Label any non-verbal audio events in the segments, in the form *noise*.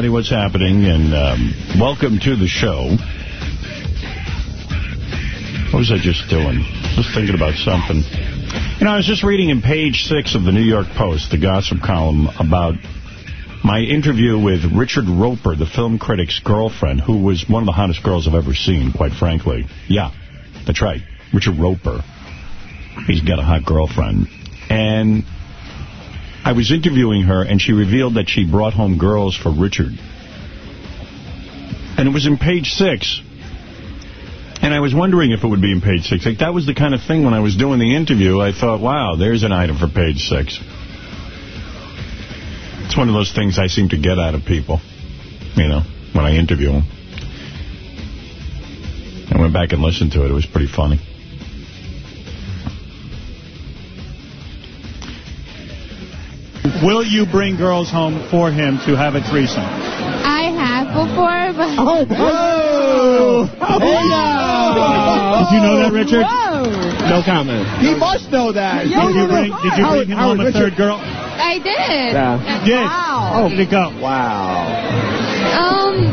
everybody, what's happening, and um, welcome to the show. What was I just doing? Just thinking about something. You know, I was just reading in page six of the New York Post, the gossip column, about my interview with Richard Roeper, the film critic's girlfriend, who was one of the hottest girls I've ever seen, quite frankly. Yeah, that's right, Richard Roeper. He's got a hot girlfriend. And I was interviewing her, and she revealed that she brought home girls for Richard. And it was in page six. And I was wondering if it would be in page six. Like, that was the kind of thing when I was doing the interview, I thought, wow, there's an item for page six. It's one of those things I seem to get out of people, you know, when I interview them. I went back and listened to it. It was pretty funny. Will you bring girls home for him to have a threesome? I have before, but... Oh, whoa! Did you know that, Richard? Whoa! No comment. He must know that. Did you bring, did you bring him Howard, home a Richard. third girl? I did. You did? Wow. How did it go? Wow. Um,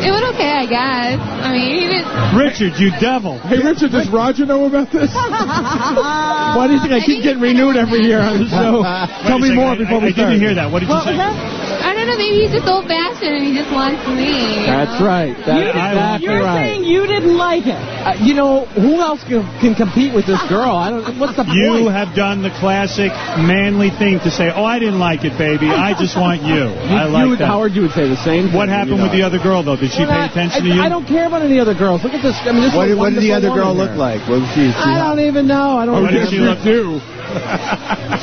it went okay, I guess. I mean, he was... Richard, you devil. Hey, Richard, does Roger know about this? *laughs* Why do you think I keep getting renewed every year on the show? Tell me more before we I, I didn't hear that. What did you say? I don't know, maybe he's just old-fashioned and he just wants me. That's right. That's exactly You're right. saying you didn't like it. Uh, you know, who else can, can compete with this girl? I don't. What's the You point? have done the classic manly thing to say, oh, I didn't like it, baby. I just want you. *laughs* I you like would, that. Howard, you would say the same. What happened you with the other girl, though? Did she Well, pay I- attention I, to you? I don't care about any other girls. Look at this. I mean, this What, is did- what did the wonderful other girl look like? What was she? she I don't even know. I don't. Oh, what did she look do?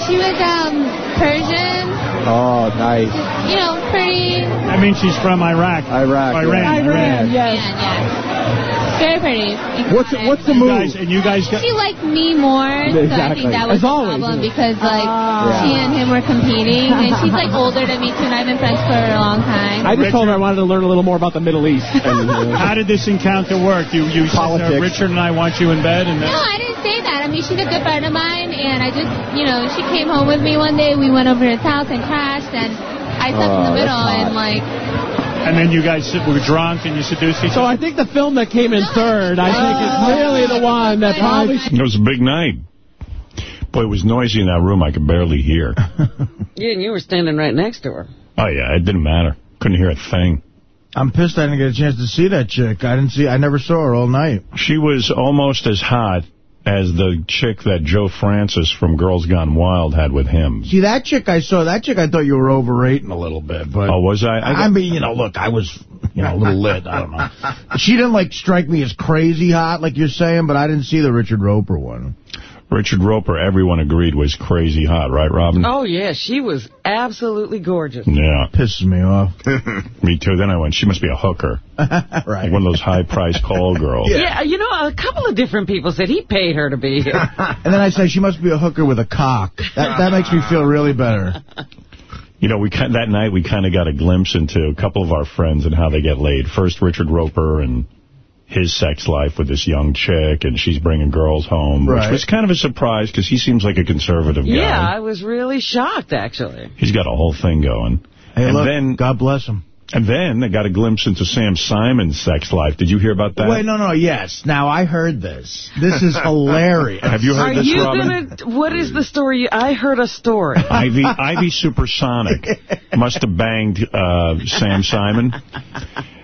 She was, um, Persian, Oh, nice. you know, pretty... I mean, she's from Iraq. Iraq. Iran. yeah. Iran, Yeah, yes. yeah. Very pretty. What's what's the You move? guys, and you guys got... She liked me more, so I Exactly. think that was As the always, problem yeah. because, like, Ah. she and him were competing, and she's, like, *laughs* older than me, too, and I've been friends for a long time. I just told her I wanted to learn a little more about the Middle East. And, *laughs* uh, How did this encounter work? You you said, uh, Richard and I want you in bed, and No. I didn't say that. I mean, she's a good friend of mine, and I just, you know, she came home with me one day. We went over to his house and crashed, and I slept in Oh, the middle, and like, And then you guys were drunk and you seduced each so. I think the film that came in third, I think, is really the one that probably. It was a big night. Boy, it was noisy in that room. I could barely hear. *laughs* Yeah, and you were standing right next to her. Oh, yeah, it didn't matter. Couldn't hear a thing. I'm pissed I didn't get a chance to see that chick. I didn't see. I never saw her all night. She was almost as hot as the chick that Joe Francis from Girls Gone Wild had with him. See, that chick I saw, that chick I thought you were overrating a little bit. But Oh, was I? I, mean, you know, look, I was, you know, a little lit. I don't know. *laughs* She didn't, like, strike me as crazy hot, like you're saying, but I didn't see the Richard Roeper one. Richard Roeper, everyone agreed, was crazy hot, right, Robin? Oh, yeah, she was absolutely gorgeous. Yeah, Pisses me off. *laughs* me too. Then I went, she must be a hooker. *laughs* right. Like one of those high-priced call *laughs* girls. Yeah. you know, a couple of different people said he paid her to be here. And then I say she must be a hooker with a cock. That that makes me feel really better. You know, we kind that night we kind of got a glimpse into a couple of our friends and how they get laid. First, Richard Roeper and his sex life with this young chick, and she's bringing girls home, Right. which was kind of a surprise because he seems like a conservative guy. yeah, I was really shocked, actually. He's got a whole thing going. Hey, and look, then, God bless him. And then they got a glimpse into Sam Simon's sex life. Did you hear about that? Wait, no, no, yes. Now, I heard this. This is *laughs* hilarious. Have you heard Are this, you Robin? gonna? What is the story? I heard a story. *laughs* Ivy Ivy Supersonic must have banged uh, Sam Simon.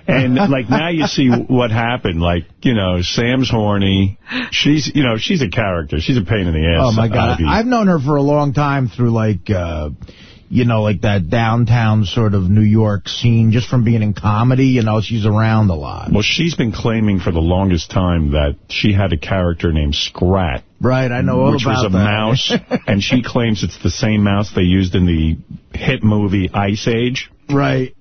And, like, now you see what happened. Like, you know, Sam's horny. She's, you know, she's a character. She's a pain in the ass. Oh, my God. Ivy. I've known her for a long time through, like, uh, you know, like that downtown sort of New York scene, just from being in comedy. You know, she's around a lot. Well, she's been claiming for the longest time that she had a character named Scrat, Right, I know all which was a that. mouse, *laughs* and she claims it's the same mouse they used in the hit movie Ice Age. right.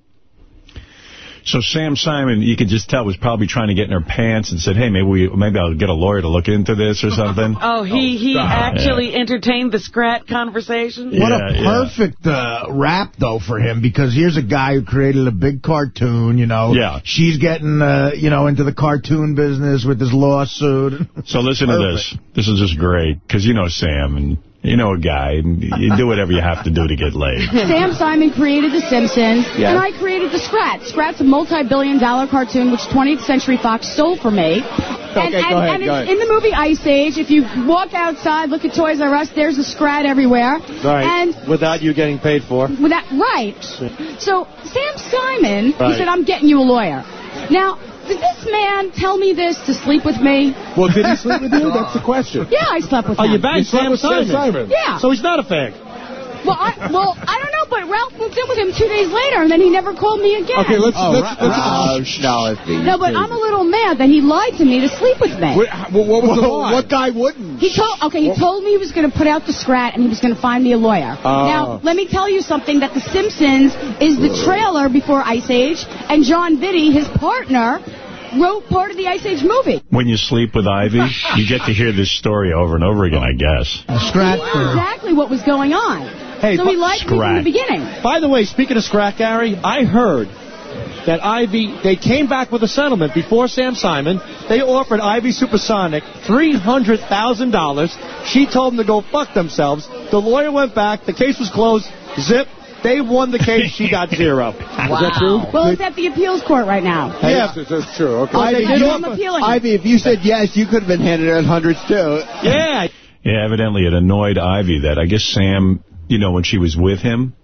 So Sam Simon, you could just tell, was probably trying to get in her pants and said, hey, maybe we, maybe I'll get a lawyer to look into this or something. *laughs* Oh, he he actually entertained the scrat conversation. What Yeah, a yeah. perfect uh, rap, though, for him, because here's a guy who created a big cartoon, you know. Yeah. She's getting, uh, you know, into the cartoon business with this lawsuit. *laughs* So listen to this. This is just great, because you know Sam, and you know a guy, you do whatever you have to do to get laid. *laughs* Sam Simon created The Simpsons, Yeah. and I created the Scrat. Scrat's a multi-billion dollar cartoon which 20th Century Fox stole from me. and, Okay, and, go ahead, and go it's ahead. in the movie Ice Age. If you walk outside, look at Toys R Us, there's a Scrat everywhere. Right. And Without you getting paid for. Without, that, right. So Sam Simon, he said, I'm getting you a lawyer. Now, did this man tell me this to sleep with me? Well, did he sleep with you? *laughs* That's the question. Yeah, I slept with Oh, him. you banged You slept Sam with Sam Simon. Simon. Yeah. So he's not a fag. Well, I, well, I don't know, but Ralph moved in with him two days later, and then he never called me again. Okay, let's Oh, let's, right. let's Oh, no, No, but I'm a little mad that he lied to me to sleep with me. What, what was the lie? what guy wouldn't? He told okay. He told me he was going to put out the scrat and he was going to find me a lawyer. Oh. Now, let me tell you something: that The Simpsons is the trailer before Ice Age, and Jon Vitti, his partner, wrote part of the Ice Age movie. When you sleep with Ivy, you get to hear this story over and over again, I guess. Scrat exactly what was going on. Hey, so he but- liked me from the beginning. By the way, speaking of Scrat, Gary, I heard that Ivy, they came back with a settlement before Sam Simon. They offered Ivy Supersonic $300,000. She told them to go fuck themselves. The lawyer went back. The case was closed. Zip. They won the case. She got *laughs* zero. Is that true? Well, it's at the appeals court right now. Hey, Yeah. that's, that's true. Okay. Ivy, That's did why I'm appealing. Ivy, if you said yes, you could have been handed out hundreds too. Yeah. Yeah, evidently it annoyed Ivy that I guess Sam, you know, when she was with him,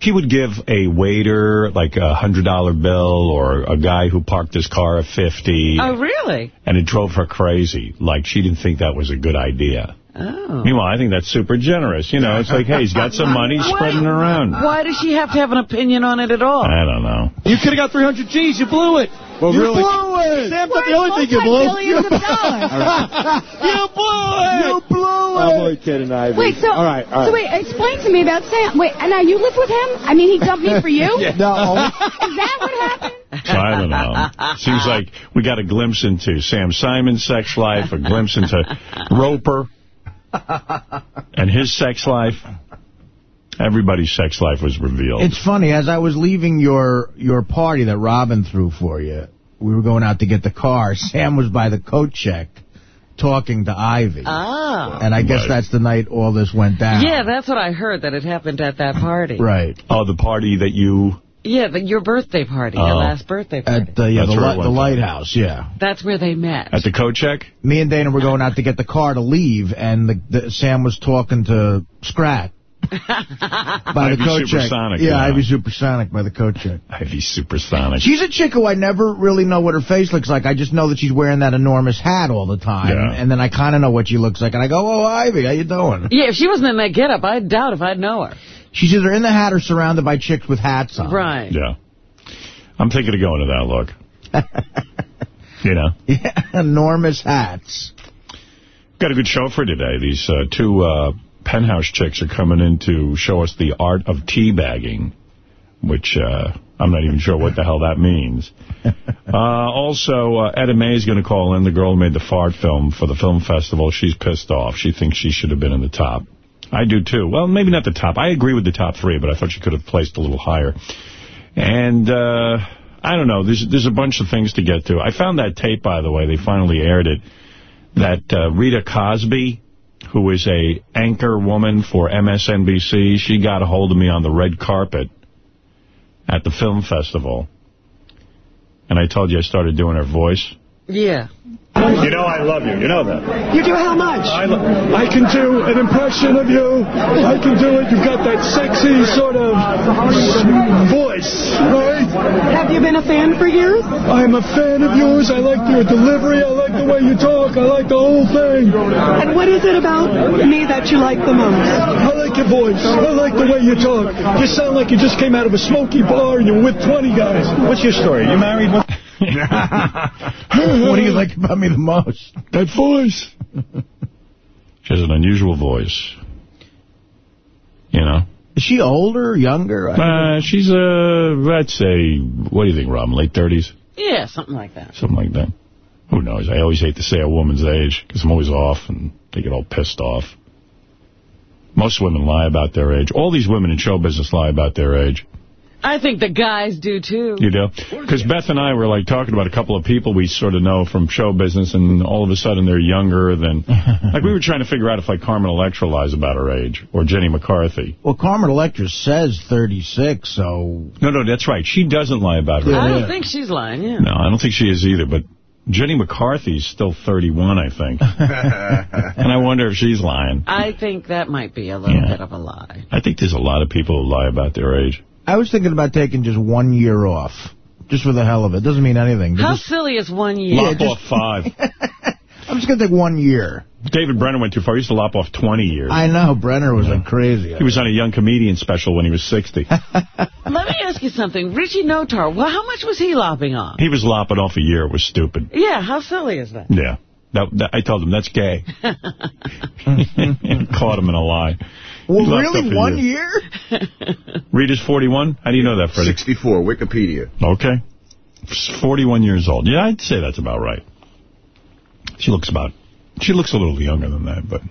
he would give a waiter like a $100 bill or a guy who parked his car a 50 Oh, really? and it drove her crazy. Like she didn't think that was a good idea. Oh. Meanwhile, I think that's super generous. You know, it's like, hey, he's got some money spreading it around. Why does she have to have an opinion on it at all? I don't know. You could have got 300 G's. You blew it. Well, you really- blew it. Sam's not the only thing you blew. multi-billions of dollars. *laughs* you blew it. You blew it. I'm only kidding, Ivy. Wait, so all right, all right. so wait, explain to me about Sam. Wait, and now you live with him? I mean, he dumped me for you? *laughs* No. *laughs* Is that what happened? So I don't know. Seems like we got a glimpse into Sam Simon's sex life, a glimpse into Roeper *laughs* and his sex life. Everybody's sex life was revealed. It's funny, as I was leaving your your party that Robin threw for you, we were going out to get the car. *laughs* Sam was by the coat check talking to Ivy. Ah. And I guess Right. that's the night all this went down. Yeah, that's what I heard, that it happened at that party. Right. oh, the party that you... Yeah, the, your birthday party, your Oh. last birthday party. At the, yeah, That's the, li- the lighthouse, yeah. That's where they met. At the coat check? Me and Dana were going out to get the car to leave, and the, the, Sam was talking to Scrat *laughs* by Ivy the coat check. Supersonic, Yeah, yeah. Ivy Supersonic by the coat check. Ivy Supersonic. She's a chick who I never really know what her face looks like. I just know that she's wearing that enormous hat all the time. Yeah. And then I kind of know what she looks like. And I go, oh, Ivy, how you doing? Yeah, if she wasn't in that getup, I doubt if I'd know her. She's either in the hat or surrounded by chicks with hats on. Right. Yeah. I'm thinking of going to that look. *laughs* you know? Yeah, enormous hats. Got a good show for today. These uh, two uh, penthouse chicks are coming in to show us the art of teabagging, which uh, I'm not even sure what the hell that means. *laughs* uh, also, uh, Etta May is going to call in, the girl who made the fart film for the film festival. She's pissed off. She thinks she should have been in the top. I do, too. Well, maybe not the top. I agree with the top three, but I thought she could have placed a little higher. And, uh, I don't know. There's, there's a bunch of things to get to. I found that tape, by the way. They finally aired it. That uh, Rita Cosby, who is a anchor woman for MSNBC, she got a hold of me on the red carpet at the film festival. And I told you I started doing her voice. Yeah. You know I love you. You know that. You do how much? I, I can do an impression of you. I can do it. You've got that sexy sort of voice, right? Have you been a fan for years? I'm a fan of yours. I like your delivery. I like the way you talk. I like the whole thing. And what is it about me that you like the most? I like your voice. I like the way you talk. You sound like you just came out of a smoky bar and you're with 20 guys. What's your story? You married? *laughs* What? *laughs* what do you like about me the most? That voice. She has an unusual voice. You know? Is she older, younger? Uh, she's, uh, let's say, what do you think, Rob? Late 30s? Yeah, something like that. Something like that. Who knows? I always hate to say a woman's age because I'm always off and they get all pissed off. Most women lie about their age. All these women in show business lie about their age. I think the guys do, too. You do? Because Beth and I were, like, talking about a couple of people we sort of know from show business, and all of a sudden they're younger than... *laughs* like, we were trying to figure out if, like, Carmen Electra lies about her age, or Jenny McCarthy. Well, Carmen Electra says 36, so... No, no, that's right. She doesn't lie about her I don't think she's lying, yeah. No, I don't think she is either, but Jenny McCarthy's still 31, I think. *laughs* and I wonder if she's lying. I think that might be a little Yeah. bit of a lie. I think there's a lot of people who lie about their age. I was thinking about taking just one year off, just for the hell of it. Doesn't mean anything. How just- silly is one year? Lop off five. *laughs* I'm just going to take one year. David Brenner went too far. He used to lop off 20 years. I know, Brenner was like crazy. He was on a young comedian special when he was 60. *laughs* Let me ask you something. Richie Notar, well, how much was he lopping off? he was lopping off a year. It was stupid. Yeah, how silly is that? Yeah. That, that- I told him, that's gay. *laughs* Caught him in a lie. Well, He really, one year. year? *laughs* Rita's 41? How do you know that, Freddie? 64, Wikipedia. Okay. 41 years old. Yeah, I'd say that's about right. She looks about, she looks a little younger than that, but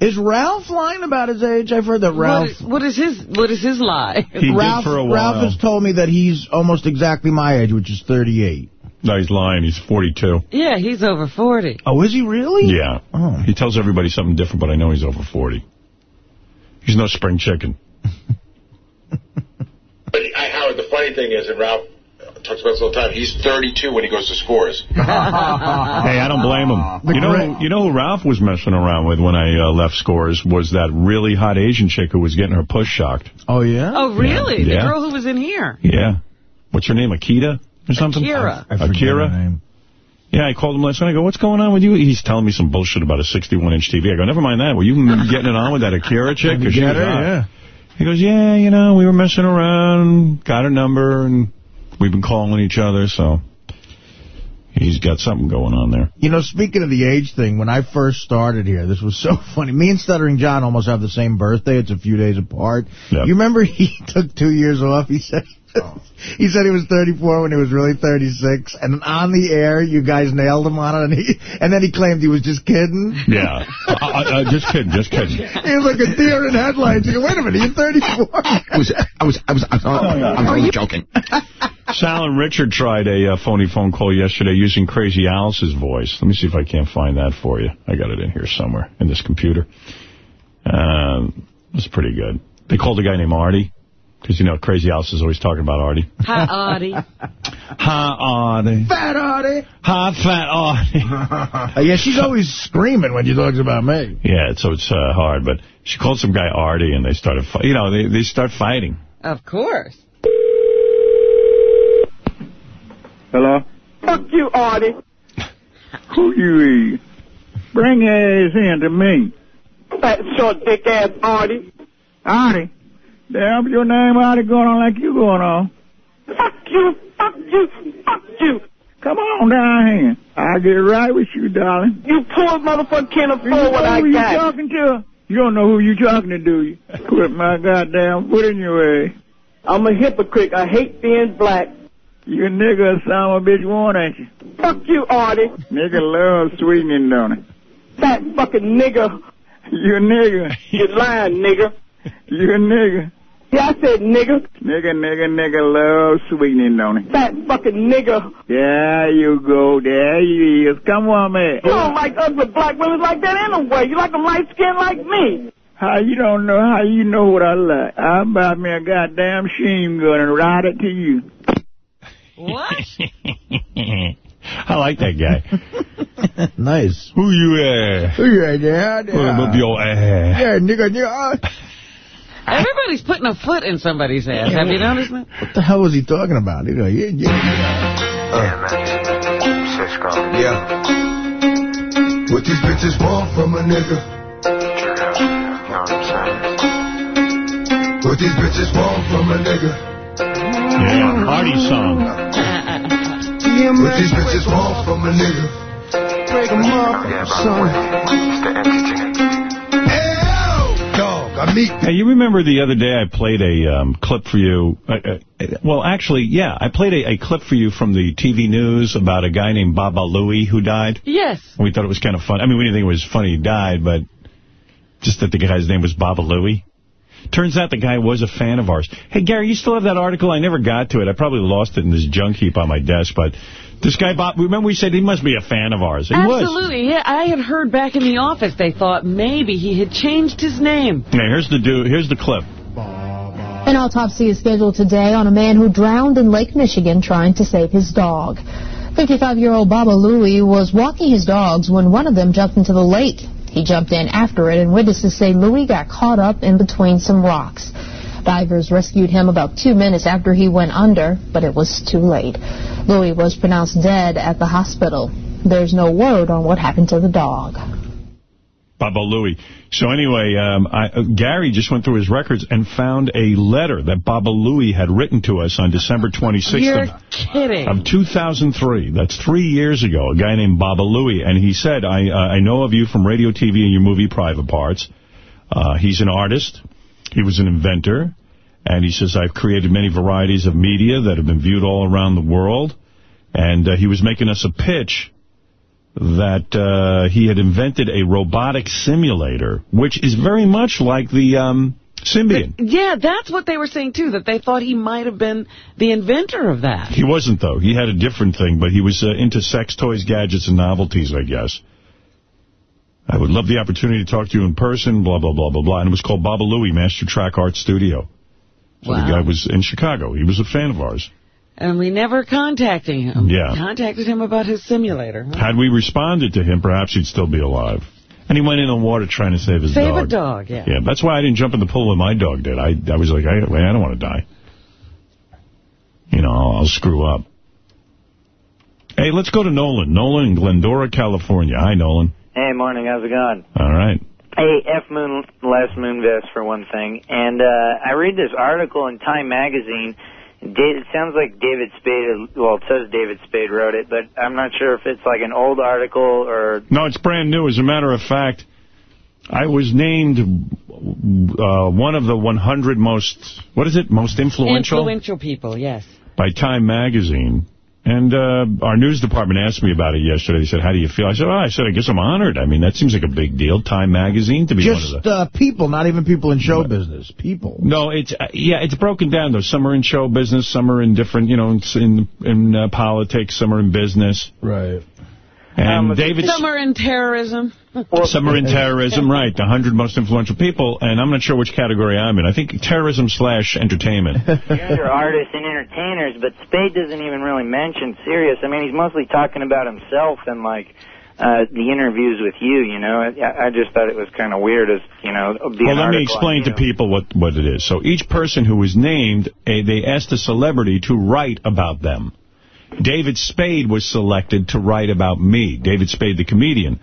Is Ralph lying about his age? I've heard that Ralph... is, what is his What is his lie? he Ralph, did for a Ralph has told me that he's almost exactly my age, which is 38. No, he's lying. He's 42. Yeah, he's over 40. Oh, is he really? Yeah. Oh. He tells everybody something different, but I know he's over 40. He's no spring chicken. *laughs* But I, Howard, the funny thing is, and Ralph talks about this all the time, he's 32 when he goes to scores. *laughs* Hey, I don't blame him. You know, who, you know who Ralph was messing around with when I uh, left Scores was that really hot Asian chick who was getting her push shocked. Oh, yeah? Oh, really? Yeah. The girl who was in here? Yeah. What's her name? Akita or something? Akira. I forget Akira? Yeah, I called him last night. I go, what's going on with you? He's telling me some bullshit about a 61-inch TV. I go, never mind that. Were you getting it on with that Akira chick? 'Cause Get her? Yeah. He goes, yeah, you know, we were messing around, got her number, and we've been calling each other, so he's got something going on there. You know, speaking of the age thing, when I first started here, this was *laughs* so funny. Me and Stuttering John almost have the same birthday. It's a few days apart. Yep. You remember he *laughs* took two years off? He said he said he was 34 when he was really 36. And on the air, you guys nailed him on it. And, he, and then he claimed he was just kidding. Yeah. uh, uh, uh, just kidding, just kidding. He was like a deer in headlights. You go, wait a minute, you're 34. I was, I was, I was, I was, I'm only joking. Sal and Richard tried a uh, phony phone call yesterday using Crazy Alice's voice. Let me see if I can't find that for you. I got it in here somewhere in this computer. Um, it's pretty good. They called a guy named Artie. Because, you know, Crazy Alice is always talking about Artie. Hi, Audie. *laughs* Hi, Artie. Fat Artie. Hi, fat Artie. *laughs* Uh, yeah, she's always screaming when she talks about me. yeah, so it's uh, hard. But she called some guy Artie, and they started, fi- you know, they, they start fighting. Of course. Hello? Fuck you, Artie. *laughs* Who you is? Bring your ass in to me. That short dick ass Artie. Artie? Damn, your name Artie going on like you going on. Fuck you, fuck you, fuck you. Come on down here. I'll get right with you, darling. You poor motherfucker can't afford you what I who got. you talking to? You don't know who you talking to, do you? Put my goddamn foot in your ass. I'm a hypocrite. I hate being black. You a nigga or son of a bitch one, ain't you? Fuck you, Artie. Nigga love sweetening, don't he? Fat fucking nigga. You a nigga. You lying, nigga. You a nigga. Yeah, I said nigga. Nigga, nigga, nigga love sweetening, don't he? Fat fucking nigga. There you go. There he is. Come on, man. You don't like ugly black women like that anyway. You like them light skinned like me. How you don't know how you know what I like? I buy me a goddamn machine gun and ride it to you. What? *laughs* I like that guy. *laughs* nice. Who you uh? Who you at, yeah? What about your uh? Yeah, nigga, nigga. Everybody's putting a foot in somebody's ass. Have you noticed that? What the hell was he talking about? He go, yeah, yeah. Yeah. What these bitches want from a nigga. What these bitches want from a nigga. Yeah, party song. What these bitches want from a nigga. Break 'em up, son. Dog, I meet Hey, you remember the other day I played a um, clip for you. Uh, uh, well, actually, yeah, I played a, a clip for you from the TV news about a guy named Baba Louie who died. Yes. We thought it was kind of fun. I mean, we didn't think it was funny he died, but just that the guy's name was Baba Louie. Turns out the guy was a fan of ours. Hey, Gary, you still have that article? I never got to it. I probably lost it in this junk heap on my desk, but this guy, Bob, remember we said he must be a fan of ours. He was. Absolutely. Yeah, I had heard back in the office they thought maybe he had changed his name. Yeah, here's the do. Here's the clip. An autopsy is scheduled today on a man who drowned in Lake Michigan trying to save his dog. 55-year-old Baba Louie was walking his dogs when one of them jumped into the lake. He jumped in after it, and witnesses say Louie got caught up in between some rocks. Divers rescued him about two minutes after he went under, but it was too late. Louie was pronounced dead at the hospital. There's no word on what happened to the dog. Baba Louie. So anyway, um, I, uh, Gary just went through his records and found a letter that Baba Louie had written to us on December 26th You're of, kidding. of 2003. That's three years ago, a guy named Baba Louie. And he said, I, uh, I know of you from radio, TV, and your movie Private Parts. Uh, he's an artist. He was an inventor. And he says, I've created many varieties of media that have been viewed all around the world. And uh, he was making us a pitch that uh, he had invented a robotic simulator, which is very much like the um, Sybian. Yeah, that's what they were saying, too, that they thought he might have been the inventor of that. He wasn't, though. He had a different thing, but he was uh, into sex toys, gadgets, and novelties, I guess. I would love the opportunity to talk to you in person, blah, blah, blah, blah, blah. And it was called Baba Louie Master Track Art Studio. So Wow. the guy was in Chicago. He was a fan of ours. And we never contacted him. Yeah. Contacted him about his simulator. huh? Had we responded to him, perhaps he'd still be alive. And he went in the water trying to save his Save dog. a dog, yeah. Yeah, that's why I didn't jump in the pool when my dog did. I I was like, I, I don't want to die. You know, I'll, I'll screw up. Hey, let's go to Nolan. Nolan in Glendora, California. Hi, Nolan. Hey, morning. How's it going? All right. Hey, F Moon, last Moon Vest for one thing. And uh, I read this article in Time Magazine. Da- It sounds like David Spade, well, it says David Spade wrote it, but I'm not sure if it's like an old article or... No, it's brand new. As a matter of fact, I was named uh, one of the 100 most, what is it, most influential? Influential people, yes. by Time Magazine. And uh, our news department asked me about it yesterday. They said, how do you feel? I said, oh, I said, I guess I'm honored. I mean, that seems like a big deal. Time Magazine to be Just one of the... uh, people, not even people in show business. People. No, it's uh, yeah, it's broken down though. Some are in show business, some are in different, you know, in in uh, politics, some are in business. Right. And David, Some are in terrorism. some are in terrorism, right? The hundred most influential people, and I'm not sure which category I'm in. I think terrorism slash entertainment. *laughs* You're artists and entertainers, but Spade doesn't even really mention serious. I mean, he's mostly talking about himself and, like, uh, the interviews with you, you know. I, I just thought it was kind of weird as, you know, be Well, let me explain to people what, what it is. So each person who was named, eh, they asked a celebrity to write about them. David Spade was selected to write about me, David Spade, the comedian.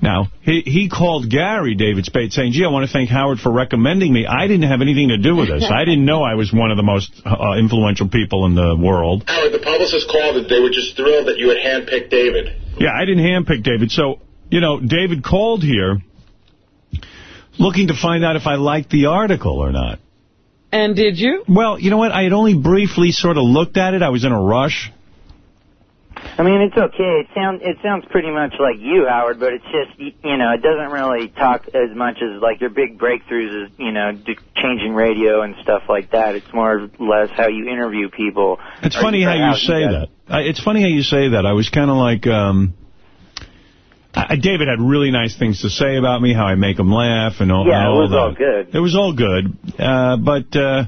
Now, he, he called Gary, David Spade, saying, gee, I want to thank Howard for recommending me. I didn't have anything to do with this. I didn't know I was one of the most uh, influential people in the world. Howard, the publicist called and they were just thrilled that you had handpicked David. Yeah, I didn't handpick David. So, you know, David called here looking to find out if I liked the article or not. And did you? Well, you know what? I had only briefly sort of looked at it. I was in a rush. I mean, it's okay. It sounds it sounds pretty much like you, Howard, but it's just y- you know it doesn't really talk as much as like your big breakthroughs is you know d- changing radio and stuff like that. It's more or less how you interview people. It's funny how you say guys- that. Uh, It's funny how you say that. I was kind of like, um, I, David had really nice things to say about me, how I make him laugh and all. Yeah, and it was all that. good. It was all good, uh, but uh,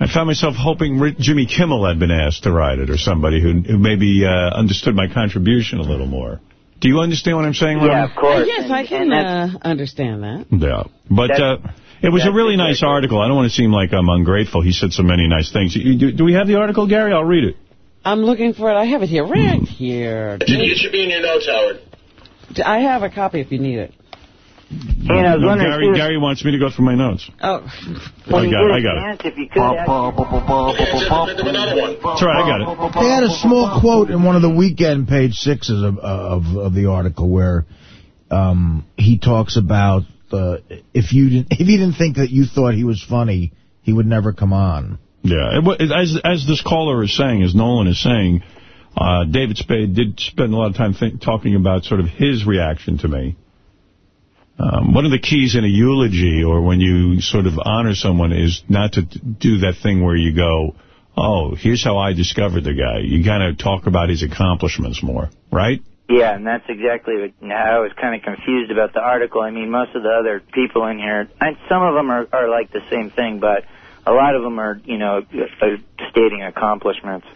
I found myself hoping Ri- Jimmy Kimmel had been asked to write it, or somebody who, who maybe uh, understood my contribution a little more. Do you understand what I'm saying, Ron? Yeah, of course. Yes, I can uh, understand that. Yeah, but uh, it was a really nice article. I don't want to seem like I'm ungrateful. He said so many nice things. You- Do, do we have the article, Gary? I'll read it. I'm looking for it. I have it here, right here. It should be in your notes, Howard. I have a copy if you need it. And I was No, wondering, Gary, too- Gary wants me to go through my notes. Oh. When I got it. get I a got it. chance, if you could That's all right. I got it. They had a small quote in one of the weekend page sixes of of, of the article where um, he talks about uh, if you didn't if he didn't think that you thought he was funny, he would never come on. Yeah, it, as as this caller is saying, as Nolan is saying, uh, David Spade did spend a lot of time think, talking about sort of his reaction to me. Um, one of the keys in a eulogy or when you sort of honor someone is not to do that thing where you go, oh, here's how I discovered the guy. You kind of talk about his accomplishments more, right? Yeah, and that's exactly what I was kind of confused about the article. I mean, most of the other people in here, I, some of them are, are like the same thing, but a lot of them are, you know, uh, stating accomplishments.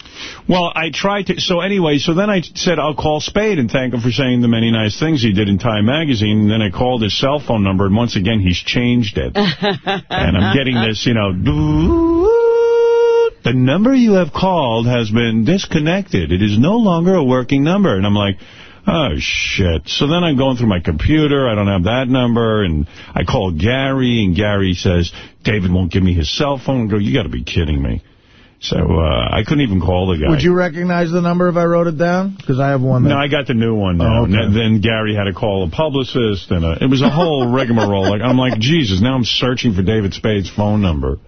Well, I tried to, so anyway, so then I said I'll call Spade and thank him for saying the many nice things he did in Time Magazine, and then I called his cell phone number, and once again, he's changed it. *laughs* and I'm getting this, you know, the number you have called has been disconnected. It is no longer a working number. And I'm like, oh, shit. So then I'm going through my computer. I don't have that number. And I call Gary, and Gary says, David won't give me his cell phone. I go, you got to be kidding me. So uh, I couldn't even call the guy. Would you recognize the number if I wrote it down? Because I have one. That... No, I got the new one now. Oh, okay. Then Gary had to call a publicist, and a, it was a whole *laughs* rigmarole. Like I'm like, Jesus, now I'm searching for David Spade's phone number,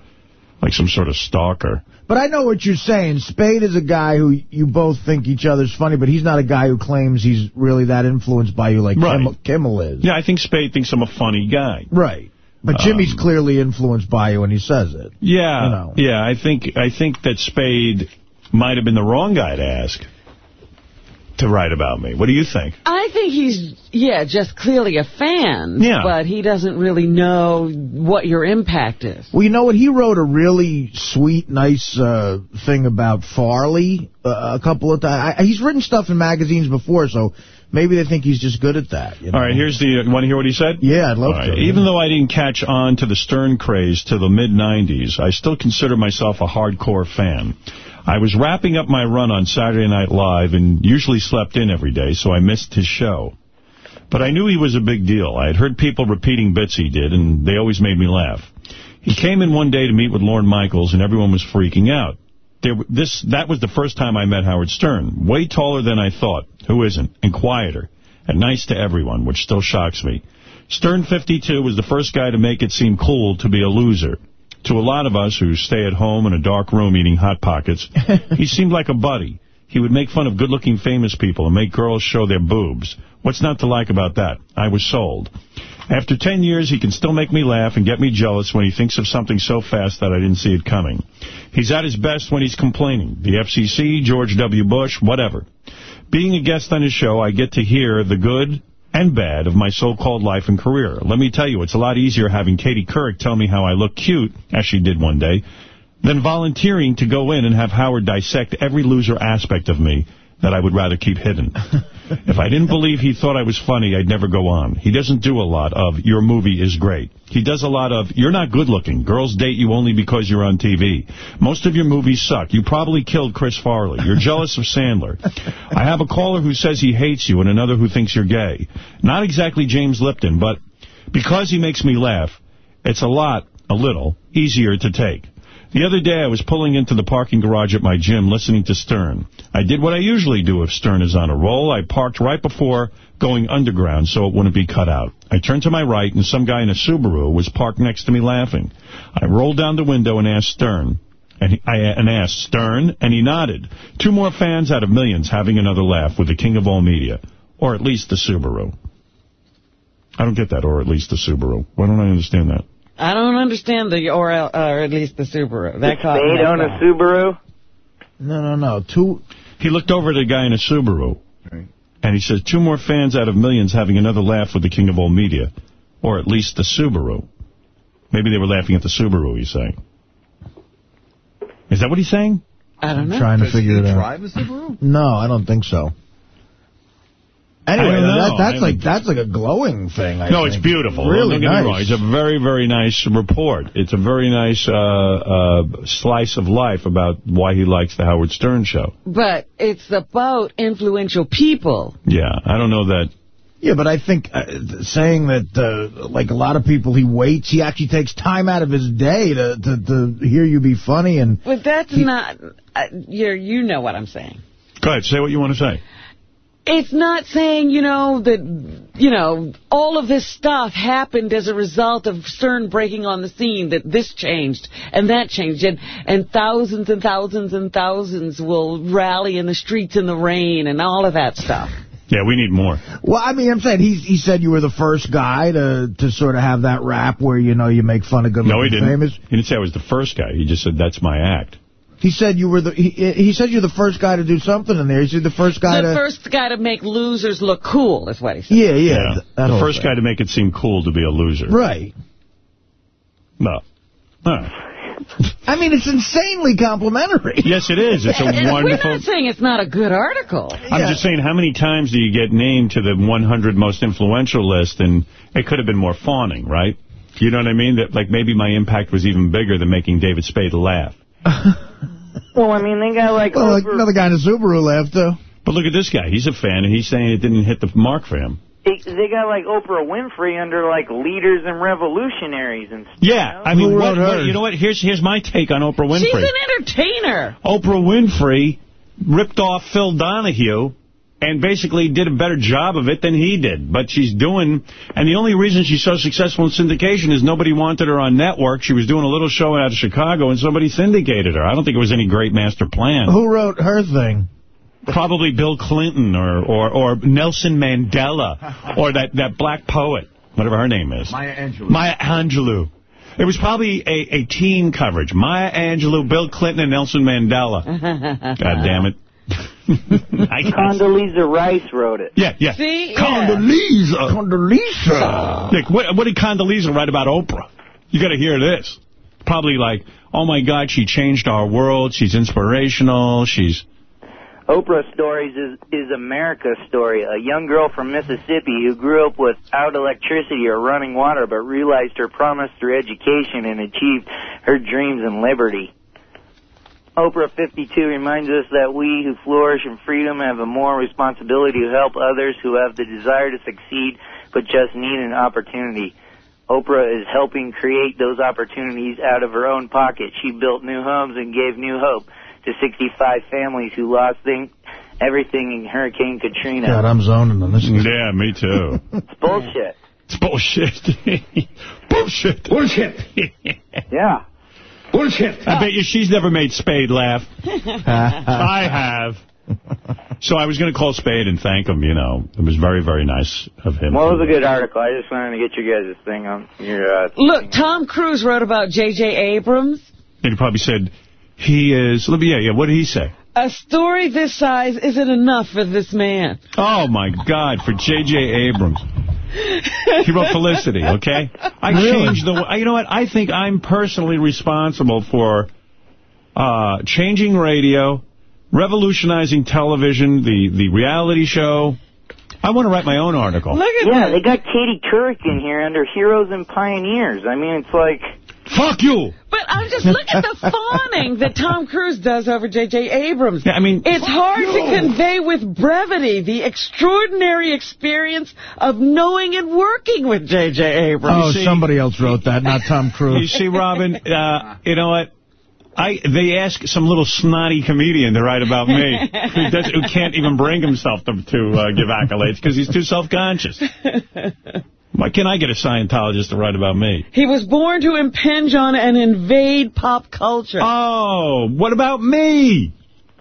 like some sort of stalker. But I know what you're saying. Spade is a guy who you both think each other's funny, but he's not a guy who claims he's really that influenced by you like Right. Kimmel, Kimmel is. Yeah, I think Spade thinks I'm a funny guy. Right. But Jimmy's Um, clearly influenced by you when he says it. Yeah, You know. yeah. I think I think that Spade might have been the wrong guy to ask to write about me. What do you think? I think he's, yeah, just clearly a fan. Yeah. But he doesn't really know what your impact is. Well, you know what? He wrote a really sweet, nice uh, thing about Farley uh, a couple of times. He's written stuff in magazines before, so maybe they think he's just good at that. You know? All right, here's the. You want to hear what he said? Yeah, I'd love All right, to. Even though I didn't catch on to the Stern craze till the mid-'90s, I still consider myself a hardcore fan. I was wrapping up my run on Saturday Night Live and usually slept in every day, so I missed his show. But I knew he was a big deal. I had heard people repeating bits he did, and they always made me laugh. He came in one day to meet with Lorne Michaels, and everyone was freaking out. There, this That was the first time I met Howard Stern. Way taller than I thought. Who isn't? And quieter. And nice to everyone, which still shocks me. Stern 52 was the first guy to make it seem cool to be a loser. To a lot of us who stay at home in a dark room eating Hot Pockets, *laughs* he seemed like a buddy. He would make fun of good-looking famous people and make girls show their boobs. What's not to like about that? I was sold. After 10 years, he can still make me laugh and get me jealous when he thinks of something so fast that I didn't see it coming. He's at his best when he's complaining. The FCC, George W. Bush, whatever. Being a guest on his show, I get to hear the good and bad of my so-called life and career. Let me tell you, it's a lot easier having Katie Couric tell me how I look cute, as she did one day, than volunteering to go in and have Howard dissect every loser aspect of me that I would rather keep hidden. *laughs* *laughs* if I didn't believe he thought I was funny, I'd never go on. He doesn't do a lot of, your movie is great. He does a lot of, you're not good looking. Girls date you only because you're on TV. Most of your movies suck. You probably killed Chris Farley. You're jealous of Sandler. I have a caller who says he hates you and another who thinks you're gay. Not exactly James Lipton, but because he makes me laugh, it's a lot, a little, easier to take. The other day, I was pulling into the parking garage at my gym listening to Stern. I did what I usually do if Stern is on a roll. I parked right before going underground so it wouldn't be cut out. I turned to my right, and some guy in a Subaru was parked next to me laughing. I rolled down the window and asked Stern, and, he, I, and asked Stern, and he nodded. Two more fans out of millions having another laugh with the king of all media, or at least the Subaru. I don't get that, or at least the Subaru. Why don't I understand that? I don't understand the, or, uh, or at least the Subaru. That caught me Spade off own a. Subaru? No, no, no. Two. He looked over at a guy in a Subaru, and he says, two more fans out of millions having another laugh with the king of all media, or at least the Subaru. Maybe they were laughing at the Subaru, he's saying. Is that what he's saying? I don't know. trying to figure it out. drive a Subaru? No, I don't think so. Anyway, I don't know. that, that's I like haven't- that's like a glowing thing. I no, think. it's beautiful. Really Don't get me nice. wrong. It's a very, very nice report. It's a very nice uh, uh, slice of life about why he likes the Howard Stern show. But it's about influential people. Yeah, I don't know that. Yeah, but I think uh, saying that, uh, like a lot of people, he waits. He actually takes time out of his day to to, to hear you be funny. And But that's not, uh, you're, you know what I'm saying. Go ahead, say what you want to say. It's not saying, you know, that, you know, all of this stuff happened as a result of Stern breaking on the scene, that this changed and that changed, and, and thousands and thousands and thousands will rally in the streets in the rain and all of that stuff. Yeah, we need more. Well, I mean, I'm saying he he said you were the first guy to to sort of have that rap where you know you make fun of good No, he didn't. famous. He didn't say I was the first guy. He just said that's my act. He said you were the he, he said you're the first guy to do something in there. He said the first guy The to first guy to make losers look cool is what he said. yeah yeah, th- that the first thing. guy to make it seem cool to be a loser. right. No. No. *laughs* I mean, it's insanely complimentary. Yes, it is. It's a *laughs* wonderful... We're wonderful... not saying it's not a good article. I'm just saying, how many times do you get named to the 100 most influential list? And it could have been more fawning, right? You know what I mean? That like maybe my impact was even bigger than making David Spade laugh. *laughs* Well, I mean, they got like Well, like another guy in a Subaru left, though. But look at this guy. He's a fan, and he's saying it didn't hit the mark for him. they, they got like Oprah Winfrey under like leaders and revolutionaries and stuff. Yeah, I mean, what, what- you know what? Here's here's my take on Oprah Winfrey. She's an entertainer. Oprah Winfrey ripped off Phil Donahue and basically did a better job of it than he did. But she's doing, and the only reason she's so successful in syndication is nobody wanted her on network. She was doing a little show out of Chicago, and somebody syndicated her. I don't think it was any great master plan. Who wrote her thing? Probably Bill Clinton or, or, or Nelson Mandela or that, that black poet, whatever her name is. Maya Angelou. Maya Angelou. It was probably a, a team coverage. Maya Angelou, Bill Clinton, and Nelson Mandela. *laughs* God damn it. *laughs* I. Condoleezza Rice wrote it. Yeah, yeah. See? Yeah. Condoleezza. Condoleezza. Nick, what, what did Condoleezza write about Oprah? You got to hear this. Probably like, oh, my God, she changed our world. She's inspirational. She's... Oprah Stories is, is America's story. A young girl from Mississippi who grew up without electricity or running water but realized her promise through education and achieved her dreams and liberty. Oprah 52 reminds us that we who flourish in freedom have a moral responsibility to help others who have the desire to succeed but just need an opportunity. Oprah is helping create those opportunities out of her own pocket. She built new homes and gave new hope to 65 families who lost thing, everything in Hurricane Katrina. God, I'm zoning on this. Yeah, me too. It's bullshit. It's bullshit. *laughs* bullshit. Bullshit. *laughs* Yeah. Bullshit. I bet you she's never made Spade laugh. *laughs* I have. So I was going to call Spade and thank him, you know. It was very, very nice of him. Well, it was a good article. I just wanted to get you guys' this thing on your. Uh, Look, Tom Cruise wrote about J.J. Abrams. And he probably said, he is, let me, yeah, yeah, what did he say? A story this size isn't enough for this man. Oh, my God, for J.J. Abrams. He wrote Felicity, okay? I changed the, you know what, I think I'm personally responsible for uh, changing radio, revolutionizing television, the, the reality show. I want to write my own article. Look at yeah, that. they got Katie Couric in here under Heroes and Pioneers. I mean, it's like. Fuck you! But I'm just look at the *laughs* fawning that Tom Cruise does over J.J. Abrams. Yeah, I mean, It's hard to convey with brevity the extraordinary experience of knowing and working with J.J. Abrams. Oh, see- somebody else wrote that, not Tom *laughs* Cruise. You see, Robin, uh, you know what? I They ask some little snotty comedian to write about me who, does, who can't even bring himself to, to uh, give accolades because he's too self-conscious. *laughs* Why can't I get a Scientologist to write about me? He was born to impinge on and invade pop culture. Oh, what about me?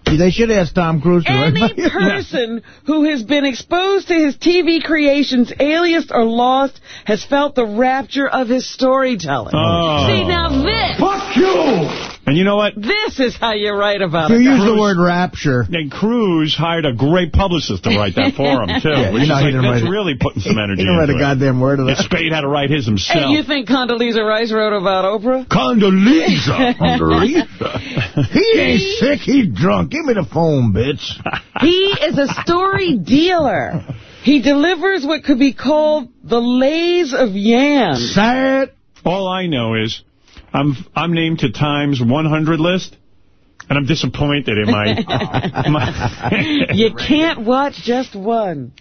They should ask Tom Cruise to Any my- *laughs* person who has been exposed to his TV creations, Alias or lost, has felt the rapture of his storytelling. Oh. See, now this, Fuck you. And you know what? this is how you write about You it. You use the word rapture. And Cruise hired a great publicist to write that for him, *laughs* too. Yeah, which you know, is like, that's write it. really putting some energy *laughs* He didn't write a it. goddamn word of If that. Spade had to write his himself. Hey, you think Condoleezza Rice wrote about Oprah? Condoleezza. *laughs* Condoleezza. He ain't sick, he's drunk. Give me the phone, bitch. He is a story dealer. He delivers what could be called the lays of yams. Sad. All I know is I'm I'm named to Time's 100 list, and I'm disappointed in my... *laughs* my You can't watch just one.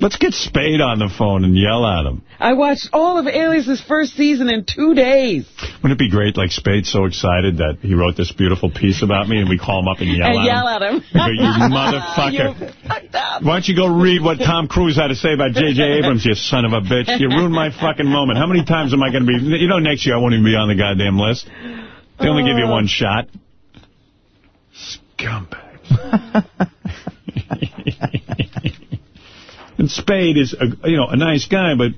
Let's get Spade on the phone and yell at him. I watched all of Alias's first season in two days. Wouldn't it be great, like Spade's so excited that he wrote this beautiful piece about me, and we call him up and yell and at yell him? at him. You *laughs* motherfucker. You fucked up. Why don't you go read what Tom Cruise had to say about J.J. *laughs* Abrams, you son of a bitch. You ruined my fucking moment. How many times am I going to be... You know, next year I won't even be on the goddamn list. They only give you one uh. shot. Scumbag. *laughs* And Spade is, a, you know, a nice guy, but,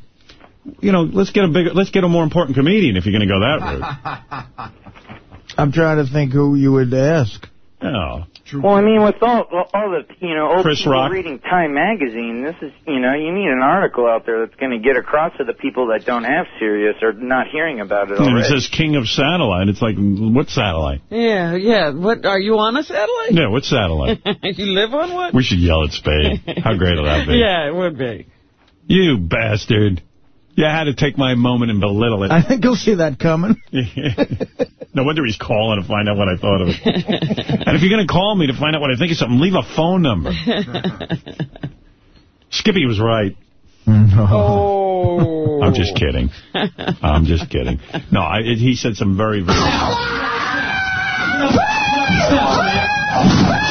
you know, let's get a bigger, let's get a more important comedian if you're going to go that route. *laughs* I'm trying to think who you would ask. Oh. Well, I mean, with all all the you know old Chris people Rock. reading Time magazine, this is you know you need an article out there that's going to get across to the people that don't have Sirius or not hearing about it And it says King of Satellite. It's like, what satellite? Yeah, yeah. What are you on a satellite? Yeah, what satellite? *laughs* you live on one? we should yell at Spade. How great will that be? *laughs* Yeah, it would be. You bastard. Yeah, I had to take my moment and belittle it. I think he'll see that coming. *laughs* no wonder he's calling to find out what I thought of it. and if you're going to call me to find out what I think of something, leave a phone number. Skippy was right. Oh. I'm just kidding. I'm just kidding. No, I, it, he said some very, very... *laughs*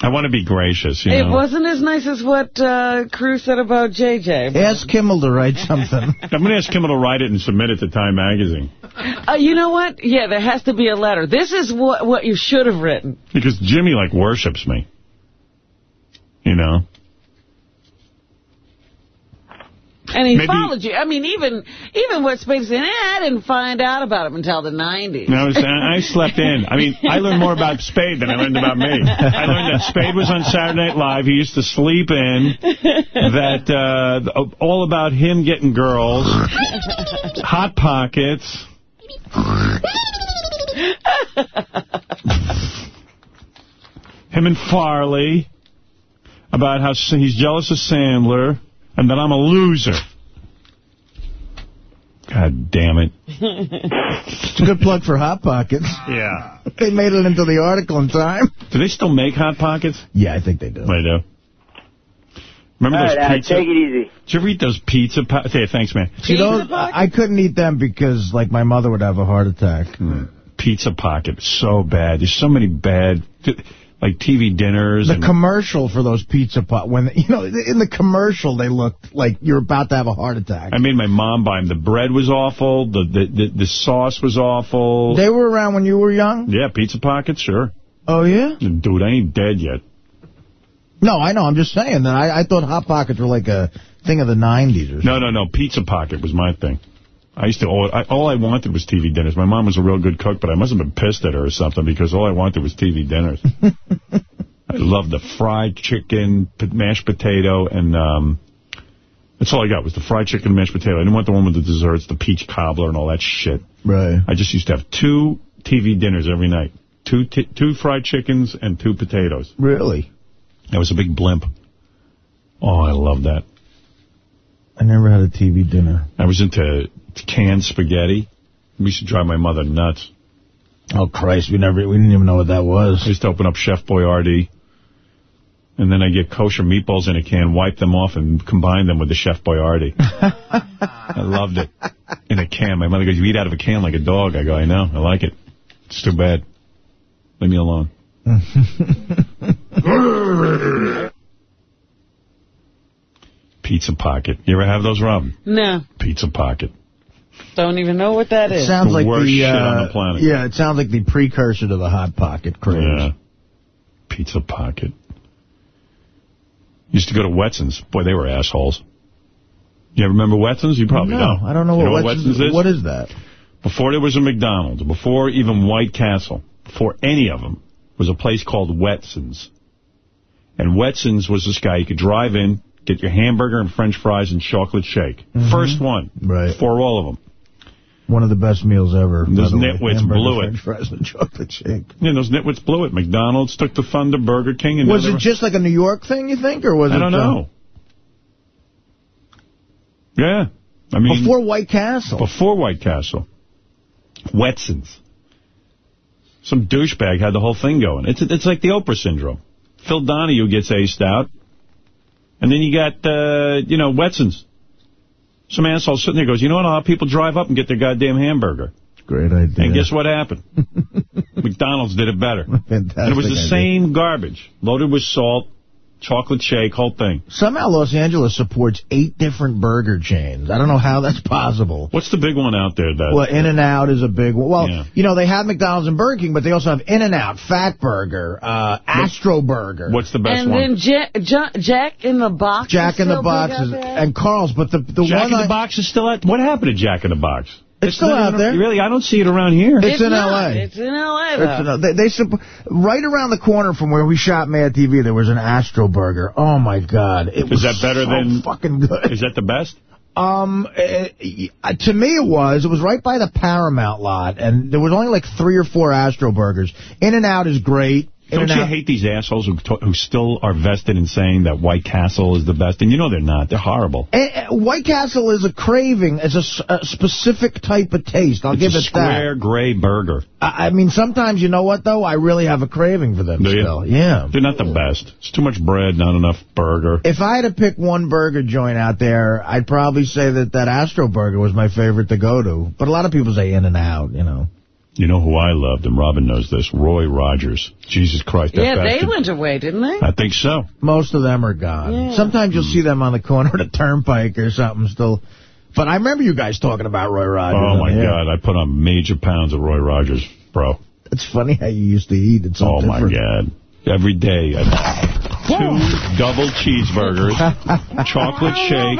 I want to be gracious, you It know. wasn't as nice as what uh, Cruise said about JJ. Ask Kimmel to write something. *laughs* I'm going to ask Kimmel to write it and submit it to Time Magazine. Uh, you know what? Yeah, there has to be a letter. This is what what you should have written. Because Jimmy, like, worships me. You know? And he Maybe- followed you. I mean, even even what Spade said, eh, I didn't find out about him until the 90s. No, I, I slept in. I mean, I learned more about Spade than I learned about me. I learned that Spade was on Saturday Night Live. He used to sleep in. That uh, all about him getting girls, hot pockets. Him and Farley. About how he's jealous of Sandler. And that I'm a loser. God damn it. It's a good plug for Hot Pockets. Yeah. They made it into the article in time. Do they still make Hot Pockets? Yeah, I think they do. They do. Remember All those right, Adam, pizza? take it easy. Did you ever eat those pizza? Pa hey, thanks, man. See, those, I I couldn't eat them because, like, my mother would have a heart attack. Mm. Pizza Pocket, so bad. There's so many bad, like TV dinners. The commercial for those pizza pot, when you know, in the commercial they looked like you're about to have a heart attack. I made my mom buy them. The bread was awful. The the the, the sauce was awful. They were around when you were young. yeah, Pizza Pockets, sure. Oh yeah. Dude, I ain't dead yet. No, I know. I'm just saying that I, I thought Hot Pockets were like a thing of the 90s or something. No, no, no. Pizza Pocket was my thing. I used to, all I, all I wanted was TV dinners. My mom was a real good cook, but I must have been pissed at her or something because all I wanted was TV dinners. *laughs* I loved the fried chicken, mashed potato, and um, that's all I got was the fried chicken, mashed potato. I didn't want the one with the desserts, the peach cobbler, and all that shit. Right. I just used to have two TV dinners every night. Two two fried chickens and two potatoes. Really? That was a big blimp. Oh, I love that. I never had a TV dinner. I was into canned spaghetti. We used to drive my mother nuts. Oh, Christ. We never, we didn't even know what that was. I used to open up Chef Boyardee. And then I get kosher meatballs in a can, wipe them off, and combine them with the Chef Boyardee. *laughs* I loved it. In a can. My mother goes, you eat out of a can like a dog. I go, I know. I like it. It's too bad. Leave me alone. *laughs* Pizza Pocket. You ever have those, Rob? No, Pizza Pocket. Don't even know what that It is. sounds The like worst the, shit uh, on the planet. Yeah, it sounds like the precursor to the Hot Pocket craze. Yeah. Pizza Pocket. Used to go to Wetson's. Boy, they were assholes. You ever remember Wetson's? You probably no, don't. I don't know You what, Wetson's is. What is that? Before there was a McDonald's, before even White Castle, before any of them, was a place called Wetson's. And Wetson's was this guy, you could drive in, get your hamburger and french fries and chocolate shake. Mhm. First one. Right. For all of them. One of the best meals ever. Those nitwits blew it. French fries and chocolate shake. Yeah, those nitwits blew it. McDonald's took the fun to Burger King. and Was it just like a New York thing, you think, or was I it? I don't uh, know. Yeah. I mean, before White Castle. Before White Castle. Wetson's. Some douchebag had the whole thing going. It's it's like the Oprah syndrome. Phil Donahue gets aced out. And then you got, uh, you know, Wetson's. Some asshole sitting there goes, you know what, I'll have people drive up and get their goddamn hamburger. Great idea. And guess what happened? *laughs* McDonald's did it better. Fantastic And it was the idea. same garbage, loaded with salt, chocolate shake, whole thing. Somehow Los Angeles supports eight different burger chains. I don't know how that's possible. What's the big one out there? That Well, In-N-Out is a big one. Well, Yeah. you know, they have McDonald's and Burger King, but they also have In-N-Out, Fat Burger, uh, Astro Burger. What's the best And one? then Jack, Ja- Jack in the Box. Jack is in the still Box big out is, there? and Carl's, but the the Jack one in the I, Box is still at... What happened to Jack in the Box? It's still out even- there. Really, I don't see it around here. It's, in not. L.A. It's in L.A. It's though. in- they, they right around the corner from where we shot Mad TV, there was an Astro Burger. Oh my God, it was Is that better so than fucking good? Is that the best? Um, eh, eh, to me it was. It was right by the Paramount lot, and there was only like three or four Astro Burgers. In and Out is great. Don't you hate these assholes who who still are vested in saying that White Castle is the best? And you know they're not. They're horrible. Eh, eh, White Castle is a craving. It's a specific type of taste. I'll it's give a it square that. gray burger. I, I mean, sometimes you know what though? I really have a craving for them Do you? still. Yeah. They're not the best. It's too much bread, not enough burger. If I had to pick one burger joint out there, I'd probably say that that Astro Burger was my favorite to go to. But a lot of people say In and Out, you know. You know who I loved, and Robin knows this, Roy Rogers. Jesus Christ, that Yeah, they went away, didn't they? I think so. Most of them are gone. Yeah. Sometimes you'll hmm. see them on the corner of the turnpike or something still. But I remember you guys talking about Roy Rogers. Oh, my. God. I put on major pounds of Roy Rogers, bro. It's funny how you used to eat. It's so Oh, my. God. Every day. I- *laughs* Two double cheeseburgers, *laughs* chocolate shake,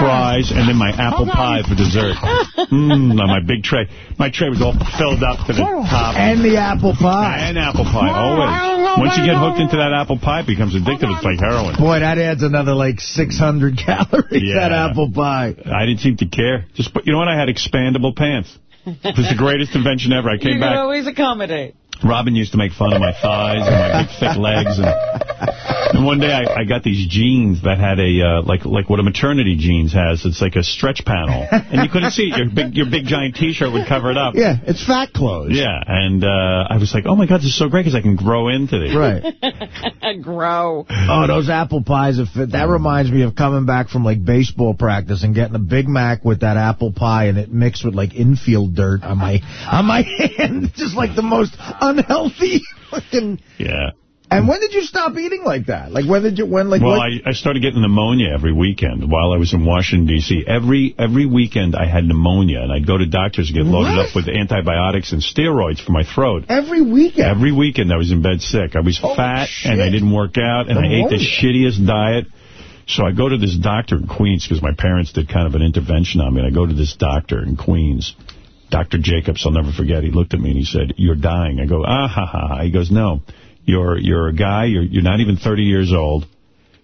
fries, and then my apple pie for dessert. *laughs* Mmm, on my big tray. My tray was all filled up to the top. And the apple pie. And apple pie, always. Once you get hooked into that apple pie, it becomes addictive. It's like heroin. Boy, that adds another like 600 calories, Yeah. that apple pie. I didn't seem to care. Just put, you know what? I had expandable pants. It was the greatest invention ever. I came can back. always accommodate. Robin used to make fun of my thighs and my big thick legs. And, and one day I, I got these jeans that had a, uh, like like what a maternity jeans has. It's like a stretch panel. And you couldn't see it. Your big, your big giant T-shirt would cover it up. Yeah, it's fat clothes. Yeah, and uh, I was like, oh, my God, this is so great because I can grow into these. Right. *laughs* Grow. Oh, those apple pies. If it, that reminds me of coming back from like baseball practice and getting a Big Mac with that apple pie and it mixed with like infield dirt on my on my *laughs* hand. Just like the most unhealthy *laughs* fucking. Yeah. And when did you stop eating like that? Like when did you when like Well, what? I, I started getting pneumonia every weekend while I was in Washington, D.C. Every every weekend I had pneumonia, and I'd go to doctors and get loaded What? up with antibiotics and steroids for my throat. Every weekend. Every weekend I was in bed sick. I was fat, and I didn't work out, and I ate the shittiest diet. So I go to this doctor in Queens, because my parents did kind of an intervention on me, and I go to this doctor in Queens. Dr. Jacobs, I'll never forget, he looked at me and he said, you're dying. I go, ah, ha, ha. He goes, no, you're you're a guy, you're, you're not even 30 years old.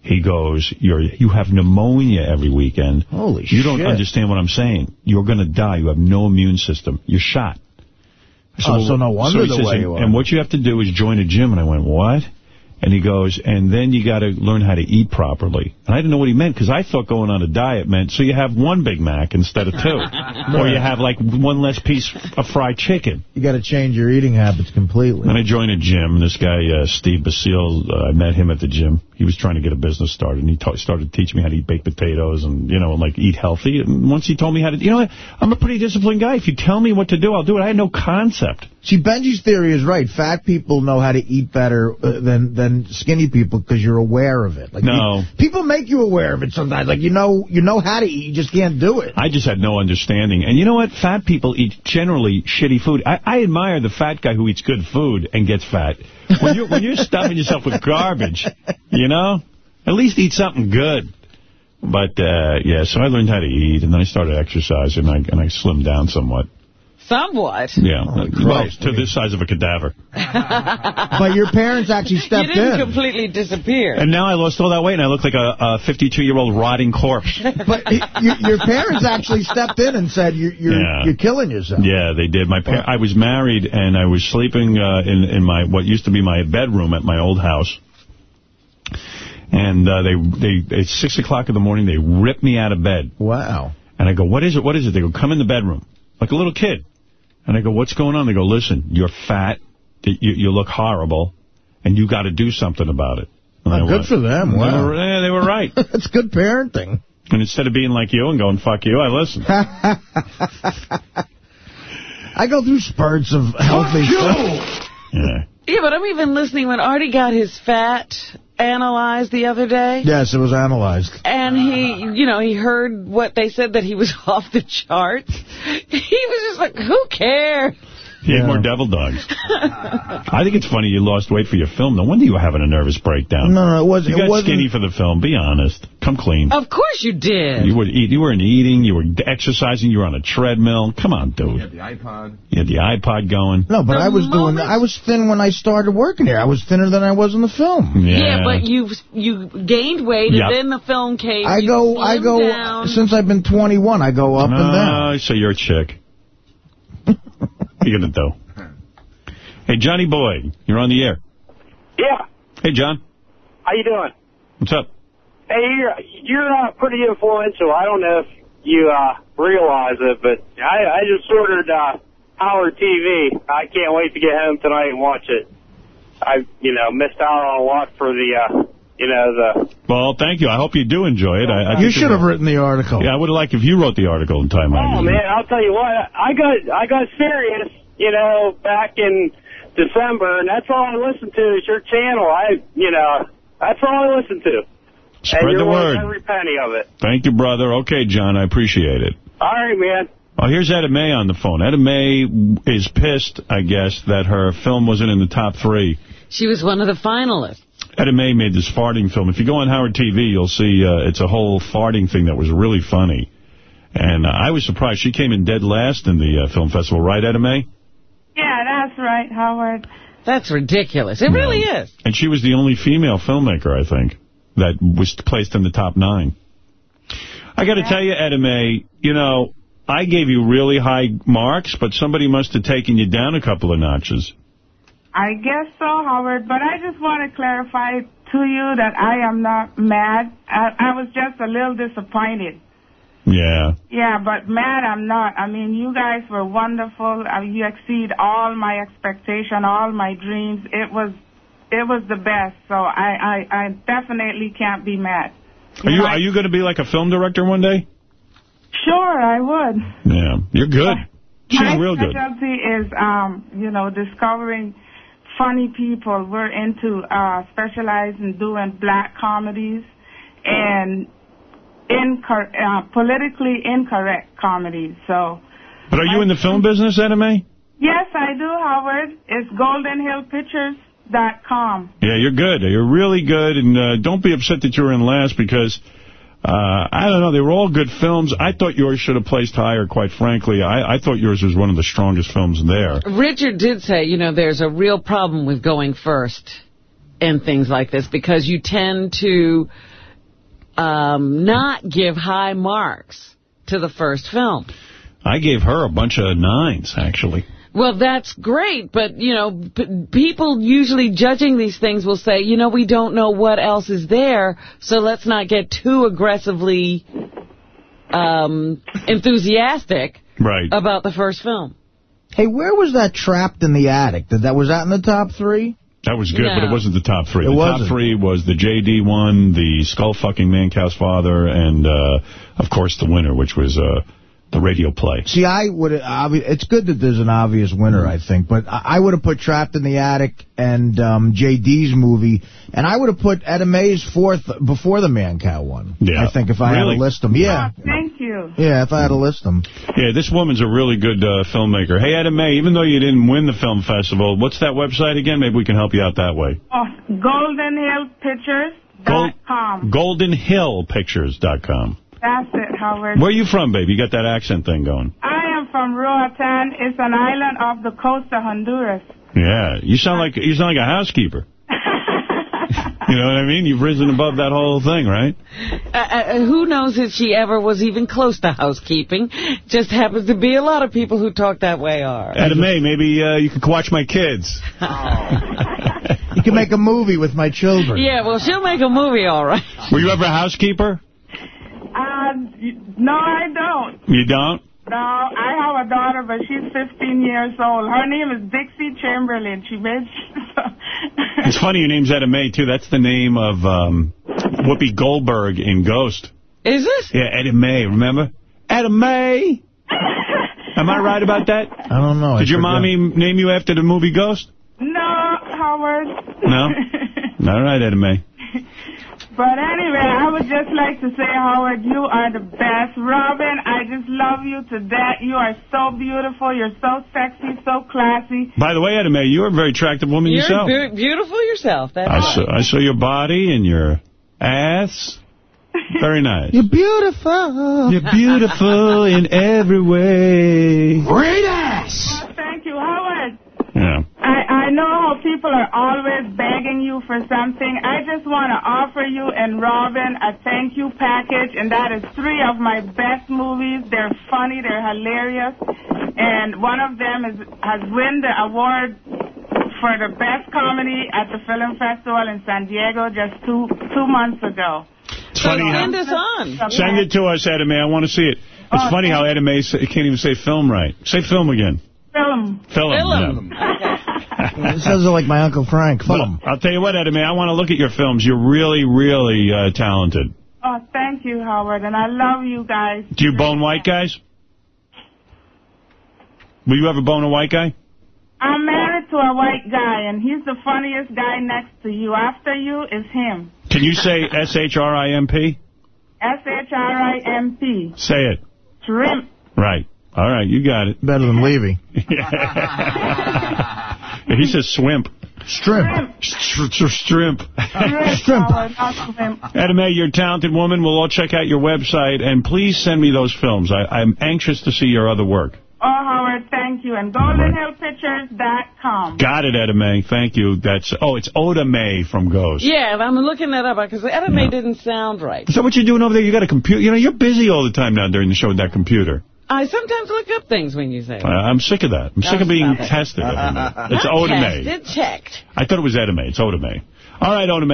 He goes, you're you have pneumonia every weekend. Holy shit. You don't understand what I'm saying. You're going to die. You have no immune system. You're shot. Said, Oh, so no wonder he the says, way you are. And what you have to do is join a gym. And I went, what? And he goes, and then you got to learn how to eat properly. And I didn't know what he meant, because I thought going on a diet meant, so you have one Big Mac instead of two. *laughs* or you have, like, one less piece of fried chicken. You got to change your eating habits completely. Then I joined a gym. This guy, uh, Steve Basile, uh, I met him at the gym. He was trying to get a business started, and he ta started teaching me how to eat baked potatoes and, you know, like eat healthy. And once he told me how to, you know I'm a pretty disciplined guy. If you tell me what to do, I'll do it. I had no concept. See, Benjy's theory is right. Fat people know how to eat better uh, than than skinny people because you're aware of it. Like No. you- people make you aware of it sometimes. Like you know, you know how to eat, you just can't do it. I just had no understanding. And you know what? Fat people eat generally shitty food. I, I admire the fat guy who eats good food and gets fat. When you're, when you're stuffing yourself with garbage, you know, at least eat something good. But, uh, yeah, so I learned how to eat, and then I started exercising, and I, and I slimmed down somewhat. Somewhat. Yeah, well, Christ. to this size of a cadaver. *laughs* But your parents actually *laughs* stepped You stepped didn't in. completely disappear. And now I lost all that weight, and I look like a 52-year-old rotting corpse. *laughs* But y- y- your parents actually stepped in and said you're you're, Yeah. you're killing yourself. Yeah, they did. My par I was married, and I was sleeping uh, in in my what used to be my bedroom at my old house. And uh, they they at six o'clock in the morning they ripped me out of bed. Wow. And I go, what is it? What is it? They go, come in the bedroom like a little kid. And I go, what's going on? They go, listen, you're fat, you, you look horrible, and you got to do something about it. And I Oh, good went, for them. They were, yeah, they were right. *laughs* That's good parenting. and instead of being like you and going, fuck you, I listen. *laughs* I go through spurts of healthy stuff. Yeah. Yeah, but I'm even listening when Artie got his fat analyzed the other day? Yes, it was analyzed. And he, you know, he heard what they said that he was *laughs* off the charts. *laughs* He was just like, who cares? He ate more devil dogs. I think it's funny you lost weight for your film. No wonder you were having a nervous breakdown. No, no, it wasn't. You it got wasn't, skinny for the film. Be honest. Come clean. Of course you did. You were eat, you weren't eating. You were exercising. You were on a treadmill. Come on, dude. You had the iPod. You had the iPod going. No, but The I was doing. I was thin when I started working here. I was thinner than I was in the film. Yeah, but you you gained weight, Yep. and then the film came. I you go. I go. down. Since I've been 21, I go up and uh, down. Oh, so you're a chick. What are you going to do? Hey, Johnny Boy, you're on the air. Yeah. Hey, John. How you doing? What's up? Hey, you're you're uh, pretty influential. I don't know if you uh, realize it, but I, I just ordered uh, Howard TV. I can't wait to get home tonight and watch it. I, you know, missed out on a lot for the, uh, you know, the. Well, thank you. I hope you do enjoy it. I, I You should have written the article. Yeah, I would have liked if you wrote the article in Time Magazine. Oh man, I'll tell you what. I got I got Sirius, you know, back in December, and that's all I listen to is your channel. I, you know, that's all I listen to. Spread and you're the word. every penny of it. Thank you, brother. Okay, John, I appreciate it. All right, man. Oh, here's Etta May on the phone. Etta May is pissed, I guess, that her film wasn't in the top three. She was one of the finalists. Etta May made this farting film. If you go on Howard TV, you'll see uh, it's a whole farting thing that was really funny. And uh, I was surprised. She came in dead last in the uh, film festival, right, Etta May? Yeah, that's right, Howard. That's ridiculous. It really is. And she was the only female filmmaker, I think, that was placed in the top nine. I got to tell you, Etta May, you know, I gave you really high marks, but somebody must have taken you down a couple of notches. I guess so, Howard, but I just want to clarify to you that I am not mad. I, I was just a little disappointed. Yeah. Yeah, but mad I'm not. I mean, you guys were wonderful. Uh, you exceed all my expectation, all my dreams. It was it was the best. So I, I, I definitely can't be mad. Are you are you going to be like a film director one day? Sure, I would. Yeah. You're good. She's My real good. My specialty is, um, you know, discovering funny people. We're into uh, specialize in doing black comedies and incor- uh, politically incorrect comedies. So, But are you in the film business, May? yes, I do, Howard. It's goldenhillpictures.com. Yeah, you're good. You're really good, and uh, don't be upset that you were in last because, uh, I don't know, they were all good films. I thought yours should have placed higher, quite frankly. I, I thought yours was one of the strongest films there. Richard did say, you know, there's a real problem with going first and things like this because you tend to um, not give high marks to the first film. I gave her a bunch of nines, actually. Well, that's great, but, you know, p- people usually judging these things will say, you know, we don't know what else is there, so let's not get too aggressively um, enthusiastic Right. about the first film. Hey, where was that trapped in the attic? Did that was that in the top three? That was good, but it wasn't the top three. It the wasn't. top three was the J.D. one, the skull-fucking man-cow's father, and, uh, of course, the winner, which was uh, the radio play. See, I would. It's good that there's an obvious winner, I think, but I I would have put Trapped in the Attic and um, JD's movie, and I would have put Etta May's fourth before the Man Cow one. Yeah. I think if I Really? had to list them, yeah, Thank you. yeah, if I had to list them. Yeah, this woman's a really good uh, filmmaker. Hey, Etta May, even though you didn't win the film festival, what's that website again? Maybe we can help you out that way. Oh, goldenhillpictures.com. GoldenHillPictures.com. That's it, Howard. Where are you from, baby? You got that accent thing going. I am from Roatan. It's an island off the coast of Honduras. Yeah, you sound like you sound like a housekeeper. *laughs* you know what I mean? You've risen above that whole thing, right? Uh, uh, who knows if she ever was even close to housekeeping? Just happens to be a lot of people who talk that way are. Etta May, maybe uh, you could watch my kids. *laughs* You can make a movie with my children. Yeah, well, she'll make a movie, all right. Were you ever a housekeeper? Uh, no, I don't. You don't? No, I have a daughter, but she's 15 years old. Her name is Dixie Chamberlain. She made... *laughs* It's funny your name's Etta May, too. That's the name of um, Whoopi Goldberg in Ghost. Is it? Yeah, Etta May, remember? Etta May! *laughs* Am I right about that? I don't know. I Did your forgot. mommy name you after the movie Ghost? no, Howard. No? *laughs* All right, Etta May. But anyway, I would just like to say, Howard, you are the best. Robin, I just love you to death. You are so beautiful. You're so sexy, so classy. By the way, Edna Mae, you're a very attractive woman You're yourself. be- beautiful yourself. That's I saw, I saw your body and your ass. Very nice. You're beautiful. You're beautiful in every way. Great ass. Thank you, Howard. Yeah. I, I know how people are always begging you for something. I just want to offer you and Robin a thank you package, and that is three of my best movies. They're funny, they're hilarious, and one of them is has won the award for the best comedy at the film festival in San Diego just two two months ago. It's funny how... Send us on. Send it to us, Edna Mae. I want to see it. It's Oh, funny how Edna Mae say, can't even say film right. Say film again. Film. Film. It *laughs* says it like my Uncle Frank. Film. I'll tell you what, Edna Mae, I want to look at your films. You're really, really uh, talented. Oh, thank you, Howard, and I love you guys. Do you bone white guys? Will you ever bone a white guy? I'm married to a white guy, and he's the funniest guy next to you. After you is him. Can you say S-H-R-I-M-P? S-H-R-I-M-P. Say it. Shrimp. Right. All right, you got it. Better than Levy. *laughs* *laughs* he says swimp. Shrimp. Shrimp. Shrimp. Howard, not shrimp. *laughs* Oh, Edna Mae, you're a talented woman. We'll all check out your website, and please send me those films. I, I'm anxious to see your other work. Oh, Howard, thank you. And GoldenHillPictures.com. Got it, Edna Mae. Thank you. That's Oh, it's Oda Mae from Ghost. Yeah, I'm looking that up because Edna Mae didn't sound right. So what you're doing over there? You got a computer? You know, you're busy all the time now during the show with that computer. I sometimes look up things when you say Uh, I'm sick of that. I'm sick of being stop it. tested. Mae. *laughs* It's Not Oda Mae. tested, checked. I thought it was Edna Mae. It's Oda Mae. All right, Oda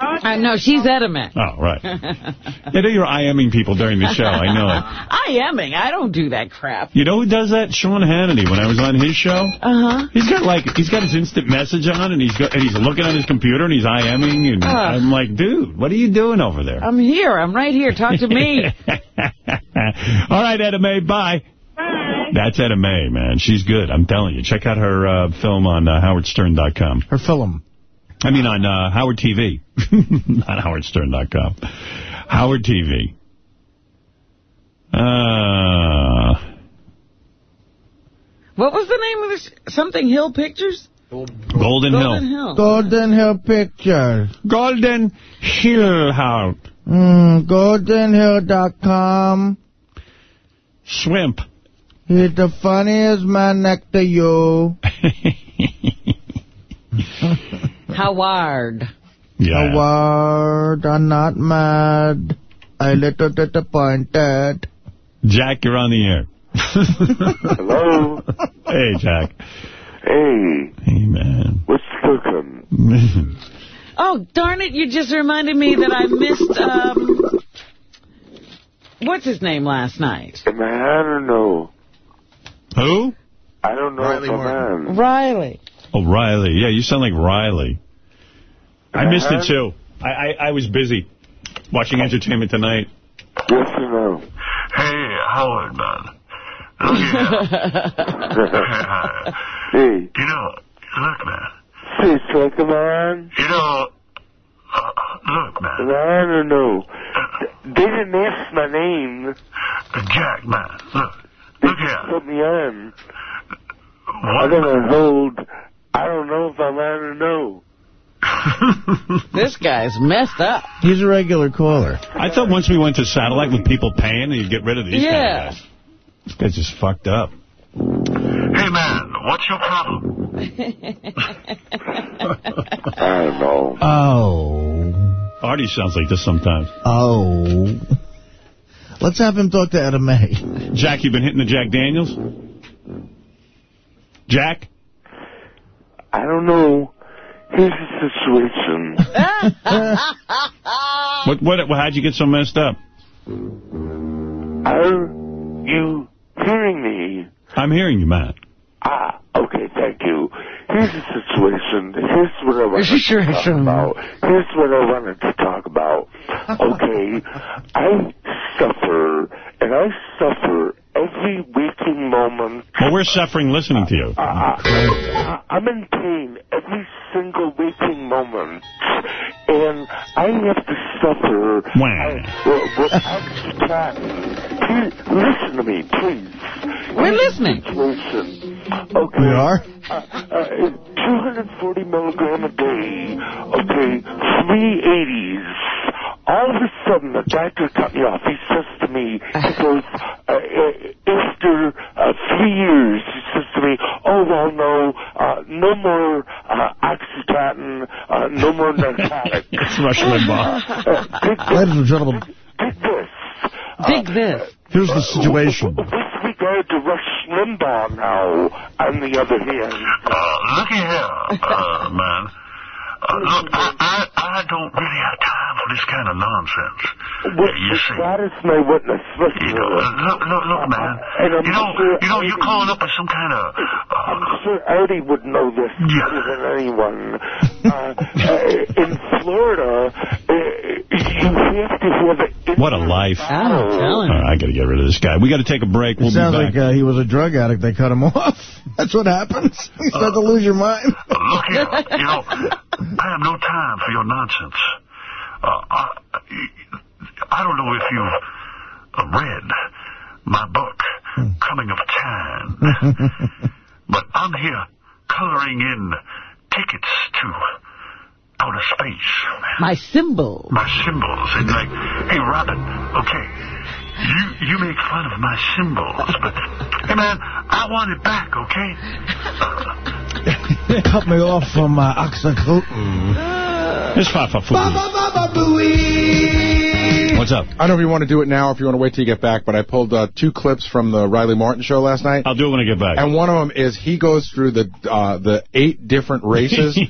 Mae. I know, she's Edna Mae. Oh, right. Yeah, you're IMing people during the show. I know it. *laughs* I aming. I don't do that crap. You know who does that? Sean Hannity. When I was on his show, Uh-huh. he's got like he's got his instant message on, and he's got and he's looking at his computer, and he's IMing, and Ugh. I'm like, dude, what are you doing over there? I'm here. I'm right here. Talk to me. *laughs* All right, Edna Mae, bye. Bye. That's Edna Mae, man. She's good. I'm telling you. Check out her uh, film on uh, howardstern.com. Her film. I mean, on uh, Howard TV. *laughs* Not howardstern.com. Howard TV. Uh, what was the name of this? Something Hill Pictures? Golden, Golden Hill. Hill. Golden Hill Pictures. Golden Hill Howard. Mm, goldenhill.com. Swimp. He's the funniest man next to you. *laughs* Howard. Yeah. Howard, I'm not mad. I little disappointed. Jack, you're on the air. *laughs* Hello. Hey, Jack. Hey. Hey, man. What's cooking? *laughs* Oh, darn it, you just reminded me that I missed, um, what's his name last night? Am I don't know. Who? I don't know Riley if Martin. on. Riley. Oh, Riley. Yeah, you sound like Riley. I Am I missed it, too. I, I, I was busy watching Entertainment Tonight. Yes or no? Hey, Howard, man. *laughs* hey. You know, look, man. Say, so come on? You know, uh, look, man. I don't know. They didn't ask my name. Jack, man. Look. They Look just here. put me on. What? I'm gonna hold. I don't know if I'm on or no. *laughs* This guy's messed up. He's a regular caller. I thought once we went to satellite with people paying, and you'd get rid of these Yeah. kind of guys. This guy's just fucked up. Hey, man, what's your problem? *laughs* I don't know. Oh. Artie sounds like this sometimes. Oh. Let's have him talk to Edna May. Jack, you been hitting the Jack Daniels? Jack? I don't know. Here's the situation. *laughs* What? What? How'd you get so messed up? Are you hearing me? I'm hearing you, Matt. Ah, okay, thank you. Here's the situation. Here's what I wanted to talk about. Here's what I wanted to talk about. *laughs* Okay, I suffer, and I suffer every waking moment. Well, we're suffering listening to you. I, I'm in pain every single waking moment. And and I have to suffer. Wah. Uh, with Oxycontin. Please, listen to me, please. We're listening. Situation. Okay. We are? Uh, uh, 240 milligram a day. Okay. 380s. All of a sudden, the doctor cut me off. He says to me, he goes, uh, uh, after uh, three years, he says to me, oh, well, no, uh, no more uh, Oxycontin, uh, no more narcotics. *laughs* It's Rush Limbaugh. Uh, this. Ladies and gentlemen, Dig this. Dig this. here's the situation. With regard to Rush Limbaugh now, on the other hand, Uh, looky here, uh, man. Uh, look, I, I, I don't really have time for this kind of nonsense. with, you see. God is my witness, listen You know, uh, look, look, look, man. And I'm You know, sure you know, you're calling up with some kind of. I'm Uh, sure Artie would know this Yeah. better than anyone. Uh, *laughs* uh, in Florida, uh, you have to have it. What a life. I'm telling you. right, I got to get rid of this guy. We got to take a break. We'll It be sounds back. like uh, he was a drug addict. They cut him *laughs* off. That's what happens. *laughs* You start to lose your mind. look here, you know, I have no time for your nonsense. Uh, I, I don't know if you've uh, read my book, Coming of Time, *laughs* but I'm here coloring in tickets to outer space. My symbol. my symbols and like, hey Robin, okay, you you make fun of my symbols, but hey man, I want it back, okay? *laughs* Cut me off from uh, Oxycontin. *laughs* It's Fafa What's up? I don't know if you want to do it now or if you want to wait till you get back, but I pulled uh, two clips from the Riley Martin show last night. I'll do it when I get back. And one of them is he goes through the uh, the eight different races. *laughs*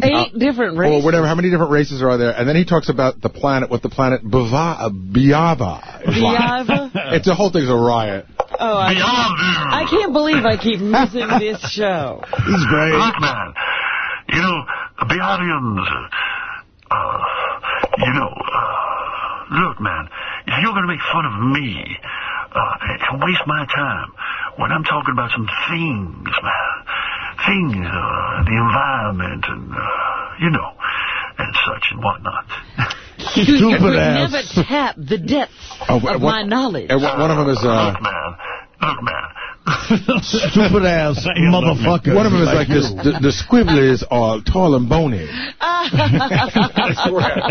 Eight different races. Or whatever, how many different races are there? And then he talks about the planet, what the planet Bava, uh, Biava is. Biava? *laughs* It's a whole thing's a riot. Oh, I, I can't believe I keep missing this show. He's great. Look man, you know, Bearians, uh, you know, uh, look man, if you're going to make fun of me uh, and waste my time when I'm talking about some things, man, things, uh, the environment and, uh, you know, and such and whatnot. *laughs* You, you Stupid would ass. never tap the depths Oh, of what- my knowledge. And one one of them is, uh, Look man, look man. Stupid ass *laughs* motherfucker. one of them is like this, the, the squibblies are tall and bony.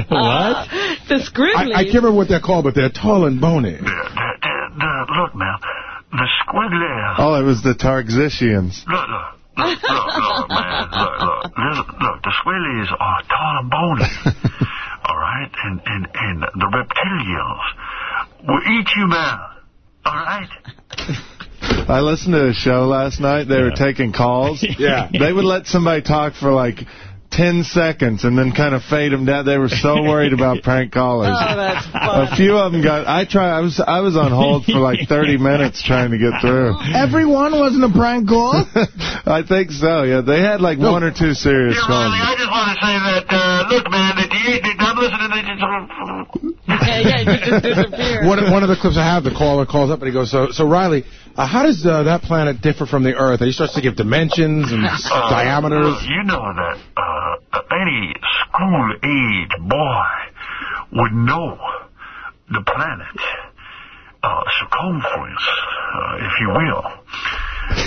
What? The I. I can't remember what they're called, but they're tall and bony. The, the, the, the, look man, the squiggly Oh, it was the Tarxicians. Look, look. Look, look, look, man. Look, look. Look, look the swillies are tall and bony. *laughs* all right? And, and, and the reptilians will eat you, man. All right? *laughs* I listened to a show last night. They were taking calls. *laughs* Yeah. They would let somebody talk for like 10 seconds and then kind of fade them down. They were so worried about *laughs* prank callers. Oh, that's A few of them got. I try. I was. I was on hold for like *laughs* 30 minutes trying to get through. Everyone wasn't a prank call? *laughs* I think so. Yeah, they had like one or two serious Yeah, calls. Riley, I just want to say that, uh, look, man, that you, I'm listening to yeah, yeah, you just disappeared. One, one of the clips I have, the caller calls up and he goes, so, so Riley, uh, how does uh, that planet differ from the Earth? And he starts to give dimensions and Uh, diameters. look, you know that uh, any school-age boy would know the planet uh, circumference, uh, if you will, is...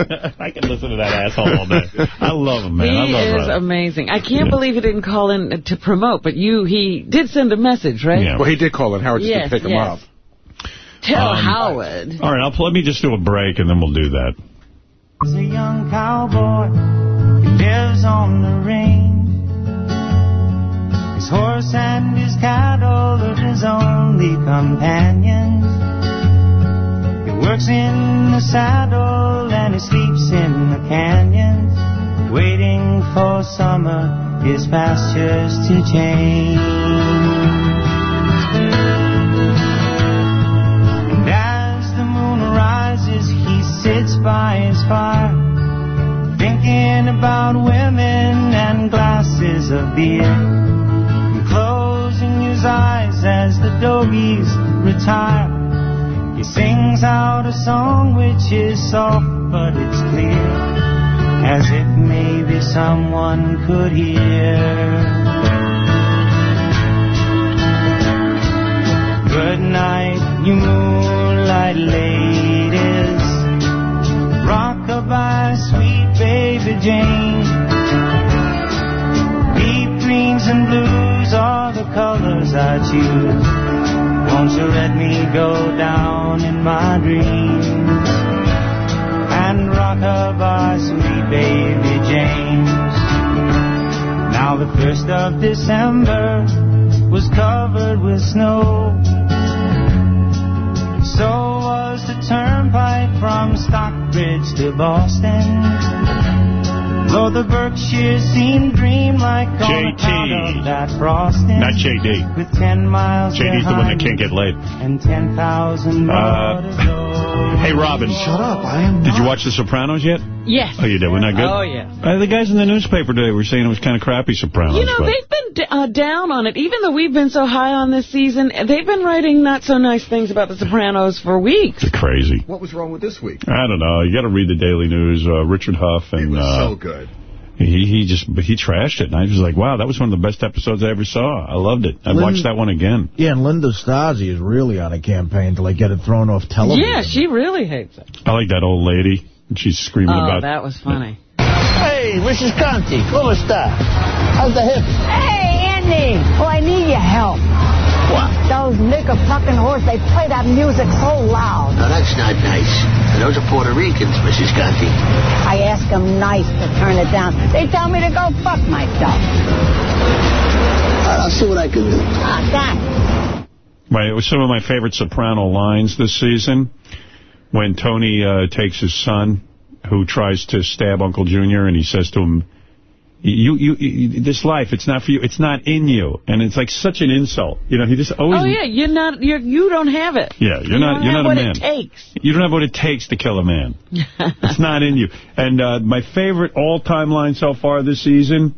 *laughs* I can listen to that asshole all day. I love him, man. I He love is Riley. amazing. I can't believe he didn't call in to promote, but you, he did send a message, right? Yeah. Well, he did call in. Howard just Yes, didn't pick him up. Tell Um, Howard. All right, I'll, let me just do a break, and then we'll do that. Lives on the range. His horse and his cattle are his only companions. He works in the saddle and he sleeps in the canyons, waiting for summer, his pastures to change. And as the moon rises, he sits by his fire, thinking about women and glasses of beer, and closing his eyes as the doggies retire. He sings out a song which is soft, but it's clear. as if maybe someone could hear. Good night, you moonlight ladies. Rockabye, sweet baby Jane. Deep greens and blues are the colors I choose. Won't you let me go down in my dreams and rockabye, sweet baby James? Now the first of December was covered with snow. So was the turnpike from Stockbridge to Boston. Though the Berkshires seemed dreamlike on JT. account of that frosting. Not JD. With 10 miles JD's the one that can't get laid. and 10,000 Uh. Hey, Robin. Shut up. I am Did you watch The Sopranos yet? Yes. Oh, you did? Wasn't that good? Oh, yeah. Uh, the guys in the newspaper today were saying it was kind of crappy Sopranos. You know, but- they've been d- uh, down on it. Even though we've been so high on this season, they've been writing not so nice things about The Sopranos for weeks. It's crazy. What was wrong with this week? I don't know. You got to read the Daily News. Uh, Richard Huff and was uh, so good. He he just he trashed it, and I was like, wow, that was one of the best episodes I ever saw. I loved it. I Lynn- watched that one again. Yeah, and Linda Stasi is really on a campaign to like get it thrown off television. Yeah, she really hates it. I like that old lady. and She's screaming Oh, about. that was funny. Hey, Mrs. Conti, ¿cómo está? How's the hip? Hey, Andy. Oh, I need your help. What? Those knicker-fucking horse, they play that music so loud. Now, that's not nice. Those are Puerto Ricans, Mrs. Conti. I ask them nice to turn it down. They tell me to go fuck myself. I'll see what I can do. Ah, thanks. Right, it was some of my favorite soprano lines this season. When Tony uh, takes his son, who tries to stab Uncle Junior, and he says to him, you, you, you, this life, it's not for you, it's not in you. And it's like such an insult. You know, he just always... Oh, yeah, you're not, you're, you don't have it. Yeah, you're You not. You're not a what man. it takes. You don't have what it takes to kill a man. *laughs* it's not in you. And uh, my favorite all-time line so far this season,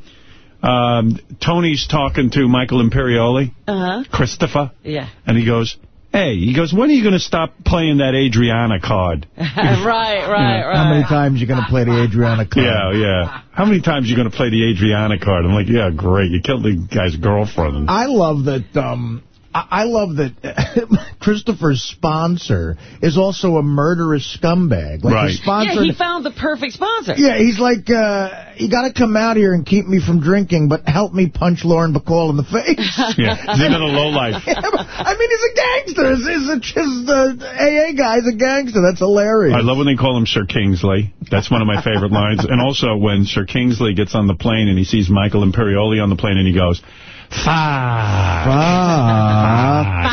um, Tony's talking to Michael Imperioli, Uh-huh. Christopher, Yeah. and he goes, "Hey," he goes, "When are you going to stop playing that Adriana card?" *laughs* right, right, right. How many times you going to play the Adriana card? Yeah, yeah. How many times you going to play the Adriana card? I'm like, yeah, great. You killed the guy's girlfriend. I love that. Um, I I love that *laughs* Christopher's sponsor is also a murderous scumbag. Like Right. Sponsor, Yeah, he found the perfect sponsor. Yeah, he's like, uh, you got to come out here and keep me from drinking, but help me punch Lauren Bacall in the face. *laughs* Yeah, he's even a low lowlife. *laughs* I mean, he's a gangster. He's his, his uh, AA guy's a gangster. That's hilarious. I love when they call him Sir Kingsley. That's one of my favorite lines. And also when Sir Kingsley gets on the plane and he sees Michael Imperioli on the plane and he goes, Fuck. Fuck.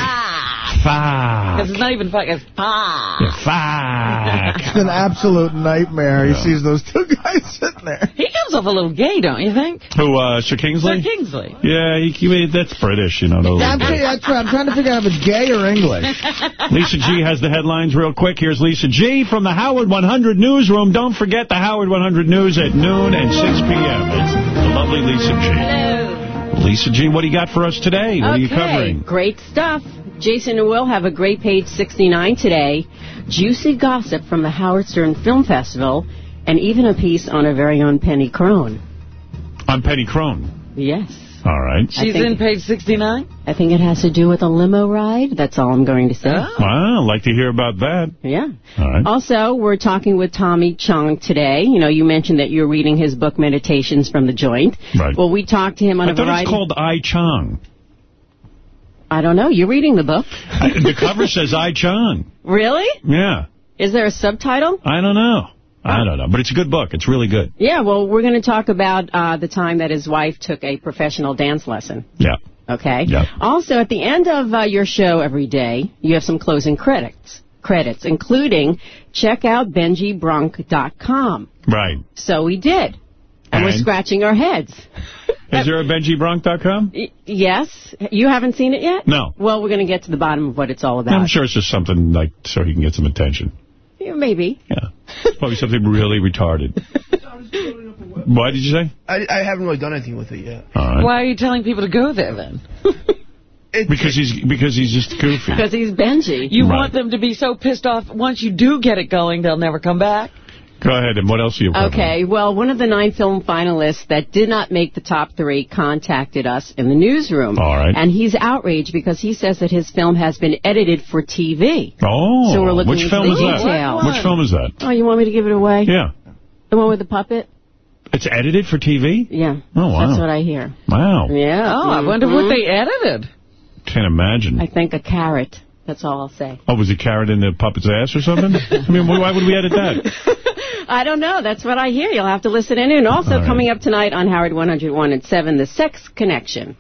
Fuck. Because it's not even fuck, it's fuck. Fuck. *laughs* It's an absolute nightmare. He sees those two guys sitting there. He comes off a little gay, don't you think? Who, uh, Sir Kingsley? Sir Kingsley. Yeah, he, he, that's British, you know. those- I'm, trying- that's right. I'm trying to figure out if it's gay or English. *laughs* Lisa G has the headlines real quick. Here's Lisa G from the Howard 100 Newsroom. Don't forget the Howard 100 News at noon and 6 p.m. It's the lovely Lisa G. Lisa G, what do you got for us today? What are you covering? great stuff. Jason and Will have a great page 69 today. Juicy gossip from the Howard Stern Film Festival, and even a piece on our very own Penny Crone. I'm Penny Crone. Yes. All right. She's think- in page 69? I think it has to do with a limo ride. That's all I'm going to say. Oh. Wow, I'd like to hear about that. Yeah. All right. Also, we're talking with Tommy Chong today. You know, you mentioned that you're reading his book, Meditations from the Joint. Right. Well, we talked to him on I a thought variety... it's called I Chong. I don't know. You're reading the book. The cover says I Chong. Really? Yeah. Is there a subtitle? I don't know. I don't know. But it's a good book. It's really good. Yeah, well, we're going to talk about uh, the time that his wife took a professional dance lesson. Yeah. Okay. Yeah. Also, at the end of uh, your show every day, you have some closing credits, credits, including check out BenjyBronk.com. Right. So we did. And we're scratching our heads. Is there a BenjyBronk.com? Yes. You haven't seen it yet? No. Well, we're going to get to the bottom of what it's all about. I'm sure it's just something like so he can get some attention. Yeah, maybe. Yeah. It's probably something really retarded. Why did you say? I, I haven't really done anything with it yet. All right. Why are you telling people to go there then? *laughs* Because he's because he's just goofy. Because he's Benjy. You Right. want them to be so pissed off, once you do get it going, they'll never come back? Go ahead, and what else are you covering? Okay, well, one of the nine film finalists that did not make the top three contacted us in the newsroom. All right. And he's outraged because he says that his film has been edited for TV. Oh, So we're looking which into film the is that? details. Which film is that? Oh, you want me to give it away? Yeah. The one with the puppet? It's edited for TV? Yeah. Oh, wow. That's what I hear. Wow. Yeah. Oh, I wonder what mm-hmm. they edited. Can't imagine. I think a carrot. That's all I'll say. Oh, was it carrot in the puppet's ass or something? *laughs* I mean, why would we edit that? *laughs* I don't know. That's what I hear. You'll have to listen in. And also All right. coming up tonight on Howard 101 at 7, The Sex Connection.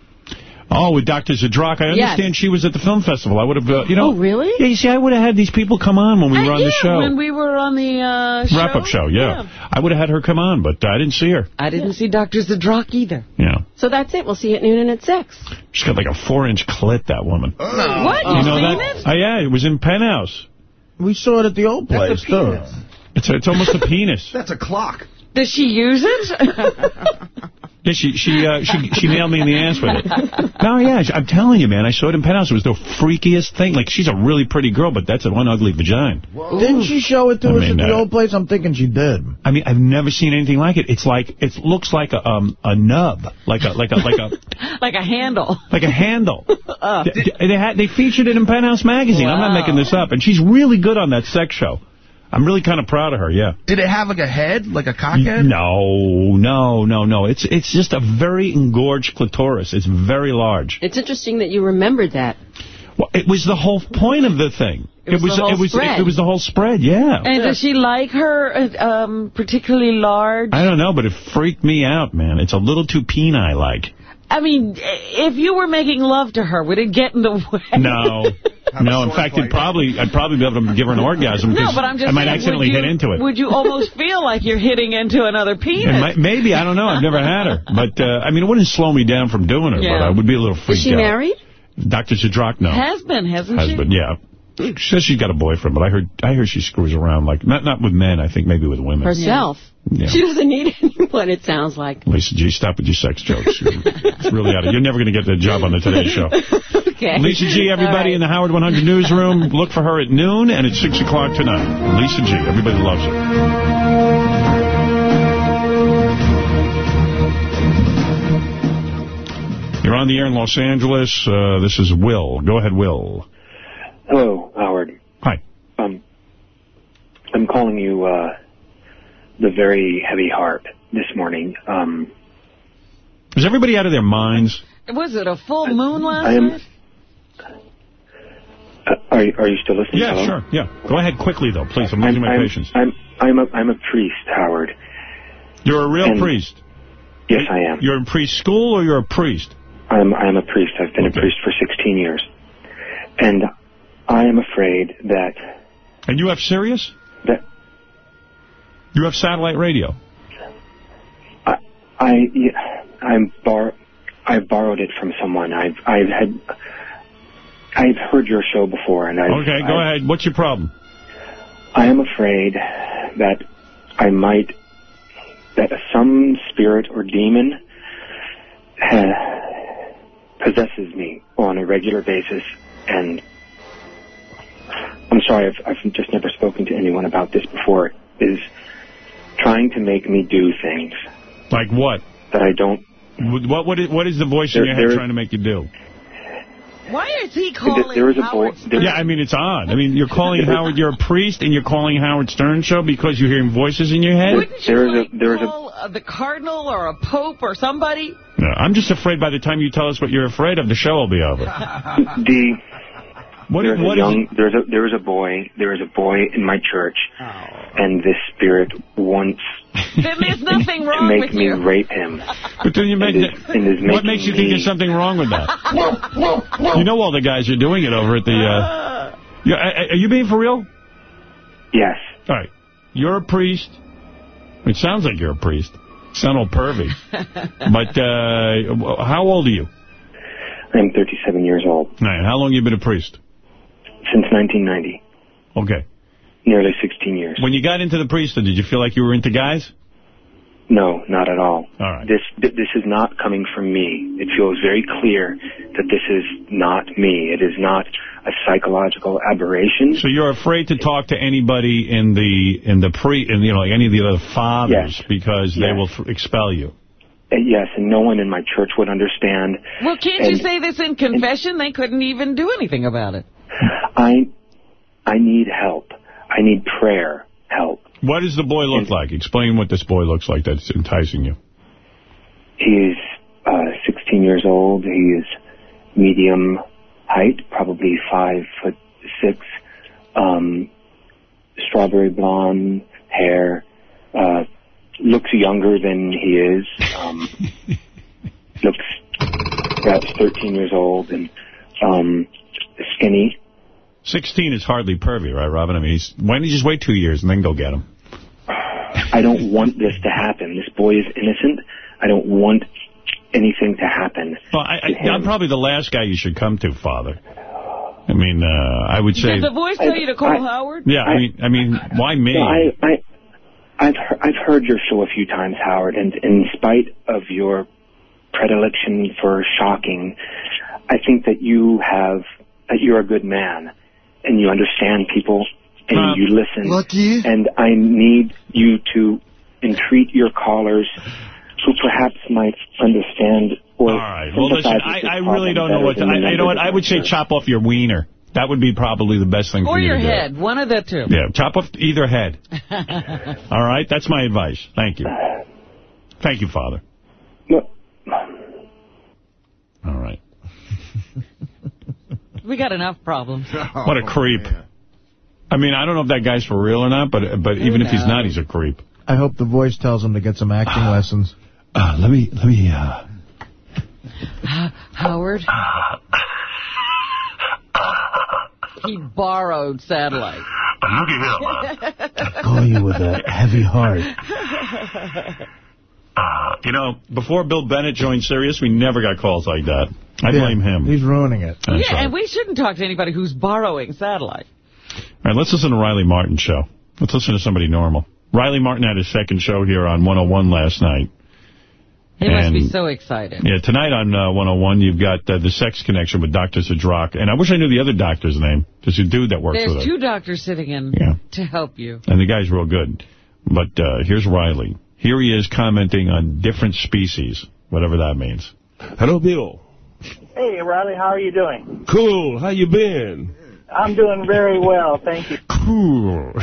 Oh, with Dr. Zadrock. I Yes. understand she was at the film festival. I would have, uh, you know. Oh, really? Yeah, you see, I would have had these people come on when we were on yeah, the show. when we were on the uh, show. Wrap-up show, yeah. I would have had her come on, but I didn't see her. I didn't see Dr. Zadrock either. Yeah. So that's it. We'll see you at noon and at 6. She's got like a four-inch clit, that woman. What? You You know that? it? Oh, yeah, it was in Penthouse. We saw it at the old place, too. It's, a, it's almost a penis. *laughs* That's a clock. Does she use it? *laughs* Yeah, she she uh, she she nailed me in the ass with it. No, yeah, I'm telling you, man. I saw it in Penthouse. It was the freakiest thing. Like, she's a really pretty girl, but that's a one ugly vagina. Didn't she show it to I us mean, at the uh, old place? I'm thinking she did. I mean, I've never seen anything like it. It's like it looks like a um a nub, like a like a like a *laughs* like a handle. like a handle. Uh, They, they had they featured it in Penthouse magazine. I'm not making this up, and she's really good on that sex show. I'm really kind of proud of her. Yeah. Did it have like a head, like a cockhead? No, no, no, no. It's it's just a very engorged clitoris. It's very large. It's interesting that you remembered that. Well, it was the whole point of the thing. It was the whole it was spread. it was the whole spread. Yeah. And does she like her uh, um, particularly large? I don't know, but it freaked me out, man. It's a little too penile like. I mean, if you were making love to her, would it get in the way? No. *laughs* No, in fact, it'd probably, I'd probably be able to give her an orgasm No, because but I'm just I might saying, accidentally you, hit into it. Would you almost feel like you're hitting into another penis? Might, maybe, I don't know. I've never had her. But, uh, I mean, it wouldn't slow me down from doing it, but Yeah. I would be a little freaked out. Is she out. married? Dr. Zadrock, no. Has been, hasn't she? Husband, yeah. She says she's got a boyfriend, but I heard I heard she screws around, like, not not with men, I think maybe with women. Herself. Yeah. She doesn't need *laughs* anyone, it sounds like. Lisa G, stop with your sex jokes. It's really out of, you're never going to get that job on the Today Show. Okay. Lisa G, everybody in the Howard 100 newsroom, look for her at noon and at 6 o'clock tonight. Lisa G, everybody loves her. You're on the air in Los Angeles. Uh, this is Will. Go ahead, Will. Hello, Howard. Hi. Um, I'm calling you uh, the very heavy heart this morning. Um, Is everybody out of their minds? Was it a full moon last I am. night? Uh, are you, are you still listening? Yeah, Hello? sure. Yeah. Go ahead quickly, though, please. I'm losing my I'm, patience. I'm I'm a I'm a priest, Howard. You're a real and- priest. Yes, I am. You're in priest school or you're a priest? I'm I'm a priest. I've been a priest for 16 years, and I am afraid that And you have Sirius? That- You have satellite radio? I yeah, I'm bar I've borrowed it from someone. I've I've had I've heard your show before, and I've Okay, go I've- ahead. What's your problem? I am afraid that I might, that some spirit or demon uh, possesses me on a regular basis, and I'm sorry, I've, I've just never spoken to anyone about this before, is trying to make me do things Like what? that I don't. What what is, what is the voice in your head trying to make you do? Why is he calling there is a boy. Howard there- Yeah, I mean, it's odd. I mean, you're calling Howard, you're a priest, and you're calling Howard Stern show because you're hearing voices in your head? Wouldn't you There is a- like there is a- call uh, the cardinal or a pope or somebody? No, I'm just afraid by the time you tell us what you're afraid of, the show will be over. *laughs* The What, there's what a is young there's a there is a boy there is a boy in my church, and this spirit wants there's nothing to make with me you. rape him. But then you make And is- and is what makes you think there's something wrong with that? *laughs* You know all the guys are doing it over at the... Uh, yeah, are are you being for real? Yes. All right. You're a priest. It sounds like you're a priest. Sound all pervy. *laughs* but uh, how old are you? I'm 37 years old. All right. How long have you been a priest? Since 1990. Okay. Nearly 16 years. When you got into the priesthood, did you feel like you were into guys? No, not at all. All right. This th- this is not coming from me. It feels very clear that this is not me. It is not a psychological aberration. So you're afraid to talk to anybody in the in the pre in you know like any of the other fathers because they will f- expel you. Uh, yes, and no one in my church would understand. Well, can't you say this in confession? They couldn't even do anything about it. I I need help. I need prayer help. What does the boy look like? Explain what this boy looks like that's enticing you. He's uh, 16 years old. He is medium height, probably five foot six. Um, strawberry blonde hair. Uh, looks younger than he is. Um, *laughs* looks perhaps 13 years old and um, skinny. 16 is hardly pervy, right, Robin? I mean, he's, why don't you just wait two years and then go get him? I don't want this to happen. This boy is innocent. I don't want anything to happen. Well, I, I, I'm probably the last guy you should come to, Father. I mean, uh, I would say... Did the voice tell you to call Howard? Yeah, I mean, I mean, why me? No, I, I, I've he- I've heard your show a few times, Howard, and in spite of your predilection for shocking, I think that you have that you're a good man, and you understand people, and Um, you listen. Lucky. And I need you to entreat your callers, who perhaps might understand or All right. Well, listen, sympathize I, with this I really don't know what to... than I, you know what? I would say chop off your wiener. That would be probably the best thing Or for you your to do. head. One of the two. Yeah, chop off either head. *laughs* All right? That's my advice. Thank you. Thank you, Father. All right. *laughs* We got enough problems. *laughs* What a creep. I mean, I don't know if that guy's for real or not, but but even if he's not, he's a creep. I hope the voice tells him to get some acting lessons. Uh, let me, let me, uh... Howard? he borrowed satellite. Look at him. *laughs* I call you with a heavy heart. *laughs* You know, before Bill Bennett joined Sirius, we never got calls like that. I Yeah, blame him. He's ruining it. That's yeah, right. and we shouldn't talk to anybody who's borrowing satellite. All right, let's listen to Riley Martin's show. Let's listen to somebody normal. Riley Martin had his second show here on 101 last night. He must be so excited. Yeah, tonight on uh, 101, you've got uh, the sex connection with Dr. Zadrock. And I wish I knew the other doctor's name. There's a dude that works There's with her. two doctors sitting in to help you. And the guy's real good. But uh, here's Riley. Here he is commenting on different species, whatever that means. Hello, Bill. Hey, Riley, how are you doing? Cool. How you been? I'm doing very well, thank you. Cool.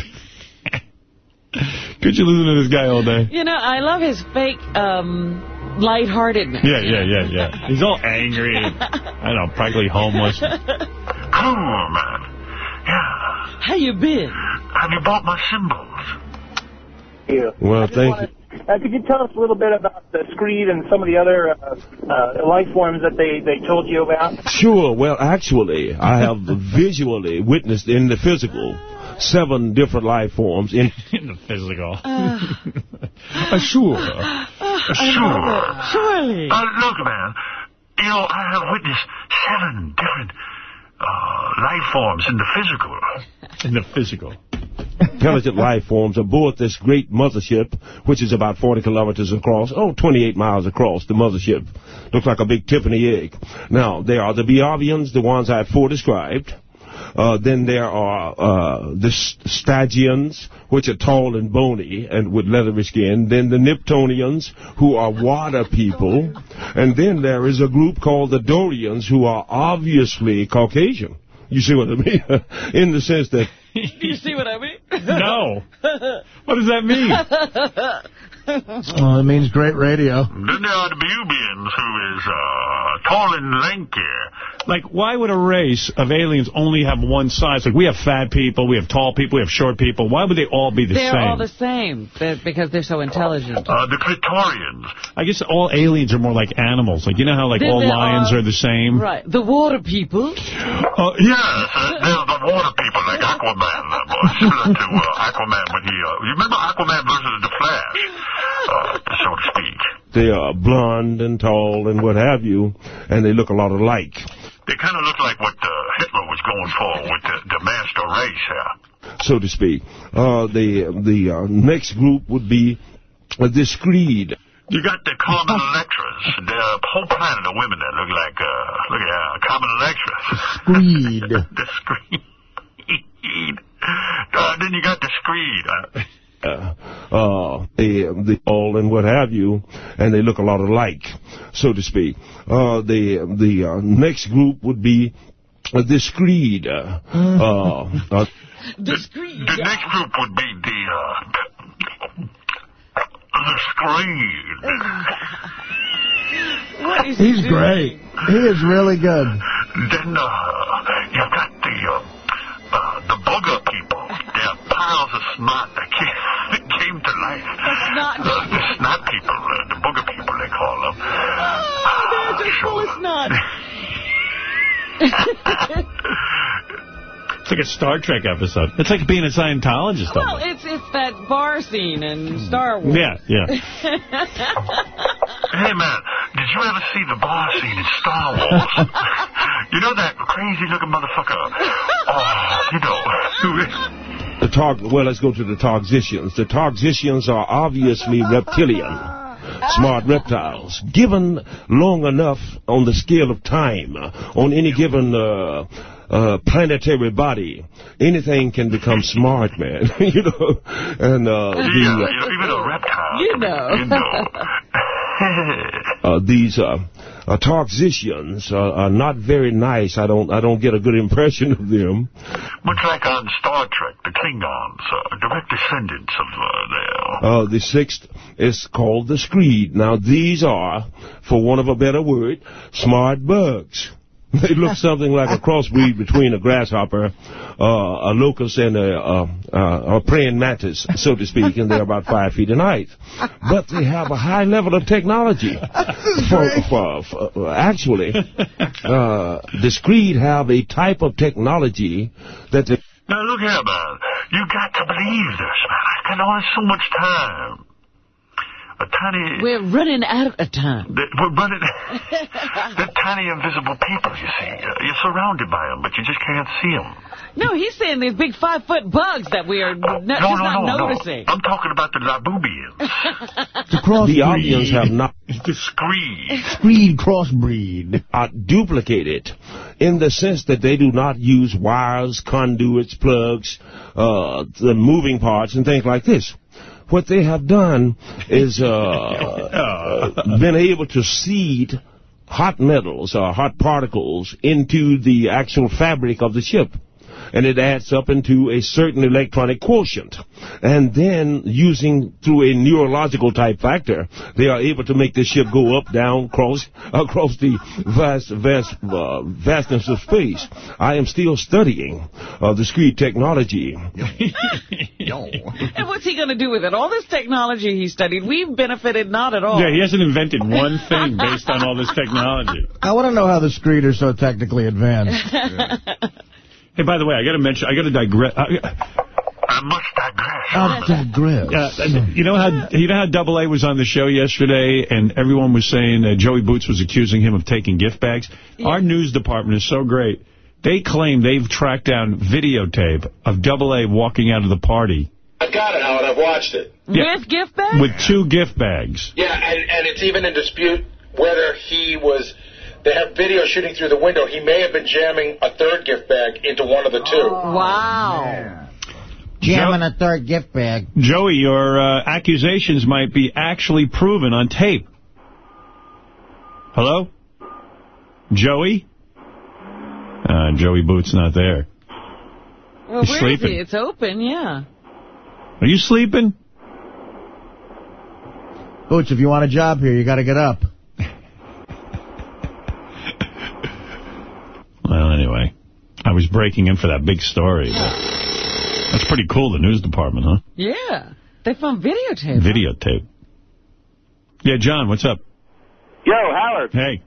Could you listen to this guy all day? You know, I love his fake um, lightheartedness. Yeah, yeah, yeah, yeah. He's all angry. *laughs* I don't know, practically homeless. Cool, man. Yeah. How you been? Have you bought my symbols? Yeah. Well, thank you. Uh, could you tell us a little bit about the screed and some of the other uh, uh, life forms that they, they told you about? Sure. Well, actually, I have visually witnessed in the physical seven different life forms. In, *laughs* in the physical. Uh, *laughs* sure. Sure. Surely. Uh, look, man. You know, I have witnessed seven different uh, life forms in the physical. *laughs* In the physical. Intelligent life forms aboard this great mothership, which is about 40 kilometers across, oh, 28 miles across, the mothership. Looks like a big Tiffany egg. Now, there are the Biavians, the ones I have foredescribed. Uh, then there are uh, the Stygians, which are tall and bony and with leathery skin. Then the Niptonians, who are water people. And then there is a group called the Dorians, who are obviously Caucasian. You see what I mean? *laughs* In the sense that *laughs* Do you see what I mean? No. *laughs* What does that mean? *laughs* *laughs* Well, it means great radio. Then there are the Bubians, who is uh, tall and lanky. Like, why would a race of aliens only have one size? Like, we have fat people, we have tall people, we have short people. Why would they all be the same? they're all the same they're, because they're so intelligent. Uh, the Clitorians. I guess all aliens are more like animals. Like, you know how, like, Then all there lions are- are, the same? Right. The water people. Oh, Yes, uh, there's the water people like Aquaman, uh, *laughs* boy, similar to uh, Aquaman when he... Uh, you remember Aquaman versus The Flash, uh, so to speak. they are blonde and tall and what have you, and they look a lot alike. They kind of look like what uh, Hitler was going for with the, the master race here. so to speak. Uh, the the uh, next group would be uh, the screed. You got the Carmen Electras. The whole planet of women that look like, uh, look at uh, Carmen Electras. Screed. *laughs* the screed. *laughs* Uh, then you got the screed. Uh, uh, uh, the, the all and what have you, and they look a lot alike, so to speak. Uh, the the uh, next group would be uh, *laughs* the screed. Uh, The screed. the next group would be the, uh, the screed. *laughs* What is He's he great. He is really good. Then, uh, you got the, uh, uh, the booger people. They're piles of snot that came, that came to life. The snot. Uh, *laughs* the snot people, uh, the booger people, they call them. Oh, they're just full of snot. It's like a Star Trek episode. It's like being a Scientologist. well, it's it's that bar scene in Star Wars. Yeah, yeah. *laughs* Hey, man, did you ever see the bar scene in Star Wars? *laughs* you know that crazy-looking motherfucker? Oh, you know. The tog well, let's go to the Toxicians. The Toxicians are obviously reptilian, smart reptiles. Given long enough on the scale of time, on any given uh, uh, planetary body, anything can become smart, man. *laughs* you know, and uh, the, you know, even a reptile. You know. You *laughs* know. *laughs* uh, these uh, uh, Toxicians are, are not very nice. I don't I don't get a good impression of them. Much like on Star Trek, the Klingons, uh, direct descendants of uh, their... Uh, the sixth is called the screed. Now, these are, for want of a better word, smart bugs. *laughs* They look something like a crossbreed between a grasshopper, uh, a locust, and a, a, a, a praying mantis, so to speak, and they're about five feet in height. But they have a high level of technology. *laughs* For, for, for, actually, uh, the screed have a type of technology that... They Now, look here, man. You got to believe this, man. I got only so much time. A tiny... We're running out of time. the- We're running... *laughs* They're tiny invisible people, you see. Uh, You're surrounded by them, but you just can't see them. No, he's saying these big five-foot bugs that we are not, no, just no, not no, noticing. no. I'm talking about the Labubians. *laughs* The crossbreed. the Ovians have not... The screed. Screed crossbreed. are duplicated in the sense that they do not use wires, conduits, plugs, uh, the moving parts, and things like this. What they have done is uh, *laughs* uh, been able to seed hot metals or hot particles into the actual fabric of the ship. And it adds up into a certain electronic quotient. And then, using through a neurological type factor, they are able to make the ship go up, down, cross, *laughs* across the vast, vast, uh, vastness of space. I am still studying uh, the screed technology. *laughs* And what's he going to do with it? All this technology he studied, we've benefited not at all. Yeah, he hasn't invented one thing based on all this technology. I want to know how the Screed are so technically advanced. *laughs* Hey, by the way, I got to mention, I got to digress. I must digress. I digress. Uh, you know how you know how Double A was on the show yesterday, and everyone was saying uh, Joey Boots was accusing him of taking gift bags. Our news department is so great. They claim they've tracked down videotape of Double A walking out of the party I've got it, Howard. I've watched it. With gift bags? with two gift bags. Yeah, and, and it's even in dispute whether he was... They have video shooting through the window. He may have been jamming a third gift bag into one of the two. Wow. Jamming a third gift bag. Joey, your uh, accusations might be actually proven on tape. Hello? Joey? Uh, Joey Boots not there. Well, He's where is sleeping. he? It's open, yeah. Are you sleeping? Boots, if you want a job here, you got to get up. Well, anyway, I was breaking in for that big story. but That's pretty cool, the news department, huh? Yeah. They found videotape. Videotape. Yeah, John, what's up? Yo, Howard. Hey.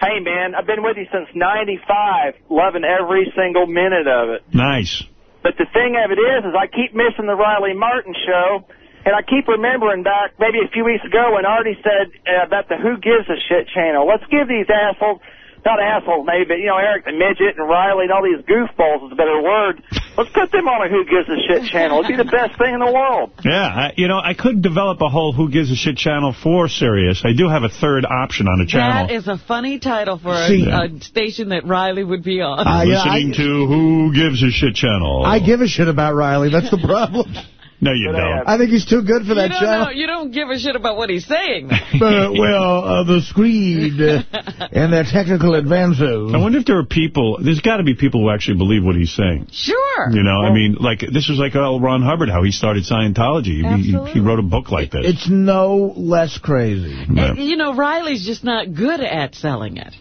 Hey, man, I've been with you since 95, loving every single minute of it. Nice. But the thing of it is, is I keep missing the Riley Martin show, and I keep remembering back maybe a few weeks ago when Artie said uh, about the Who Gives a Shit channel. Let's give these assholes not asshole maybe, but, you know, Eric the Midget and Riley and all these goofballs is a better word. Let's put them on a Who Gives a Shit channel. It'd be the best thing in the world. Yeah, I, you know, I could develop a whole Who Gives a Shit channel for Sirius. I do have a third option on a channel. That is a funny title for a, See- a station that Riley would be on. Uh, yeah, Listening I- to Who Gives a Shit channel. I give a shit about Riley. That's the problem. *laughs* no, you don't. I think he's too good for you that don't channel. know, you don't give a shit about what he's saying. *laughs* But, well, uh, the screed uh, *laughs* and their technical advances. I wonder if there are people, there's got to be people who actually believe what he's saying. Sure. You know, I mean, like, this was like L. Ron Hubbard, how he started Scientology. He, he, he wrote a book like this. It's no less crazy. Yeah. And, you know, Riley's just not good at selling it.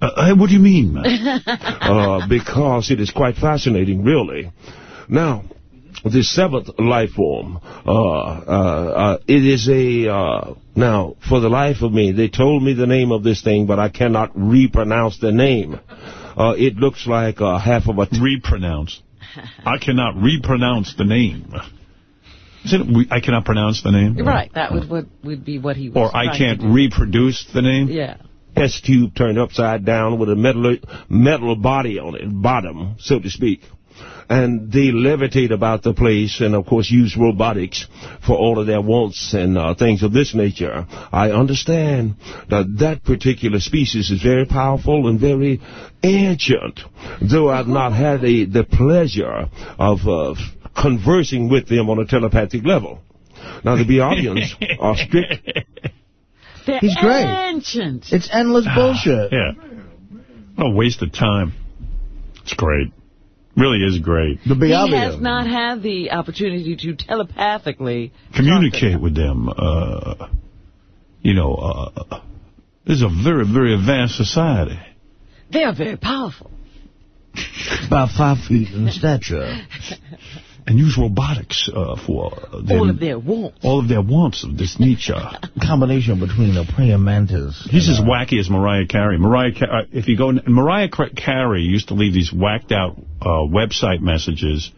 Uh, uh, what do you mean, man? *laughs* uh, because it is quite fascinating, really. Now, the seventh life form, uh, uh, uh, it is a, uh, now, for the life of me, they told me the name of this thing, but I cannot repronounce the name. Uh, it looks like uh, half of a... Repronounce. I cannot repronounce the name. Is it, we, I cannot pronounce the name? Right, that would, would, would be what he was Or I can't reproduce the name? Yeah. test tube turned upside down with a metal metal body on it, bottom, so to speak. And they levitate about the place and, of course, use robotics for all of their wants and uh, things of this nature. I understand that that particular species is very powerful and very ancient, though I've not had a, the pleasure of uh, conversing with them on a telepathic level. Now, the Biavians *laughs* are strict They're He's great. ancient. It's endless bullshit. Yeah. What a waste of time. It's great. Really is great. The He has not had the opportunity to telepathically Communicate with them. Uh, you know, uh, this is a very, very advanced society. They are very powerful. About five feet in stature. *laughs* And use robotics uh, for uh, their, All of their wants. all of their wants of this nature. *laughs* Combination between a praying mantis. He's as uh, wacky as Mariah Carey. Mariah, Ca- uh, if you go, Mariah Carey used to leave these whacked out uh, website messages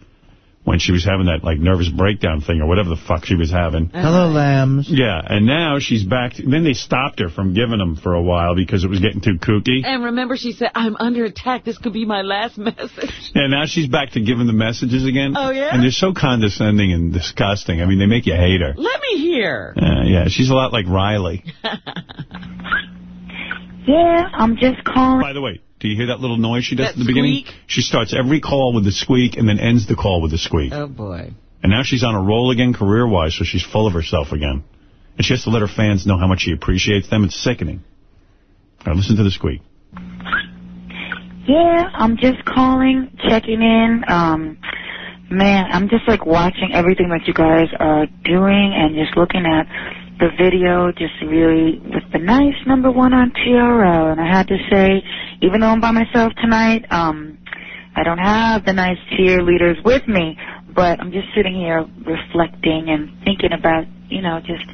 when she was having that like nervous breakdown thing or whatever the fuck she was having. Hello, lambs. Yeah, and now she's back. To, then they stopped her from giving them for a while because it was getting too kooky. And remember, she said, I'm under attack. This could be my last message. Yeah, now she's back to giving the messages again. Oh, yeah? And they're so condescending and disgusting. I mean, they make you hate her. Let me hear. Uh, yeah, she's a lot like Riley. *laughs* Yeah, I'm just calling. By the way, do you hear that little noise she does That at the beginning? She starts every call with a squeak and then ends the call with a squeak. Oh, boy. And now she's on a roll again career-wise, so she's full of herself again. And she has to let her fans know how much she appreciates them. It's sickening. All right, listen to the squeak. Yeah, I'm just calling, checking in. Um, man, I'm just like watching everything that you guys are doing and just looking at the video, just really with the nice number one on TRL. And I had to say, even though I'm by myself tonight, um, I don't have the nice cheerleaders with me, but I'm just sitting here reflecting and thinking about, you know, just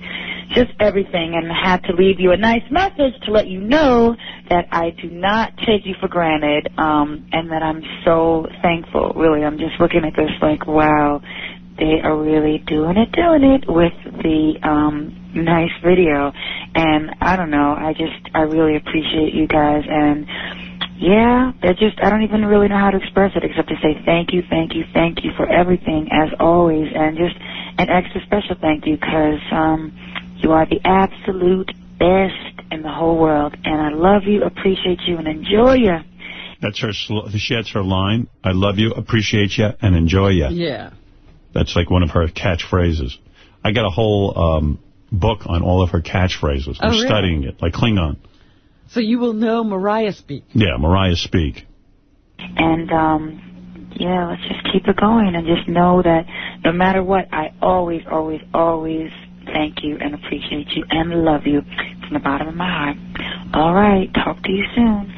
just everything and had to leave you a nice message to let you know that I do not take you for granted um and that I'm so thankful. Really, I'm just looking at this like wow, they are really doing it doing it with the um nice video and I don't know, I just I really appreciate you guys and yeah, they're just, I don't even really know how to express it except to say thank you, thank you, thank you for everything as always and just an extra special thank you because um, you are the absolute best in the whole world and I love you, appreciate you, and enjoy you. That's her. Sl she has her line. I love you, appreciate you, and enjoy you. Yeah. That's like one of her catchphrases. I got a whole um, book on all of her catchphrases. Oh, I'm really? studying it, like Klingon. So you will know Mariah speak. Yeah, Mariah Speak. And um, yeah, let's just keep it going and just know that no matter what, I always, always, always thank you and appreciate you and love you from the bottom of my heart. All right, talk to you soon.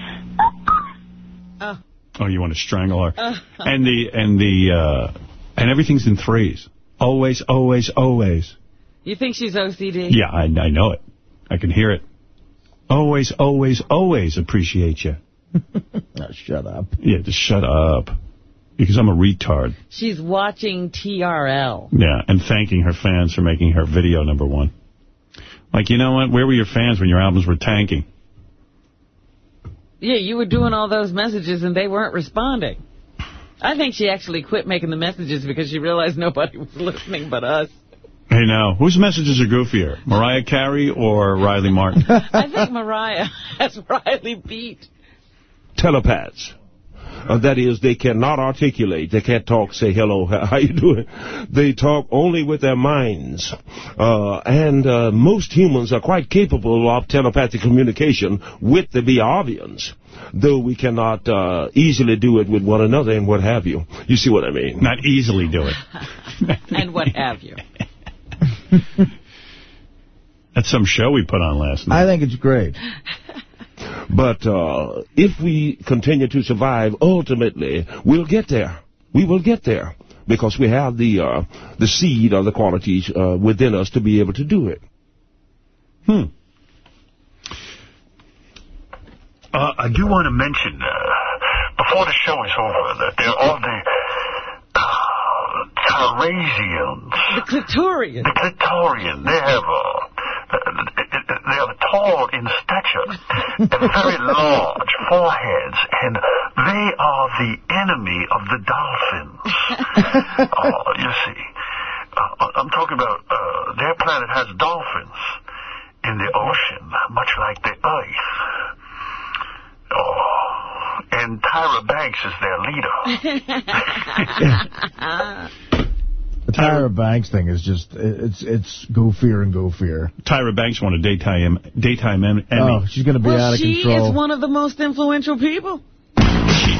Oh, you want to strangle her? Uh. and the and the uh, and everything's in threes. Always, always, always. You think she's OCD? Yeah, I, I know it. I can hear it. Always, always, always appreciate you. *laughs* Oh, shut up. Yeah, just shut up. Because I'm a retard. She's watching TRL. Yeah, and thanking her fans for making her video number one. Like, you know what? Where were your fans when your albums were tanking? Yeah, you were doing all those messages and they weren't responding. I think she actually quit making the messages because she realized nobody was listening but us. Hey, now, whose messages are goofier, Mariah Carey or Riley Martin? *laughs* I think Mariah has Riley beat. telepaths. Uh, that is, they cannot articulate. They can't talk, say hello, how, *laughs* how you doing? They talk only with their minds. Uh, and uh, most humans are quite capable of telepathic communication with the Biavians, though we cannot uh, easily do it with one another and what have you. You see what I mean? Not easily do it. *laughs* and what have you. *laughs* That's some show we put on last night. I think it's great. *laughs* But uh, if we continue to survive, ultimately, we'll get there. We will get there because we have the uh, the seed or the qualities uh, within us to be able to do it. Hmm. Uh, I do want to mention, uh, before the show is over, that there are the uh, Tarasians. The clitorian. The clitorian. They have, uh, they are tall in stature and very *laughs* large foreheads, and they are the enemy of the dolphins. *laughs* oh, you see, uh, I'm talking about uh, their planet has dolphins in the ocean, much like the Earth. Oh, and Tyra Banks is their leader. *laughs* The Tyra Banks thing is just, it's it's goofier and goofier. Tyra Banks won a daytime daytime Emmy. Oh, she's going to be well, out of control. she control. is one of the most influential people.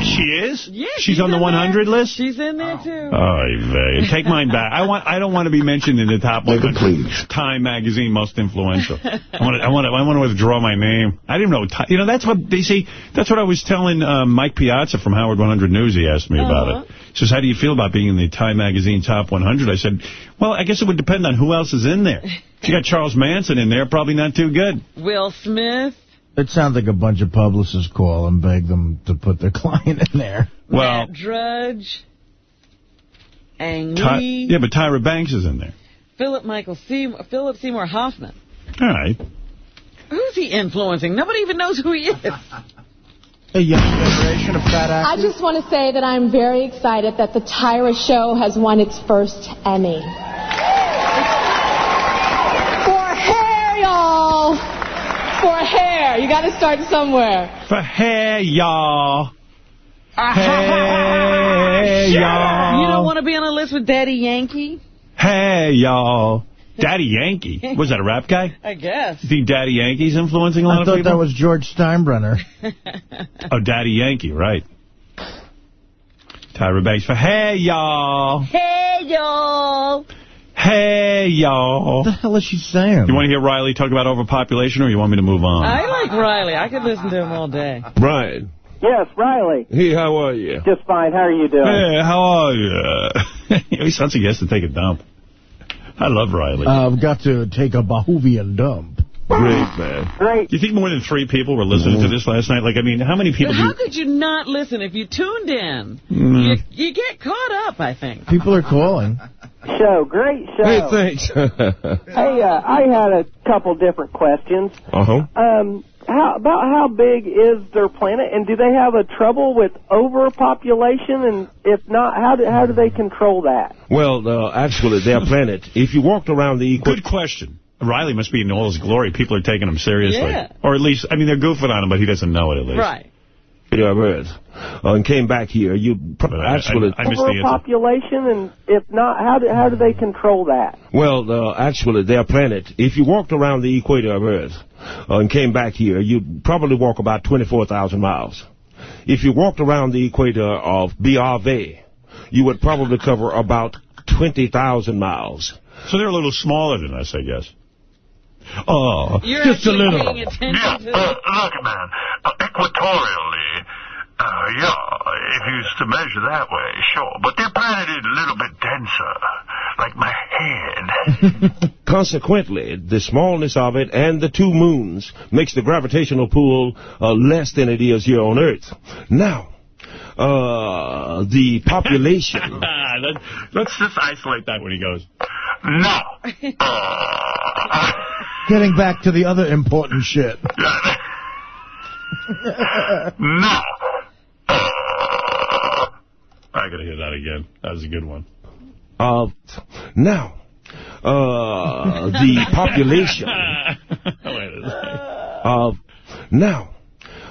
She is? Yeah, She's on the 100 there. list? She's in there, too. Oy vey. Take mine back. I want. I don't want to be mentioned in the top 100. Time magazine most influential. *laughs* I want. To, I want. To, I want to withdraw my name. I didn't know. Ti- You know, that's what they say. That's what I was telling uh, Mike Piazza from Howard 100 News. He asked me about Uh-huh. it. He says, "How do you feel about being in the Time magazine top 100?" I said, "Well, I guess it would depend on who else is in there. If you got Charles Manson in there, probably not too good." Will Smith. It sounds like a bunch of publicists call and beg them to put their *laughs* client in there. Well, Matt Drudge. Ang Ty- Lee. yeah, but Tyra Banks is in there. Philip Michael Seymour. Philip Seymour Hoffman. All right. Who's he influencing? Nobody even knows who he is. *laughs* A young generation of fat actors. I just want to say that I'm very excited that the Tyra Show has won its first Emmy. For hair, y'all. For hair. You got to start somewhere. For hair, y'all. Ah, hey, y'all. You don't want to be on a list with Daddy Yankee? Hey, y'all. Daddy Yankee. Was that a rap guy? *laughs* I guess. You think Daddy Yankee's influencing a lot I of people? I thought people? that was George Steinbrenner. *laughs* Oh, Daddy Yankee, right. Tyra Banks for Hey, y'all. Hey, y'all. Hey, y'all. What the hell is she saying? You want to hear Riley talk about overpopulation, or you want me to move on? I like Riley. I could listen to him all day. Brian. Yes, Riley. Hey, how are you? Just fine. How are you doing? Hey, how are you? *laughs* he sounds like he has to take a dump. I love Riley. Uh, I've got to take a Bahuvian dump. Great, *laughs* man. Great. Do you think more than three people were listening to this last night? Like, I mean, how many people But do how you... could you not listen if you tuned in? Mm. You, you get caught up, I think. People are calling. Show, great show. Hey, thanks. *laughs* Hey, uh, I had a couple different questions. uh-huh. Um, how about how big is their planet, and do they have a trouble with overpopulation? And if not, how do how do they control that? Well, uh, actually, their planet, if you walked around the equator... Good question. Riley must be in all his glory. People are taking him seriously. Yeah. Or at least, I mean, they're goofing on him, but he doesn't know it at least. Right. of Earth uh, and came back here, you pro- I- I- actually... I missed the answer. And if not, how do how do they control that? Well, uh, actually, their planet, if you walked around the equator of Earth uh, and came back here, you'd probably walk about 24,000 miles. If you walked around the equator of BRV, you would probably cover about 20,000 miles. So they're a little smaller than us, I guess. Oh, You're just a little. paying Yeah, to uh, look, man, uh, equatorially, uh, yeah, if you used to measure that way, sure. But their planet is a little bit denser, like my head. *laughs* *laughs* Consequently, the smallness of it and the two moons makes the gravitational pull uh, less than it is here on Earth. Now, uh, the *laughs* population... Let, let's just isolate that when he goes. No. Getting back to the other important shit. Now, I gotta hear that again. That was a good one. Uh, now, uh, the *laughs* population of now,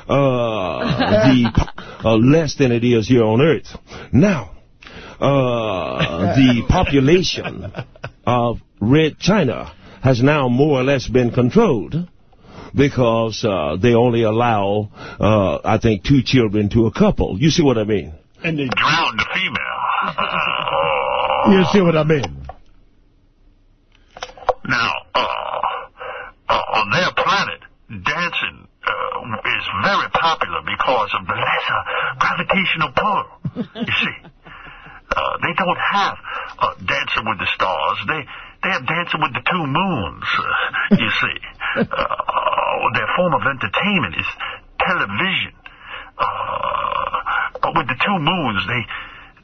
uh, the po- uh, less than it is here on Earth. Now, uh, the population of Red China has now more or less been controlled because uh, they only allow, uh, I think, two children to a couple. You see what I mean? And they drowned the female. *laughs* You see what I mean? Now, uh, uh, on their planet, dancing uh, is very popular because of the lesser gravitational pull. *laughs* You see, uh, they don't have uh, Dancing with the Stars. They they have Dancing with the Two Moons. Uh, you *laughs* see, uh, their form of entertainment is television. Uh, but with the Two Moons, they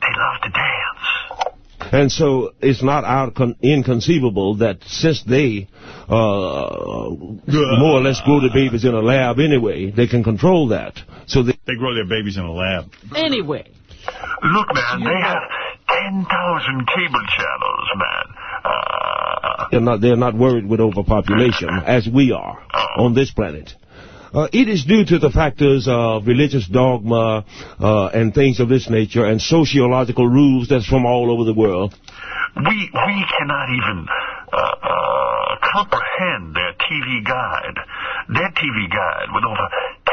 they love to dance. And so it's not out con inconceivable that since they uh, more or less grow the babies in a lab anyway, they can control that. So they, they grow their babies in a lab. Anyway. Look, man, they have 10,000 cable channels, man. They're not they're not worried with overpopulation as we are on this planet. Uh, it is due to the factors of religious dogma uh, and things of this nature and sociological rules that's from all over the world. We we cannot even uh, uh, comprehend their TV guide. Their TV guide with over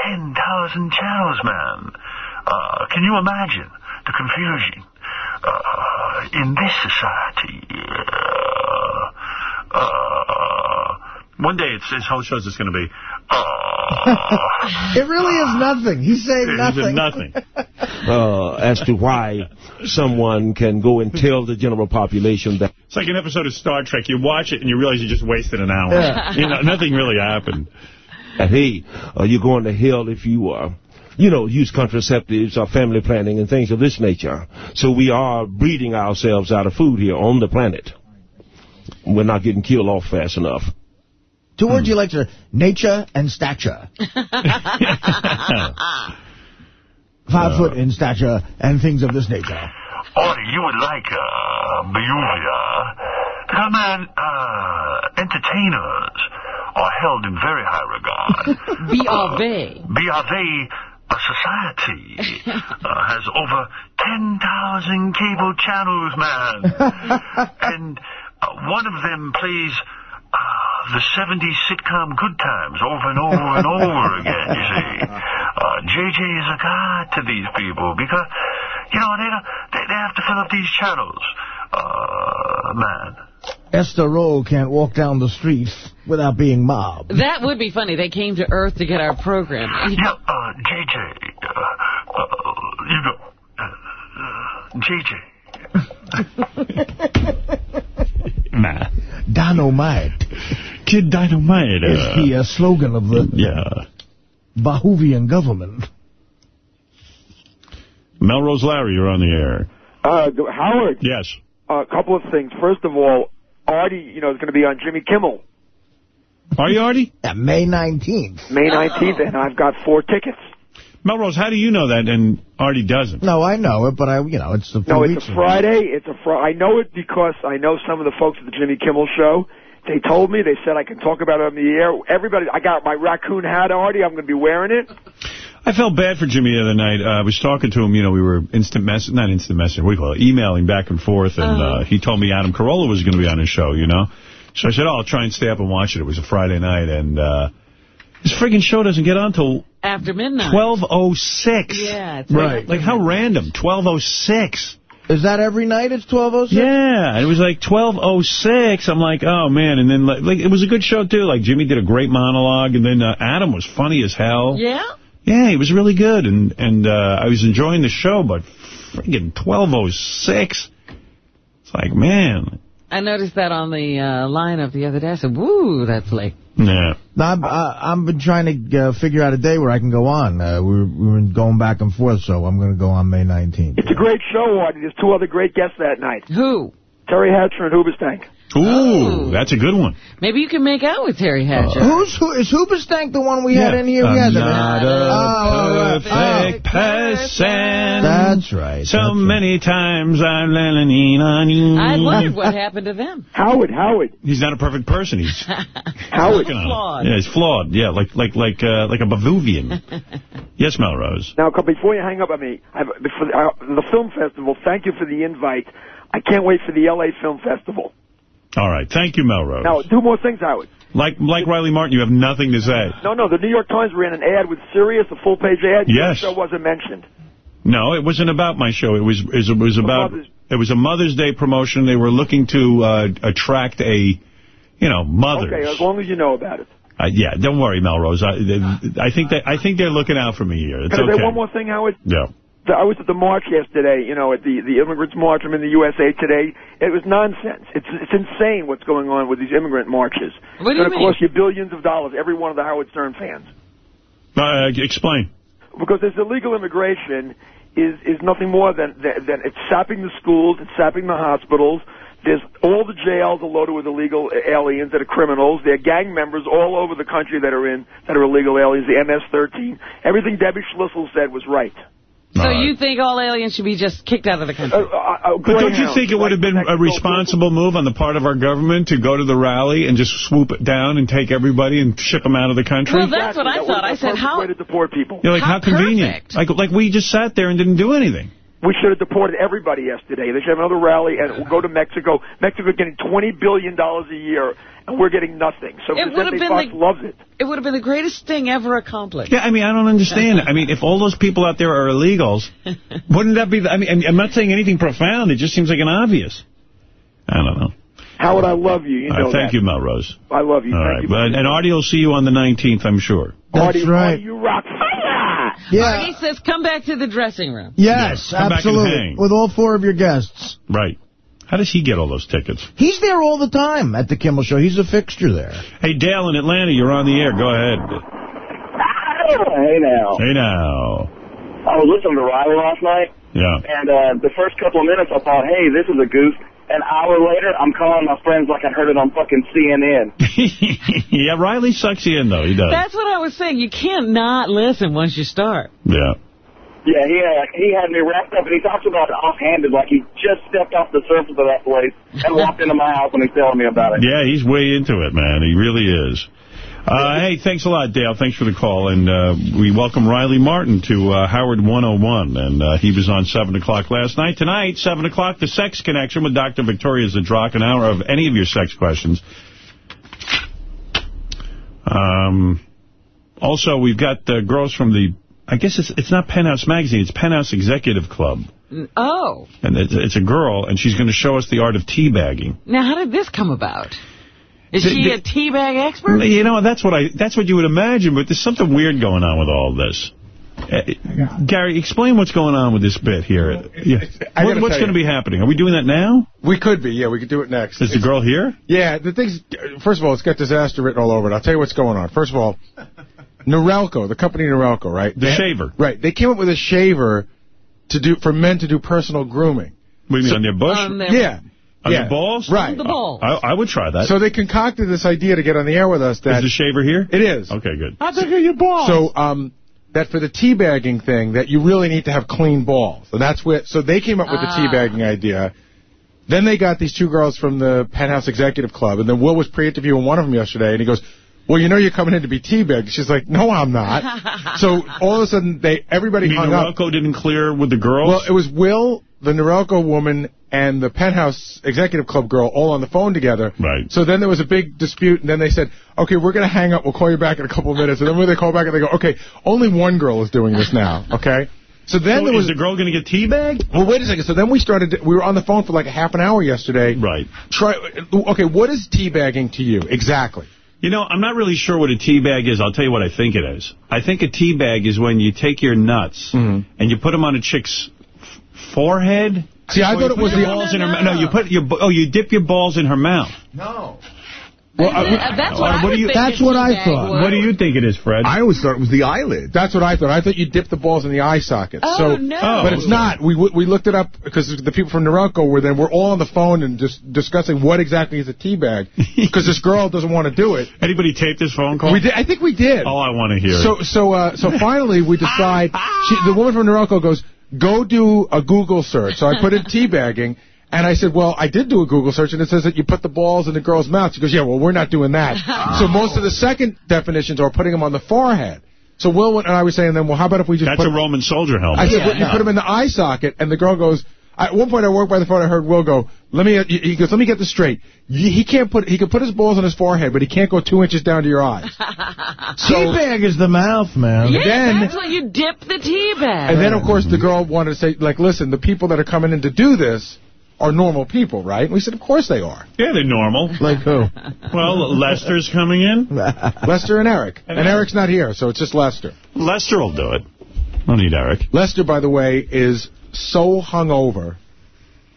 10,000 channels, man. Uh, can you imagine the confusion in this society? One day, it's, his whole show's just going to be, *laughs* it really is nothing. He's saying It nothing. is nothing. *laughs* uh, as to why someone can go and tell the general population that It's like an episode of Star Trek. You watch it and you realize you just wasted an hour. Yeah. You know, nothing really happened. that, hey, uh, you're going to hell if you uh, you know, use contraceptives or family planning and things of this nature. So we are breeding ourselves out of food here on the planet. We're not getting killed off fast enough. Two words you like to nature and stature. *laughs* Five foot in stature and things of this nature. Or you would like uh, behavior. Now, man, uh, entertainers are held in very high regard. *laughs* B.R.V. BRV a society uh, has over 10,000 cable channels, man. *laughs* and uh, one of them plays uh, the 70s sitcom Good Times over and over and over again, you see. *laughs* Uh, JJ is a god to these people because, you know, they, they, they have to fill up these channels. Uh, man. Esther Rolle can't walk down the street without being mobbed. That would be funny. They came to Earth to get our program. Yeah, uh, JJ, uh, uh, you know, uh, JJ. *laughs* Nah. Dynamite. Kid Dynamite. Is Uh, the uh, slogan of the yeah. Bahuvian government. Melrose Larry, you're on the air. Uh, Howard. Yes. A couple of things. First of all, Artie, you know, is going to be on Jimmy Kimmel Are you, Artie? Yeah, May 19th. May 19th, and I've got four tickets. Melrose, how do you know that and Artie doesn't? No, I know it, but I, you know, it's the No, it's a Friday. It's a fr I know it because I know some of the folks at the Jimmy Kimmel show. They told me. They said I can talk about it on the air. Everybody, I got my raccoon hat, Artie. I'm going to be wearing it. I felt bad for Jimmy the other night. Uh, I was talking to him, you know, we were instant mess, not instant messaging, what do you call it, emailing back and forth, and Uh-huh. uh, he told me Adam Carolla was going to be on his show, you know. So I said, oh, I'll try and stay up and watch it. It was a Friday night, and uh, his friggin' show doesn't get on till After midnight. 12.06. Yeah. Right. Like, how random, 12.06. Is that every night it's 1206? Yeah, it was like 12.06. I'm like, oh, man. And then, like, like, it was a good show, too. Like, Jimmy did a great monologue, and then uh, Adam was funny as hell. Yeah? Yeah, he was really good, and and uh, I was enjoying the show, but friggin' 12.06. It's like, man. I noticed that on the uh, lineup the other day. I said, woo, that's late. Yeah. No, I've, I, I've been trying to uh, figure out a day where I can go on. Uh, we, were, we're going back and forth, so I'm going to go on May 19th. It's a great show, Artie. There's two other great guests that night. Who? Teri Hatcher and Hoobastank. Ooh, that's a good one. Maybe you can make out with Teri Hatcher. Who's who? Is Hoobastank the one we had in here? We I'm had not Oh, a all right. perfect person. That's right. So many times I'm leaning on you. I wondered what happened to them. Howard, Howard. He's not a perfect person. He's *laughs* Howard. working on it. Flawed. Yeah, he's flawed. Yeah, like like like uh, like a Bavuvian. *laughs* yes, Melrose. Now, before you hang up on me, I have, for the, uh, the film festival, thank you for the invite. I can't wait for the L.A. Film Festival. All right, thank you, Melrose. Now, two more things, Howard. Like like Riley Martin, you have nothing to say. No, no, the New York Times ran an ad with Sirius, a full-page ad. Yes. Your show wasn't mentioned. No, it wasn't about my show. It was it was about it was a Mother's Day promotion. They were looking to uh, attract a, you know, mothers. Okay, as long as you know about it. Uh, yeah, don't worry, Melrose. I, I think they, I think they're looking out for me here. It's Can I okay. say one more thing, Howard? Yeah. The- I was at the march yesterday, you know, at the, the immigrants march. I'm in the USA today. It was nonsense. It's it's insane what's going on with these immigrant marches. What do it's you going to cost you billions of dollars, every one of the Howard Stern fans. Uh, explain. Because this illegal immigration is is nothing more than, than than it's sapping the schools, it's sapping the hospitals. There's all the jails are loaded with illegal aliens that are criminals. They're gang members all over the country that are in that are illegal aliens. The MS-13. Everything Debbie Schlussel said was right. So you think all aliens should be just kicked out of the country? Uh, But don't you think it would have been a responsible move on the part of our government to go to the rally and just swoop it down and take everybody and ship them out of the country? Well, that's what I thought. I said, how? way to deport people. You're like, how, convenient. Like, like we just sat there and didn't do anything. We should have deported everybody yesterday. They should have another rally and we'll go to Mexico. Mexico getting $20 billion a year, and we're getting nothing. So It would have Vicente been Fox the- loves it. It would have been the greatest thing ever accomplished. Yeah, I mean, I don't understand. I mean, if all those people out there are illegals, *laughs* wouldn't that be... The, I mean, I'm not saying anything profound. It just seems like an obvious. I don't know. Howard, I love you. You uh, know right, thank that. you, Melrose. I love you. All thank right, you. but, and Artie will see you on the 19th, I'm sure. Artie, That's right. Artie, you rock. Fire! Yeah. He says, come back to the dressing room. Yes, Yeah, come back and absolutely. With all four of your guests. Right. How does he get all those tickets? He's there all the time at the Kimmel Show. He's a fixture there. Hey, Dale in Atlanta, you're on the air. Go ahead. Hey now. Hey, now. I was listening to Riley last night, Yeah. and uh, the first couple of minutes I thought, hey, this is a goof. An hour later, I'm calling my friends like I heard it on fucking CNN. *laughs* yeah, Riley sucks you in, though. He does. That's what I was saying. You can't not listen once you start. Yeah. Yeah, he uh, he had me wrapped up, and he talks about it offhanded, like he just stepped off the surface of that place and *laughs* walked into my house when he's telling me about it. Yeah, he's way into it, man. He really is. Uh, hey, thanks a lot, Dale. Thanks for the call. And uh, we welcome Riley Martin to uh, Howard 101. And uh, he was on 7 o'clock last night. Tonight, 7 o'clock, The Sex Connection with Dr. Victoria Zdrok. An hour of any of your sex questions. Um, also, we've got uh, girls from the, I guess it's it's not Penthouse Magazine, it's Penthouse Executive Club. Oh. And it's, it's a girl, and she's going to show us the art of teabagging. Now, how did this come about? Is The- she the- a teabag expert? You know, that's what I that's what you would imagine, but there's something weird going on with all this. Uh, Gary, explain what's going on with this bit here. Yeah. I What- what's going to be happening? Are we doing that now? We could be, yeah, we could do it next. Is the girl here? Yeah, the thing's, first of all, it's got disaster written all over it. I'll tell you what's going on. First of all, Norelco, the company Norelco, right? The They- shaver. Right. They came up with a shaver to do for men to do personal grooming. What do you mean, on their bush? On their- Yeah. On yeah. the balls? Right. The balls. I, I would try that. So they concocted this idea to get on the air with us that Is the shaver here? it is. Okay, good. I'll take your balls. So, um, that for the teabagging thing, that you really need to have clean balls. And that's what, so they came up with Ah. the teabagging idea. Then they got these two girls from the Penthouse Executive Club, and then Will was pre-interviewing one of them yesterday, and he goes, well, you know you're coming in to be teabagged. She's like, no, I'm not. *laughs* so all of a sudden, they everybody You mean hung up. Norelco didn't clear with the girls? Well, it was Will, the Norelco woman, and the Penthouse Executive Club girl all on the phone together. Right. So then there was a big dispute, and then they said, okay, we're going to hang up. We'll call you back in a couple of minutes. And then when they call back, and they go, okay, only one girl is doing this now, okay? So then So there is was... the girl going to get teabagged? Well, wait a second. So then we started, we were on the phone for like a half an hour yesterday. Right. Try, okay, what is teabagging to you? Exactly. You know, I'm not really sure what a tea bag is. I'll tell you what I think it is. I think a tea bag is when you take your nuts Mm-hmm. and you put them on a chick's f- forehead. See, I thought it was put your the- balls in her No, mouth. no, No, you put your oh, you dip your balls in her mouth. No. Well, uh, that's what I what do you, That's what I thought. was. What do you think it is, Fred? I always thought it was the eyelid. That's what I thought. I thought you dipped the balls in the eye socket. Oh, so, no. But it's not. We we looked it up because the people from Norelco were then we're all on the phone and just discussing what exactly is a tea bag because this girl doesn't want to do it. *laughs* Anybody taped this phone call? We did. I think we did. Oh, I want to hear So it. so uh, so finally we decide. *laughs* She, the woman from Norelco goes, go do a Google search. So I put in teabagging. And I said, well, I did do a Google search, and it says that you put the balls in the girl's mouth. She goes, yeah, well, we're not doing that. *laughs* so most of the second definitions are putting them on the forehead. So Will went- and I were saying then, well, how about if we just That's put a Roman soldier helmet. I said, well, you put them in the eye socket, and the girl goes, I, at one point I worked by the phone, I heard Will go, let me, he goes, let me get this straight. He he can't put, he can put his balls on his forehead, but he can't go two inches down to your eyes. *laughs* so, Teabag is the mouth, man. Yeah, then- that's why you dip the teabag. And then, of course, the girl wanted to say, like, listen, the people that are coming in to do this are normal people, right? And we said, of course they are. Yeah, they're normal. Like who? Well, Lester's coming in. *laughs* Lester and Eric. And Eric's not here, so it's just Lester. Lester will do it. Don't need Eric. Lester, by the way, is so hungover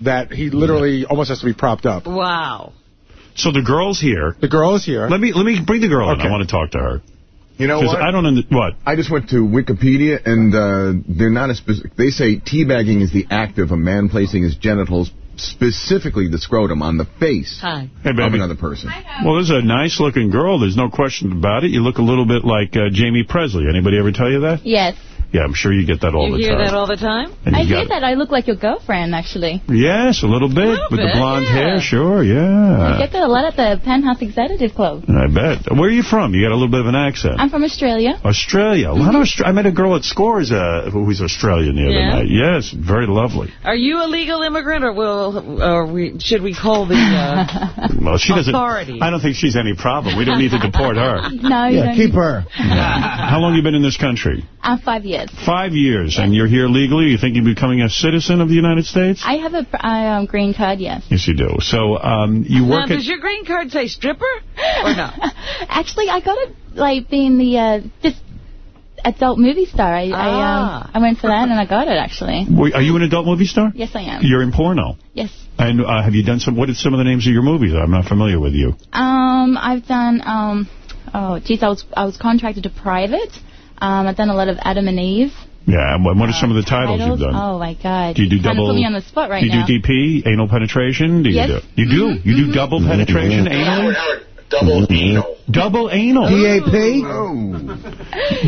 that he literally almost has to be propped up. Wow. So the girl's here. The girl is here. Let me let me bring the girl in. I want to talk to her. You know 'Cause what? I don't under, what. I just went to Wikipedia, and uh, they're not a specific. They say teabagging is the act of a man placing his genitals, specifically the scrotum, on the face Hi. Hey, of another person. Well, this is a nice-looking girl. There's no question about it. You look a little bit like uh, Jaime Pressly. Anybody ever tell you that? Yes. Yeah, I'm sure you get that all You the time. You hear that all the time? And I you hear that I look like your girlfriend, actually. Yes, a little bit. little with the blonde yeah. hair, sure, yeah. I yeah. get that a lot at the Penthouse Executive Club. I bet. Where are you from? You got a little bit of an accent. I'm from Australia. Australia. A lot of Austra- I met a girl at Scores uh, who was Australian the other Yeah? night. Yes, very lovely. Are you a legal immigrant, or will, or we, should we call the uh, *laughs* Well, she doesn't. authority? I don't think she's any problem. We don't need to deport her. *laughs* No, you Yeah, don't. keep her. How long you been in this country? Uh, five years. Five years, and you're here legally. You think you're becoming a citizen of the United States? I have a uh, um, green card, yes. Yes, you do. So um, you now, work at. does your green card say stripper or no? *laughs* Actually, I got it, like, being the, uh, just adult movie star. I, I, Ah. um, I went for that, and I got it, actually. Wait, Are you an adult movie star? Yes, I am. You're in porno. Yes. And uh, have you done some? What are some of the names of your movies? I'm not familiar with you. Um, I've done, um, oh, geez, I was, I was contracted to private. Um, I've done a lot of Adam and Eve. Yeah. And what what are some of the uh, titles, you've done? Oh, my God. Do you do Kinda double? put me on the spot right do you now. do DP, anal penetration? Do you Yes. do? You do. You do mm-hmm. double mm-hmm. penetration, mm-hmm. anal. Double anal. Double anal. DAP?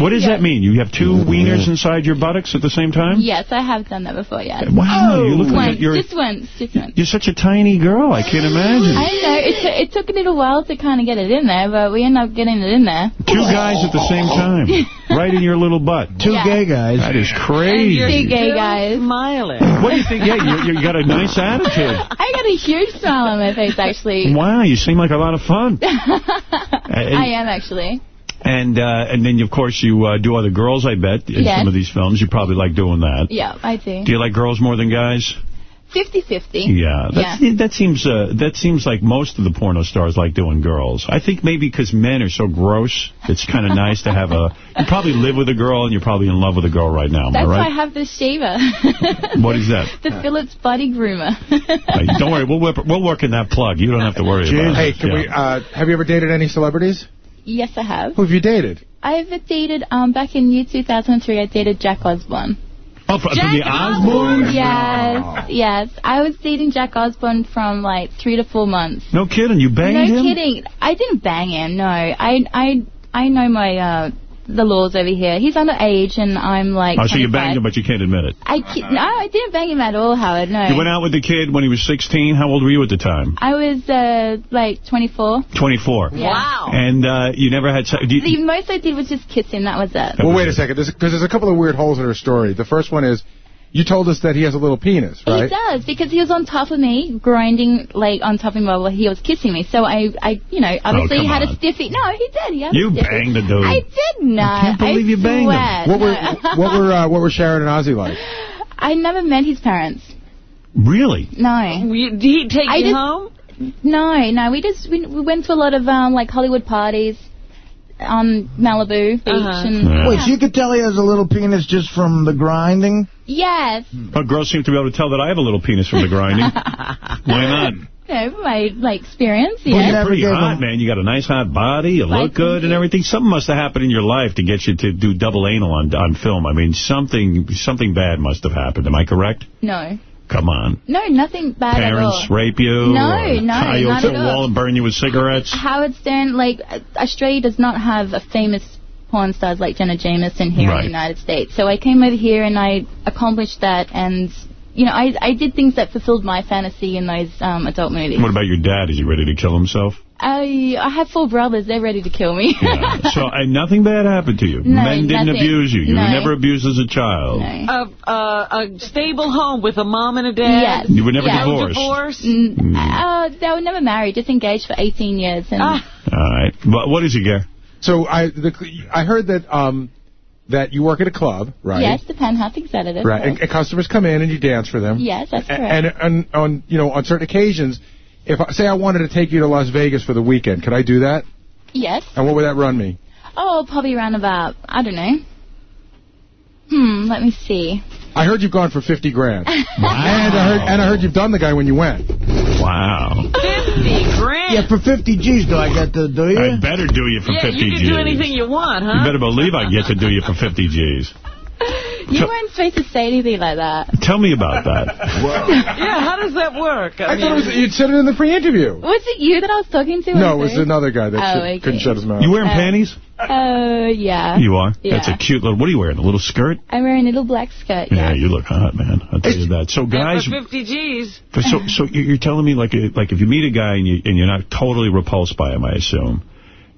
What does that mean? You have two mm-hmm. wieners inside your buttocks at the same time? Yes, I have done that before, yes. Wow, you look like you're just once, just once. you're such a tiny girl. I can't mm, imagine. I know, it, it took a little while to kind of get it in there, but we ended up getting it in there. Two guys at the same time, *laughs* right in your little butt. Two Yeah. gay guys. That is crazy. Two gay guys. Smiling. What do you think? Yeah, you, you got a nice attitude. *laughs* I got a huge smile on my face, actually. Wow, you seem like a lot of fun. *laughs* *laughs* I am, actually. And uh, and then, of course, you uh, do other girls, I bet, in Yes. some of these films. You probably like doing that. Yeah, I do. Do you like girls more than guys? 50-50. Yeah, that's, Yeah. that seems uh, that seems like most of the porno stars like doing girls. I think maybe because men are so gross, it's kind of *laughs* nice to have a. You probably live with a girl, and you're probably in love with a girl right now. Am That's I why I have the shaver. *laughs* What is that? the Philips Body Groomer. Hey, don't worry, we'll work, we'll work in that plug. You don't have to worry about Hey, it. can Yeah. we? Uh, have you ever dated any celebrities? yes, I have. Who have you dated? I've dated, um, back in year 2003, I dated Jack Osbourne. Oh, from, from the Osbournes? Yes, yes. I was dating Jack Osbourne from like three to four months. No kidding, you banged no him? No kidding. I didn't bang him. No, I I I know my uh the laws over here. He's underage, and I'm like. Oh, so you banged him, but you can't admit it. I no, I didn't bang him at all, Howard. No. You went out with the kid when he was 16. How old were you at the time? I was uh like 24. 24. Yeah. Wow. And uh, you never had sex? you- The most I did was just kiss him. That was it. Well, wait a second, because there's a couple of weird holes in her story. The first one is, you told us that he has a little penis, right? He does because he was on top of me, grinding like on top of me while he was kissing me. So I, I, you know, obviously come he had on. a stiffy. No, he did. He had You stiffy. banged the dude. I did not. I can't believe you banged him. swear. What were *laughs* what were uh, what were Sharon and Ozzy like? I never met his parents. Really? No. did he take I you just- home? No, no. We just we, we went to a lot of um like Hollywood parties on Malibu Beach Uh-huh. and Wait, so you could tell he has a little penis just from the grinding? yes. Oh, girls seem to be able to tell that I have a little penis from the grinding. *laughs* Why not? know, my like experience. Well, Yeah. you're pretty hot, man. You got a nice hot body. You look good and everything. Something must have happened in your life to get you to do double anal on on film. I mean, something something bad must have happened. Am I correct? No. Come on. No, nothing bad Parents at all. rape you? No, no, tie you not to at wall and burn you with cigarettes? Howard Stern, like, Australia does not have a famous porn stars like Jenna Jameson here in the United States. So I came over here and I accomplished that and, you know, I I did things that fulfilled my fantasy in those um, adult movies. What about your dad? Is he ready to kill himself? I I have four brothers. They're ready to kill me. *laughs* so uh, nothing bad happened to you. No, Men didn't nothing. abuse you. You No. were never abused as a child. A, uh, a stable home with a mom and a dad. Yes. You were never Yeah. No divorced. divorce. Mm, uh, they were never married, just engaged for 18 years. And All right. But what is it, Gare? So I the, I heard that um that you work at a club, right? Yes, the Penthouse Executive. Right. And, and customers come in and you dance for them. Yes, that's A- correct. And, and on you know on certain occasions, if I, say I wanted to take you to Las Vegas for the weekend, could I do that? yes. And what would that run me? Oh, probably around about, I don't know. Hmm, let me see. I heard you've gone for fifty grand. *laughs* And I heard and I heard you've done the guy when you went. Wow. 50 grand. Yeah, for 50 G's, do I get to do you? I better do you for Yeah, 50 you G's. can do anything you want, huh? You better believe I get to do you for 50 G's. *laughs* You weren't supposed to say anything like that. Tell me about that. *laughs* yeah, how does that work? I, I mean, thought it was, you'd said it in the pre-interview. Was it you that I was talking to? No, it was another guy that Oh, shut- okay. couldn't shut his mouth. You wearing Uh, panties? Oh, yeah. You are? Yeah. That's a cute little... What are you wearing? A little skirt? I'm wearing a little black skirt. Yeah, you look hot, man. I'll tell you that. So, and guys... for 50 G's. For so, so you- you're telling me, like, uh, like if you meet a guy and, you, and you're not totally repulsed by him, I assume,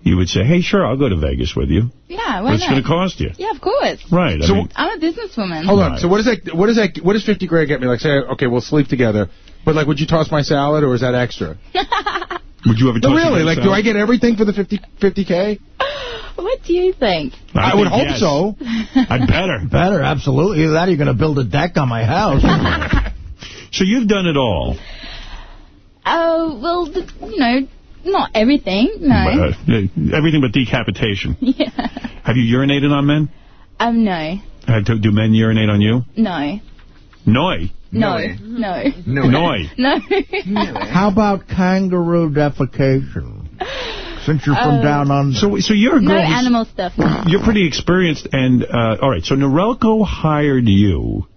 you would say, hey, sure, I'll go to Vegas with you. Yeah, why What's going to cost you? Yeah, of course. Right. I So- mean, I'm a businesswoman. Hold on. So what is that? What is that? What does fifty grand get me? Like, say, okay, we'll sleep together. But like, would you toss my salad or is that extra? *laughs* would you ever No, toss really. your Like, do? I get everything for the 50 k? *laughs* What do you think? I would think hope yes. so. I'd better. *laughs* Better, absolutely. Either that or you're going to build a deck on my house. So you've done it all. Oh, well, th- you know, not everything. No. Uh, everything but decapitation. *laughs* Yeah. Have you urinated on men? Um, no. Uh, do do men urinate on you? No. Noi. No. No. Noi. No. How about kangaroo defecation? Since you're from Uh, down under. So, so you're a No girl. who's- animal stuff. You're pretty experienced, and uh, all right. So Norelco hired you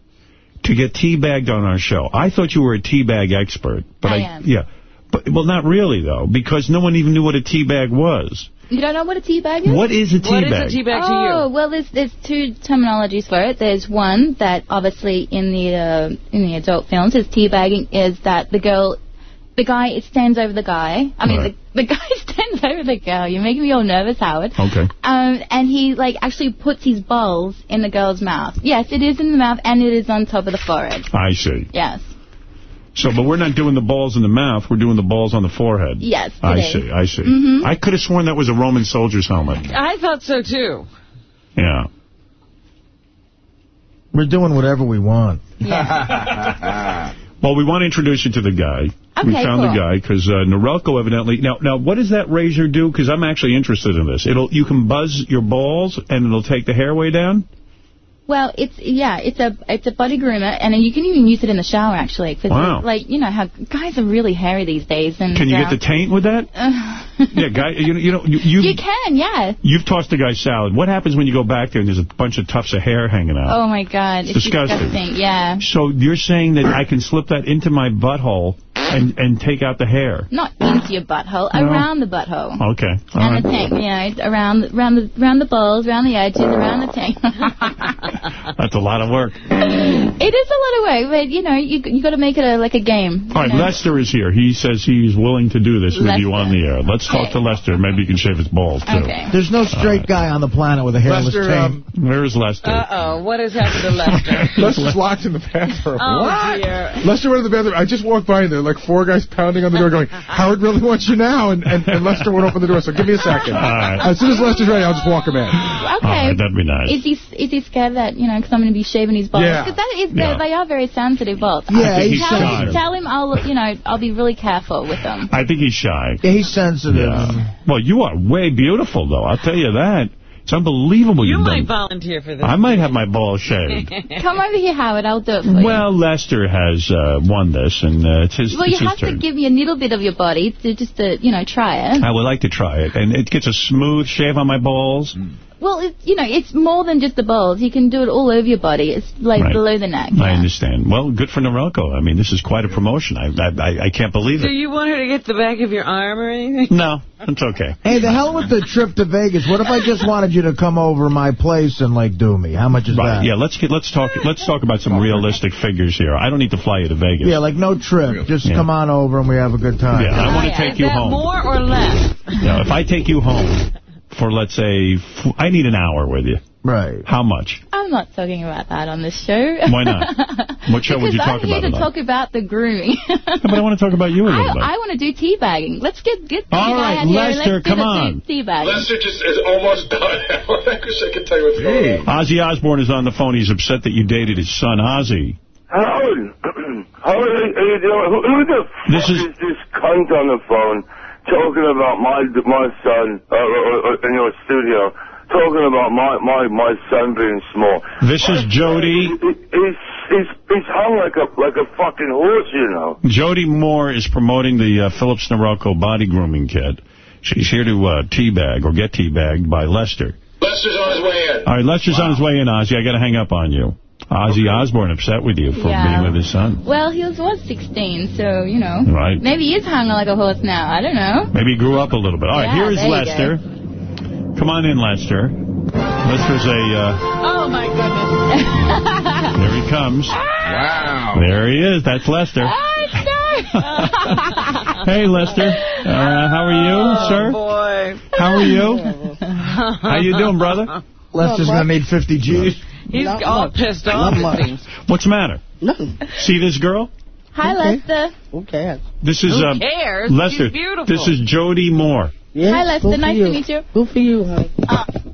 to get teabagged on our show. I thought you were a teabag expert, but I I, am. yeah, but well, not really though, because no one even knew what a teabag was. You don't know what a teabag is? What is a What is teabag? a teabag to oh, you? well, there's there's two terminologies for it. There's one that obviously in the uh, in the adult films is teabagging is that the girl, the guy stands over the guy. I mean, Right. the, the guy *laughs* stands over the girl. You're making me all nervous, Howard. Okay. Um, and he like actually puts his balls in the girl's mouth. Yes, it is in the mouth and it is on top of the forehead. I see. Yes. So, but we're not doing the balls in the mouth. We're doing the balls on the forehead. Yes, it I see. I see. Mhm. I could have sworn that was a Roman soldier's helmet. I thought so, too. Yeah. We're doing whatever we want. *laughs* Well, we want to introduce you to the guy. Okay, we Okay, found the guy because uh, Norelco evidently. Now, now, what does that razor do? Because I'm actually interested in this. It'll you can buzz your balls and it'll take the hair way down. Well, it's yeah, it's a it's a body groomer, and you can even use it in the shower actually. Cause Wow. Like you know how guys are really hairy these days, and Can you uh, get the taint with that? *laughs* yeah, guy. You know, you know, you you can, yeah. you've tossed a guy's salad. What happens when you go back there and there's a bunch of tufts of hair hanging out? Oh my God, it's disgusting. disgusting. Yeah, So you're saying that I can slip that into my butthole and and take out the hair? not into your butthole, No. around the butthole. Okay. All and right. the tank, you know, around, around the, around the balls, around the edges, around the tank. *laughs* That's a lot of work. it is a lot of work, but you know, you you got to make it a, like a game. All right, know? Lester is here. He says he's willing to do this with you on the air. Let's talk to Lester. Maybe you can shave his balls, too. Okay. There's no straight guy on the planet with a hairless Lester, taint. um, Where is Lester? Uh-oh, what has happened to Lester? *laughs* Lester's locked in the bathroom. Oh, dear. Lester went to the bathroom. I just walked by and there were like four guys pounding on the door going, Howard really wants you now. And, and, and Lester won't open the door. So give me a second. All right. As soon as Lester's ready, I'll just walk him in. All Okay. right, that'd be nice. Is he is he scared that you know because I'm going to be shaving his balls? Yeah. Because that is Yeah. they are very sensitive balls. Yeah, he's he's tell shy. him, tell him I'll you know I'll be really careful with them. I think he's shy. Yeah, he's sensitive. Yeah. Well, you are way beautiful, though. I'll tell you that. It's unbelievable You you've might done. volunteer for this. I might have my balls shaved. *laughs* Come over here, Howard. I'll do it for you. well, Lester has uh, won this, and uh, it's his, Well, it's you his have to give me a little bit of your body to just to, you know, try it. I would like to try it. And it gets a smooth shave on my balls. Well, it's, you know, it's more than just the balls. You can do it all over your body. It's like Right. below the neck. I understand. Well, good for Norelco. I mean, this is quite a promotion. I I, I can't believe Do it. Do you want her to get the back of your arm or anything? No, it's okay. Hey, the hell with the trip to Vegas. What if I just wanted you to come over my place and, like, do me? How much is Right. that? Yeah, let's get let's talk let's talk about some realistic figures here. I don't need to fly you to Vegas. Yeah, like no trip. Just Yeah. come on over and we have a good time. Yeah, I want to take you home. more or less? Yeah, if I take you home for let's say f- I need an hour with you. Right. How much? I'm not talking about that on this show. Why not? *laughs* What show would you Because talk I'm here about to talk about the grooming. *laughs* Yeah, but I want to talk about you a little I, bit. I want to do teabagging. Let's get get All the guy right. Lester, Let's do come on. Teabagging. Lester just is almost *laughs* done. I wish I could tell you what's going on. Ozzy Osbourne is on the phone. He's upset that you dated his son, Ozzy. Howard, *clears throat* Howard, how you doing? Who, who the fuck This is, is- this cunt on the phone talking about my my son uh, uh, uh, in your studio? Talking about my, my, my son being small. This is Jody. He's he's he's hung like a like a fucking horse, you know. Jody Moore is promoting the uh, Philips Norelco body grooming kit. She's here to uh, teabag or get teabagged by Lester. Lester's on his way in. All right, Lester's on his way in, Ozzy. I got to hang up on you. Ozzy Osbourne upset with you for Yeah. being with his son. Well, he was, was 16, so, you know. Right. Maybe he's hung like a horse now. I don't know. Maybe he grew up a little bit. All right, Yeah, here is Lester. Come on in, Lester. Lester's a... Uh, Oh, my goodness. there he comes. Wow. There he is. That's Lester. *laughs* hey, Lester. Uh, how are you, sir? boy. How are you? *laughs* How you doing, brother? Lester's going to need 50 G's. He's Not all much. pissed off, much. What's the matter? Nothing. See this girl? Hi, Lester. Who cares? This is Who um, cares? Lester. She's beautiful. This is Jody Moore. Yeah, Hi, Lester. Nice you. to meet you. Good for you, honey.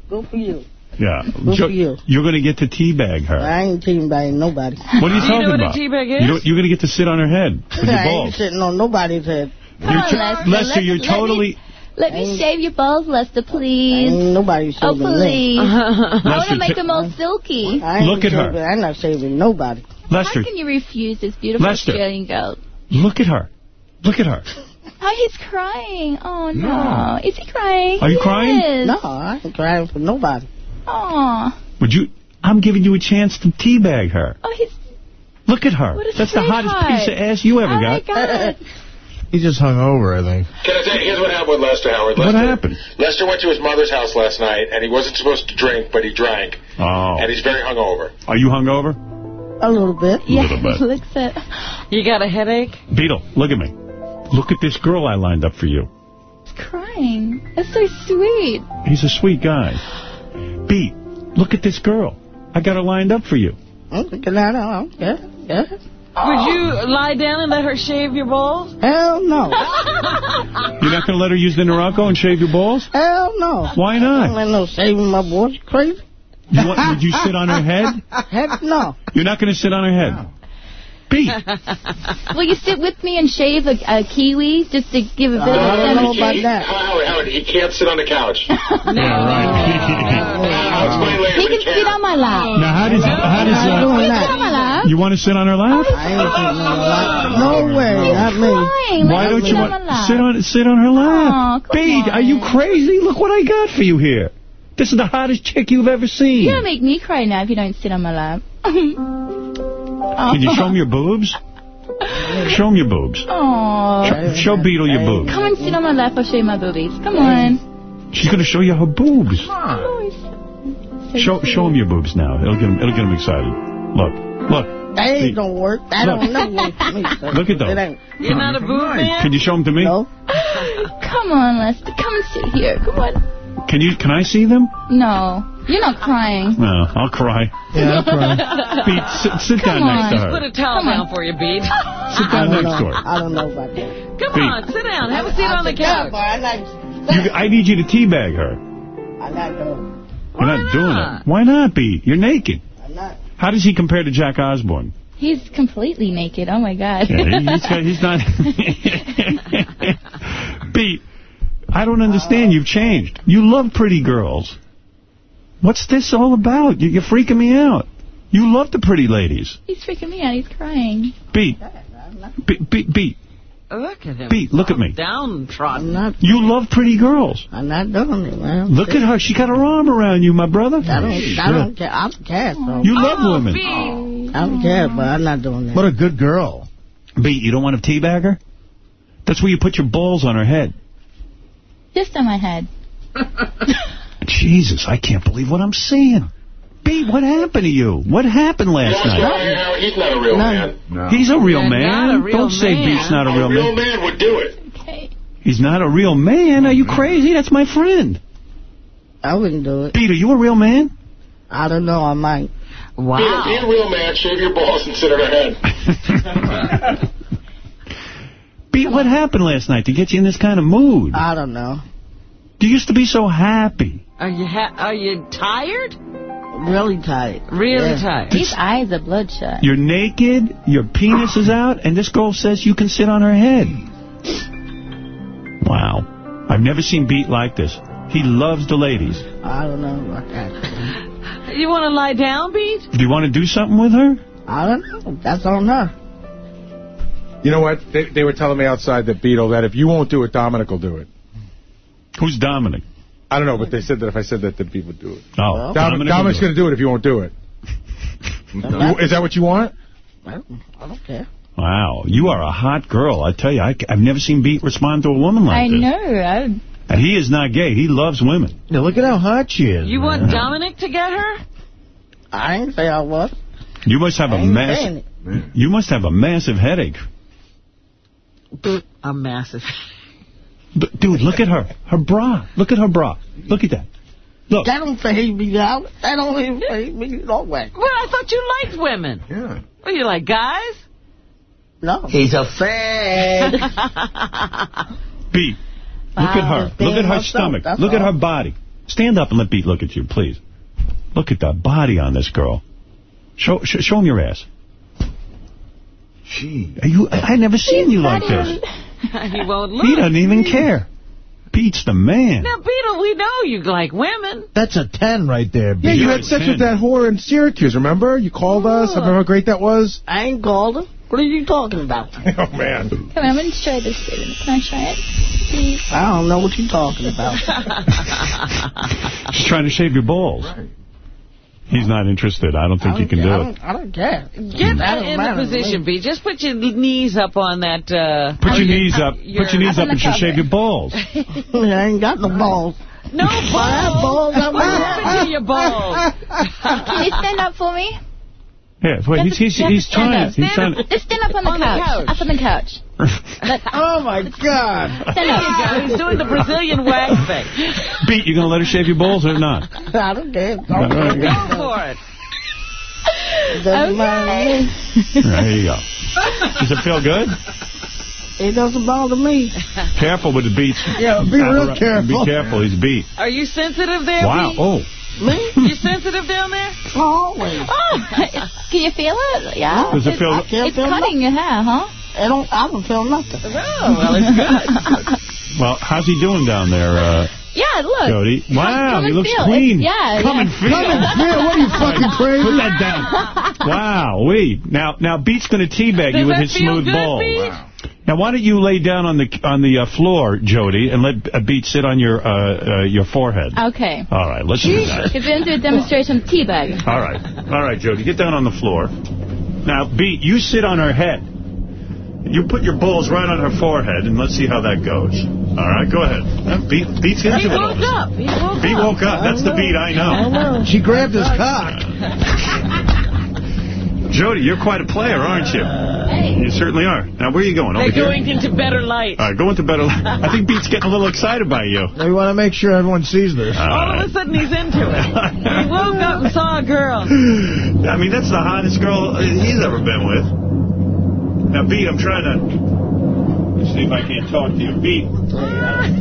Good for you. Yeah. Good for you. You're going to get to teabag her. I ain't team by nobody. What are you Do you talking know what a about? teabag is? You don't- you're going to get to sit on her head with your I ain't sitting on nobody's head. Come on, t- Lester. Lester, you're let totally... Me, let me shave your balls, Lester, please. Ain't nobody Oh, shaving me. please. *laughs* I want Lester, to make them all silky. I ain't Look at her. shaving- I'm not shaving nobody. Lester, How can you refuse this beautiful Lester. Australian girl? look at her. Look at her. *laughs* Oh, he's crying. Oh, no. Is he crying? Are you crying? Yes. No, I ain't crying for nobody. Oh, Would you... I'm giving you a chance to teabag her. oh, he's... Look at her. What a That's the hottest sweetheart. piece of ass you ever oh, my got. God. *laughs* He just hung over, I think. Can I tell you, here's what happened with Lester Howard. Lester, What happened? Lester went to his mother's house last night, and he wasn't supposed to drink, but he drank, Oh. and he's very hungover. Are you hungover? A little bit. Yeah, a little *laughs* bit. looks it. You got a headache? Beetle, look at me. Look at this girl I lined up for you. He's crying. That's so sweet. He's a sweet guy. Beat, look at this girl. I got her lined up for you. I'm looking at her. I don't. Yeah. Would you lie down and let her shave your balls? Hell no. *laughs* You're not going to let her use the Norelco and shave your balls? Hell no. Why not? I don't not? let no saving my boys. Crazy? You want, would you sit on her head? *laughs* Heck no. You're not going to sit on her head. Beat. *laughs* Will you sit with me and shave a, a kiwi just to give a bit of I don't know a about that. Howard, Howard, he can't sit on the couch. Right. I'll explain later, He but can sit on my lap. now, how does, how does, I'm uh, doing Sit that. on my lap. you want to sit on her lap? I ain't sitting on the lap. No way. Not me. Crying. Why don't you sit on want, my lap. sit on, sit on her lap? Aw, come Beat, are you crazy? Look what I got for you here. This is the hottest chick you've ever seen. You're going to make me cry now if you don't sit on my lap. *laughs* Can you show me your boobs? Show him your boobs. Aww. Show, show Beetle your boobs. Come and sit on my lap. I'll show you my boobies. Come on. She's going to show you her boobs. So Show sweet. show him your boobs now. It'll get him, it'll get him excited. Look, look. That See. ain't gonna work. That Look. don't never work for me. sir. Look at those. It ain't. You're not a boob man? Can you show them to me? No. Come on, Lester. Come and sit here. Come on. Can you? Can I see them? No. You're not crying. No, I'll cry. Yeah, I'll cry. *laughs* Beat, sit, sit Come down next on. to Just her. put a towel Come on. down for you, Beat. *laughs* Sit down don't next know. to her. I don't know about that. Come Beat. on, sit down. Have a seat on the couch. I like. You, I need you to teabag her. I'm not doing. it. You're not doing it. Why not, Beat? You're naked. I'm not. How does he compare to Jack Osbourne? He's completely naked. Oh, my God. Yeah, he's, got, he's not. *laughs* Beat, I don't understand. You've changed. You love pretty girls. What's this all about? You- You're freaking me out. You love the pretty ladies. He's freaking me out. He's crying. Beat. Beat, beat, beat. Look at him. Beat, look at me. Downtrodden. You love pretty girls. I'm not doing it, man. Look at her. She got her arm around you, my brother. I don't, I don't care. I don't care. So. You love oh, women. I don't care, but I'm not doing that. What a good girl. Beat, you don't want to teabag her? That's where you put your balls on her head. Just on my head. *laughs* Jesus, I can't believe what I'm seeing. Beat, what happened to you? What happened last That's night? right, you know, he's not a real man. He's a real You're man. not a real Don't say man. Beat's not a real A real man. man would do it. He's not a real man. Are you mm-hmm. crazy? That's my friend. I wouldn't do it. Beat, are you a real man? I don't know. I might. Be, a, be a real man, shave your balls, and sit on her head. *laughs* *laughs* Beat, what happened last night to get you in this kind of mood? I don't know. You used to be so happy. Are you ha are you tired? Really tight. Really Yeah. tired. His eyes are bloodshot. You're naked, your penis is out, and this girl says you can sit on her head. Wow. I've never seen Beat like this. He loves the ladies. I don't know about that. *laughs* You want to lie down, Beat? Do you want to do something with her? I don't know. That's on her. You know what? They, they were telling me outside that Beetle that if you won't do it, Dominic will do it. Who's Dominic? I don't know, but they said that if I said that, then people would do it. Oh, Dom- Dominic Dominic's going to do it if you won't do it. You- Is that what you want? I don't, I don't care. Wow, you are a hot girl. I tell you, I, have never seen Beat respond to a woman like I this. know. I, And he is not gay. He loves women. Yeah, look at how hot she is. You want Dominic to get her? I ain't say I was. You must have I a ain't mass. saying it. You must have a massive headache. A massive. But, dude, look at her. Her bra. Look at her bra. Look at that. Look. That don't phase me out. That don't even phase me no way. Well, I thought you liked women. Yeah. Well, you like guys? No. He's a fan. Beat. *laughs* Look at her. Look at her stomach. that's Look at her body. Stand up and let Beat look at you, please. Look at the body on this girl. Show sh show him your ass. Gee. Are you, I never seen you like this. *laughs* he won't look. He doesn't even care. Pete's the man. Now, Beetle, we know you like women. That's a 10 right there. Yeah, you had sex with that whore in Syracuse, remember? You called us. Oh. I Remember how great that was? I ain't called her. What are you talking about? *laughs* Oh, man. come on, I'm going to try this. Can I try it? Please. I don't know what you're talking about. *laughs* She's trying to shave your balls. He's not interested. I don't think I you don't can care. I do don't, it. I don't care. Get That her don't in the position, B. Just put your knees up on that. Uh, Put your your- knees up. your- Put your knees up up and the she'll shave your balls. *laughs* *laughs* I ain't got no balls. No If I have balls. balls, I What happened to would. your balls? *laughs* Can you stand up for me? Yeah, wait, he's, he's, You have to he's stand trying. up. He's Stand trying. Just stand up on the, On the couch. couch. Up on the couch. *laughs* Oh, my God. stand up. He's doing the Brazilian *laughs* wax thing. Beat, you going to let her shave your balls or not? I don't care. Go for it. It *laughs* doesn't matter. There you go. Does it feel good? It doesn't bother me. Careful with the beats. Yeah, be real careful. Be careful. careful. He's beat. Are you sensitive there, Wow. B? Oh. Me? You sensitive down there? Always. Oh, can you feel it? Yeah. Does it feel? I can't It's feel cutting your hair, huh? I don't. I don't feel nothing. Oh, well, it's good. *laughs* Well, how's he doing down there, uh, Yeah, look. Jody? Wow, he looks feel. clean. It's- yeah, Come yeah. and feel. Come and feel. What are you fucking crazy? Put that down. *laughs* Wow, we now now Beat's going to teabag you with his smooth good, balls. Beat? Now, why don't you lay down on the on the uh, floor, Jody, and let uh, Beat sit on your uh, uh, your forehead? Okay. All right, let's do that. We're going to do a demonstration of teabagging. All right, all right, Jody, get down on the floor. Now, Beat, you sit on her head. You put your balls right on her forehead, and let's see how that goes. All right, go ahead. Beat, Beat's going to He it. all woke up. He woke Beat up. woke up. That's the Beat I know. She grabbed his cock. *laughs* Jody, you're quite a player, aren't you? You certainly are. Now, where are you going? Over They're here? going into better light. All right, go into better. Light. I think Beat's getting a little excited by you. We want to make sure everyone sees this. All All of a sudden, he's into it. He woke up and saw a girl. *laughs* I mean, that's the hottest girl he's ever been with. Now, Beat, I'm trying to see if I can't talk to you. Beat,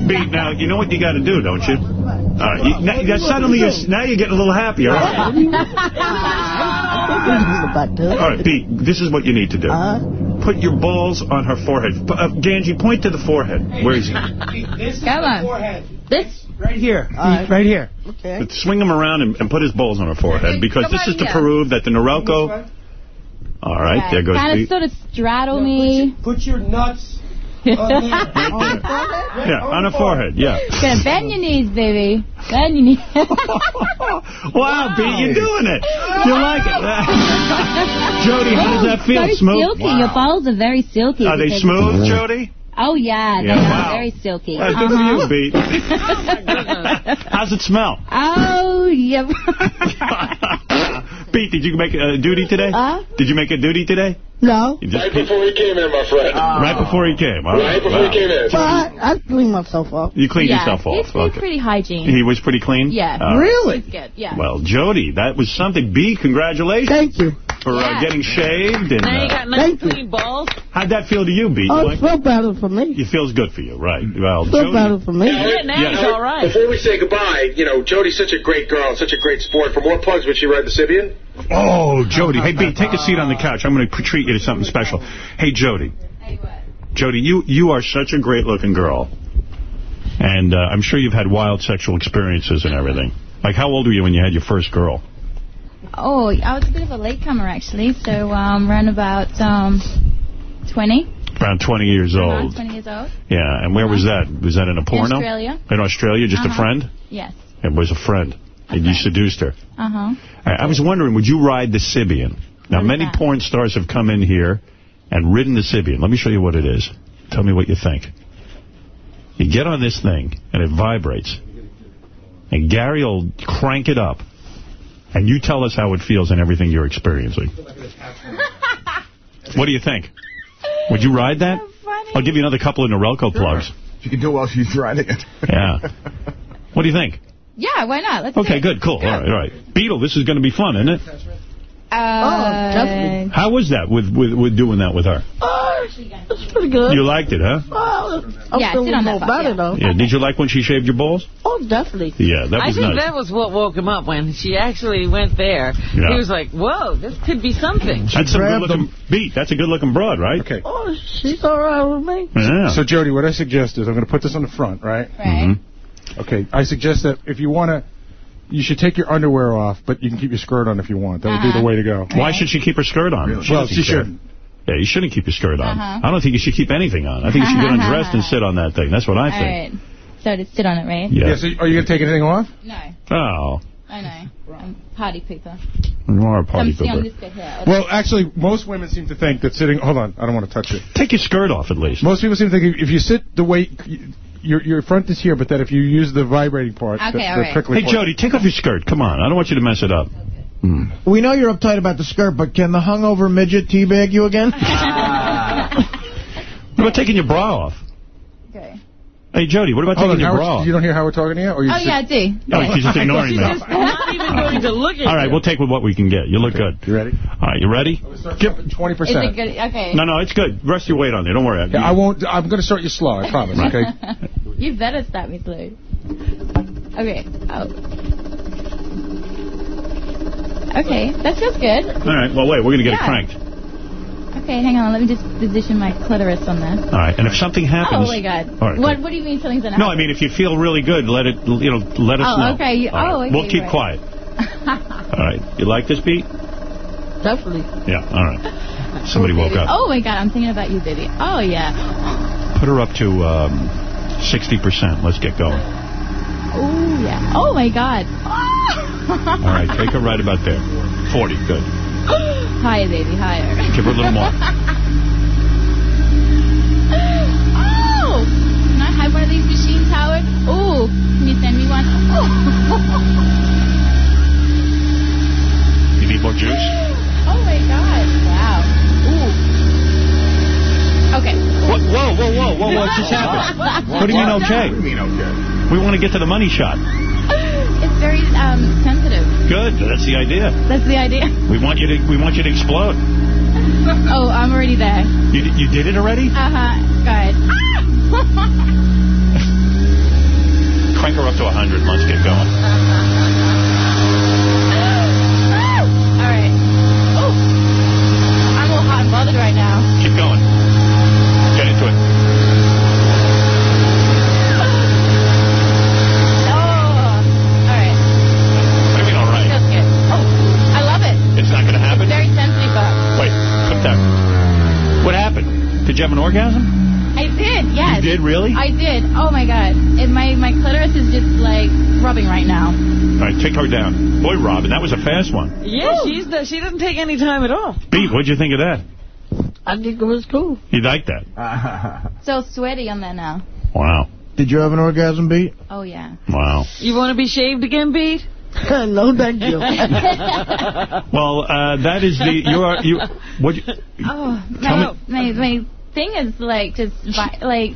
Beat. Now, you know what you got to do, don't you? All right. You, now, now suddenly, you're, now you're getting a little happier. All right. All right, Beat. This is what you need to do. Put your balls on her forehead. P- Uh, Ganji, point to the forehead. Where is he? This, Come on. This? Right here. right. Right here. Okay. But Swing him around and, and put his balls on her forehead because Come this on is to here. prove that the Norelco... All right, there goes Kind the... of sort of straddle me. Put your nuts *laughs* Yeah, on her forehead, yeah. Gonna bend your knees, baby. Bend your knees. *laughs* Wow, B, you're doing it. You like it. *laughs* Jody, how does that feel? Very Smooth? silky. Your balls are very silky. Are they smooth, Jody? Oh, yeah. They Yeah, are wow. very silky. That's good Uh-huh. for you, B. *laughs* Oh, How's it smell? Oh, yeah. *laughs* Pete, did you make a duty today? Huh? Did you make a duty today? No. You just Right before he came in, my friend. Uh, right before he came. All Right before wow. he came in. Well, I, I clean myself up. You cleaned yeah, yourself off. It's, it's okay. pretty hygiene. He was pretty clean? Yeah. Uh, really. It's good, yeah. Well, Jody, that was something. B, congratulations. Thank you. For uh, getting shaved. And, Now you uh, got nice clean balls. how'd that feel to you, B? Oh, like- it feel better for me. it feels good for you, right. Well, Feel Jody, better for me. Yeah, now he's all right. Before we say goodbye, you know, Jody's such a great girl such a great sport. For more plugs, would she ride the Sybian? Oh, Jody. Hey, B, take a *laughs* seat on the couch. I'm going to treat you to something special. Hey, Jody. Hey. Jody, you, you are such a great-looking girl. And uh, I'm sure you've had wild sexual experiences and everything. Like, how old were you when you had your first girl? Oh, I was a bit of a latecomer, actually. So, um, around about um, 20. Around 20 years Around old. 20 years old. Yeah, and where was that? Was that in a porno? Australia. In Australia, just a Uh-huh. friend? Yes. It was a friend. And you seduced her. Uh-huh. I, I was wondering, would you ride the Sybian? Now, many that? porn stars have come in here and ridden the Sybian. Let me show you what it is. Tell me what you think. You get on this thing, and it vibrates. And Gary will crank it up. And you tell us how it feels and everything you're experiencing. *laughs* what do you think? Would you ride that? I'll give you another couple of Norelco plugs. You can do it while she's riding it. Yeah. What do you think? Yeah, why not? Let's Okay, good, cool. All right, all right. Beetle, this is going to be fun, isn't it? Uh, definitely. How was that with, with, with doing that with her? Oh, it's pretty good. You liked it, huh? Oh, I'm Yeah, feeling sit on more butt, better, yeah. though. Yeah. Did you like when she shaved your balls? Oh, definitely. Yeah, that was I was think nice. that was what woke him up when she actually went there. Yeah. He was like, whoa, this could be something. That's a good looking beat. That's a good looking broad, right? Okay. Oh, she's all right with me. Yeah. So, Jody, what I suggest is I'm going to put this on the front, right? Right. Okay. I suggest that if you want to, you should take your underwear off, but you can keep your skirt on if you want. That would be the Uh-huh. way to go. Why should she keep her skirt on? Well, doesn't she shouldn't. Yeah, you shouldn't keep your skirt on. Uh-huh. I don't think you should keep anything on. I think you should get *laughs* undressed and sit on that thing. That's what I think. right. So to sit on it, right? Yeah. Yeah, so are you going to take anything off? No. Oh, I know. I'm party pooper. you are a party Come see pooper. this bit here. Well, actually, most women seem to think that sitting... Hold on, I don't want to touch it. Take your skirt off at least. Most people seem to think if you sit the way... Your, your front is here, but that if you use the vibrating part, Okay, the, all the right. prickly Hey, part... Jody, take off your skirt. Come on. I don't want you to mess it up. Hmm. We know you're uptight about the skirt, but can the hungover midget teabag you again? *laughs* What about taking your bra off? Okay. Hey, Jody, what about Hold on, taking your Howard, bra you don't hear Howard talking to you? Or you Oh, sit- yeah, I do. Oh, she's just *laughs* ignoring She's me. just not even *laughs* going to look at All right, you. we'll take what we can get. You look good. You ready? All right, you ready? Give 20%. Is it good? Okay. No, no, it's good. Rest your weight on there. Don't worry. Yeah, I won't... I'm going to start you slow, I promise, okay? *laughs* you better start me slow. Okay. Oh. Okay, that feels good. All right, well, wait. We're going to get Yeah. it cranked. Okay, hang on. Let me just position my clitoris on there. All right, and if something happens... Oh my God. All right, what. What do you mean something's gonna No, I mean, if you feel really good, let it, you know, let us Oh, know. okay. You- All right, oh, okay, We'll keep right. quiet. *laughs* All right. You like this beat? Definitely. Yeah, all right. Somebody woke up. Oh my God, I'm thinking about you, baby. Oh yeah. Put her up to um, 60%. Let's get going. Oh yeah. Oh my God. *laughs* All right, take her right about there. 40, good. *gasps* higher, baby, higher. Give her a little more. *laughs* oh! Can I have one of these machines, Howard? Oh, can you send me one? *laughs* You need more juice? *gasps* Oh my God! Wow. Ooh. Okay. What? Whoa, whoa, whoa, whoa, what just *laughs* happened? What do you mean okay? What do you mean okay? We want to get to the money shot. It's very um sensitive. Good, that's the idea. That's the idea. We want you to we want you to explode. *laughs* Oh, I'm already there. You you did it already? Uh huh. Go ahead. *laughs* Crank her up to 100. Let's get going. All right. Oh, I'm all hot and bothered right now. Keep going. Get into it. Oh Did you have an orgasm? I did, yes. You did, really? I did. Oh, my God. And my, my clitoris is just, like, rubbing right now. All right, take her down. Boy, Robin, that was a fast one. Yeah, she's the, she doesn't take any time at all. Pete, what'd you think of that? I think it was cool. You liked that? *laughs* So sweaty on that now. Wow. Did you have an orgasm, Beat? Oh, yeah. Wow. You want to be shaved again, Beat? *laughs* no, thank you. *laughs* Well, uh, that is the you are you what you, Oh, Tell my, my, my thing is, like, just, vi like,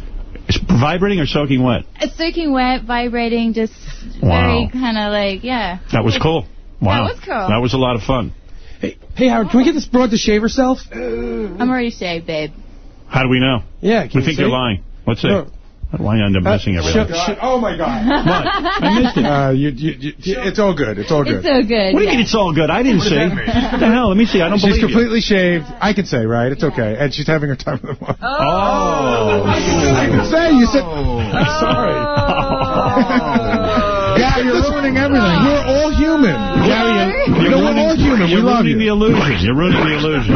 is vibrating or soaking wet? soaking wet, vibrating, just Wow. very kind of like, yeah. That was cool. Wow. That was cool. That was a lot of fun. Hey, hey Howard, can we get this broad to shave herself? I'm already shaved, babe. How do we know? Yeah, we can think you you're see? lying. What's it? No. Why you end up missing everything? oh, my God. *laughs* What? I missed it. Uh, you, you, you, it's all good. It's all good. It's so good. What do you yeah. mean it's all good? I didn't What does say. What the hell? Let me see. I don't She's believe you. completely shaved. I can say, right? It's okay. And she's having her time of the month. Oh. I can say. You said. I'm sorry. *laughs* Yeah, you're ruining everything. We're all human. Gary, you're, You know, we're ruining, all human. you're We love ruining you. the illusion. You're ruining the illusion.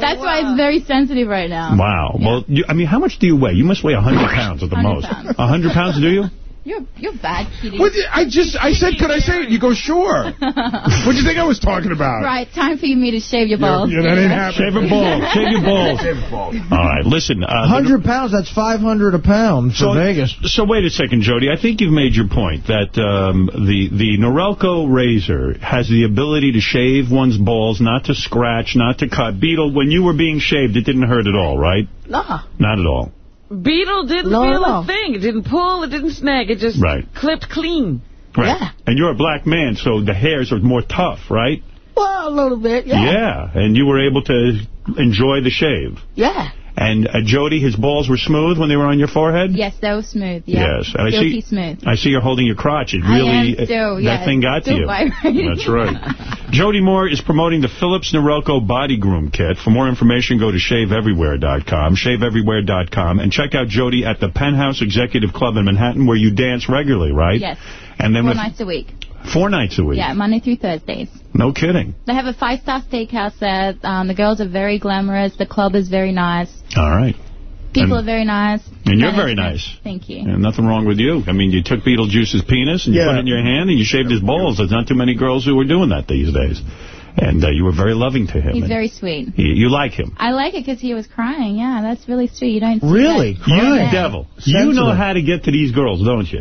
That's why it's very sensitive right now. Wow. Well, you, I mean, how much do you weigh? You must weigh 100 *laughs* pounds at the 100 most. pounds. 100 pounds, do you? You're you're bad, Kitty. What I just, I said, could I say it? You go, sure. *laughs* what do you think I was talking about? Right, time for you me to shave your balls. Yeah, that ain't happening. Shave your balls. *laughs* Shave your balls. Shave balls. All right, listen. Uh, 100 pounds, that's 500 a pound for So, Vegas. so wait a second, Jody. I think you've made your point that um, the the Norelco razor has the ability to shave one's balls, not to scratch, not to cut. Beetle, when you were being shaved, it didn't hurt at all, right? Nah. Not at all. Beetle didn't No, feel no. a thing. It didn't pull. It didn't snag. It just Right. clipped clean. Right. Yeah. And you're a black man, so the hairs are more tough, right? Well, a little bit, yeah. Yeah. And you were able to enjoy the shave. Yeah. And uh, Jody, his balls were smooth when they were on your forehead? Yes, they were smooth. Yeah. Yes. And I Silky see, smooth. I see you're holding your crotch. It I really, am still, that yeah, thing got to you. vibrating. That's right. *laughs* Jody Moore is promoting the Philips Norelco Body Groom Kit. For more information, go to shaveeverywhere.com, shaveeverywhere.com, and check out Jody at the Penthouse Executive Club in Manhattan, where you dance regularly, right? Yes. And then Four nights a week. Four nights a week. Yeah, Monday through Thursdays. No kidding. They have a five-star steakhouse there. Um, the girls are very glamorous. The club is very nice. All right. People And- are very nice. And you're very Management- nice. Thank you. And nothing wrong with you. I mean, you took Beetlejuice's penis and you put it in your hand and you shaved his balls. There's not too many girls who are doing that these days. And uh, you were very loving to him. He's very sweet. you, you like him. I like it because he was crying. Yeah, that's really sweet. You don't see Really? that. You Crying? devil. You know how to get to these girls, don't you?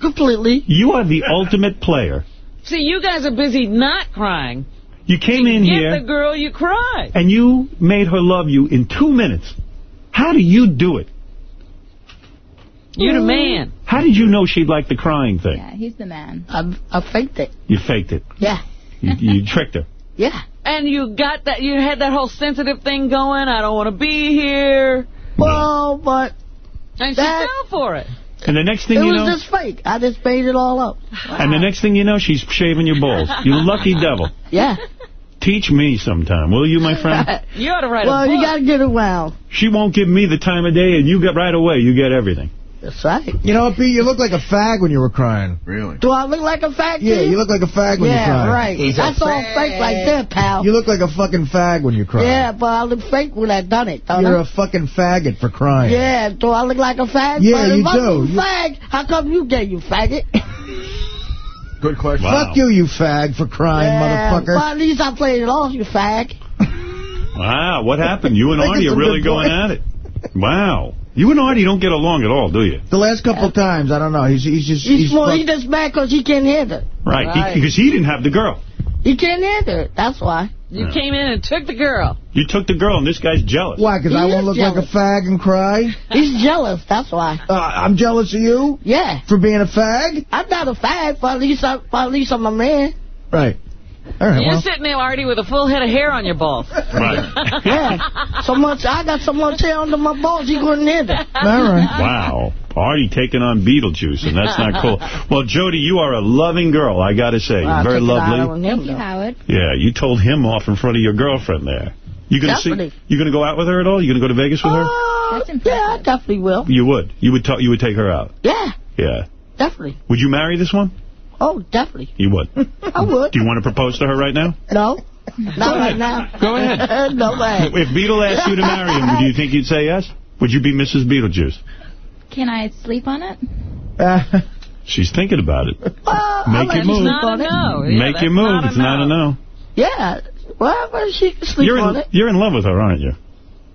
Completely. You are the ultimate player. See, you guys are busy not crying. You came in Get here the girl you cry. and you made her love you in two minutes. How do you do it? You're the man. How did you know she'd like the crying thing? Yeah, he's the man. I, I faked it. You faked it. Yeah. You, you *laughs* tricked her. Yeah. And you got that, you had that whole sensitive thing going. I don't want to be here. Well, but And she That- fell for it. And the next it thing you know It was just fake. I just made it all up. and the next thing you know, she's shaving your balls. *laughs* You lucky devil. Yeah. Teach me sometime, will you, my friend? *laughs* You ought to write Well, a book. Well, you got to get around. She won't give me the time of day, and you get right away. You get everything. That's right. You know what, Pete? You look like a fag when you were crying. Really? Do I look like a fag? to Yeah, you look like a fag when you Yeah, cry. right. That's all fake right there, pal. You look like a fucking fag when you cry. Yeah, but I look fake when I done it, don't You're I? a fucking faggot for crying. Yeah, do I look like a fag? Yeah, but you do. You- fag, how come you gay, you faggot? Good question. Fuck you, you fag, for crying, yeah, motherfucker. Well, at least I played it off, you fag. Wow, what happened? You and I think Artie it's are really going at it. Wow. You and Artie don't get along at all, do you? The last couple times, I don't know. He's he's just He's, he's well, he just mad because he can't handle it. Right, Right. He, because he didn't have the girl. He can't handle it. That's why. You Yeah. came in and took the girl. You took the girl, and this guy's jealous. Why? Because I is won't look like a fag and cry. He's jealous. That's why. Uh, I'm jealous of you Yeah. for being a fag. I'm not a fag, but at least, I, but at least I'm a man. Right. All right. You're Well, sitting there, Artie, with a full head of hair on your balls. Right. *laughs* Yeah. so much, I got so much hair under my balls, you couldn't handle it. all right. Wow. Artie taking on Beetlejuice, and that's not cool. Well, Jody, you are a loving girl, I got to say. You're I'll very take it lovely. Thank you. Howard. Yeah, you told him off in front of your girlfriend there. You gonna see? You gonna go out with her at all? You gonna go to Vegas with her? Uh, That's yeah. I definitely will. You would. You would. you would take her out. Yeah, Yeah. definitely. Would you marry this one? Oh, definitely. You would. *laughs* I would. Do you want to propose to her right now? No. Not right now. *laughs* Go ahead. no way. If Beetle asked you to marry him, do you think you'd say yes? Would you be Mrs. Beetlejuice? Can I sleep on it? *laughs* She's thinking about it. Well, Make I your let you move. sleep on it. Make your move. it's not a no. Yeah. Well, well, she can sleep You're on in, it. you're in love with her, aren't you?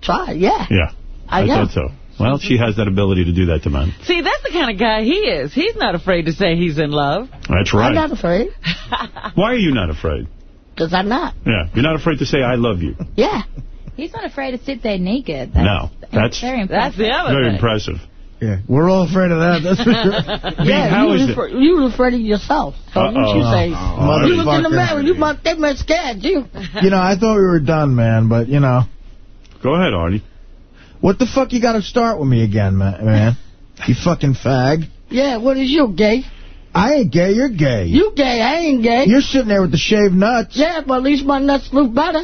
Try, yeah. Yeah. I am. thought so. Well, she has that ability to do that to men. See, that's the kind of guy he is. He's not afraid to say he's in love. That's I'm right. not afraid, *laughs* Why are you not afraid? because I'm not. Yeah, you're not afraid to say I love you. Yeah. He's not afraid to sit there naked. That's, no, that's very impressive. very impressive. Yeah, we're all afraid of that. That's *laughs* *laughs* for sure. yeah, how you, is was it? afraid, you was afraid of yourself. So you Uh-oh. should say, oh, oh, you look in the motherfucker. mirror, you must, they must scared you. You know, I thought we were done, man, but, you know. Go ahead, Artie. What the fuck you got to start with me again, man? You fucking fag. Yeah, what is you, gay? I ain't gay, you're gay. You gay, I ain't gay. You're sitting there with the shaved nuts. Yeah, but at least my nuts look better.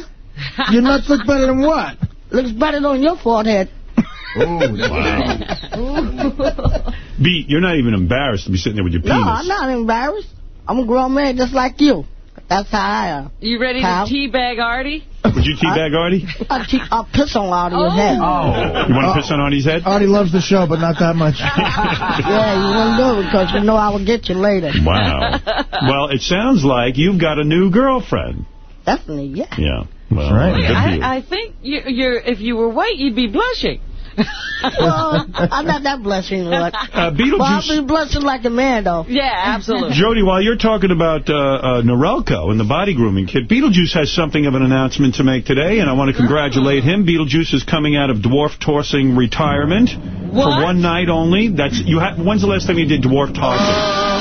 Your nuts look better than what? Looks better than your forehead. *laughs* Oh, wow. *laughs* Beat, you're not even embarrassed to be sitting there with your No. I'm not embarrassed. I'm a grown man just like you. That's how I am. You ready Pal. to teabag Artie? Would you teabag Artie? I te- I'll piss on out of your head. Oh. You want to piss on Artie's head? Artie loves the show, but not that much. *laughs* Yeah, you wouldn't do it because you know I will get you later. Wow. *laughs* Well, it sounds like you've got a new girlfriend. Definitely, yeah. Yeah. Well, right. good for you. I, I think you, you're. if you were white, you'd be blushing. *laughs* well, I'm not that blushing, Lord. Uh, Well, Beetlejuice. I'll be blushing like a man, though. Yeah, absolutely. Jody, while you're talking about uh, uh, Norelco and the body grooming kit, Beetlejuice has something of an announcement to make today, and I want to congratulate him. Beetlejuice is coming out of dwarf tossing retirement for one night only. That's you. Ha when's the last time you did dwarf tossing?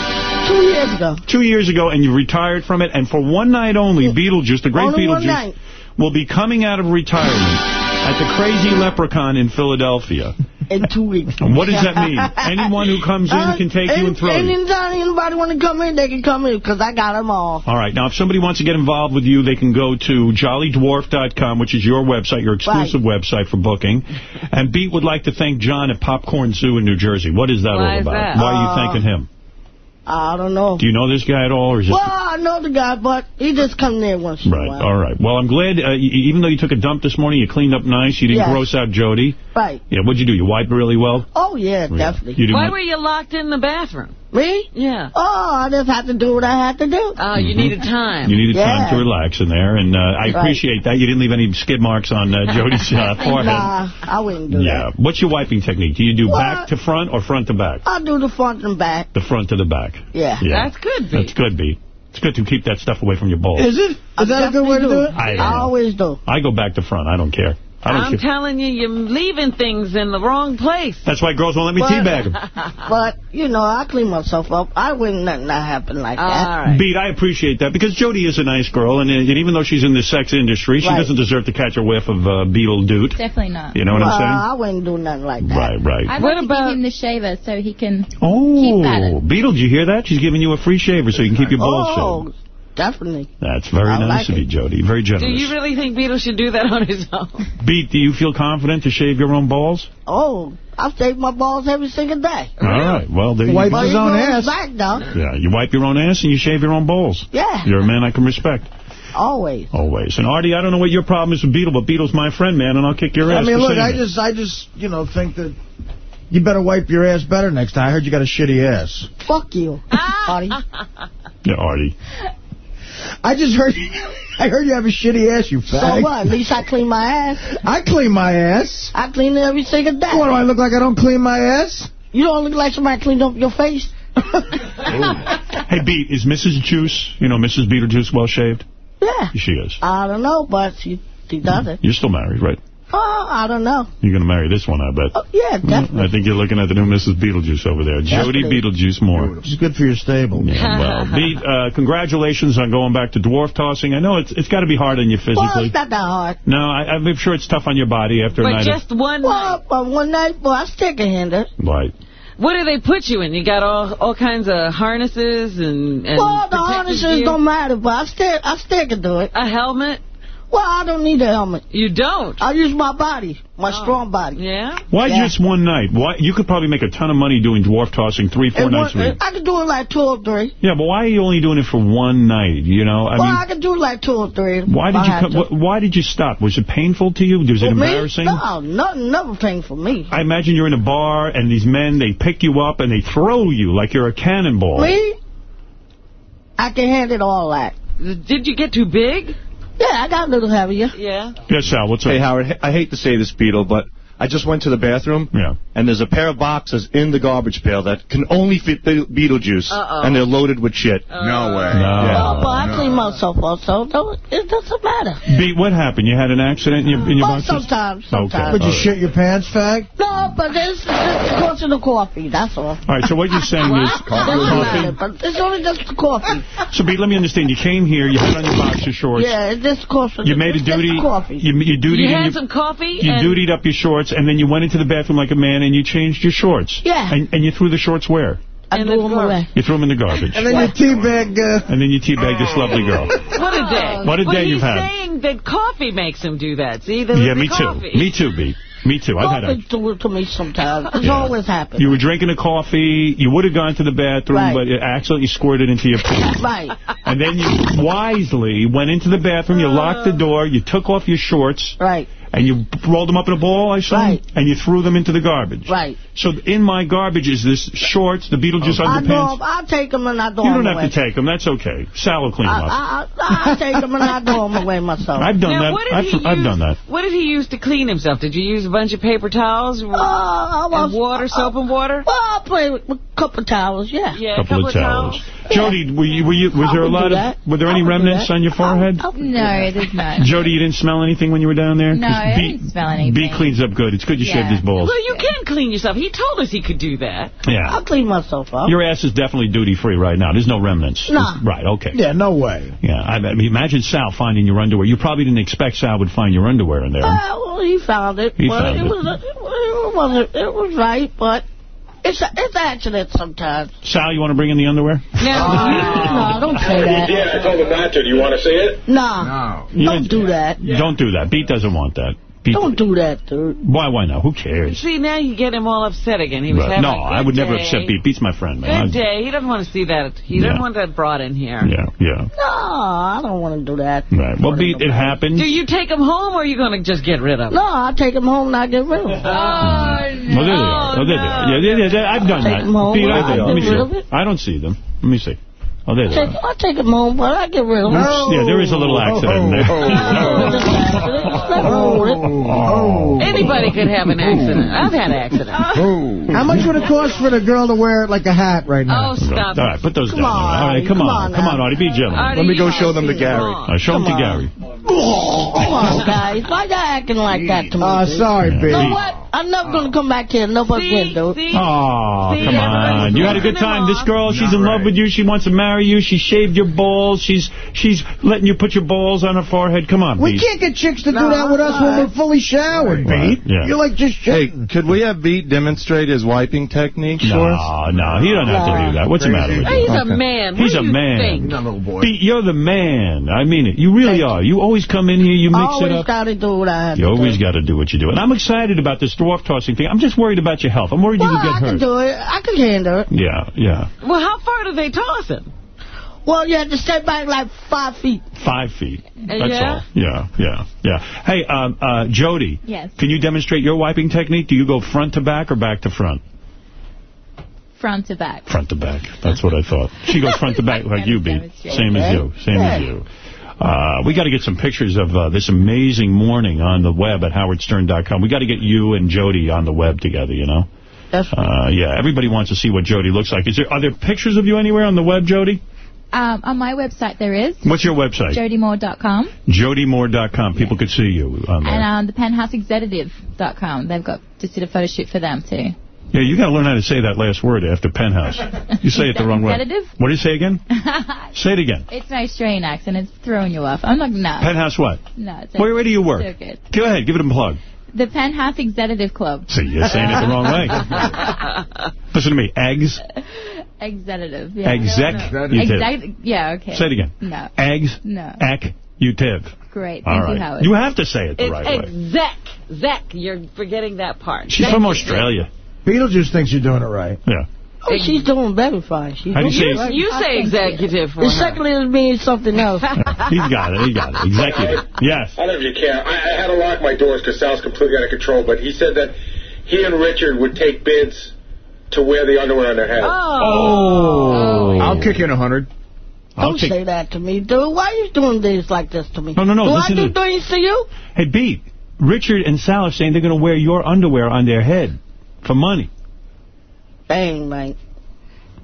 Two years ago. Two years ago, and you retired from it. And for one night only, Beetlejuice, the great Only Beetlejuice, will be coming out of retirement at the Crazy Leprechaun in Philadelphia. In two weeks. What does that mean? Anyone who comes in Uh, can take you and throw you. Anytime anybody want to come in, they can come in because I got them all. All right. Now, if somebody wants to get involved with you, they can go to jollydwarf.com, which is your website, your exclusive website for booking. And Beat would like to thank John at Popcorn Zoo in New Jersey. What is that Why all is about? that? Why are Uh, you thanking him? I don't know. Do you know this guy at all? Or is. Well, I know the guy, but he just come there once in a Right. All right. Well, I'm glad, uh, y- even though you took a dump this morning, you cleaned up nice. You didn't Yes. gross out Jody. Right. Yeah, what'd you do? You wiped really well? Oh, yeah, Yeah. definitely. You Why were you locked in the bathroom? Me? Yeah. Oh, I just had to do what I had to do. Oh, you needed time. You needed time to relax in there, and uh, I Right. appreciate that. You didn't leave any skid marks on uh, Jody's uh, *laughs* forehead. Nah, I wouldn't do Yeah. that. What's your wiping technique? Do you do Well, back to front or front to back? I'll do the front and back. The front to the back. Yeah. Yeah. That's good, That's good, B. It's good to keep that stuff away from your balls. Is it? Is that a good way to do it? I I always do. I go back to front. I don't care. I don't I'm care. telling you, you're leaving things in the wrong place. That's why girls won't let me But- teabag them. *laughs* But, you know, I clean myself up. I wouldn't let that happen like All that. right. Beat, I appreciate that because Jody is a nice girl, and, uh, and even though she's in the sex industry, she Right. doesn't deserve to catch a whiff of uh, Beetle Doot. Definitely not. You know what Well, I'm saying? I wouldn't do nothing like that. Right, right. I'd What like to about- give him the shaver so he can keep at Oh, it. Beetle, did you hear that? She's giving you a free shaver so you can keep your balls shaved. Definitely. That's very I nice like of you. Jody. Very generous. Do you really think Beetle should do that on his own? Beat, do you feel confident to shave your own balls? Oh, I shave my balls every single day. All right. Well, there you Wipe go. But his own goes ass. back, though. Yeah, you wipe your own ass and you shave your own balls. Yeah, You're a man I can respect. always. Always. And Artie, I don't know what your problem is with Beetle, but Beetle's my friend, man, and I'll kick your I ass I mean, look, I just, I just, you know, think that you better wipe your ass better next time. I heard you got a shitty ass. Fuck you, *laughs* Artie. Yeah, Artie. I just heard, *laughs* I heard you have a shitty ass, you So what? At least I clean my ass. I clean my ass. I clean it every single day. What, do I look like I don't clean my ass? You don't look like somebody cleaned up your face. *laughs* Hey, Beat, is Mrs. Juice, you know, Mrs. Beetlejuice well shaved? Yeah. She is. I don't know, but she, she does it. Mm-hmm. You're still married, right? Oh, I don't know. You're going to marry this one, I bet. Oh, yeah, definitely. I think you're looking at the new Mrs. Beetlejuice over there. Jody Beetlejuice Moore. It's good for your stable. Yeah, *laughs* well, Beat, uh, congratulations on going back to dwarf tossing. I know it's it's got to be hard on you Well, physically. it's not that hard. No, I, I'm sure it's tough on your body after a But night just one night. Well, but one night, well, I stick a hinder. of... Right. What do they put you in? You got all all kinds of harnesses and, and Well, the harnesses gear? don't matter, but I still, I still can do it. A helmet? Well, I don't need a helmet. You don't? I use my body, my Oh. strong body. Yeah? Why Yeah. just one night? Why You could probably make a ton of money doing dwarf tossing three, four And nights a week. I could do it like two or three. Yeah, but why are you only doing it for one night? You know, I well, mean, I could do it like two or three. why did you come, why did you stop? Was it painful to you? Was it For me? embarrassing? No, nothing, never pain for me. I imagine you're in a bar and these men they pick you up and they throw you like you're a cannonball. Me? I can handle all that. Did you get too big? Yeah, I got a little heavier. Yeah. Yes, Sal. What's up? Hey, up? Howard, I hate to say this, Beetle, but I just went to the bathroom, yeah. and there's a pair of boxes in the garbage pail that can only fit Be- Beetlejuice, Uh-oh. and they're loaded with shit. Uh, no way. No, but I clean myself also. so don't, it doesn't matter. Beat, what happened? You had an accident in your, in your Well, boxes? sometimes, Okay. sometimes. Would you all right. shit your pants, fag? No, but it's, it's because of the coffee, that's all. All right, so what you're saying is *laughs* Doesn't matter, but it's only just the coffee. So, Beat, let me understand. You came here, you had on your boxer shorts. Yeah, it's just coffee. You made a duty. coffee. You, you dutied You had your, some coffee? You and dutied up your shorts, and then you went into the bathroom like a man, and you changed your shorts. Yeah. And, and you threw the shorts where? I threw them away. You threw them in the garbage. And then you teabag... Uh... And then you teabagged this lovely girl. *laughs* What a day. What a well, day you've had. saying that coffee makes him do that. See, there was Yeah, the me too. Me too, Beat. Me too. I've had a... Coffee do it to me sometimes. It's Yeah. always happened. You were drinking a coffee. You would have gone to the bathroom, Right. but it accidentally squirted into your pee. *laughs* Right. And then you wisely went into the bathroom. You locked the door. You took off your shorts. Right. And you rolled them up in a ball, I saw, Right. And you threw them into the garbage. Right. So in my garbage is this shorts, the Beetlejuice I underpants. throw 'em- I'll take them and I throw them You don't away. have to take them. That's okay. Sal will clean them up. I, I, I'll take them and I throw them away myself. I've done Now, that. I've, he I've done that. What did he use to clean himself? Did you use a bunch of paper towels? Uh, was, and water, soap and water? Well, I play with a couple of towels, yeah. Yeah, couple, a couple of towels. Jody, were you, were you, was I there a lot of, were there I any remnants on your forehead? No, there's not. Jody, you didn't smell anything when you were down there? No, 'Cause I B, didn't smell anything. B cleans up good. It's good you shaved Yeah. his balls. Well, you can clean yourself. He told us he could do that. Yeah. I'll clean myself up. Your ass is definitely duty-free right now. There's no remnants. Nah. Right, okay. Yeah, no way. Yeah, I, I mean, imagine Sal finding your underwear. You probably didn't expect Sal would find your underwear in there. Uh, well, he found it. He but found it. it. Was, it wasn't. It was right, but it's a, it's accident sometimes. Sal, you want to bring in the underwear? no, no, don't *laughs* say that. Yeah, I told him not to. Do you want to see it? Nah, You don't do that. Don't do that. Beat doesn't want that. Beat, Don't do that, dude. Why, why not? Who cares? See, now you get him all upset again. He was Right. having No, a good I would never upset Beat. Beat's my friend, man. Good day. He doesn't want to see that. He Yeah. doesn't want that brought in here. Yeah, yeah. No, I don't want to do that. Right. Well, Beat, it happened. Do you take him home, or are you going to just get rid of him? No, I take him home and I get rid of him. Oh, Well, there they are. Oh, there they are. Yeah, yeah, yeah, yeah, I've done Take that. them home. Beat, I I, get let me rid of see. it. I don't see them. Let me see. Oh, there they Take, are. I take him home, but I get rid of him. Yeah, there is a little accident in there. Anybody could have an accident. I've had accidents. How much would it cost for the girl to wear like a hat right now? Oh, stop All right, put those Come down. on, All right, come, come on. on Come on, Artie. Be a gentleman. Artie, Let me go show them to Gary. Uh, show them to Come Gary. Come on, guys. Why y'all acting like that to me? Oh, dude? sorry, You know what? I'm never going to come back here never again, dude. See? Oh, See, come on. You had a good time. him This girl, she's in love with you. She wants to marry you. She shaved your balls. She's she's letting you put your balls on her forehead. Come on, We Beat. can't get chicks to do No, that with us when we're fully showered, Right, Beat. yeah. You're like just Hey, could we have Beat demonstrate his wiping technique for us? No, no, he don't have to do that. What's the matter with you? He's you? a man. What He's a man. think? Little boy. Beat, you're the man. I mean it. You really are. You always come in here. You I mix it always up. got to do what I have You to always got to do what you do. And I'm excited about this dwarf tossing thing. I'm just worried about your health. I'm worried Well, you could I get can hurt. do it. I can handle it. Yeah, yeah. Well, how far do they toss him? Well, you have to stay back like five feet. Five feet. That's yeah? all. Yeah, yeah, yeah. Hey, um, uh, Jody. Yes. Can you demonstrate your wiping technique? Do you go front to back or back to front? Front to back. Front to back. That's what I thought. She goes front to back like *laughs* you, B. Same as you. Same as you. Uh, we got to get some pictures of uh, this amazing morning on the web at howardstern.com. We got to get you and Jody on the web together, you know? Uh, yeah, everybody wants to see what Jody looks like. Is there Are there pictures of you anywhere on the web, Jody? Um, on my website there is. What's your website? JodyMoore.com. JodyMoore.com. People could see you on there. And um, the penthouseexecutive.com. They've got just did a photo shoot for them too. Yeah, you got to learn how to say that last word after penthouse. You say it the *laughs* wrong way. What do you say again? *laughs* say it again. It's an Australian accent. It's throwing you off. I'm like, no. Penthouse what? No. It's Where, where do you work? Go ahead, give it a plug. The Penthouse Executive Club. See, you're saying it the wrong way. *laughs* Listen to me. Eggs. Executive. Yeah. Exec. Exec. Yeah. Okay. Say it again. No. Eggs. No. Ec. You tiv. Great. All Thank right. you, Howard. You have to say it the It's right way. exec. Zek, you're forgetting that part. She's Zek from Australia. Beetlejuice thinks you're doing it right. Yeah. Oh, she's doing better fine. She's How do you say- right. You say executive for her. Executive means something else. *laughs* He's got it. He got it. Executive. Yes. I don't know if you care. I, I had to lock my doors because Sal's completely out of control, but he said that he and Richard would take bids to wear the underwear on their head. Oh. oh. oh. I'll kick in a hundred. I'll Don't take- say that to me, dude. Why are you doing things like this to me? No, no, no, Do I do to- things to you? Hey, Beat. Richard and Sal are saying they're going to wear your underwear on their head for money. Dang, right.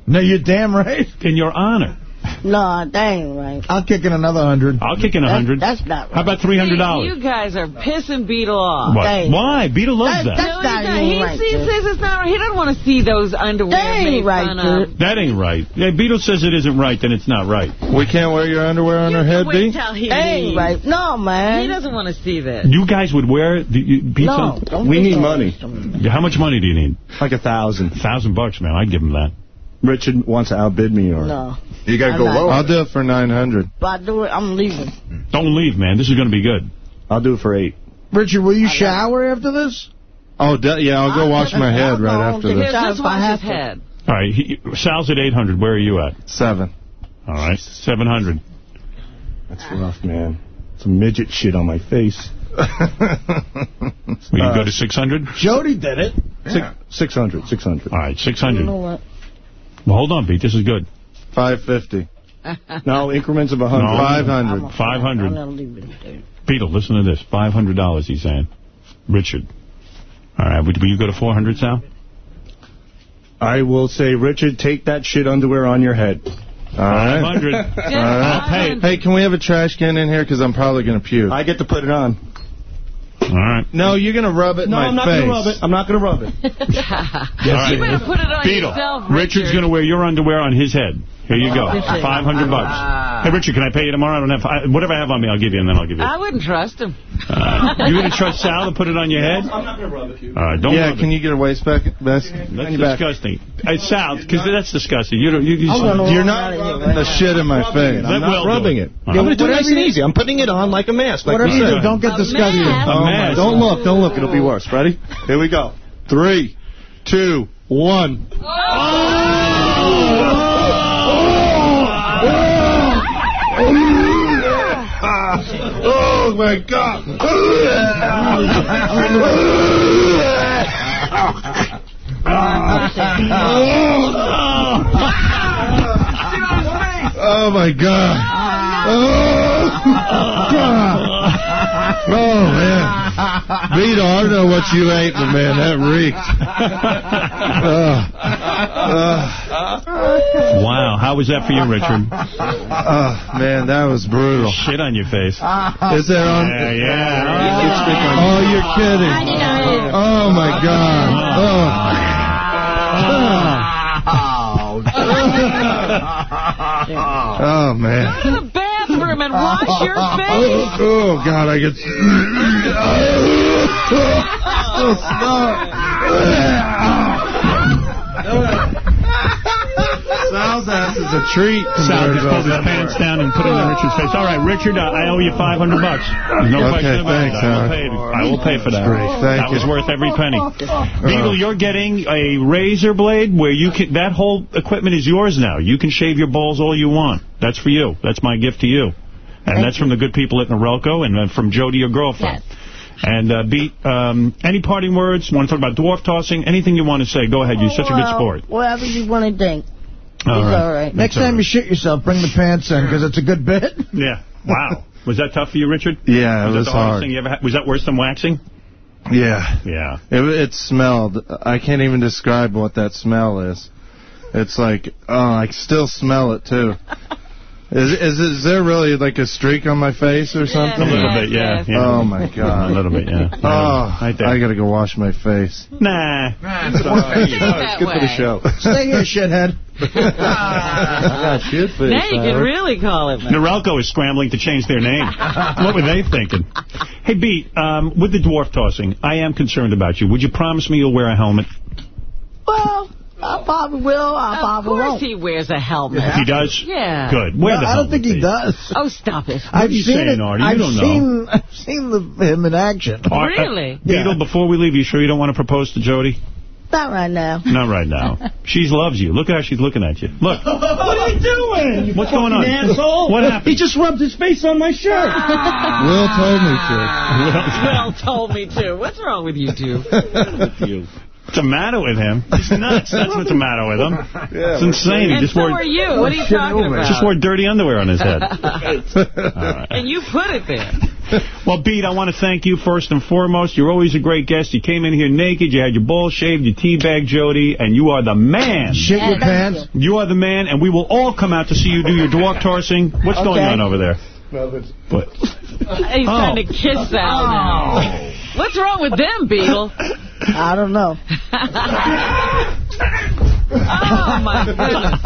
No, you're damn right. In your honor. No, that ain't right. I'll kick in another hundred. I'll kick in a hundred. that's not right. How about three hundred dollars? You guys are pissing Beetle off. What? Why? Beetle loves That- that. that's No, not he, even he right, sees dude. says it's not right. He doesn't want to see those underwear That ain't right, fun dude. That ain't right. Yeah, Beetle says it isn't right, then it's not right. We can't wear your underwear on You our can head, wait B? he That ain't right. No, man. He doesn't want to see this. You guys would wear the you, beat No, We need money. to How much money do you need? Like a thousand. thousand bucks, man. I'd give him that. Richard wants to outbid me, or No. You gotta go not- lower. I'll do it for 900. If I do it, I'm leaving. Don't leave, man. This is going to be good. I'll do it for eight. Richard, will you shower after this? Oh, de- yeah, I'll go I'll wash my head I'll right after this. Here, Shout just if wash have his to. head. All right. He, Sal's at 800. Where are you at? Seven. All right. 700. That's rough, man. Some midget shit on my face. *laughs* Will you go to 600? Jody did it. Six, 600, 600. All right. 600. You know what? Well, hold on, Pete. This is good. 550. *laughs* No, increments of a 100. No. 500. I'm 500. gonna leave it there. Beetle, listen to this. $500, he's saying. Richard. All right. Would, will you go to 400, Sal? I will say, Richard, take that shit underwear on your head. All right. 500. All right. pay. Hey, can we have a trash can in here? Because I'm probably going to puke. I get to put it on. All right. No, you're going to rub it in No, I'm not going to rub it. I'm not going to rub it. *laughs* All right. You better put it on Beetle. yourself, Richard's going to wear your underwear on his head. Here you go. 500 bucks. Hey, Richard, can I pay you tomorrow? I don't have... I, whatever I have on me, I'll give you, and then I'll give you. I wouldn't trust him. Uh, you going to trust Sal to put it on your head? I'm not going to rub it. All right, don't yeah, rub can it. you get a waist back? Best? That's disgusting. Hey, Sal, because that's disgusting. You don't, you, you, I'm gonna You're not out of here rubbing right the shit in my face. I'm not Will rubbing it. it. All I'm going to do it nice and easy. I'm putting it on like a mask. Like Whatever you do, don't get A disgusted. mask? A Oh, mask. Don't look, don't look. It'll be worse. Ready? Here we go. Three, two, one. Oh, my God. Oh, oh my God. Oh, oh man. Vito, I don't know what you ate, but man, that reeked. Oh. Uh, oh. Uh. Wow, how was that for you, Richard? Oh, man, that was brutal. Shit on your face. Is that on? Yeah, yeah. Oh, you're kidding. Oh, my God. Oh. oh. Oh, man. The bathroom and wash your *laughs* oh, face. Oh, God, I get... *laughs* *laughs* Oh, Sal's ass is a treat. Sal just to pulled his pants part. down and put it on Richard's face. All right, Richard, uh, I owe you 500 bucks. There's no Okay, question about thanks, it. I will, pay, I will pay for that. Great, thank that was worth every penny. Beetle, you're getting a razor blade where you can. That whole equipment is yours now. You can shave your balls all you want. That's for you. That's my gift to you. And that's from the good people at Norelco and from Jody, your girlfriend. And uh, Beat, um, any parting words? Want to talk about dwarf tossing? Anything you want to say? Go ahead. You're such a good sport. Whatever you want to think. All It's right. all right. Next That's all time right. you shit yourself, bring the pants in, because it's a good bit. *laughs* Yeah. Wow. Was that tough for you, Richard? Yeah, it was, was that the hardest hard. thing you ever had? Was that worse than waxing? Yeah. Yeah. It, it smelled. I can't even describe what that smell is. It's like, oh, I still smell it, too. *laughs* Is, is is there really like a streak on my face or something? A little bit, yeah. yeah. Oh, my God. A little bit, yeah. *laughs* Oh, Right. I got to go wash my face. Nah. It's all right. Keep it that Good for the show. Stay here, shithead. Ah, shit face, Now you can Howard. really call him. that. Norelco is scrambling to change their name. what were they thinking? Hey, Beat, um, with the dwarf tossing, I am concerned about you. Would you promise me you'll wear a helmet? Well, I'll probably will. I Of probably course won't. he wears a helmet. He does? Yeah. Good. Wear No, the I don't think he Pete. does. Oh, stop it. What I've you seen saying, it. Artie? You I've don't know. seen, I've seen the, him in action. All right, uh, Really? Beetle, before we leave, you sure you don't want to propose to Jody? Not right now. Not right now. *laughs* she loves you. Look at how she's looking at you. Look. what are you doing? You What's going on? Asshole. What happened? He just rubbed his face on my shirt. Will told me to. *laughs* Will told me to. What's wrong with you two? *laughs* What's the matter with him? He's nuts. That's what's the matter with him. *laughs* it's insane. He And just so wore, are you. What are you talking about? Just wore dirty underwear on his head. *laughs* And you put it there. Well, Pete, I want to thank you first and foremost. You're always a great guest. You came in here naked. You had your balls shaved. You teabagged Jody. And you are the man. Shit your pants. You are the man. And we will all come out to see you do your dwarf tossing. What's going on over there? What? He's Oh. trying to kiss Sal oh. now. What's wrong with them, Beetle? I don't know. Oh, my goodness.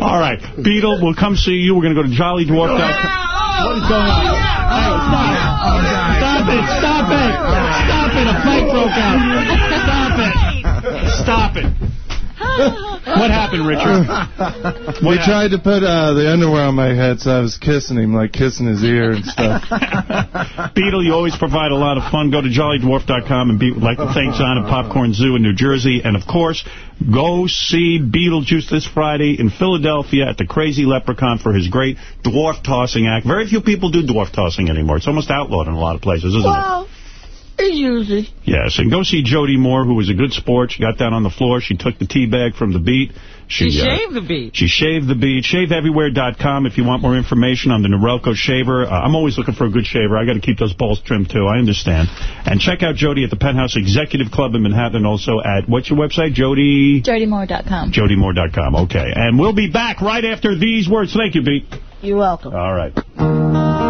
All right. Beetle, we'll come see you. We're going to go to jollydwarf.com. Oh, what is going on? Oh, stop it. Stop it. Stop it. A fight broke out. Stop it. Stop it. What happened, Richard? *laughs* We tried to put uh, the underwear on my head, so I was kissing him, like kissing his ear and stuff. *laughs* Beetle, you always provide a lot of fun. Go to jollydwarf.com and be like the thanks on at Popcorn Zoo in New Jersey. And, of course, go see Beetlejuice this Friday in Philadelphia at the Crazy Leprechaun for his great dwarf tossing act. Very few people do dwarf tossing anymore. It's almost outlawed in a lot of places, isn't it? Well, it's. Yes, and go see Jody Moore, who was a good sport. She got down on the floor. She took the tea bag from the beat. She uh, shaved the beat. She shaved the beat. ShaveEverywhere.com if you want more information on the Norelco shaver. Uh, I'm always looking for a good shaver. I got to keep those balls trimmed, too. I understand. And check out Jody at the Penthouse Executive Club in Manhattan, also at, what's your website? Jody... JodyMoore.com. JodyMoore.com. Okay. And we'll be back right after these words. Thank you, Beat. You're welcome. All right.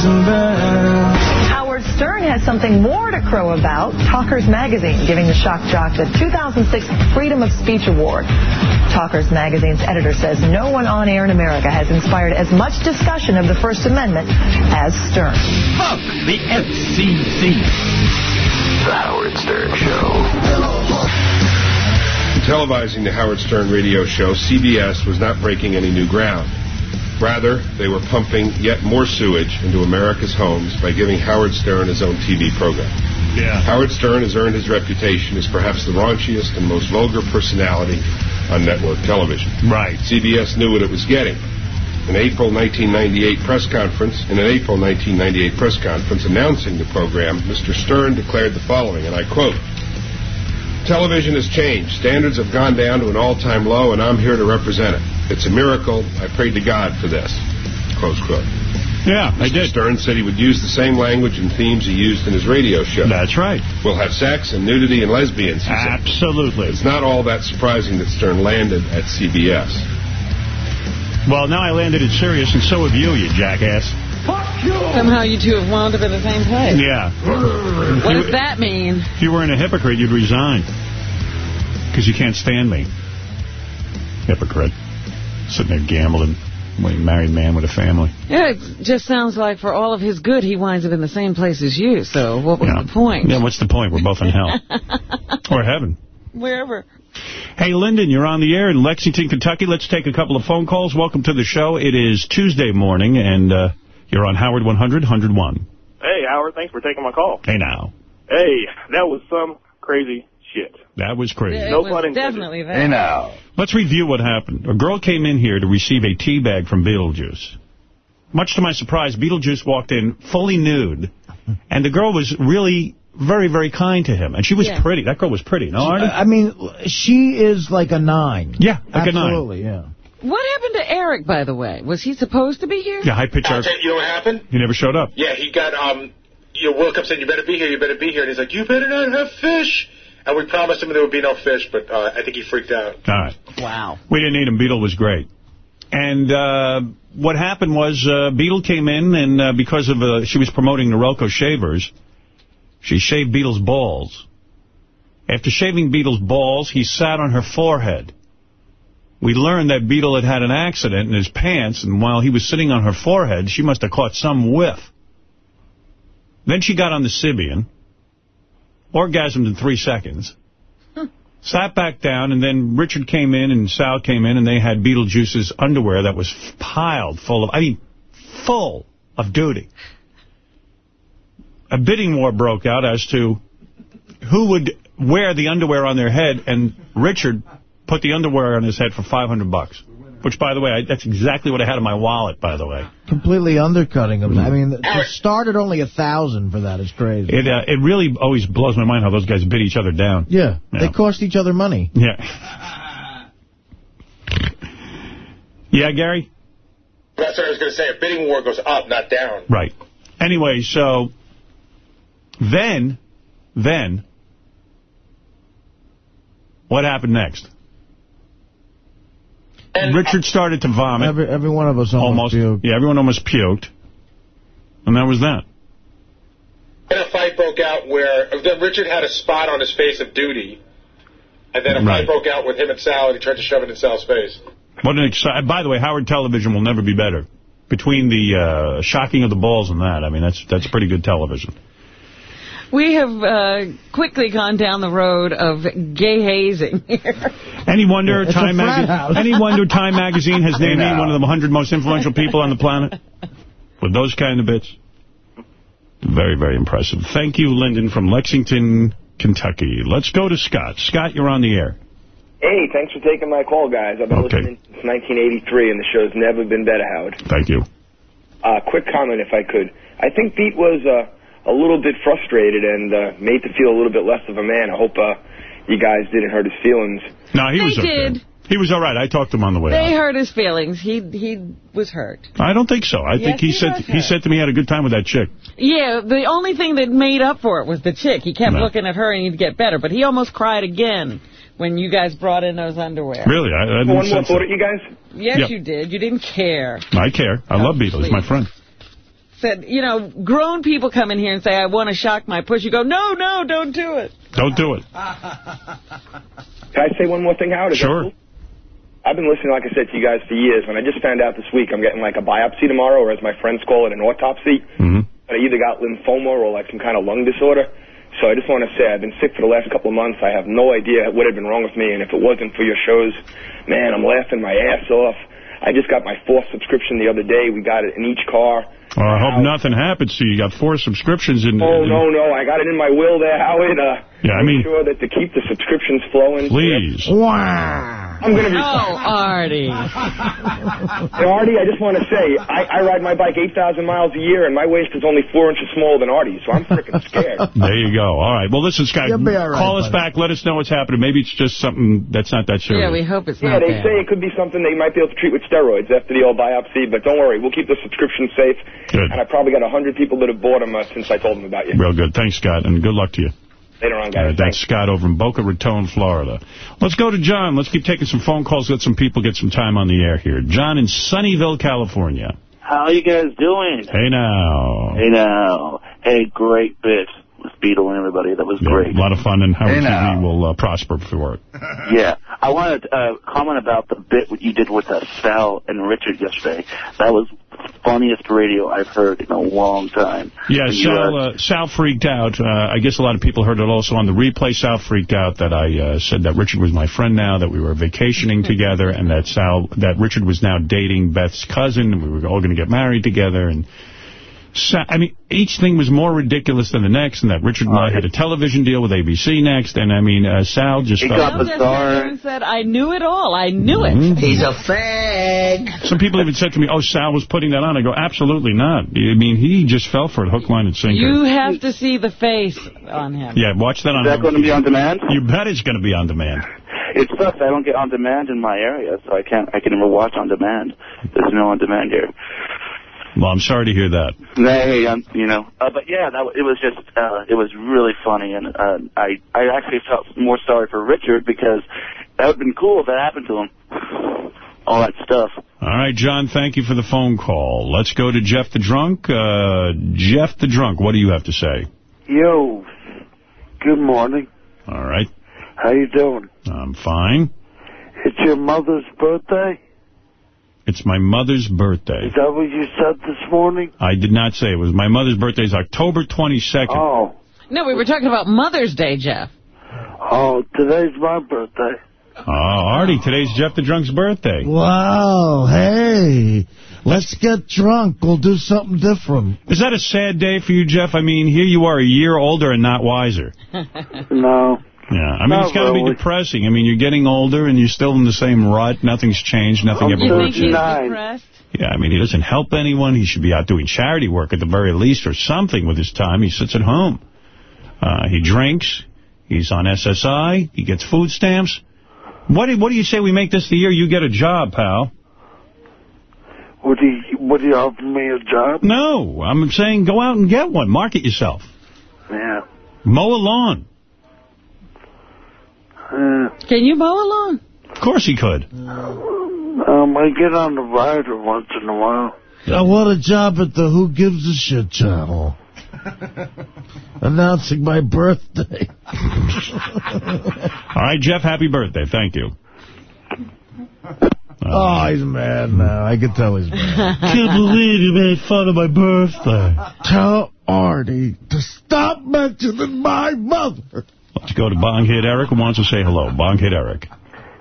he's the best. Howard Stern has something more to crow about. Talkers Magazine giving the shock jock the 2006 Freedom of Speech Award. Talkers Magazine's editor says no one on air in America has inspired as much discussion of the First Amendment as Stern. Fuck the FCC. The Howard Stern Show. Televising the Howard Stern radio show, CBS was not breaking any new ground. Rather, they were pumping yet more sewage into America's homes by giving Howard Stern his own TV program. Yeah. Howard Stern has earned his reputation as perhaps the raunchiest and most vulgar personality on network television. Right. CBS knew what it was getting. An April 1998 press conference, in an April 1998 press conference announcing the program, Mr. Stern declared the following, and I quote, Television has changed. Standards have gone down to an all-time low, and I'm here to represent it. It's a miracle. I prayed to God for this. Close quote. Yeah, I did. Stern said he would use the same language and themes he used in his radio show. That's right. We'll have sex and nudity and lesbians. he said. Absolutely. It's not all that surprising that Stern landed at CBS. Well, now I landed at Sirius, and so have you, you jackass. Somehow you two have wound up in the same place. Yeah. What does that mean? If you weren't a hypocrite, you'd resign. Because you can't stand me. Hypocrite. Sitting there gambling. When a married man with a family. Yeah, it just sounds like for all of his good, he winds up in the same place as you. So what was Yeah. the point? Yeah, what's the point? We're both in hell. *laughs* or heaven. Wherever. Hey, Lyndon, you're on the air in Lexington, Kentucky. Let's take a couple of phone calls. Welcome to the show. It is Tuesday morning, and uh, you're on Howard 100, 101. Hey, Howard, thanks for taking my call. Hey, now. Hey, that was some crazy shit. That was crazy. It No was pun intended. definitely that. Hey, now. Let's review what happened. A girl came in here to receive a tea bag from Beetlejuice. Much to my surprise, Beetlejuice walked in fully nude, and the girl was really very, very kind to him. And she was Yeah. pretty. That girl was pretty. No, Artie? I mean, she is like a nine. Yeah, like a nine. Absolutely, yeah. What happened to Eric, by the way? Was he supposed to be here? Yeah, high pitch I'll Eric. tell you, you know what happened? He never showed up. Yeah, he got um you know, Will kept saying, you better be here, you better be here. And he's like, you better not have fish. And we promised him there would be no fish, but uh, I think he freaked out. All right. Wow. We didn't need him. Beetle was great. And uh, what happened was uh, Beetle came in, and uh, because of uh, she was promoting Norelco shavers, she shaved Beetle's balls. After shaving Beetle's balls, he sat on her forehead. We learned that Beetle had had an accident in his pants, and while he was sitting on her forehead, she must have caught some whiff. Then she got on the Sybian, orgasmed in three seconds, *laughs* sat back down, and then Richard came in and Sal came in, and they had Beetlejuice's underwear that was piled full of, I mean, full of duty. A bidding war broke out as to who would wear the underwear on their head, and Richard put the underwear on his head for 500 bucks. Which, by the way, I, that's exactly what I had in my wallet, by the way. Completely undercutting him. I mean, to start at only a thousand for that is crazy. It uh, it really always blows my mind how those guys bid each other down. Yeah, Yeah. they cost each other money. Yeah. Yeah, Gary? That's what I was going to say. A bidding war goes up, not down. Right. Anyway, so then, then, what happened next? Richard started to vomit. Every, every one of us almost, puked. Yeah, everyone almost puked. And that was that. Then a fight broke out where then Richard had a spot on his face of duty, and then a Right. fight broke out with him and Sal, and he tried to shove it in Sal's face. What an exci- By the way, Howard Television will never be better. Between the uh, shocking of the balls and that, I mean, that's that's pretty good television. We have uh, quickly gone down the road of gay hazing here. Any wonder It's Time Magazine? Any wonder Time Magazine has *laughs* named me know. one of the 100 most influential people on the planet with those kind of bits? Very, very impressive. Thank you, Lyndon from Lexington, Kentucky. Let's go to Scott. Scott, you're on the air. Hey, thanks for taking my call, guys. I've been Okay. listening since 1983, and the show's never been better, Howard. Thank you. Uh, quick comment, if I could. I think Pete was uh, a little bit frustrated and uh, made to feel a little bit less of a man. I hope uh, you guys didn't hurt his feelings. No, he They was okay. did. He was all right. I talked to him on the way They out. hurt his feelings. He he was hurt. I don't think so. I Yes, think he, he said he hurt. said to me he had a good time with that chick. Yeah, the only thing that made up for it was the chick. He kept No. looking at her and he'd get better, but he almost cried again when you guys brought in those underwear. Really, I, I didn't One more sense thought that. at you guys. Yes, Yep. you did. You didn't care. I care. I love Beatles. He's my friend. Said, you know, grown people come in here and say, I want to shock my push. You go, no, no, don't do it. Don't do it. *laughs* Can I say one more thing, Howard? Is Sure. cool? I've been listening, like I said, to you guys for years, and I just found out this week I'm getting like a biopsy tomorrow, or as my friends call it, an autopsy. Mm-hmm. I either got lymphoma or like some kind of lung disorder. So I just want to say I've been sick for the last couple of months. I have no idea what had been wrong with me, and if it wasn't for your shows, man, I'm laughing my ass off. I just got my fourth subscription the other day. We got it in each car. Well, I hope nothing happens to you. You got four subscriptions in. Oh, in- no, no. I got it in my will there, Howard. Uh, Yeah, I make mean- sure that to keep the subscriptions flowing. Please. I'm going to be... Oh, Artie. Hey, Artie, I just want to say, I, I ride my bike 8,000 miles a year, and my waist is only four inches smaller than Artie's, so I'm freaking *laughs* scared. There you go. All right. Well, listen, Scott, You'll be all right, call us back. Let us know what's happening. Maybe it's just something that's not that serious. Yeah, we hope it's Yeah, not they bad. say it could be something they might be able to treat with steroids after the old biopsy, but don't worry, we'll keep the subscription safe. Good. And I probably got 100 people that have bought them uh, since I told them about you. Real good. Thanks, Scott, and good luck to you. Later on, guys. right, that's Scott over in Boca Raton, Florida. Let's go to John. Let's keep taking some phone calls. Let some people get some time on the air here. John in Sunnyvale, California. How you guys doing? Hey now. Hey now. Hey, great bit with Beetle and everybody. That was Yeah, great. a lot of fun, and Howard Hey, TV now. will uh, prosper for it. *laughs* Yeah. I wanted to uh, comment about the bit what you did with uh, Sal and Richard yesterday. That was funniest radio I've heard in a long time. Yeah, And Sal, uh, Sal freaked out. Uh, I guess a lot of people heard it also on the replay. Sal freaked out that I uh, said that Richard was my friend now, that we were vacationing *laughs* together, and that Sal, that Richard was now dating Beth's cousin, and we were all going to get married together. And Sa I mean, each thing was more ridiculous than the next, and that Richard and I had a television deal with ABC next, and I mean, uh, Sal just felt... Sal just sat there and said, I knew it all. I knew it. Mhm. He's a fag. Some people even said to me, oh, Sal was putting that on. I go, absolutely not. I mean, he just fell for it, hook, line, and sinker. You have to see the face on him. Yeah, watch that on... Is that going to be on demand? You bet it's going to be on demand. It sucks. I don't get on demand in my area, so I can't. I can never watch on demand. There's no on demand here. Well, I'm sorry to hear that. Hey, um, you know, uh, but yeah, that it was just uh, it was really funny, and uh, I I actually felt more sorry for Richard because that would have been cool if that happened to him. All that stuff. All right, John, thank you for the phone call. Let's go to Jeff the Drunk. Uh, Jeff the Drunk, what do you have to say? Yo, good morning. All right. How you doing? I'm fine. It's your mother's birthday? It's my mother's birthday. Is that what you said this morning? I did not say it was. My mother's birthday is October 22nd. Oh, No, we were talking about Mother's Day, Jeff. oh, today's my birthday. Oh, Artie, today's Jeff the Drunk's birthday. Wow, hey, let's get drunk. We'll do something different. Is that a sad day for you, Jeff? I mean, here you are a year older and not wiser. No. Yeah, I mean, Not it's got to really. be depressing. I mean, you're getting older and you're still in the same rut. Nothing's changed. Nothing ever You hurt think depressed? Yeah, I mean, he doesn't help anyone. He should be out doing charity work at the very least or something with his time. He sits at home. Uh, he drinks. He's on SSI. He gets food stamps. What do, what do you say we make this the year you get a job, pal? Would he, would he offer me a job? No, I'm saying go out and get one. Market yourself. Yeah. Mow a lawn. Uh, Can you mow a lawn? Of course he could. um, I get on the rider once in a while. I want a job at the Who Gives a Shit channel. *laughs* Announcing my birthday. All right, Jeff, happy birthday. Thank you. oh, he's mad now. I can tell he's mad. *laughs* Can't believe you made fun of my birthday. Tell Artie to stop mentioning my mother. Let's go to Bonghead Eric who wants to say hello. Bonghead Eric.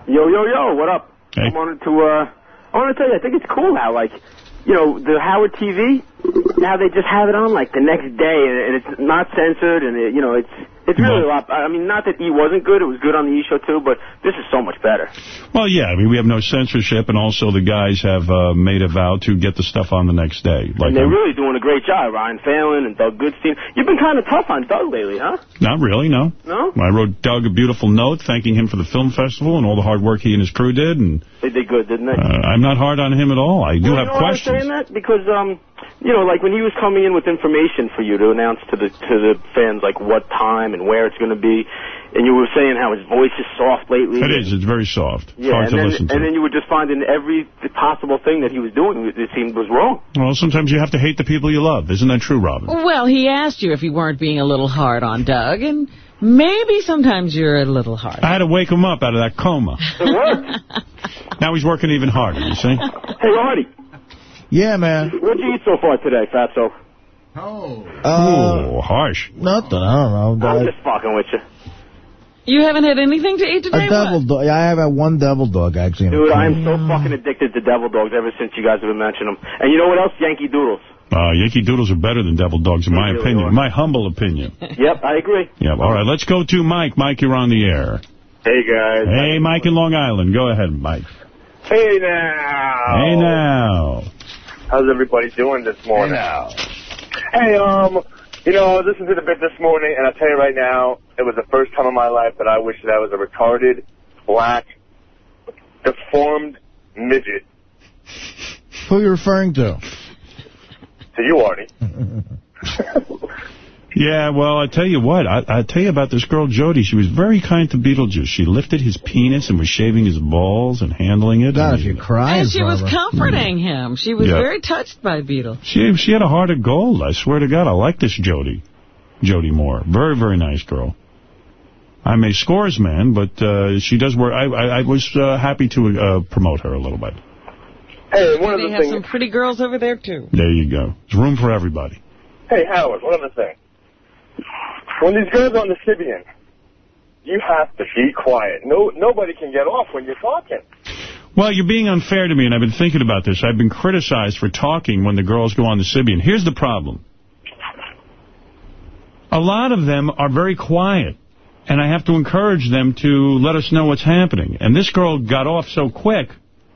Yo, yo, yo, what up? Hey. I wanted to, uh, I want to tell you, I think it's cool how, like, you know, the Howard TV, now they just have it on, like, the next day, and, and it's not censored, and, it, you know, it's it's really a lot. I mean, not that E wasn't good, it was good on the E show, too, but this is so much better. Well, yeah, I mean, we have no censorship, and also the guys have uh, made a vow to get the stuff on the next day. Like, and they're I'm- really doing a great job, Ryan Phelan and Doug Goodstein. You've been kind of tough on Doug lately, huh? not really, no. No? I wrote Doug a beautiful note thanking him for the film festival and all the hard work he and his crew did, and They did good, didn't they? uh, I'm not hard on him at all. I do Well, have you know why questions. I'm saying that? Because, um, you know, like when he was coming in with information for you to announce to the to the fans, like what time and where it's going to be, and you were saying how his voice is soft lately. It is. It's very soft. It's Yeah, hard and to then, listen to. and then you were just finding every possible thing that he was doing it seemed was wrong. Well, sometimes you have to hate the people you love. Isn't that true, Robin? Well, he asked you if you weren't being a little hard on Doug, and maybe sometimes you're a little hard. I had to wake him up out of that coma. It worked. *laughs* Now he's working even harder, you see? hey, Artie, Yeah, man. what'd you eat so far today, Fatso? Oh. Ooh, harsh. Nothing. I don't know. I'm just fucking with you. You haven't had anything to eat today? A devil dog. Yeah, I have had one devil dog, actually. Dude. I'm so fucking addicted to devil dogs ever since you guys have been mentioning them. And you know what else? Yankee Doodles. Uh, Yankee Doodles are better than Devil Dogs, in my really opinion. are. My humble opinion. *laughs* Yep, I agree. Yeah. All right, let's go to Mike. Mike, you're on the air. Hey, guys. Hey, Mike in Long Island. Go ahead, Mike. Hey, now. Hey, now. How's everybody doing this morning? Hey, um, you know, I was listening to the bit this morning, and I'll tell you right now, it was the first time in my life that I wish that I was a retarded, black, deformed midget. Who are you referring to? To you, Artie. *laughs* Yeah, well, I tell you what. I, I tell you about this girl, Jody. She was very kind to Beetlejuice. She lifted his penis and was shaving his balls and handling it. God, And if you're crying And she for was her. comforting him. She was Yeah. very touched by Beetle. She she had a heart of gold. I swear to God, I like this Jody, Jody Moore. Very very nice girl. I'm a scores man, but uh, she does work. I I, I was uh, happy to uh, promote her a little bit. Hey, one They have thing. some pretty girls over there, too. There you go. There's room for everybody. Hey, Howard, one other thing. When these girls are on the Sybian, you have to be quiet. No, nobody can get off when you're talking. Well, you're being unfair to me, and I've been thinking about this. I've been criticized for talking when the girls go on the Sybian. Here's the problem. A lot of them are very quiet, and I have to encourage them to let us know what's happening. And this girl got off so quick,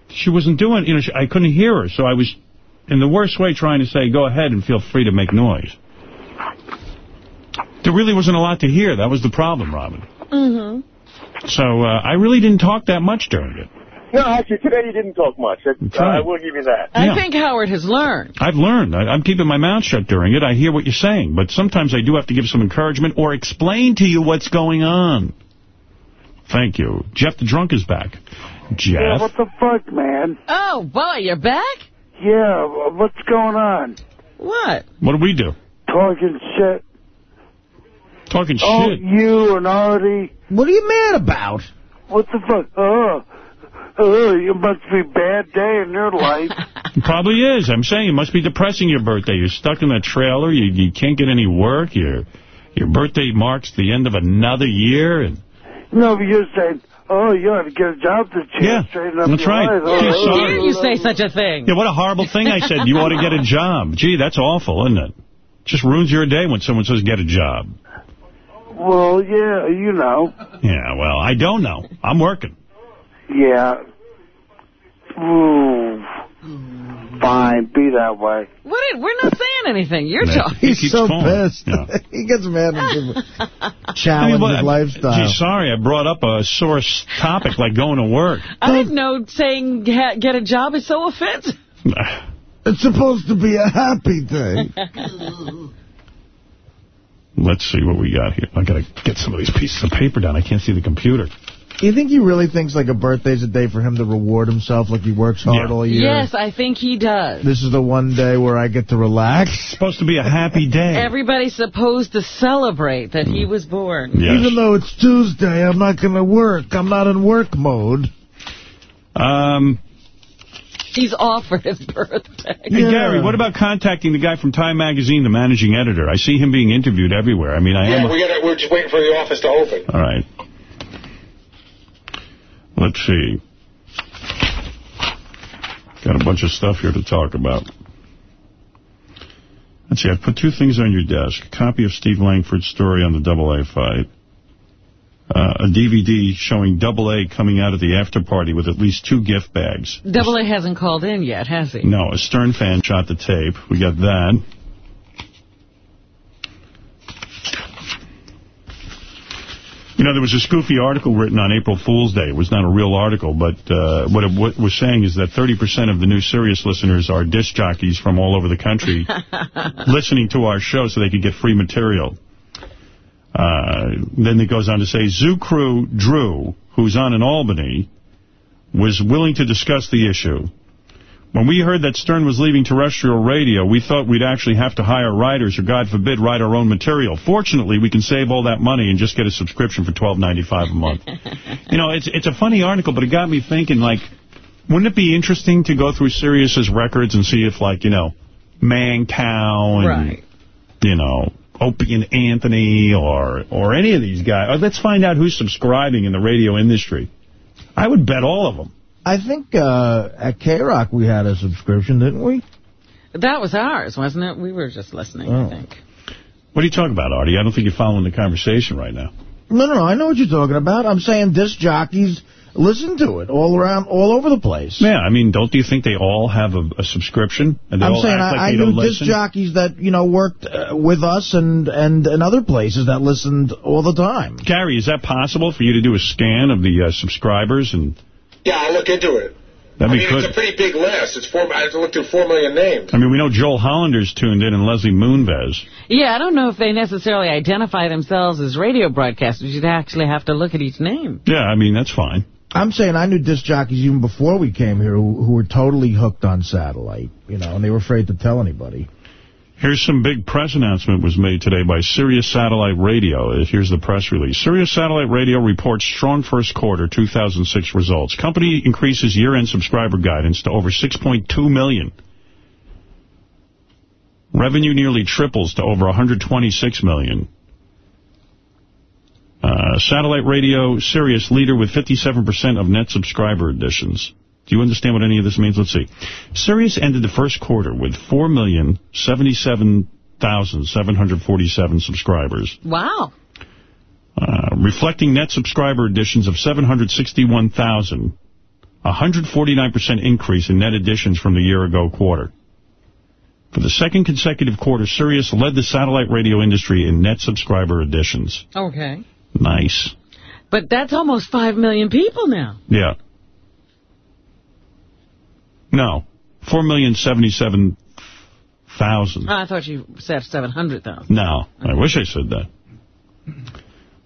she wasn't doing, you know, she, I couldn't hear her, so I was, in the worst way, trying to say, go ahead and feel free to make noise. There really wasn't a lot to hear. That was the problem, Robin. Mm-hmm. So uh, I really didn't talk that much during it. No, actually, today you didn't talk much. That, uh. I will give you that. I think Howard has learned. I've learned. I, I'm keeping my mouth shut during it. I hear what you're saying, but sometimes I do have to give some encouragement or explain to you what's going on. Thank you. Jeff the Drunk is back. Jeff? Yeah, what the fuck, man? Oh, boy, you're back? Yeah, what's going on? What? What do we do? Talking shit. Talking Oh, shit. you and Artie. What are you mad about? What the fuck? Oh, oh, it must be a bad day in your life. *laughs* It probably is. I'm saying it must be depressing your birthday. You're stuck in that trailer. You, you can't get any work. Your your birthday marks the end of another year. And no, but you're saying, oh, you ought to get a job to change, Yeah, straighten up that's your right. life. Oh, Gee, oh, sorry. Dare you say such a thing? Yeah, what a horrible thing I said. You ought to get a job. Gee, that's awful, isn't it? Just ruins your day when someone says get a job. Well, yeah, you know. Yeah, well, I don't know. I'm working. Yeah. Ooh. Fine, be that way. What? Did, we're not saying anything. You're Man, talking. He's keeps so calling. pissed. Yeah. *laughs* he gets mad when people I challenge mean, what- his lifestyle. Gee, sorry, I brought up a sore s- topic like going to work. I didn't know saying get a job is so offensive. *laughs* It's supposed to be a happy thing. *laughs* Let's see what we got here. I got to get some of these pieces of paper down. I can't see the computer. You think he really thinks like a birthday's a day for him to reward himself, like he works hard all year? Yes, I think he does. This is the one day where I get to relax. It's supposed to be a happy day. Everybody's supposed to celebrate that he was born. Even though it's Tuesday, I'm not going to work. I'm not in work mode. Um, He's off for his birthday. Hey, Gary, what about contacting the guy from Time Magazine, the managing editor? I see him being interviewed everywhere. I mean, I Yeah, am... we gotta, we're just waiting for the office to open. All right. Let's see. Got a bunch of stuff here to talk about. Let's see, I put two things on your desk. A copy of Steve Langford's story on the Double A fight. Uh, a DVD showing Double A coming out of the after party with at least two gift bags. Double A hasn't called in yet, has he? No, a Stern fan shot the tape. We got that. You know, there was a spoofy article written on April Fool's Day. It was not a real article, but uh, what it what was saying is that 30% of the new Sirius listeners are disc jockeys from all over the country *laughs* listening to our show so they could get free material. Uh, then it goes on to say, Zoo Crew Drew, who's on in Albany, was willing to discuss the issue. When we heard that Stern was leaving terrestrial radio, we thought we'd actually have to hire writers or, God forbid, write our own material. Fortunately, we can save all that money and just get a subscription for $12.95 a month. *laughs* you know, it's it's a funny article, but it got me thinking, like, wouldn't it be interesting to go through Sirius's records and see if, like, you know, Mancow and, Right. you know, Opie and Anthony or or any of these guys. Or let's find out who's subscribing in the radio industry. I would bet all of them. I think uh, at K-Rock we had a subscription, didn't we? That was ours, wasn't it? We were just listening, Oh. I think. What are you talking about, Artie? I don't think you're following the conversation right now. No, no, no. I know what you're talking about. I'm saying disc jockeys listen to it all around, all over the place. Yeah, I mean, don't you think they all have a, a subscription? And they I'm all saying act like I, I they knew disc jockeys that, you know, worked uh, with us and, and, and other places that listened all the time. Gary, is that possible for you to do a scan of the uh, subscribers? and Yeah, I'll look into it. That'd I mean, good. it's a pretty big list. It's four. I have to look through four million names. I mean, we know Joel Hollander's tuned in and Leslie Moonves. Yeah, I don't know if they necessarily identify themselves as radio broadcasters. You'd actually have to look at each name. Yeah, I mean, that's fine. I'm saying I knew disc jockeys even before we came here who, who were totally hooked on satellite, you know, and they were afraid to tell anybody. Here's some big press announcement was made today by Sirius Satellite Radio. Here's the press release. Sirius Satellite Radio reports strong first quarter 2006 results. Company increases year-end subscriber guidance to over 6.2 million. Revenue nearly triples to over 126 million. Uh, satellite radio, Sirius leader with 57% of net subscriber additions. Do you understand what any of this means? Let's see. Sirius ended the first quarter with 4,077,747 subscribers, Wow. uh, reflecting net subscriber additions of 761,000, a 149% increase in net additions from the year-ago quarter. For the second consecutive quarter, Sirius led the satellite radio industry in net subscriber additions. Okay. Nice. But that's almost 5 million people now. Yeah. No, 4,077,000. I thought you said 700,000. No, I wish I said that.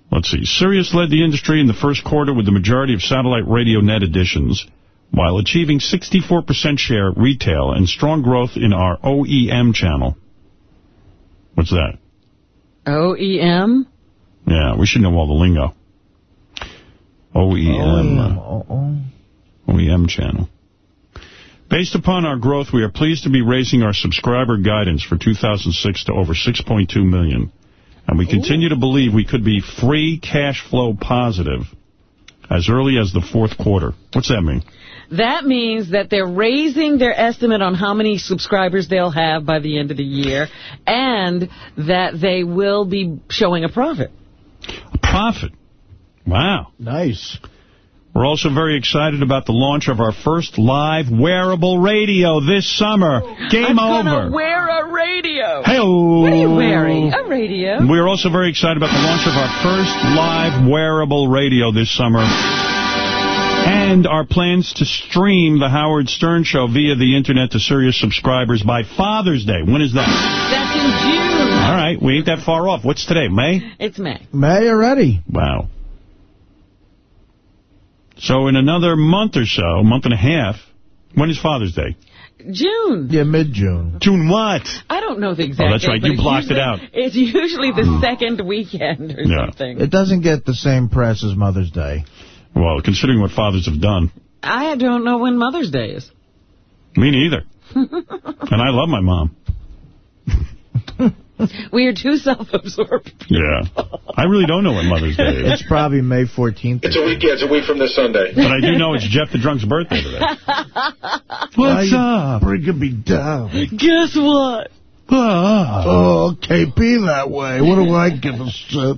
Let's see. Sirius led the industry in the first quarter with the majority of satellite radio net additions, while achieving 64% share retail and strong growth in our OEM channel. What's that? OEM? Yeah, we should know all the lingo. OEM. uh, OEM channel. Based upon our growth, we are pleased to be raising our subscriber guidance for 2006 to over 6.2 million. And we continue to believe we could be free cash flow positive as early as the fourth quarter. What's that mean? That means that they're raising their estimate on how many subscribers they'll have by the end of the year, and that they will be showing a profit. A profit? Wow. Nice. We're also very excited about the launch of our first live wearable radio this summer. Game I'm over. gonna wear a radio. Hey-o. What are you wearing? A radio. We're also very excited about the launch of our first live wearable radio this summer. And our plans to stream the Howard Stern Show via the Internet to Sirius subscribers by Father's Day. When is that? That's in June. All right, we ain't that far off. What's today, May? It's May. May already. Wow. So in another month or so, month and a half, when is Father's Day? June. Yeah, mid-June. June what? I don't know the exact Oh, that's right. but You it's blocked it out. It's usually the hmm. second weekend or Yeah. something. It doesn't get the same press as Mother's Day. Well, considering what fathers have done, I don't know when Mother's Day is. me neither. *laughs* And I love my mom. *laughs* *laughs* we are too self-absorbed. Yeah. I really don't know what Mother's Day is. It's probably May 14th. It's a week, yeah, it's a week from this Sunday. But I do know it's Jeff the Drunk's birthday today. *laughs* What's up? Bringing me down. Guess what? Ah. Oh, can't be that way. What do I give a shit?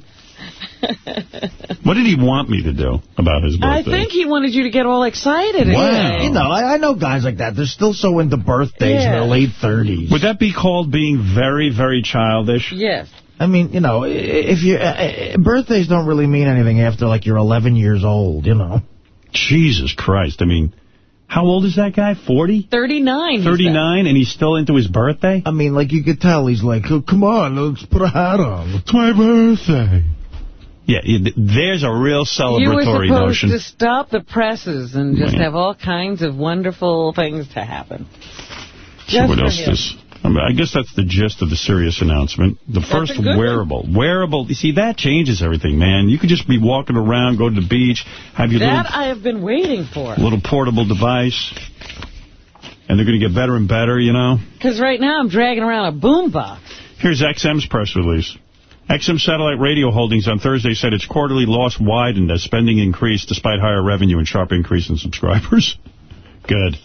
*laughs* What did he want me to do about his birthday? I think he wanted you to get all excited. Wow. again. You know, I, I know guys like that. They're still so into birthdays in their late 30s. Would that be called being very, very childish? Yes. I mean, you know, if you uh, uh, birthdays don't really mean anything after like you're 11 years old, you know. Jesus Christ. I mean, how old is that guy? 40? 39. 39 and he's still into his birthday? I mean, like you could tell he's like, oh, come on, let's put a hat on. It's my birthday. Yeah, there's a real celebratory You were supposed notion. to stop the presses and just Yeah. have all kinds of wonderful things to happen. Just what else is. I, mean, I guess that's the gist of the Sirius announcement. The That's first good one. wearable. Wearable. You see, that changes everything, man. You could just be walking around, go to the beach, have your That little, I have been waiting for. little portable device. And they're going to get better and better, you know. Because right now I'm dragging around a boombox. Here's XM's press release. XM Satellite Radio Holdings on Thursday said its quarterly loss widened as spending increased despite higher revenue and sharp increase in subscribers. *laughs* Good.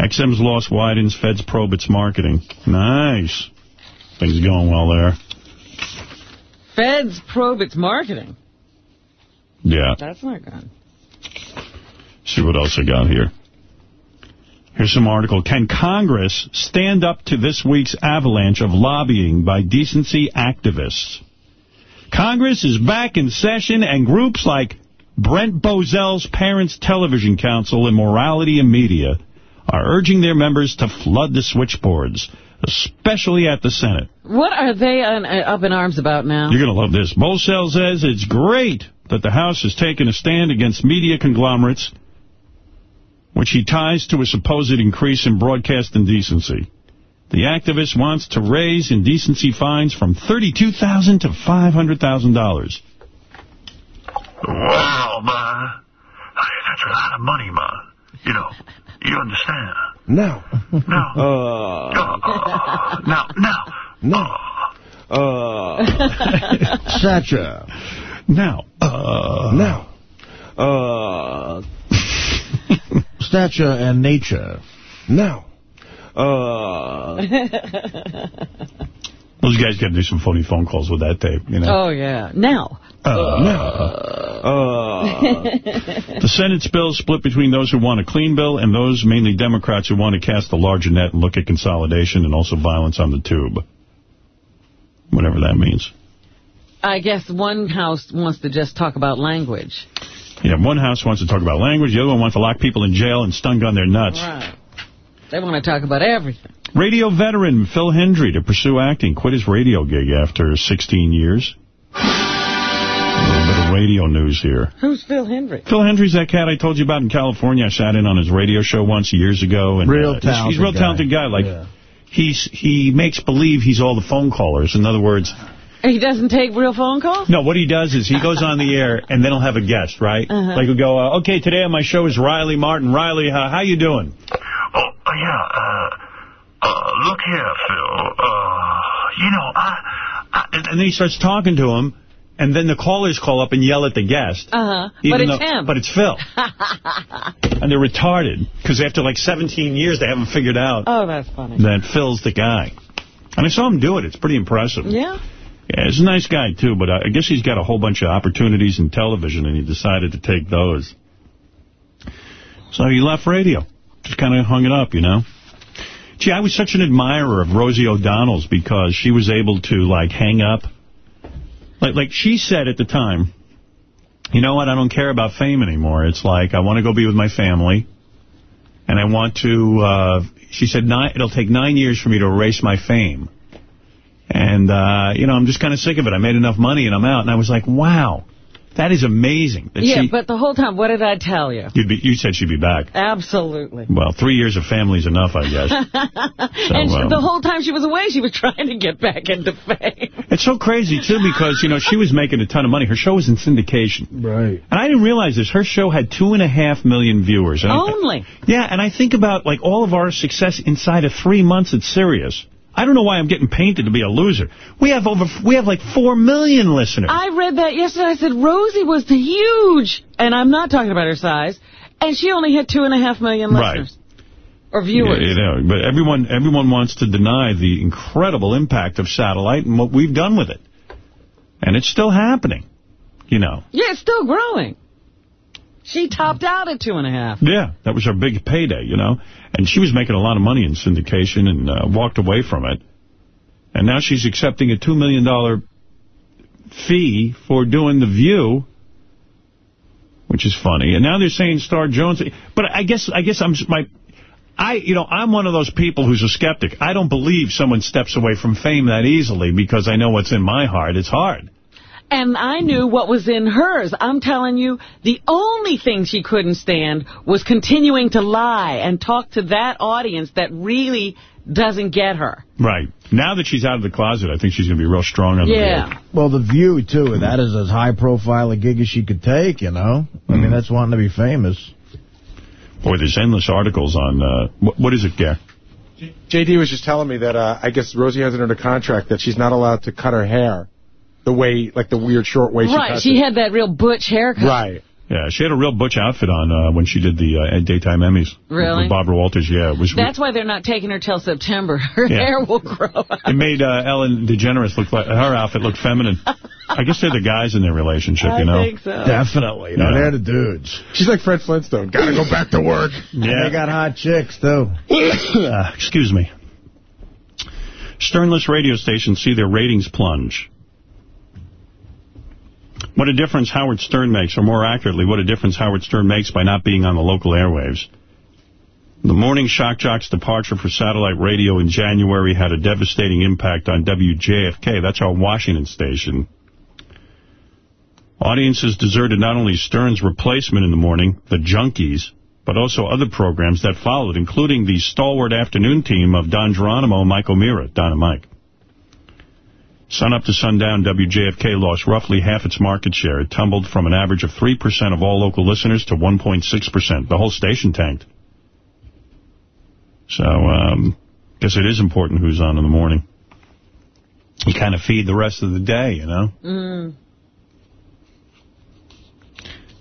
XM's loss widens, Feds probe its marketing. Nice. Things going well there. Feds probe its marketing. Yeah. That's not good. See what else I got here. Here's some article. Can Congress stand up to this week's avalanche of lobbying by decency activists? Congress is back in session, and groups like Brent Bozell's Parents Television Council and Morality and Media are urging their members to flood the switchboards, especially at the Senate. What are they on, uh, up in arms about now? You're going to love this. Bozell says it's great that the House has taken a stand against media conglomerates, which he ties to a supposed increase in broadcast indecency. The activist wants to raise indecency fines from $32,000 to $500,000. Wow, ma. That's a lot of money, ma. You know, you understand? No. No. *laughs* Uh, Uh, *laughs* no, no. no. Uh, *laughs* Satcha. Now. Uh, no. Uh, Stature and nature. Now, Uh, *laughs* Those guys got to do some funny phone calls with that tape, you know. Oh, yeah. Now. Uh, The Senate's bill split between those who want a clean bill and those, mainly Democrats, who want to cast a larger net and look at consolidation and also violence on the tube. Whatever that means. I guess one house wants to just talk about language. Yeah, one house wants to talk about language, the other one wants to lock people in jail and stun gun their nuts. Right. They want to talk about everything. Radio veteran Phil Hendrie to pursue acting, quit his radio gig after 16 years. A little bit of radio news here. Who's Phil Hendrie? Phil Hendrie's that cat I told you about in California. I sat in on his radio show once years ago. and Real uh, he's- He's a talented real guy. talented guy. Like, Yeah. he's he makes believe he's all the phone callers. In other words, He doesn't take real phone calls? no, what he does is he goes on the air and then he'll have a guest, right? Uh-huh. Like he'll go, uh, okay, today on my show is Riley Martin. Riley, uh, how you doing? Oh, uh, yeah, uh, uh, look here, Phil. Uh, you know, I, And, and then he starts talking to him, and then the callers call up and yell at the guest. Uh-huh. But it's though- him. But it's Phil. *laughs* and they're retarded, because after like 17 years, they haven't figured out oh, that's funny. that Phil's the guy. And I saw him do it. It's pretty impressive. Yeah? Yeah, he's a nice guy, too, but I guess he's got a whole bunch of opportunities in television, and he decided to take those. So he left radio. Just kind of hung it up, you know? Gee, I was such an admirer of Rosie O'Donnell's because she was able to, like, hang up. Like, like she said at the time, you know what, I don't care about fame anymore. It's like, I want to go be with my family, and I want to, uh, she said, it'll take nine years for me to erase my fame. And, uh, you know, I'm just kind of sick of it. I made enough money and I'm out. And I was like, wow, that is amazing. That Yeah, she, but the whole time, what did I tell you? you'd be, you said she'd be back. Absolutely. Well, three years of family's enough, I guess. *laughs* and she- um, the whole time she was away, she was trying to get back into fame. *laughs* It's so crazy, too, because, you know, she was making a ton of money. Her show was in syndication. Right. And I didn't realize this. Her show had two and a half million viewers. And I- Only. yeah, and I think about, like, all of our success inside of three months at Sirius. I don't know why I'm getting painted to be a loser. We have over, we have like four million listeners. I read that yesterday. I said, Rosie was huge. And I'm not talking about her size. And she only had two and a half million Right. listeners. Or viewers. Yeah, you know, but everyone everyone wants to deny the incredible impact of satellite and what we've done with it. And it's still happening, you know. Yeah, it's still growing. She topped out at two and a half. Yeah, that was her big payday, you know. And she was making a lot of money in syndication and uh, walked away from it. And now she's accepting a $2 million fee for doing The View, which is funny. And now they're saying Star Jones. But I guess I guess I'm my... I, you know, I'm one of those people who's a skeptic. I don't believe someone steps away from fame that easily because I know what's in my heart. It's hard. And I knew what was in hers. I'm telling you, the only thing she couldn't stand was continuing to lie and talk to that audience that really doesn't get her. Right. Now that she's out of the closet, I think she's going to be real strong on the Yeah. View. Well, The View, too, that is as high profile a gig as she could take, you know? I Mm-hmm. mean, that's wanting to be famous. Boy, there's endless articles on, uh, what, what is it, Gare? JD was just telling me that uh, I guess Rosie has it under contract that she's not allowed to cut her hair the way, like the weird short way she right, she it. had that real butch haircut. Right. Yeah, she had a real butch outfit on uh, when she did the uh, daytime Emmys. Really? With Barbara Walters, yeah. It was. That's why they're not taking her till September. Her Yeah. hair will grow out. It made uh, Ellen DeGeneres look like her outfit look feminine. I guess they're the guys in their relationship, I you know. think so. Definitely. No, Yeah. they're the dudes. She's like Fred Flintstone. Gotta go back to work. Yeah. They got hot chicks, too. Uh, *coughs* excuse me. Sternless radio stations see their ratings plunge. What a difference Howard Stern makes, or more accurately, what a difference Howard Stern makes by not being on the local airwaves. The morning shock jock's departure for satellite radio in January had a devastating impact on WJFK. That's our Washington station. Audiences deserted not only Stern's replacement in the morning, the Junkies, but also other programs that followed, including the stalwart afternoon team of Don Geronimo and Michael O'Meara, Don and Mike. Sun up to sundown, WJFK lost roughly half its market share. It tumbled from an average of 3% of all local listeners to 1.6%. The whole station tanked. So, um, guess it is important who's on in the morning. You kind of feed the rest of the day, you know? Mm.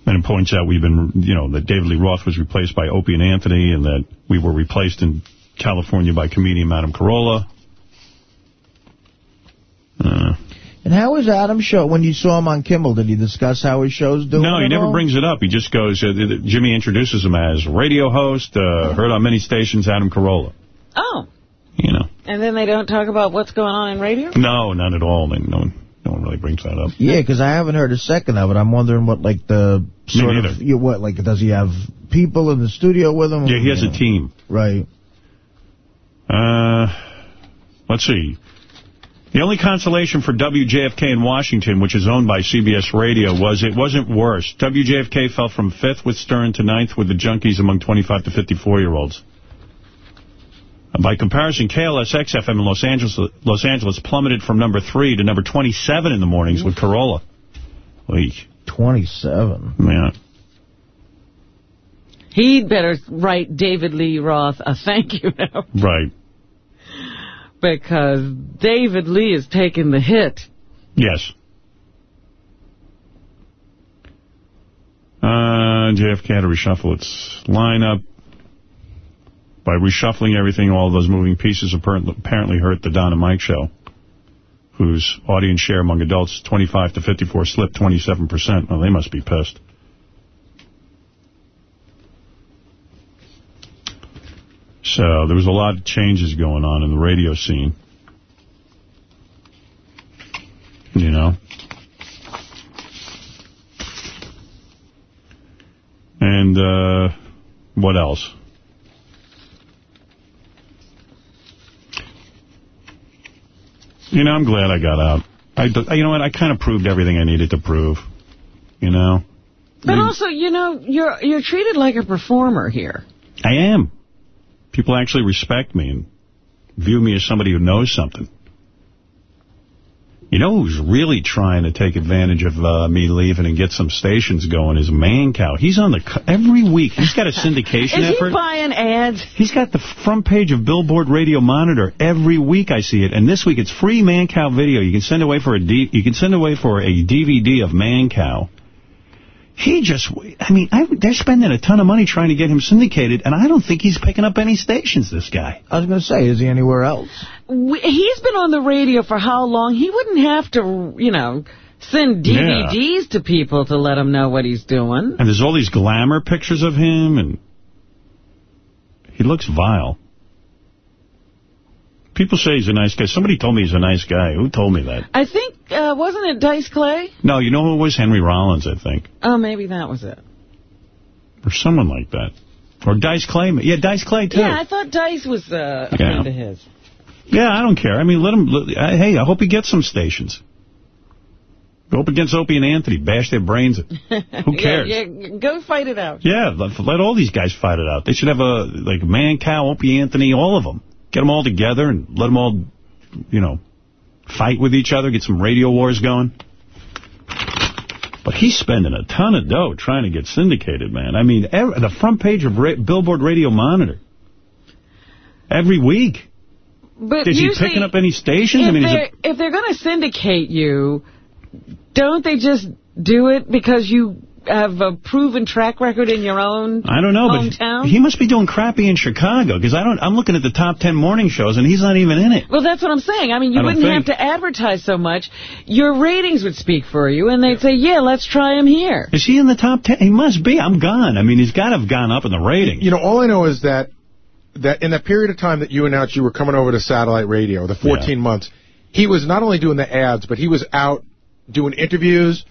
And it points out we've been, you know, that David Lee Roth was replaced by Opie and Anthony and that we were replaced in California by comedian Adam Carolla. Uh, And how was Adam's show? When you saw him on Kimmel, did he discuss how his show's doing? no, he never all? brings it up. He just goes, uh, th- th- Jimmy introduces him as radio host, uh, heard on many stations, Adam Carolla. Oh. You know. And then they don't talk about what's going on in radio? No, not at all. They, no, one, no one really brings that up. Yeah, because I haven't heard a second of it. I'm wondering what, like, the sort neither. of, you know, what, like, does he have people in the studio with him? Yeah, he has You a team. Right. Uh, let's see. The only consolation for WJFK in Washington, which is owned by CBS Radio, was it wasn't worse. WJFK fell from fifth with Stern to ninth with the junkies among 25 to 54-year-olds. By comparison, KLSX FM in Los Angeles, Los Angeles plummeted from number three to number 27 in the mornings with Carolla. Eek. 27. Yeah. He'd better write David Lee Roth a thank you note Right. Because David Lee is taking the hit. Yes. Uh, JFK had to reshuffle its lineup. By reshuffling everything, all those moving pieces apparently apparently hurt the Don and Mike show, whose audience share among adults 25 to 54 slipped 27%. Well, they must be pissed. So there was a lot of changes going on in the radio scene. You know? And, uh, what else? You know, I'm glad I got out. I, you know what? I kind of proved everything I needed to prove. You know? But also, you know, you're you're treated like a performer here. I am. People actually respect me and view me as somebody who knows something. You know who's really trying to take advantage of uh, me leaving and get some stations going is Mancow. He's on the every week. He's got a syndication *laughs* Is effort. he buying ads? He's got the front page of Billboard Radio Monitor every week. I see it, and this week it's free Mancow video. You can send away for a D, you can send away for a DVD of Mancow. He just, I mean, I, they're spending a ton of money trying to get him syndicated, and I don't think he's picking up any stations. This guy. I was going to say, is he anywhere else? We, he's been on the radio for how long? He wouldn't have to, you know, send Yeah. DVDs to people to let them know what he's doing. And there's all these glamour pictures of him, and he looks vile. People say he's a nice guy. Somebody told me he's a nice guy. Who told me that? I think, uh, wasn't it Dice Clay? No, you know who it was? Henry Rollins, I think. Oh, maybe that was it. Or someone like that. Or Dice Clay. Yeah, Dice Clay, too. Yeah, I thought Dice was uh, a Yeah. friend of his. Yeah, I don't care. I mean, let him. Let, I- hey, I hope he gets some stations. Go up against Opie and Anthony, bash their brains. *laughs* Who cares? Yeah, yeah, go fight it out. Yeah, let, let all these guys fight it out. They should have a like Mancow, Opie Anthony, all of them. Get them all together and let them all, you know, fight with each other. Get some radio wars going. But he's spending a ton of dough trying to get syndicated, man. I mean, every, the front page of Ra Billboard Radio Monitor every week. But Is he picking up any stations? If I mean, they're, if they're going to syndicate you, don't they just do it because you have a proven track record in your own I don't know, hometown? but he must be doing crappy in Chicago because I don't. I'm looking at the top ten morning shows and he's not even in it. Well, that's what I'm saying. I mean, you I don't wouldn't have to advertise so much. Your ratings would speak for you, and they'd say, yeah, let's try him here. Is he in the top ten? He must be. I'm gone. I mean, he's got to have gone up in the ratings. You know, all I know is that that in that period of time that you announced you were coming over to satellite radio, the 14 months, he was not only doing the ads, but he was out doing interviews.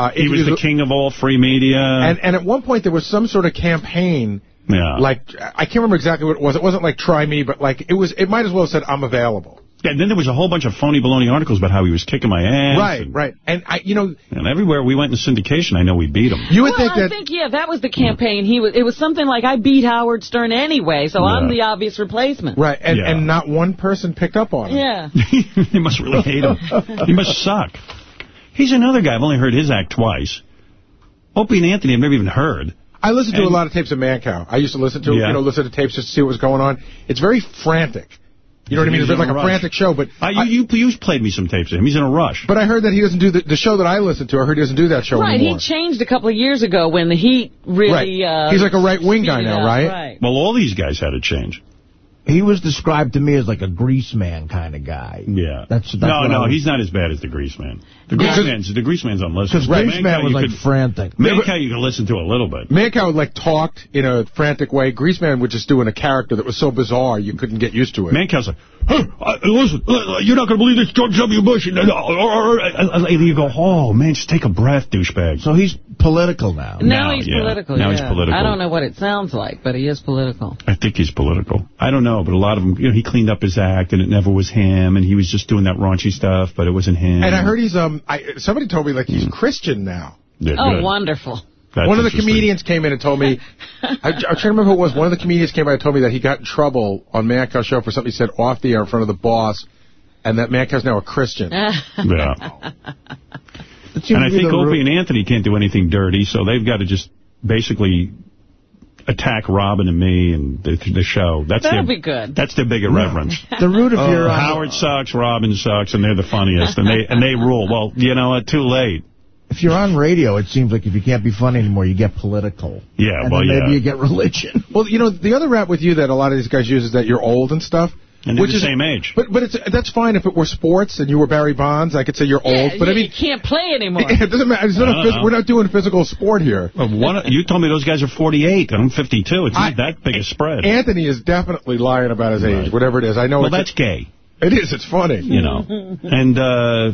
Uh, He was the king of all free media. And and at one point there was some sort of campaign. yeah. Like I can't remember exactly what it was. It wasn't like try me, but like it was. It might as well have said I'm available. yeah, and then there was a whole bunch of phony baloney articles about how he was kicking my ass. right, and, right. And I, you know, and everywhere we went in syndication, I know we beat him. you would well, think I think, yeah, that was the campaign. He was. It was something like, I beat Howard Stern anyway, so I'm the obvious replacement. right, and Yeah. and not one person picked up on it. Yeah. *laughs* he must really hate him. He must suck. He's another guy. I've only heard his act twice. Opie and Anthony I've never even heard. I listened to And- a lot of tapes of Mancow. I used to listen to Yeah. you know listen to tapes just to see what was going on. It's very frantic. You know what I mean? He's It's in like a a rush. frantic show, but Uh, you, you, you played me some tapes of him. He's in a rush. But I heard that he doesn't do the, the show that I listen to. I heard he doesn't do that show Right, anymore. he changed a couple of years ago when the Heat really... Right. Uh, He's like a right-wing guy now, up, right? Right. Well, all these guys had to change. He was described to me as like a Greaseman kind of guy. Yeah. That's, that's no, no, was- he's not as bad as the Greaseman. The Greaseman's the Greaseman's unlistenable. Because Greaseman was like frantic. Mancow you can listen to a little bit. Mancow like talked in a frantic way. Greaseman was just doing a character that was so bizarre you couldn't get used to it. Mancow's like, hey, uh, listen, uh, you're not going to believe this, George W. Bush. And, uh, uh, uh, you go, oh, man, just take a breath, douchebag. So he's political now. Now, he's yeah. political. Now yeah. he's political. I don't know what it sounds like, but he is political. I think he's political. I don't know, but a lot of them, you know, he cleaned up his act, and it never was him, and he was just doing that raunchy stuff, but it wasn't him. And I heard he's um. I, somebody told me like he's Christian now. Yeah, oh, good. wonderful. That's one of the comedians came in and told me, *laughs* I, I'm trying to remember who it was. One of the comedians came in and told me that he got in trouble on Mancow's show for something he said off the air in front of the boss, and that Mancow's now a Christian. *laughs* Yeah. *laughs* It seems And I think the Opie and Anthony can't do anything dirty, so they've got to just basically attack Robin and me and the, the show. That's That'll their, be good. That's their big irreverence. *laughs* The root of Oh, your... uh, Howard sucks, Robin sucks, and they're the funniest, and they and they rule. Well, you know what? Too late. If you're on radio, it seems like if you can't be funny anymore, you get political. Yeah, and well, then maybe yeah. you get religion. *laughs* Well, you know, the other rap with you that a lot of these guys use is that you're old and stuff. And they're which the is, same age. But but it's that's fine if it were sports and you were Barry Bonds. I could say you're old. But I mean, you can't play anymore. *laughs* it doesn't matter. It's not a I phys- we're not doing physical sport here. One, you told me those guys are 48, and I'm 52. It's not that big a spread. Anthony is definitely lying about his age, whatever it is. I know well, it's that's gay. it is. It's funny. you know. and uh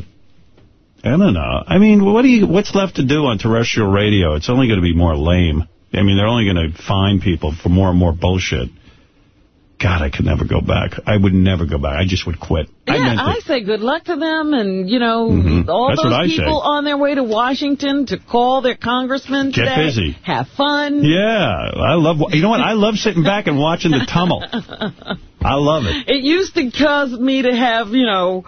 I don't know. I mean, what do you? What's left to do on terrestrial radio? It's only going to be more lame. I mean, they're only going to fine people for more and more bullshit. God, I could never go back. I would never go back. I just would quit. I Yeah, meant I say good luck to them, and you know, Mhm. all That's I those say. people on their way to Washington to call their congressman Get today. busy. Have fun. Yeah, I love. You know what? I love sitting back and watching the tumult. *laughs* I love it. It used to cause me to have, you know,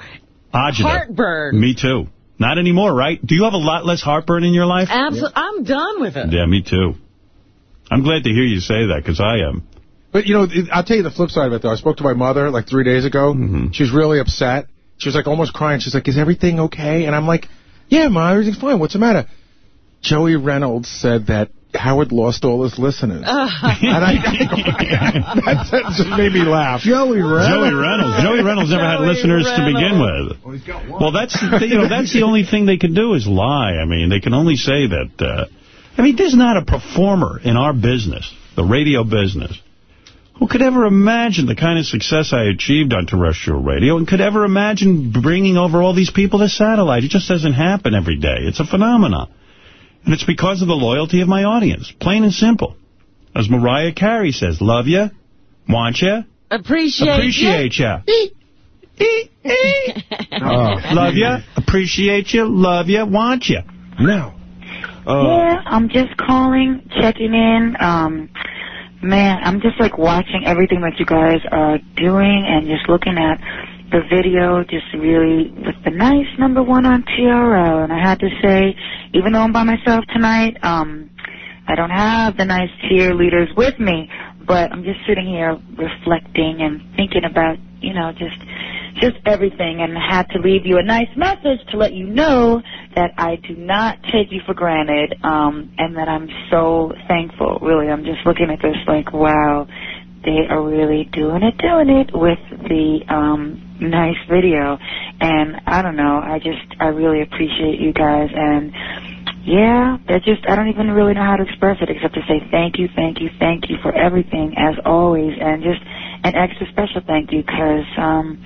Agita. heartburn. Me too. Not anymore, right? Do you have a lot less heartburn in your life? Absolutely, I'm done with it. Yeah, me too. I'm glad to hear you say that because I am. But, you know, I'll tell you the flip side of it, though. I spoke to my mother, like, three days ago. Mm-hmm. She was really upset. She was, like, almost crying. She's like, is everything okay? And I'm like, yeah, Ma, everything's fine. What's the matter? Joey Reynolds said that Howard lost all his listeners. *laughs* and I, *laughs* that sentence just made me laugh. Joey Reynolds. Joey Reynolds. Joey Reynolds never had Joey listeners to begin Reynolds. with. Well, that's the, you know that's the only thing they can do is lie. I mean, they can only say that. Uh, I mean, there's not a performer in our business, the radio business, who could ever imagine the kind of success I achieved on terrestrial radio and could ever imagine bringing over all these people to satellite. It just doesn't happen every day. It's a phenomenon. And it's because of the loyalty of my audience, plain and simple. As Mariah Carey says, love ya, want ya, Appreciate, appreciate ya. *laughs* *laughs* Oh. Love ya, appreciate you, love ya, want ya. Now. yeah, I'm just calling, checking in. Um, man, I'm just like watching everything that you guys are doing and just looking at the video, just really with the nice number one on TRL. And I had to say, even though I'm by myself tonight, um, I don't have the nice cheerleaders with me, but I'm just sitting here reflecting and thinking about, you know, just just everything and had to leave you a nice message to let you know that I do not take you for granted um and that I'm so thankful. Really, I'm just looking at this like, wow, they are really doing it, doing it with the um nice video. And I don't know, I just I really appreciate you guys and yeah, they're just, I don't even really know how to express it except to say thank you, thank you, thank you for everything as always. And just an extra special thank you because um,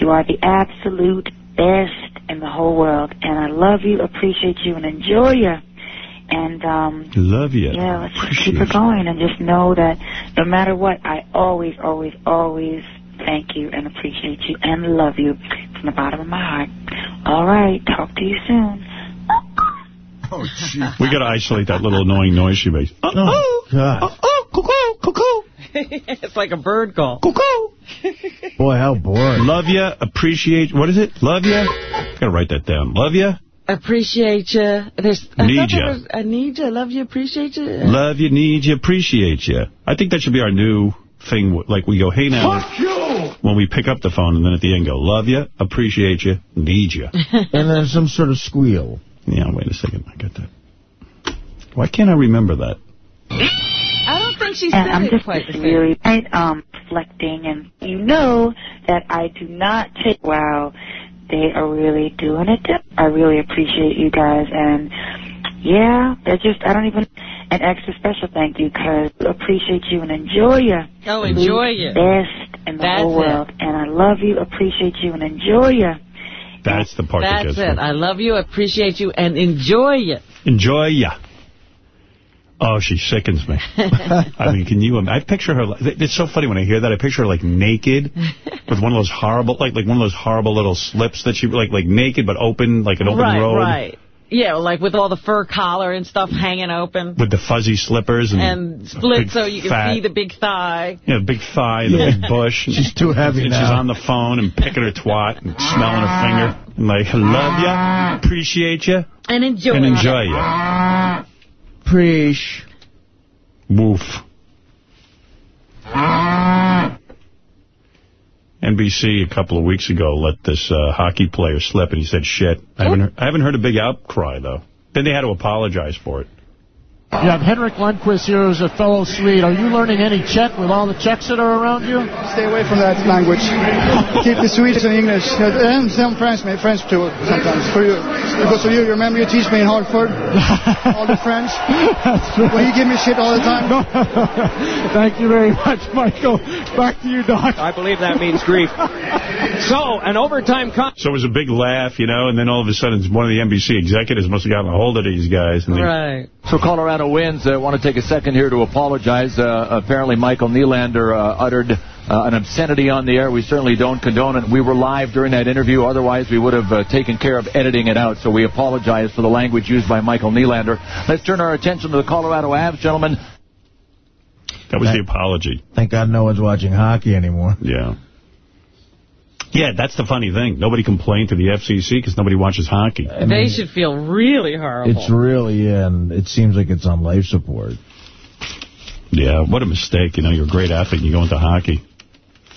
you are the absolute best in the whole world. And I love you, appreciate you, and enjoy you. And um, Love you. yeah, let's just keep it going and just know that no matter what, I always, always, always thank you and appreciate you and love you from the bottom of my heart. All right, talk to you soon. Oh, jeez. We got to isolate that little annoying noise she makes. Oh, God. Oh, cuckoo, cuckoo. *laughs* it's like a bird call. Cuckoo. *laughs* Boy, how boring. Love ya, appreciate, what is it? Love ya? Gotta write that down. Love ya, Appreciate you. There's, I Need thought there ya. was- I need you. Love you. Appreciate you. love ya, need ya, appreciate ya. I think that should be our new thing. Like we go, hey now, you! when we pick up the phone, and then at the end go, love ya, appreciate ya, need ya. *laughs* And then some sort of squeal. Yeah, wait a second. I got that. Why can't I remember that? I think and she and said I'm it just, quite just the really um, reflecting, and you know that I do not take. Wow, they are really doing it. I really appreciate you guys, and yeah, they're just. I don't even. An extra special thank you because appreciate you and enjoy you. Oh, enjoy you. Best in the That's whole it. world, and I love you, appreciate you, and enjoy you. That's the part that That's gets it. me. I love you, appreciate you, and enjoy it. Enjoy ya. Oh, she sickens me. *laughs* I mean, can you? I picture her. It's so funny when I hear that. I picture her like naked *laughs* with one of those horrible, like like one of those horrible little slips that she like like naked but open, like an open right, robe right. right. Yeah, like with all the fur collar and stuff hanging open. with the fuzzy slippers and, And split so you can fat- see the big thigh. Yeah, the big thigh and Yeah. the big bush. *laughs* She's too heavy and now. She's on the phone and picking her twat and smelling her finger. And like, I love ya, appreciate ya, And enjoy and enjoy ya. Preach. Woof. NBC a couple of weeks ago let this uh, hockey player slip, and he said shit. I haven't, heard, I haven't heard a big outcry, though. Then they had to apologize for it. You have Henrik Lundqvist here who's a fellow Swede. Are you learning any Czech with all the Czechs that are around you? Stay away from that language. Keep the Swedish and English. And some French, maybe French too, sometimes. For you. Because of you, you remember you teach me in Hartford? *laughs* all the French? Well, you give me shit all the time? *laughs* Thank you very much, Michael. Back to you, Doc. I believe that means grief. So, an overtime con- So it was a big laugh, you know, and then all of a sudden one of the NBC executives must have gotten a hold of these guys. And Right. So Colorado wins. I want to take a second here to apologize. Uh, apparently, Michael Nylander uh, uttered uh, an obscenity on the air. We certainly don't condone it. We were live during that interview. Otherwise, we would have uh, taken care of editing it out. So we apologize for the language used by Michael Nylander. Let's turn our attention to the Colorado Avs, gentlemen. That was the apology. Thank God no one's watching hockey anymore. Yeah. Yeah, that's the funny thing. Nobody complained to the FCC because nobody watches hockey. they should feel really horrible. It's really, yeah, and it seems like it's on life support. Yeah, what a mistake. You know, you're a great athlete and you go into hockey.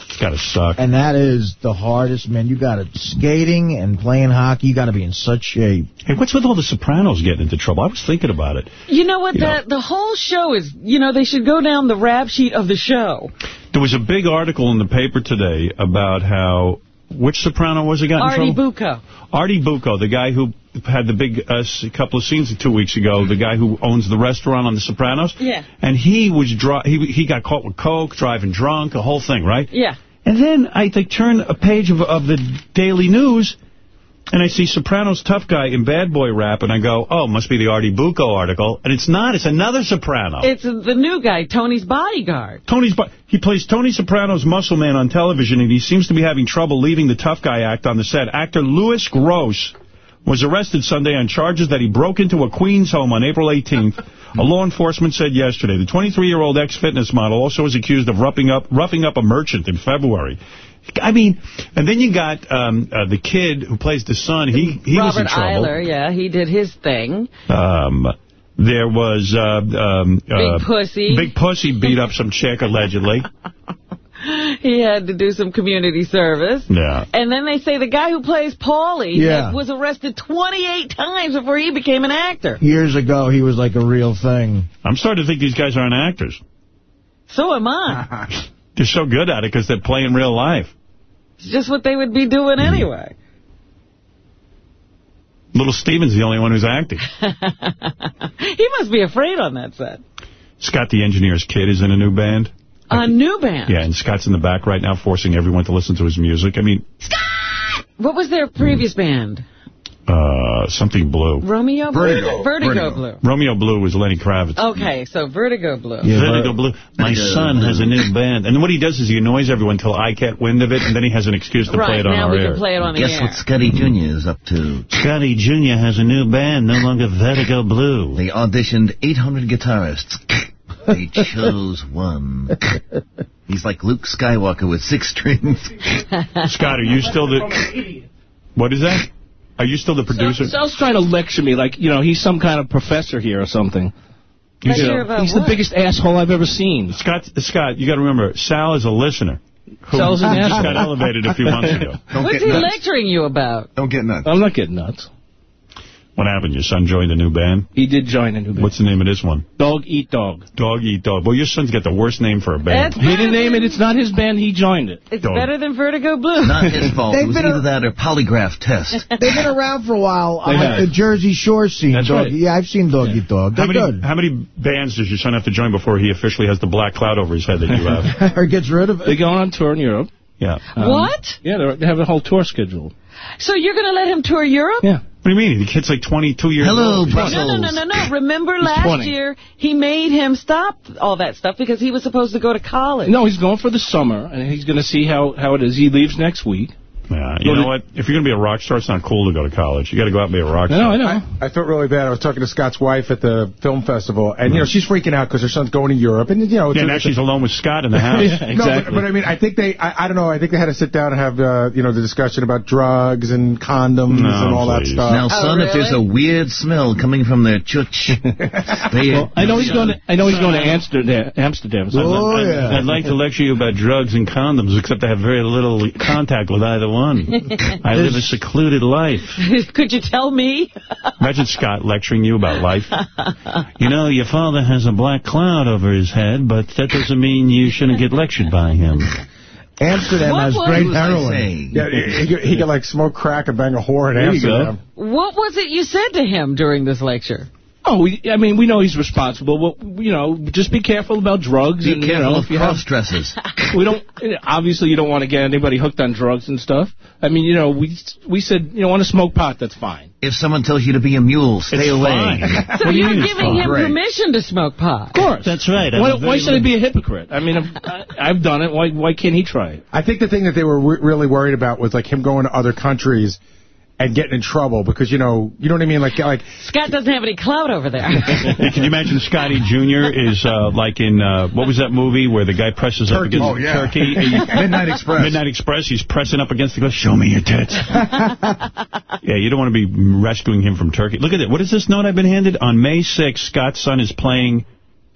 It's got to suck. And that is the hardest, man. You got it skating and playing hockey. You got to be in such shape. Hey, what's with all the Sopranos getting into trouble? I was thinking about it. You know what? You the, the whole show is, you know, they should go down the rap sheet of the show. There was a big article in the paper today about how, which Soprano was it got in Artie trouble? Bucco. Artie Bucco, the guy who had the big uh, couple of scenes two weeks ago, the guy who owns the restaurant on The Sopranos. Yeah. And he was dri- he he got caught with coke, driving drunk, the whole thing, right? Yeah. And then I like, turn a page of, of the Daily News, and I see Sopranos tough guy in Bad Boy rap, and I go, oh, must be the Artie Bucco article. And it's not. It's another Soprano. It's the new guy, Tony's bodyguard. Tony's bu- he plays Tony Soprano's muscle man on television, and he seems to be having trouble leaving the tough guy act on the set. Actor Louis Gross was arrested Sunday on charges that he broke into a Queens home on April 18th. *laughs* A law enforcement said yesterday. The 23-year-old ex-fitness model also was accused of roughing up roughing up a merchant in February. I mean, and then you got um, uh, the kid who plays the son. He he was in trouble. Robert. Iler, yeah, he did his thing. Um, there was uh, um, Big uh, Pussy. Big Pussy beat up some chick allegedly. *laughs* He had to do some community service. Yeah. And then they say the guy who plays Paulie Yeah. was arrested 28 times before he became an actor. Years ago, he was like a real thing. I'm starting to think these guys aren't actors. So am I. *laughs* They're so good at it because they're playing real life. It's just what they would be doing mm-hmm. anyway. Little Steven's the only one who's acting. *laughs* he must be afraid on that set. Scott the engineer's kid is in a new band. A new band. Yeah, and Scott's in the back right now forcing everyone to listen to his music. I mean, Scott! What was their previous mm-hmm. band? Uh, something blue. Romeo Vertigo. Blue? Vertigo, Vertigo. Blue. Romeo Blue was Lenny Kravitz. Okay, so Vertigo Blue. Vertigo Blue. My son has a new band. And what he does is he annoys everyone until I get wind of it, and then he has an excuse to Right, play it on our air. Right, now our we can play it on the Guess air. what Scotty Jr. is up to? Scotty Jr. has a new band, no longer Vertigo Blue. They auditioned 800 guitarists. They chose one. He's like Luke Skywalker with six strings. Scott, are you still the... What is that? Are you still the producer? Sal's trying to lecture me like, you know, he's some kind of professor here or something. You know, he's what? the biggest asshole I've ever seen. Scott, Scott, you got to remember, Sal is a listener. Who Sal's an just asshole. got elevated a few months ago. What's he lecturing you about? Don't get nuts. I'm not getting nuts. What happened? Your son joined a new band? He did join a new band. What's the name of this one? Dog Eat Dog. Dog Eat Dog. Well, your son's got the worst name for a band. He didn't name it. It's not his band. He joined it. It's better than Vertigo Blue. Not his fault. They've It was been either that or polygraph test. *laughs* They've been around for a while on have. the Jersey Shore scene. That's Dog, right. Yeah, I've seen Dog Eat Dog. How They're many, good. how many bands does your son have to join before he officially has the black cloud over his head that you have? *laughs* or gets rid of it. They're going on tour in Europe. Yeah. Um, What? Yeah, they're- have a whole tour scheduled. So you're going to let him tour Europe? Yeah. What do you mean? The kid's like 22 years Hello, old. No, no, no, no, no. Remember last 20. year he made him stop all that stuff because he was supposed to go to college. No, he's going for the summer, and he's going to see how, how it is. He leaves next week. Yeah, you know what? If you're going to be a rock star, it's not cool to go to college. You got to go out and be a rock star. I, know, I felt really bad. I was talking to Scott's wife at the film festival, and, you know, she's freaking out because her son's going to Europe. And, you know, it's Yeah, a- now it's a- she's alone with Scott in the house. *laughs* *laughs* No, but, but I mean, I think they, I, I don't know, I think they had to sit down and have, uh, you know, the discussion about drugs and condoms No, and all that stuff. Now, son, if there's a weird smell coming from their church, stay *laughs* Well, I know he's going to. I know he's going to Amsterdam. Amsterdam. so- Oh, I'd, I'd like to lecture you about drugs and condoms, except I have very little contact with either one. *laughs* I live a secluded life. *laughs* Could you tell me? Imagine Scott lecturing you about life. You know, your father has a black cloud over his head, but that doesn't mean you shouldn't get lectured by him. Amsterdam What has was- great What was I heroin. Yeah, he, he, he could, like, smoke crack and bang a whore in There you. Amsterdam. What was it you said to him during this lecture? Oh, we, I mean, we know he's responsible, but you know, just be careful about drugs. Be and, you careful know, of if you have- cross-dressers. *laughs* we don't. Obviously, you don't want to get anybody hooked on drugs and stuff. I mean, you know, we we said you know, want to smoke pot, that's fine. If someone tells you to be a mule, stay It's away. fine. So What do you you're mean giving him Great. permission to smoke pot. Of course, That's right. Why, why should I be a hypocrite? I mean, I've, I've done it. Why why can't he try it? I think the thing that they were re- really worried about was, like, him going to other countries and getting in trouble because, you know, you know what I mean? Like, like Scott doesn't have any clout over there. *laughs* Can you imagine Scotty Jr. is uh, like in, uh, what was that movie where the guy presses up Turkey. against Oh, yeah. Turkey? *laughs* Midnight Express. Midnight Express. He's pressing up against the glass. Show me your tits. *laughs* yeah, you don't want to be rescuing him from Turkey. Look at it. What is this note I've been handed? On May 6th, Scott's son is playing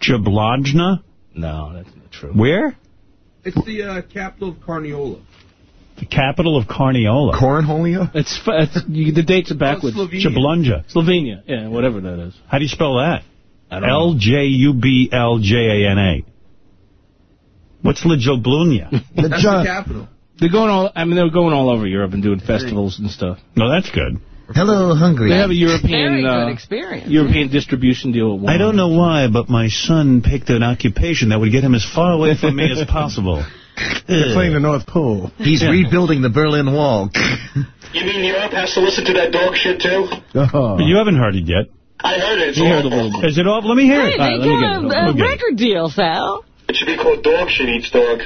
Jablonja. No, that's not true. Where? It's the uh, capital of Carniola. The capital of Carniola. Cornholia? It's, it's you, the dates are backwards. Slovenia. Jablonja. Slovenia, yeah, whatever that is. How do you spell that? I don't. L-J-U-B-L-J-A-N-A. What's La Jablunya? The *laughs* That's the capital. They're going all. I mean, they're going all over Europe and doing festivals and stuff. No, that's good. Hello, Hungary. They have a European Very good uh, experience. European distribution deal. With I don't know why, but my son picked an occupation that would get him as far away from me as possible. *laughs* they're playing the North Pole. He's rebuilding the Berlin Wall. *laughs* You mean Europe has to listen to that dog shit too? Oh. But you haven't heard it yet. I heard it. It's You heard a little bit. Is it off? Let me hear Hey, it. they All right, let me got get it. a, a We'll get it. record deal, Sal. It should be called Dog Shit Eats Dog.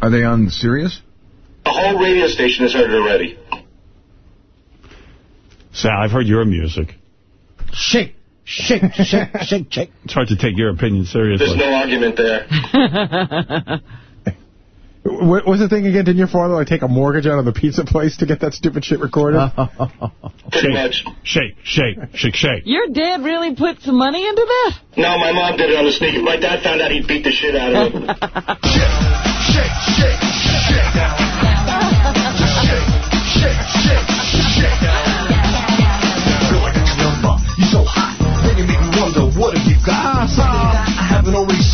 Are they on Sirius? The whole radio station has heard it already. Sal, I've heard your music. Shake, shake, shake, shake, shake. It's hard to take your opinion seriously. There's no argument there. *laughs* What was the thing again? Didn't your father, like, take a mortgage out of the pizza place to get that stupid shit recorded? Pretty much. Shake, shake, shake, shake. Your dad really put some money into that? No, my mom did it on the sneaker. My dad found out he beat the shit out of him.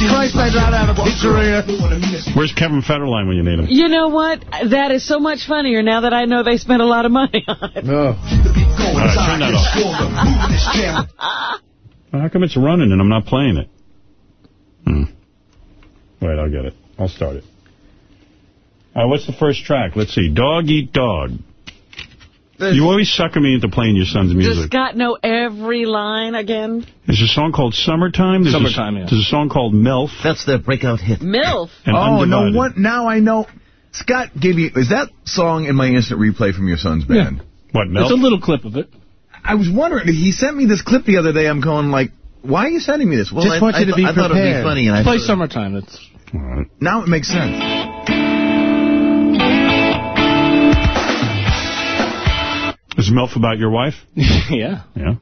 Christ, I'd rather have a pizzeria. Where's Kevin Federline when you need him? You know what? That is so much funnier now that I know they spent a lot of money on it. All right, turn that off. How come it's running and I'm not playing it? Hmm. Wait, I'll get it. I'll start it. All right, what's the first track? Let's see. Dog Eat Dog. You always sucker me into playing your son's music. Does music. Scott know every line again? There's a song called Summertime. There's Summertime, a, yeah. There's a song called MILF. That's their breakout hit. MILF. And oh, Undivided. no, what? Now I know. Scott gave me, is that song in my instant replay from your son's band? What, MILF? It's a little clip of it. I was wondering, he sent me this clip the other day. I'm going like, why are you sending me this? Well, Just I, want I you to th- be I thought it would be funny, and I Play thought- summertime. That's All right. now it makes sense. Is MILF about your wife? *laughs* yeah. Yeah.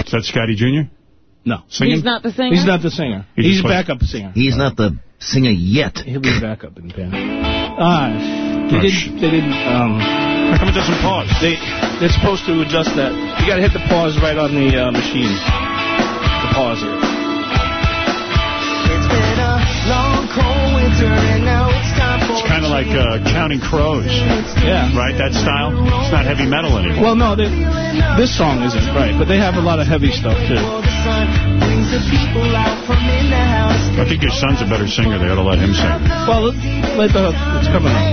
Is that Scotty Jr.? No. Singing? He's not the singer? He's not the singer. He He's a backup singer. He's not the singer yet. He'll be backup in the band. Ah, they didn't. They didn't. Um, How come it doesn't pause? They they're supposed to adjust that. You got to hit the pause right on the uh, machine. The pause here. It's been a long, cold winter, and now it's time for It's kind of like uh, Counting Crows. Yeah. Right, that style? It's not heavy metal anymore. Well, no, they, this song isn't right, but they have a lot of heavy stuff too. The sun. Brings the people out from in the house. I think your son's a better singer. They ought to let him sing. Well, let the it's coming up.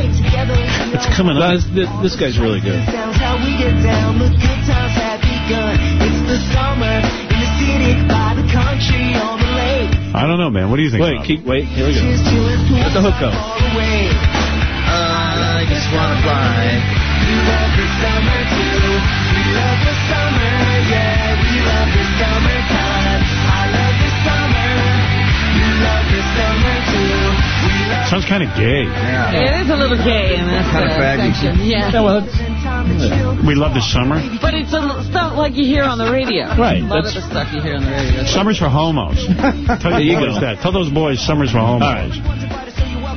It's coming up. This, this guy's really good. Sounds how we get down. The good times have begun. It's the summer in the city, by the country, on the lake. I don't know, man. What do you think? Wait, keep wait. Here we go. Let the hook go. I just want to fly. Sounds kind of gay. yeah It is a little gay in this Kinda uh, section. Yeah. well, We love the summer. But it's a l- stuff like you hear on the radio. Right, A lot of that's- the stuff you hear on the radio. Summer's for homos. *laughs* Tell There you your boys go. that. Tell those boys summer's for homos.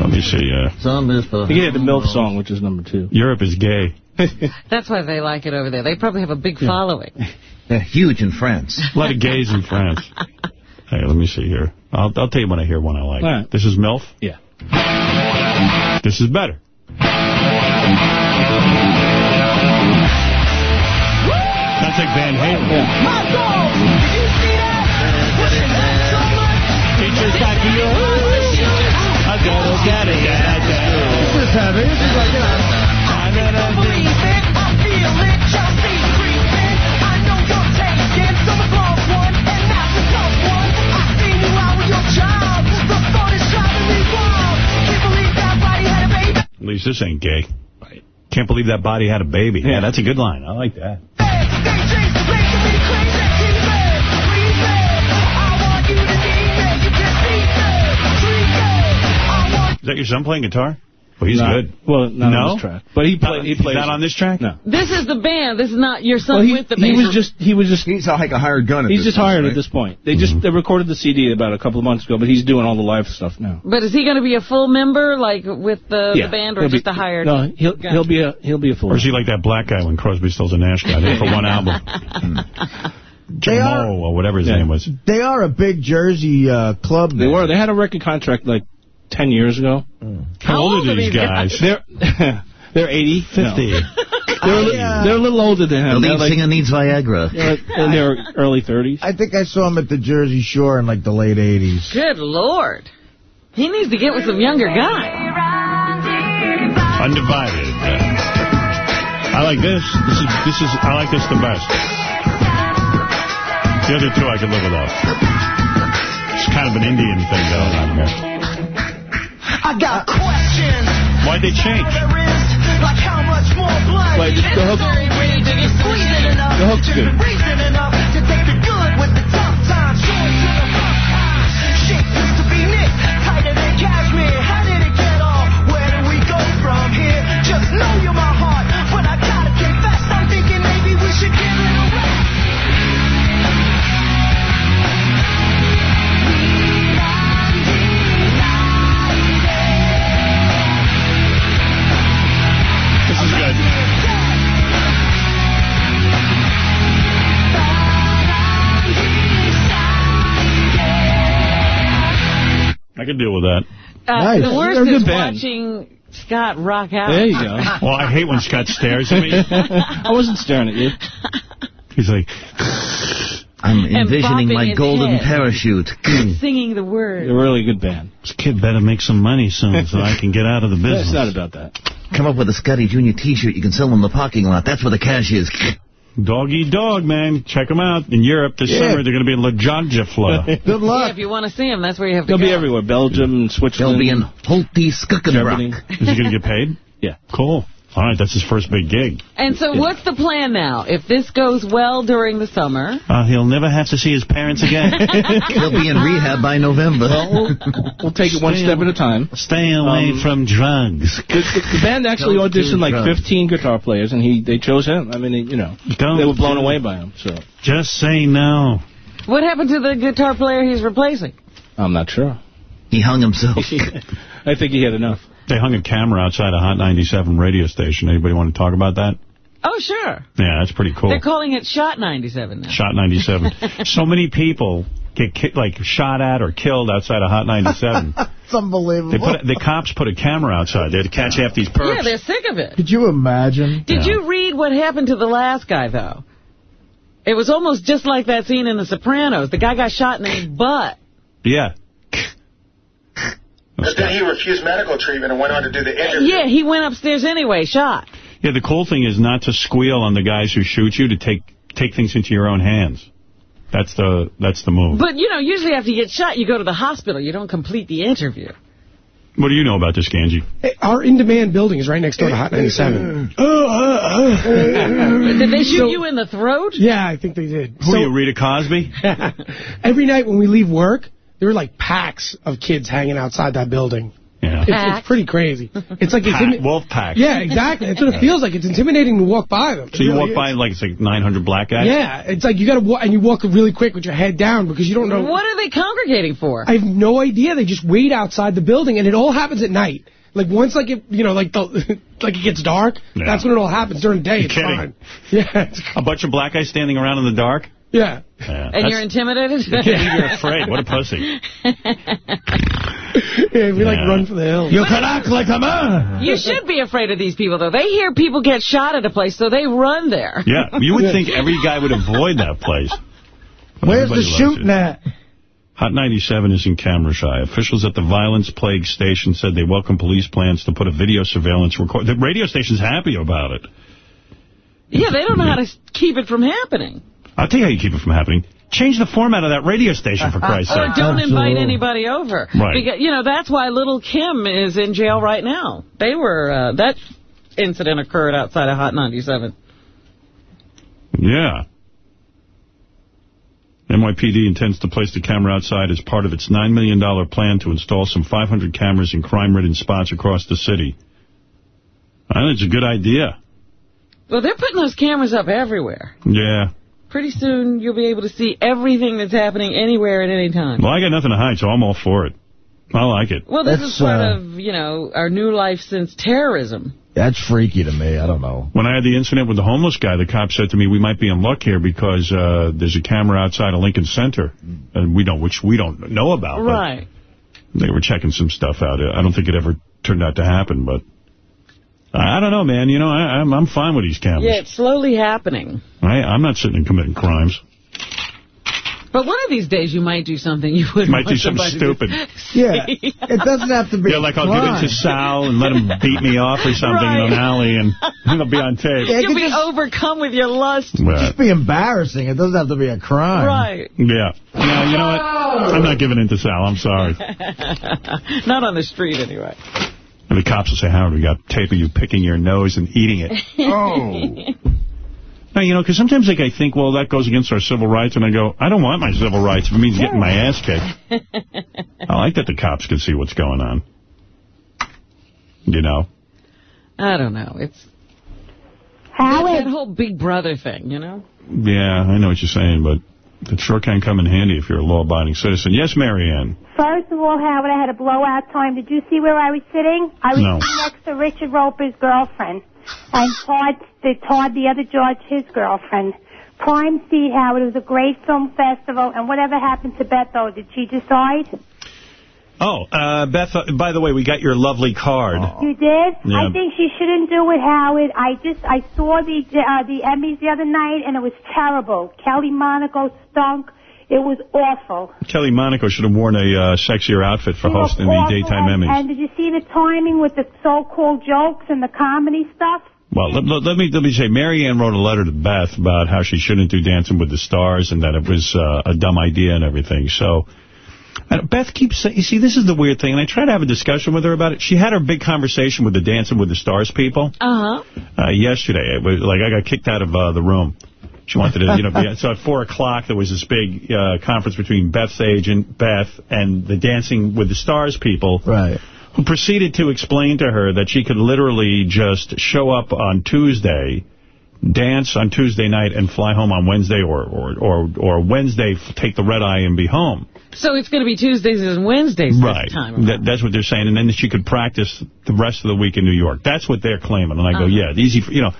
Let me see. Uh, Summer's for You get the MILF song, which is number two. Europe is gay. *laughs* That's why they like it over there. They probably have a big following. *laughs* They're huge in France. A lot of gays in France. Hey, let me see here. I'll, I'll tell you when I hear one I like. All right. This is MILF? Yeah. This is better. Sounds like Van Halen. Teacher's got you. I gotta get it. This is heavy. This is like, you know. At least this ain't gay. Can't believe that body had a baby. Yeah, that's a good line. I like that. Is that your son playing guitar? Well, he's Not- good. Well, not no? on this track. But he played. He He's played. not on this track? No. This is the band. This is not your son Well, he, with the he was just. He was just. He's like a hired gun at He's this just point, hired right? at this point. They just they recorded the CD about a couple of months ago, but he's doing all the live stuff now. But is he going to be a full member, like with the, Yeah, the band, or he'll be- just a hired? No, he'll he'll be a he'll be a full. Or is he like that black guy when Crosby, Stills, and Nash got in for one album? *laughs* Jamo, or whatever his Yeah. name was. They are a big Jersey uh, club. They were. They had a record contract like ten years ago. Mm. How, old are these guys? They're *laughs* they're eighty. 50. No. *laughs* They're, a li- they're a little older than him. They're lead like, singer needs Viagra. *laughs* they're in their early thirties. I think I saw him at the Jersey Shore in like the late 80s. Good Lord. He needs to get with some younger guys. Undivided. I like this. This is this is I like this the best. The other two I could live without. It's kind of an Indian thing going on here. I got questions. Why'd they change? Like how much more blood Wait, the- the hook- the hook's good. I can deal with that. Uh, Nice. The worst They're a is good band. watching Scott rock out. There you go. *laughs* Well, I hate when Scott stares at me. *laughs* I wasn't staring at you. *laughs* He's like, I'm envisioning my golden head. parachute. Singing the words. They're a really good band. this kid better make some money soon so I can get out of the business. It's not about that. Come up with a Scotty Jr. t-shirt you can sell in the parking lot. That's where the cash is. Dog eat dog, man. Check them out. In Europe this Yeah. summer, they're going to be in La Jonjafla. *laughs* Good luck. Yeah, if you want to see them, that's where you have to They'll go. be everywhere. Belgium, Switzerland. They'll be in Holti Germany. Skuckenbrock. Is he going to get paid? *laughs* Yeah. Cool. All right, that's his first big gig. And so what's the plan now? If this goes well during the summer, Uh, he'll never have to see his parents again. *laughs* He'll be in rehab by November. We'll take it one step at a time. Stay away Um, from drugs. The, the, the band actually Don't auditioned like drugs. 15 guitar players, and he they chose him. I mean, they, you know, Don't they were blown away by him. So Just say no. what happened to the guitar player he's replacing? I'm not sure. He hung himself. *laughs* I think he had enough. They hung a camera outside a Hot 97 radio station. Anybody want to talk about that? Oh, sure. Yeah, that's pretty cool. They're calling it Shot 97 now. Shot 97. *laughs* so many people get ki like shot at or killed outside of Hot 97. It's *laughs* unbelievable. They put the cops put a camera outside there to catch half these perps. Yeah, they're sick of it. Could you imagine? Did you read what happened to the last guy, though? It was almost just like that scene in The Sopranos. The guy got shot in the butt. Yeah. But then he refused medical treatment and went on to do the interview. Yeah, he went upstairs anyway, shot. Yeah, the cool thing is not to squeal on the guys who shoot you, to take take things into your own hands. That's the that's the move. But, you know, usually after you get shot, you go to the hospital. You don't complete the interview. What do you know about this, Ganji? Hey, our in-demand building is right next door to Hot 97. *laughs* Did they shoot So- you in the throat? Yeah, I think they did. Who are you, Rita Cosby? *laughs* Every night when we leave work, there were like packs of kids hanging outside that building. Yeah. It's, it's pretty crazy. It's like Pack, intimi- wolf pack. Yeah, exactly. That's what it feels like. It's intimidating to walk by them. So you really walk by is. and like it's like 900 black guys? Yeah, it's like you got to walk, and you walk really quick with your head down because you don't know. What are they congregating for? I have no idea. They just wait outside the building, and it all happens at night. Like once, like it, you know, like the, *laughs* like it gets dark. Yeah. That's when it all happens. During the day, You're it's kidding. fine. *laughs* Yeah, it's, A bunch of black guys standing around in the dark? Yeah. Yeah. And you're intimidated? *laughs* yeah. You're afraid. What a pussy. *laughs* yeah, we like Yeah. run for the hills. You can act like a man. You should be afraid of these people, though. They hear people get shot at a place, so they run there. Yeah, you would think every guy would avoid that place. Where's the everybody loves shooting at? Hot 97 is in camera shy. Officials at the Violence Plague station said they welcome police plans to put a video surveillance record. The radio station's happy about it. Yeah, they don't know how to keep it from happening. I'll tell you how you keep it from happening. Change the format of that radio station, for *laughs* Christ's sake. Or sake. don't invite Absolutely. anybody over. Right. Because, you know, that's why Little Kim is in jail right now. They were, uh, that incident occurred outside of Hot 97. Yeah. NYPD intends to place the camera outside as part of its $9 million plan to install some 500 cameras in crime-ridden spots across the city. I think it's a good idea. Well, they're putting those cameras up everywhere. Yeah. Pretty soon you'll be able to see everything that's happening anywhere at any time. Well, I got nothing to hide, so I'm all for it. I like it. Well, this That's, is part uh, of, you know, our new life since terrorism. That's freaky to me. I don't know. When I had the incident with the homeless guy, the cop said to me, we might be in luck here because uh, there's a camera outside of Lincoln Center, and we don't, which we don't know about. but Right. They were checking some stuff out. I don't think it ever turned out to happen, but I I don't know, man. You know, I, I'm, I'm fine with these cameras. Yeah, it's slowly happening. I, I'm not sitting and committing crimes. But one of these days you might do something you wouldn't Might do want something stupid. *laughs* Yeah, it doesn't have to be Yeah, like I'll crime. give it to Sal and let him beat me off or something in an alley, and *laughs* it'll be on tape. Yeah, it You'll could be just- overcome with your lust. Right. Just be embarrassing. It doesn't have to be a crime. Right. Yeah. Yeah, you know what? I'm not giving in to Sal. I'm sorry. *laughs* Not on the street, anyway. And the cops will say, Howard, we got tape of you picking your nose and eating it. *laughs* Oh. Now, you know, because sometimes like, I think, well, that goes against our civil rights, and I go, I don't want my civil rights if it means getting my ass kicked. I like that the cops can see what's going on. You know? I don't know. It's Howard. that whole Big Brother thing, you know? Yeah, I know what you're saying, but it sure can come in handy if you're a law-abiding citizen. Yes, Marianne. First of all, Howard, I had a blowout time. Did you see where I was sitting? I was No. sitting next to Richard Roeper's girlfriend. And Todd, the, Todd, the other George, his girlfriend. Prime C, Howard. It was a great film festival. And whatever happened to Beth, though? Did she decide? Oh, uh, Beth, uh, by the way, we got your lovely card. You did? Yeah. I think she shouldn't do it, Howard. I just, I saw the, uh, the Emmys the other night, and it was terrible. Kelly Monaco stunk. It was awful. Kelly Monaco should have worn a uh, sexier outfit for hosting the daytime and, Emmys. And did you see the timing with the so-called jokes and the comedy stuff? Well, let, let, me let me say, Marianne wrote a letter to Beth about how she shouldn't do Dancing with the Stars and that it was uh, a dumb idea and everything. So Beth keeps saying, you see, this is the weird thing, and I try to have a discussion with her about it. She had her big conversation with the Dancing with the Stars people Uh-huh. uh, yesterday. It was like I got kicked out of uh, the room. She wanted to, you know, be, so at 4 o'clock there was this big uh, conference between Beth's agent, Beth, and the Dancing with the Stars people. Right. Who proceeded to explain to her that she could literally just show up on Tuesday, dance on Tuesday night, and fly home on Wednesday, or or or, or Wednesday, take the red eye and be home. So it's going to be Tuesdays and Wednesdays Right. time. That, that's what they're saying. And then she could practice the rest of the week in New York. That's what they're claiming. And I go, Uh-huh. yeah, easy for, you know,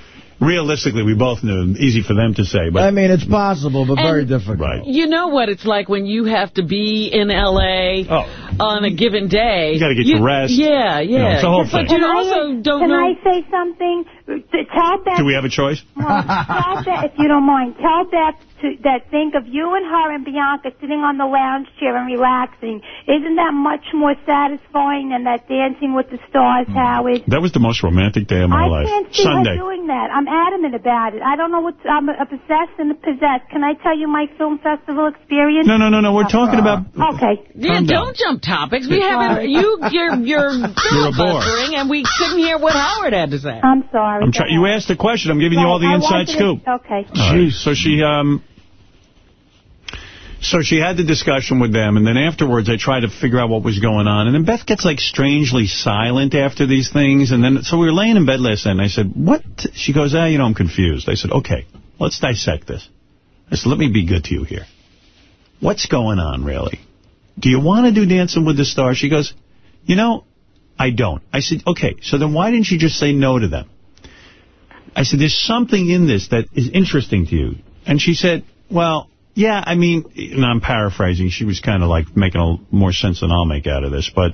realistically, we both knew, easy for them to say. But I mean, it's possible, but very And- difficult. Right. You know what it's like when you have to be in L.A. Oh. on a given day. Oh. You gotta get your rest. Yeah, yeah. You know, it's the whole but thing. you also don't Can know. I say something? Tell Beth. do we have a choice? Well, tell Beth, if you don't mind, tell Beth to, that think of you and her and Bianca sitting on the lounge chair and relaxing. Isn't that much more satisfying than that Dancing with the Stars, Howard? That was the most romantic day of my I life. can't see Sunday. her doing that. I'm adamant about it. I don't know what I'm obsessed and possessed. Can I tell you my film festival experience? No, no, no, no. We're talking about... Okay. Yeah, Calm don't jump topics. We haven't. You, you're, you're *laughs* You're a filibustering, and we couldn't hear what Howard had to say. I'm sorry. I'm try- you asked the question. I'm giving you all the I inside scoop. to- Okay. All right. So she um so she had the discussion with them, and then afterwards I tried to figure out what was going on. And then Beth gets like strangely silent after these things. And then so we were laying in bed last night, and I said, what? She goes, ah, you know, I'm confused. I said, okay, let's dissect this. I said, let me be good to you here. What's going on, really? Do you want to do Dancing with the Stars? She goes, you know, I don't. I said, okay, so then why didn't you just say no to them? I said, there's something in this that is interesting to you. And she said, well, yeah, I mean, and I'm paraphrasing. She was kind of like making a, more sense than I'll make out of this. But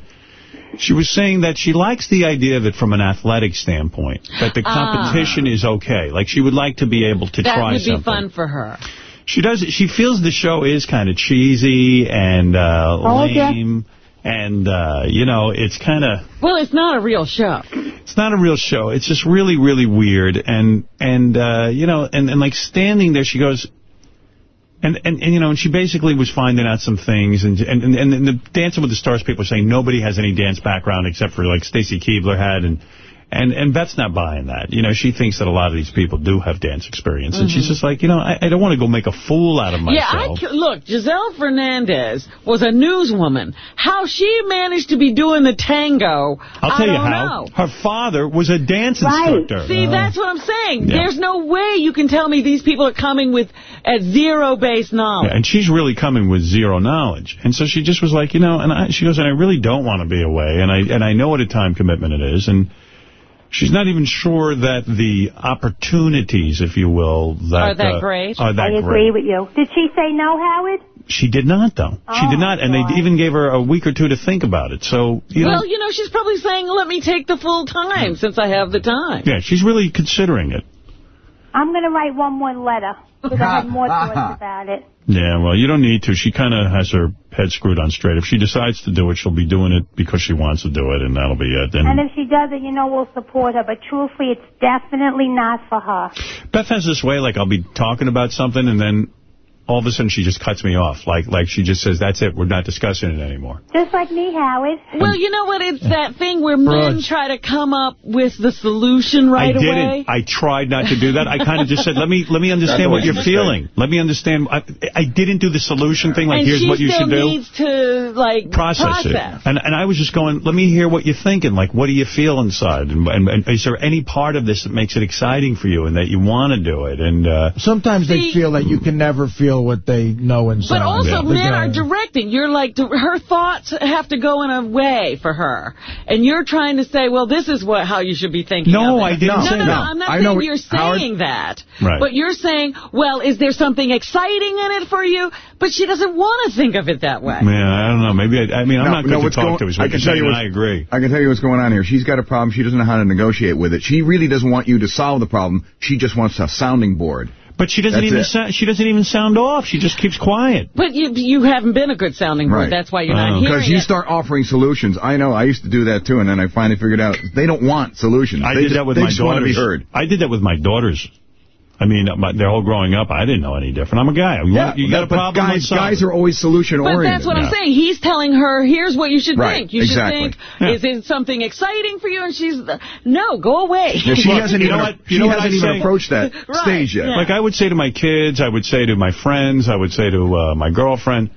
she was saying that she likes the idea of it from an athletic standpoint, that the Ah. competition is okay. Like, she would like to be able to try something. that would be fun for her. She does. She feels the show is kind of cheesy and uh, Oh, lame. And, uh, you know, it's kind of... Well, it's not a real show. It's not a real show. It's just really, really weird. And, and uh, you know, and, and like standing there, she goes... And, and, and, you know, and she basically was finding out some things. And, and, and, the Dancing with the Stars people saying nobody has any dance background except for, like, Stacy Keibler had. And, and, and Beth's not buying that. You know, she thinks that a lot of these people do have dance experience. And she's Mhm. just like, you know, I, I don't want to go make a fool out of myself. Yeah, I, look, Giselle Fernandez was a newswoman. How she managed to be doing the tango, I'll I tell you don't how. know. Her father was a dance instructor. See, that's what I'm saying. Yeah. There's no way you can tell me these people are coming with at zero base knowledge. Yeah, and she's really coming with zero knowledge. And so she just was like, you know, and I, she goes, and I really don't want to be away. And I and I know what a time commitment it is. And she's not even sure that the opportunities, if you will, that Are that uh, great? Are that I great. agree with you. Did she say no, Howard? She did not, though. she Oh, did not. And they even gave her a week or two to think about it. So, you know, well, you know, she's probably saying, let me take the full time since I have the time. yeah, she's really considering it. I'm going to write one more letter because I have more thoughts *laughs* about it. Yeah, well, you don't need to. She kind of has her head screwed on straight. If she decides to do it, she'll be doing it because she wants to do it, and that'll be it. And if she doesn't, you know, we'll support her. But truthfully, it's definitely not for her. Beth has this way, like, I'll be talking about something, and then all of a sudden she just cuts me off. Like, like she just says, that's it, we're not discussing it anymore. Just like me, Howard. Well, you know what? It's that thing where men try to come up with the solution right I didn't. away. I tried not to do that. I kind of just said, let me let me understand That's what you're mistake. feeling. Let me understand. I, I didn't do the solution thing, like, and here's what you should do. And she still needs to, like, process, it. And and I was just going, let me hear what you're thinking. Like, what do you feel inside? And, and, and is there any part of this that makes it exciting for you and that you want to do it? And uh, Sometimes they feel that you can never feel what they know inside. But also, Yeah. men are directing. You're like, her thoughts have to go in a way for her. And you're trying to say, well, this is what how you should be thinking No, of it. I didn't no, say no, that. No, I'm not I saying what- you're Howard- saying that. Right. But you're saying, well, is there something exciting in it for you? But she doesn't want to think of it that way. man, I don't know. Maybe I, I mean, I'm No, not good no, to talk going- to. Is I what can tell you and I agree. I can tell you what's going on here. She's got a problem. She doesn't know how to negotiate with it. She really doesn't want you to solve the problem. She just wants a sounding board. But she doesn't That's even it. sound, she doesn't even sound off. She just keeps quiet. But you you haven't been a good sounding board. That's why you're Oh. not uh-huh. hearing Because you it. start offering solutions. I know. I used to do that too, and then I finally figured out they don't want solutions. I they did just, that with they my just want to be daughters. heard. I did that with my daughters. I mean, my, their whole growing up, I didn't know any different. I'm a guy. You, want- you got a but problem? guys, let's guys are always solution-oriented. But oriented. that's what I'm saying. He's telling her, here's what you should Right, think. You exactly. should think, is it something exciting for you? And she's, no, go away. Yeah, she *laughs* Look, hasn't you even know what- she you know hasn't even say? approached that *laughs* Right, stage yet. yeah. Like I would say to my kids, I would say to my friends, I would say to uh, my girlfriend,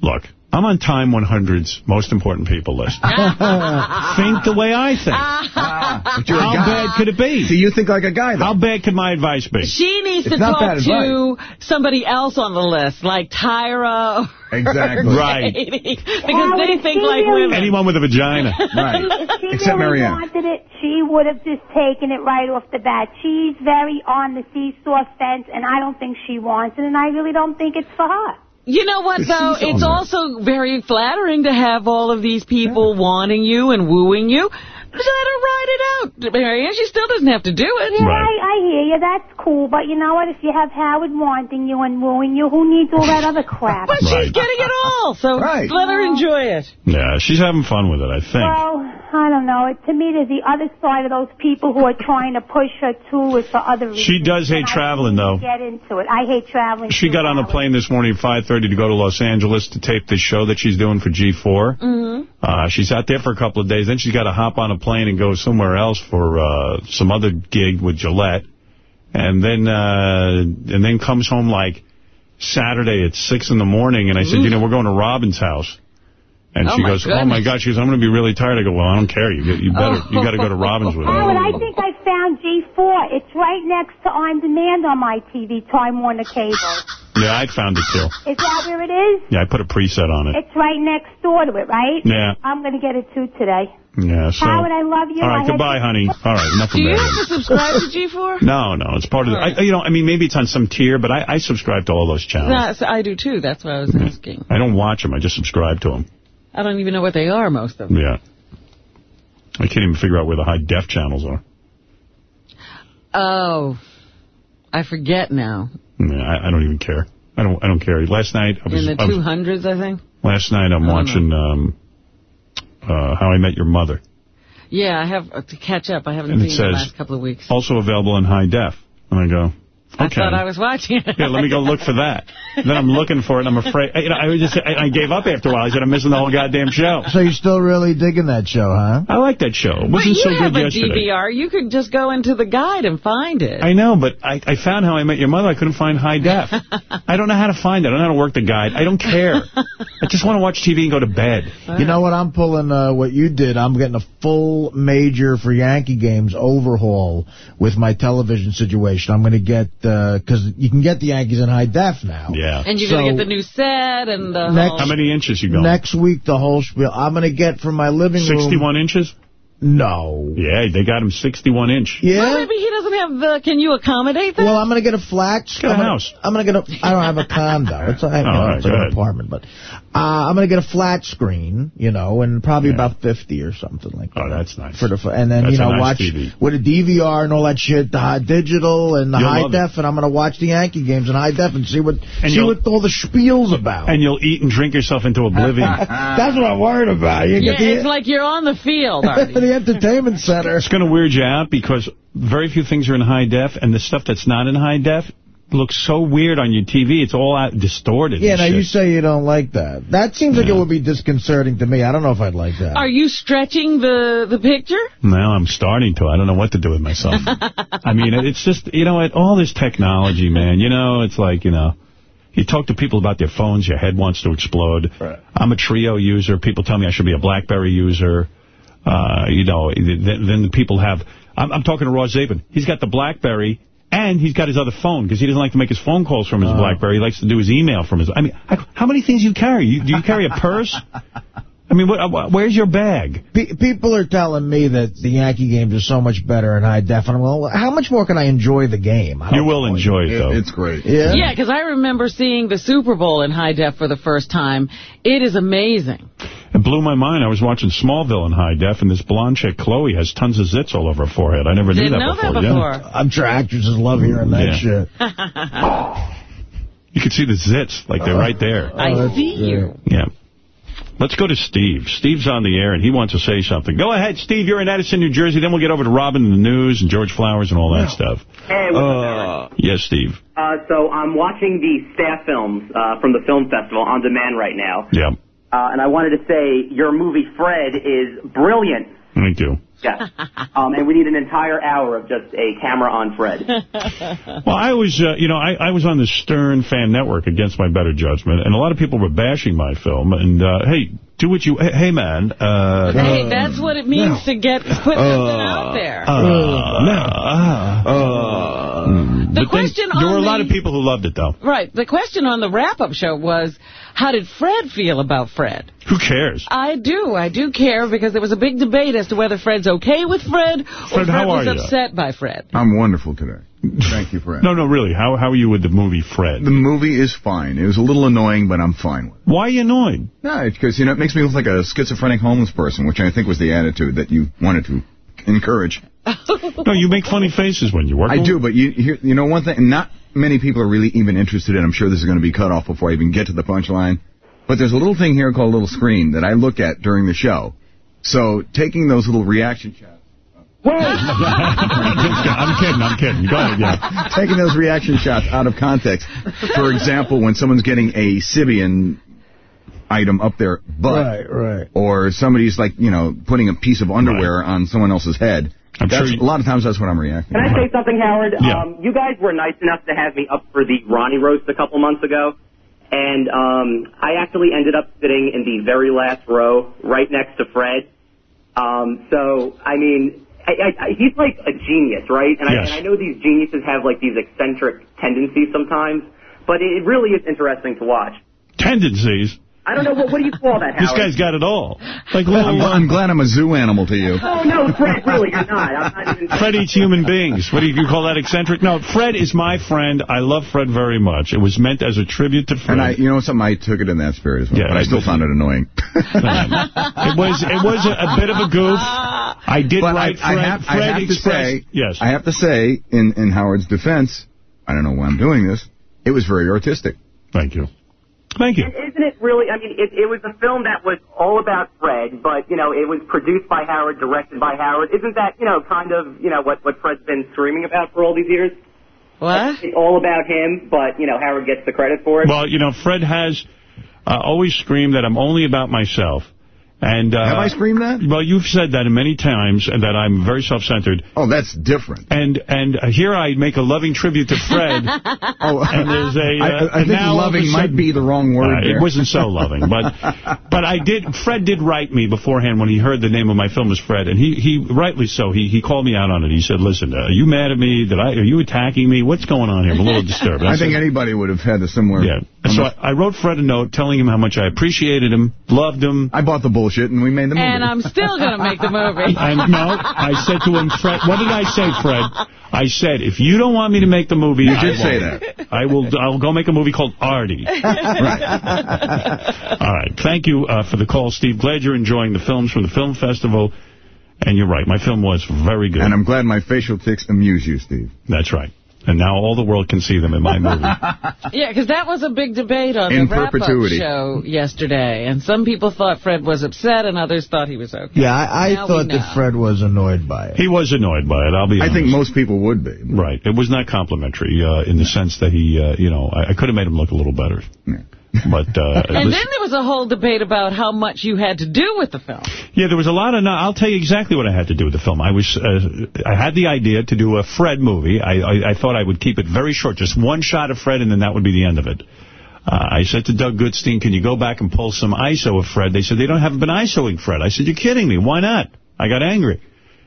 look, I'm on Time 100's most important people list. *laughs* think the way I think. Ah. But How bad could it be? So you think like a guy, though. How bad could my advice be? She needs It's to talk to somebody else on the list, like Tyra. or Exactly. *laughs* Right. Because Howard, they think like women. Anyone with a vagina. If she Except really Marianne. wanted it, she would have just taken it right off the bat. She's very on the seesaw fence, and I don't think she wants it, and I really don't think it's for her. You know what, though? It's also very flattering to have all of these people wanting you and wooing you. Let her ride it out, Marianne. She still doesn't have to do it. Yeah, I, I hear you. That's cool. But you know what? If you have Howard wanting you and wooing you, who needs all that other crap? *laughs* But she's getting it all, so Right. let her enjoy it. Yeah, she's having fun with it, I think. Well, I don't know. It, to me, there's the other side of those people who are trying to push her to it for other reasons. She does hate traveling, though. Get into it. I hate traveling. She got on a plane this morning at 5.30 to go to Los Angeles to tape this show that she's doing for G4. Mm-hmm. Uh, she's out there for a couple of days. Then she's got to hop on a plane and go somewhere else for uh, some other gig with Gillette. And then uh, and then comes home like Saturday at 6 in the morning. And I said, you know, we're going to Robin's house. And Oh, she goes, oh, my goodness. God. She goes, I'm going to be really tired. I go, well, I don't care. You, you better, you got to go to *laughs* Robin's with Howard. I think I found G4. It's right next to On Demand on my TV, Time Warner Cable. Yeah, I found it, too. Is that where it is? Yeah, I put a preset on it. It's right next door to it, right? Yeah. I'm going to get it too today. Yeah, so. Howard, I love you. All I goodbye, to- honey. All right, enough Do you of have to subscribe to G4? No, no, it's part of the, I, you know, I mean, maybe it's on some tier, but I, I subscribe to all those channels. That's, I do, too. That's what I was mm-hmm. asking. I don't watch them, I just subscribe to them. I don't even know what they are, most of them. Yeah. I can't even figure out where the high def channels are. Oh, I forget now. Yeah, I, I don't even care. I don't. I don't care. Last night I was. In the 200s, I think. last night I'm watching um, uh, How I Met Your Mother. Yeah, I have uh, to catch up. I haven't And it seen the last couple of weeks. Also available in high def. And I go, I okay. thought I was watching it. yeah, let me go look for that. then I'm looking for it, and I'm afraid. You know, I just. I, I gave up after a while. I said I'm missing the whole goddamn show. So you're still really digging that show, huh? I like that show. It But wasn't you so have good a yesterday. DVR. You could just go into the guide and find it. I know, but I, I found How I Met Your Mother. I couldn't find high def. *laughs* I don't know how to find it. I don't know how to work the guide. I don't care. I just want to watch TV and go to bed. You know what? I'm pulling uh, what you did. I'm getting a full major for Yankee games overhaul with my television situation. I'm going to get, because you can get the Yankees in high def now. Yeah. And you're So- going to get the new set and the Next- whole... How many inches you going? Next week, the whole spiel. I'm going to get from my living room. 61 inches? No. Yeah, they got him 61 inch. Well, Yeah? maybe he doesn't have the... Can you accommodate that? Well, I'm going to get a flat. Get a I'm gonna- house. I'm going to get a. I don't have a condo. *laughs* It's, I, Oh, all right, it's like an apartment, but uh, I'm going to get a flat screen, you know, and probably about 50 or something like that. Oh, that's nice. For the and then That's you a know nice watch TV. with a DVR and all that shit, the high digital and the You'll high love it. def, and I'm going to watch the Yankee games in high def and see what see what all the spiel's about. And you'll eat and drink yourself into oblivion. *laughs* That's what I'm worried about. You yeah, get the, it's like you're on the field, Artie. *laughs* the entertainment center. it's going to weird you out because very few things are in high def, and the stuff that's not in high def looks so weird on your TV. It's all out distorted. Yeah, now shit. you say you don't like that. That seems like it would be disconcerting to me. I don't know if I'd like that. Are you stretching the, the picture? Now I'm starting to. I don't know what to do with myself. *laughs* I mean, it's just, you know, all this technology, man, you know, it's like, you know, you talk to people about their phones, your head wants to explode. I'm a Treo user. People tell me I should be a BlackBerry user. Uh, you know, then, then the people have, I'm, I'm talking to Ross Zabin. He's got the BlackBerry and he's got his other phone because he doesn't like to make his phone calls from his Uh. BlackBerry. He likes to do his email from his, I mean, how many things do you carry? You, do you carry a purse? *laughs* I mean, what, uh, where's your bag? Pe- people are telling me that the Yankee games are so much better in high def. And I'm well, how much more can I enjoy the game? You will enjoy it, though. It's great. Yeah? Yeah, because I remember seeing the Super Bowl in high def for the first time. It is amazing. It blew my mind. I was watching Smallville in high def, and this blonde chick, Chloe, has tons of zits all over her forehead. I never Didn't knew know that that before. before. I'm sure actresses love hearing that Yeah. shit. *laughs* You could see the zits, like they're right there. I see you. Yeah. Let's go to Steve. Steve's on the air, and he wants to say something. Go ahead, Steve. You're in Edison, New Jersey. Then we'll get over to Robin and the news and George Flowers and all that stuff. Hey, what's up, Yes, Steve. Uh, so I'm watching the staff films uh, from the film festival on demand right now, Yeah. uh, and I wanted to say your movie Fred is brilliant. Thank you. Yes. *laughs* um, and we need an entire hour of just a camera on Fred. *laughs* Well, I was, uh, you know, I, I was on the Stern Fan Network against my better judgment, and a lot of people were bashing my film. And, uh, hey, do what you... Hey, hey, man. Uh, Hey, that's what it means to get put something out there. Uh, uh, mm. The But then question There were a lot the- of people who loved it, though. Right. The question on the wrap-up show was, how did Fred feel about Fred? Who cares? I do. I do care because there was a big debate as to whether Fred's okay with Fred or Fred, Fred how was are you? upset by Fred. I'm wonderful today. Thank you Fred. No, no, really. How how are you with the movie Fred? The movie is fine. It was a little annoying, but I'm fine with it. Why are you annoyed? No, it's because, you know, it makes me look like a schizophrenic homeless person, which I think was the attitude that you wanted to encourage. *laughs* no, you make funny faces when you work. I do, but you you, you know one thing, not many people are really even interested in. I'm sure this is going to be cut off before I even get to the punchline. But there's a little thing here called a little screen that I look at during the show. So taking those little reaction shots. *laughs* I'm kidding, I'm kidding. Go ahead, yeah. *laughs* Taking those reaction shots out of context. For example, when someone's getting a Sybian item up their butt. Right, right. Or somebody's like, you know, putting a piece of underwear on someone else's head. I'm That's, sure you- a lot of times that's what I'm reacting Can I say something, Howard? Yeah. Um, you guys were nice enough to have me up for the Ronnie roast a couple months ago, and um, I actually ended up sitting in the very last row, right next to Fred. Um, so, I mean, I, I, he's like a genius, right? And, Yes. I, and I know these geniuses have like these eccentric tendencies sometimes, but it really is interesting to watch. Tendencies. I don't know what what do you call that, *laughs* This guy's got it all. *laughs* Like I'm, I'm glad I'm a zoo animal to you. Oh no, Fred, really, you're not. I'm not even. *laughs* Fred eats human beings. What do you, you call that eccentric? No, Fred is my friend. I love Fred very much. It was meant as a tribute to Fred. And I, you know something, I took it in that spirit as well, Yeah, but I still found it annoying. it was it was a, a bit of a goof. I did But write I, Fred. I have, Fred I have to say, yes. I have to say, in, in Howard's defense, I don't know why I'm doing this, it was very artistic. Thank you. Thank you. Isn't it really? I mean, it, it was a film that was all about Fred, but you know, it was produced by Howard, directed by Howard. Isn't that you know kind of you know what what Fred's been screaming about for all these years? What? It's all about him, but you know Howard gets the credit for it. Well, you know, Fred has uh, always screamed that I'm only about myself. And uh, Have I screamed that? Well, you've said that many times, and that I'm very self-centered. Oh, that's different. And and uh, here I make a loving tribute to Fred. *laughs* oh, and there's a. I, Uh, I think now all of loving might be the wrong word Uh, it wasn't so loving, but *laughs* but I did. Fred did write me beforehand when he heard the name of my film was Fred, and he he rightly so. He he called me out on it. He said, "Listen, uh, are you mad at me? Did I? Are you attacking me? What's going on here? I'm a little disturbed." *laughs* I think said, anybody would have had a similar... yeah. So I, I wrote Fred a note telling him how much I appreciated him, loved him. I bought the bullshit, and we made the movie. And I'm still going to make the movie. *laughs* And no, I said to him, Fred, what did I say, Fred? I said, if you don't want me to make the movie, You I did say that. I will. I'll go make a movie called Artie. *laughs* All right. Thank you uh, for the call, Steve. Glad you're enjoying the films from the film festival. And you're right. My film was very good. And I'm glad my facial tics amuse you, Steve. That's right. And now all the world can see them in my *laughs* movie. Yeah, because that was a big debate on In the wrap-up perpetuity. show yesterday. And some people thought Fred was upset and others thought he was okay. Yeah, I, I thought that Fred was annoyed by it. He was annoyed by it, I'll be I honest. think most people would be. Right. It was not complimentary uh, in the sense that he, uh, you know, I, I could have made him look a little better. But uh, *laughs* And then there was a whole debate about how much you had to do with the film. Yeah, there was a lot of... No I'll tell you exactly what I had to do with the film. I was, uh, I had the idea to do a Fred movie. I, I, I thought I would keep it very short, just one shot of Fred, and then that would be the end of it. Uh, I said to Doug Goodstein, can you go back and pull some ISO of Fred? They said, they don't haven't been ISOing Fred. I said, you're kidding me. Why not? I got angry.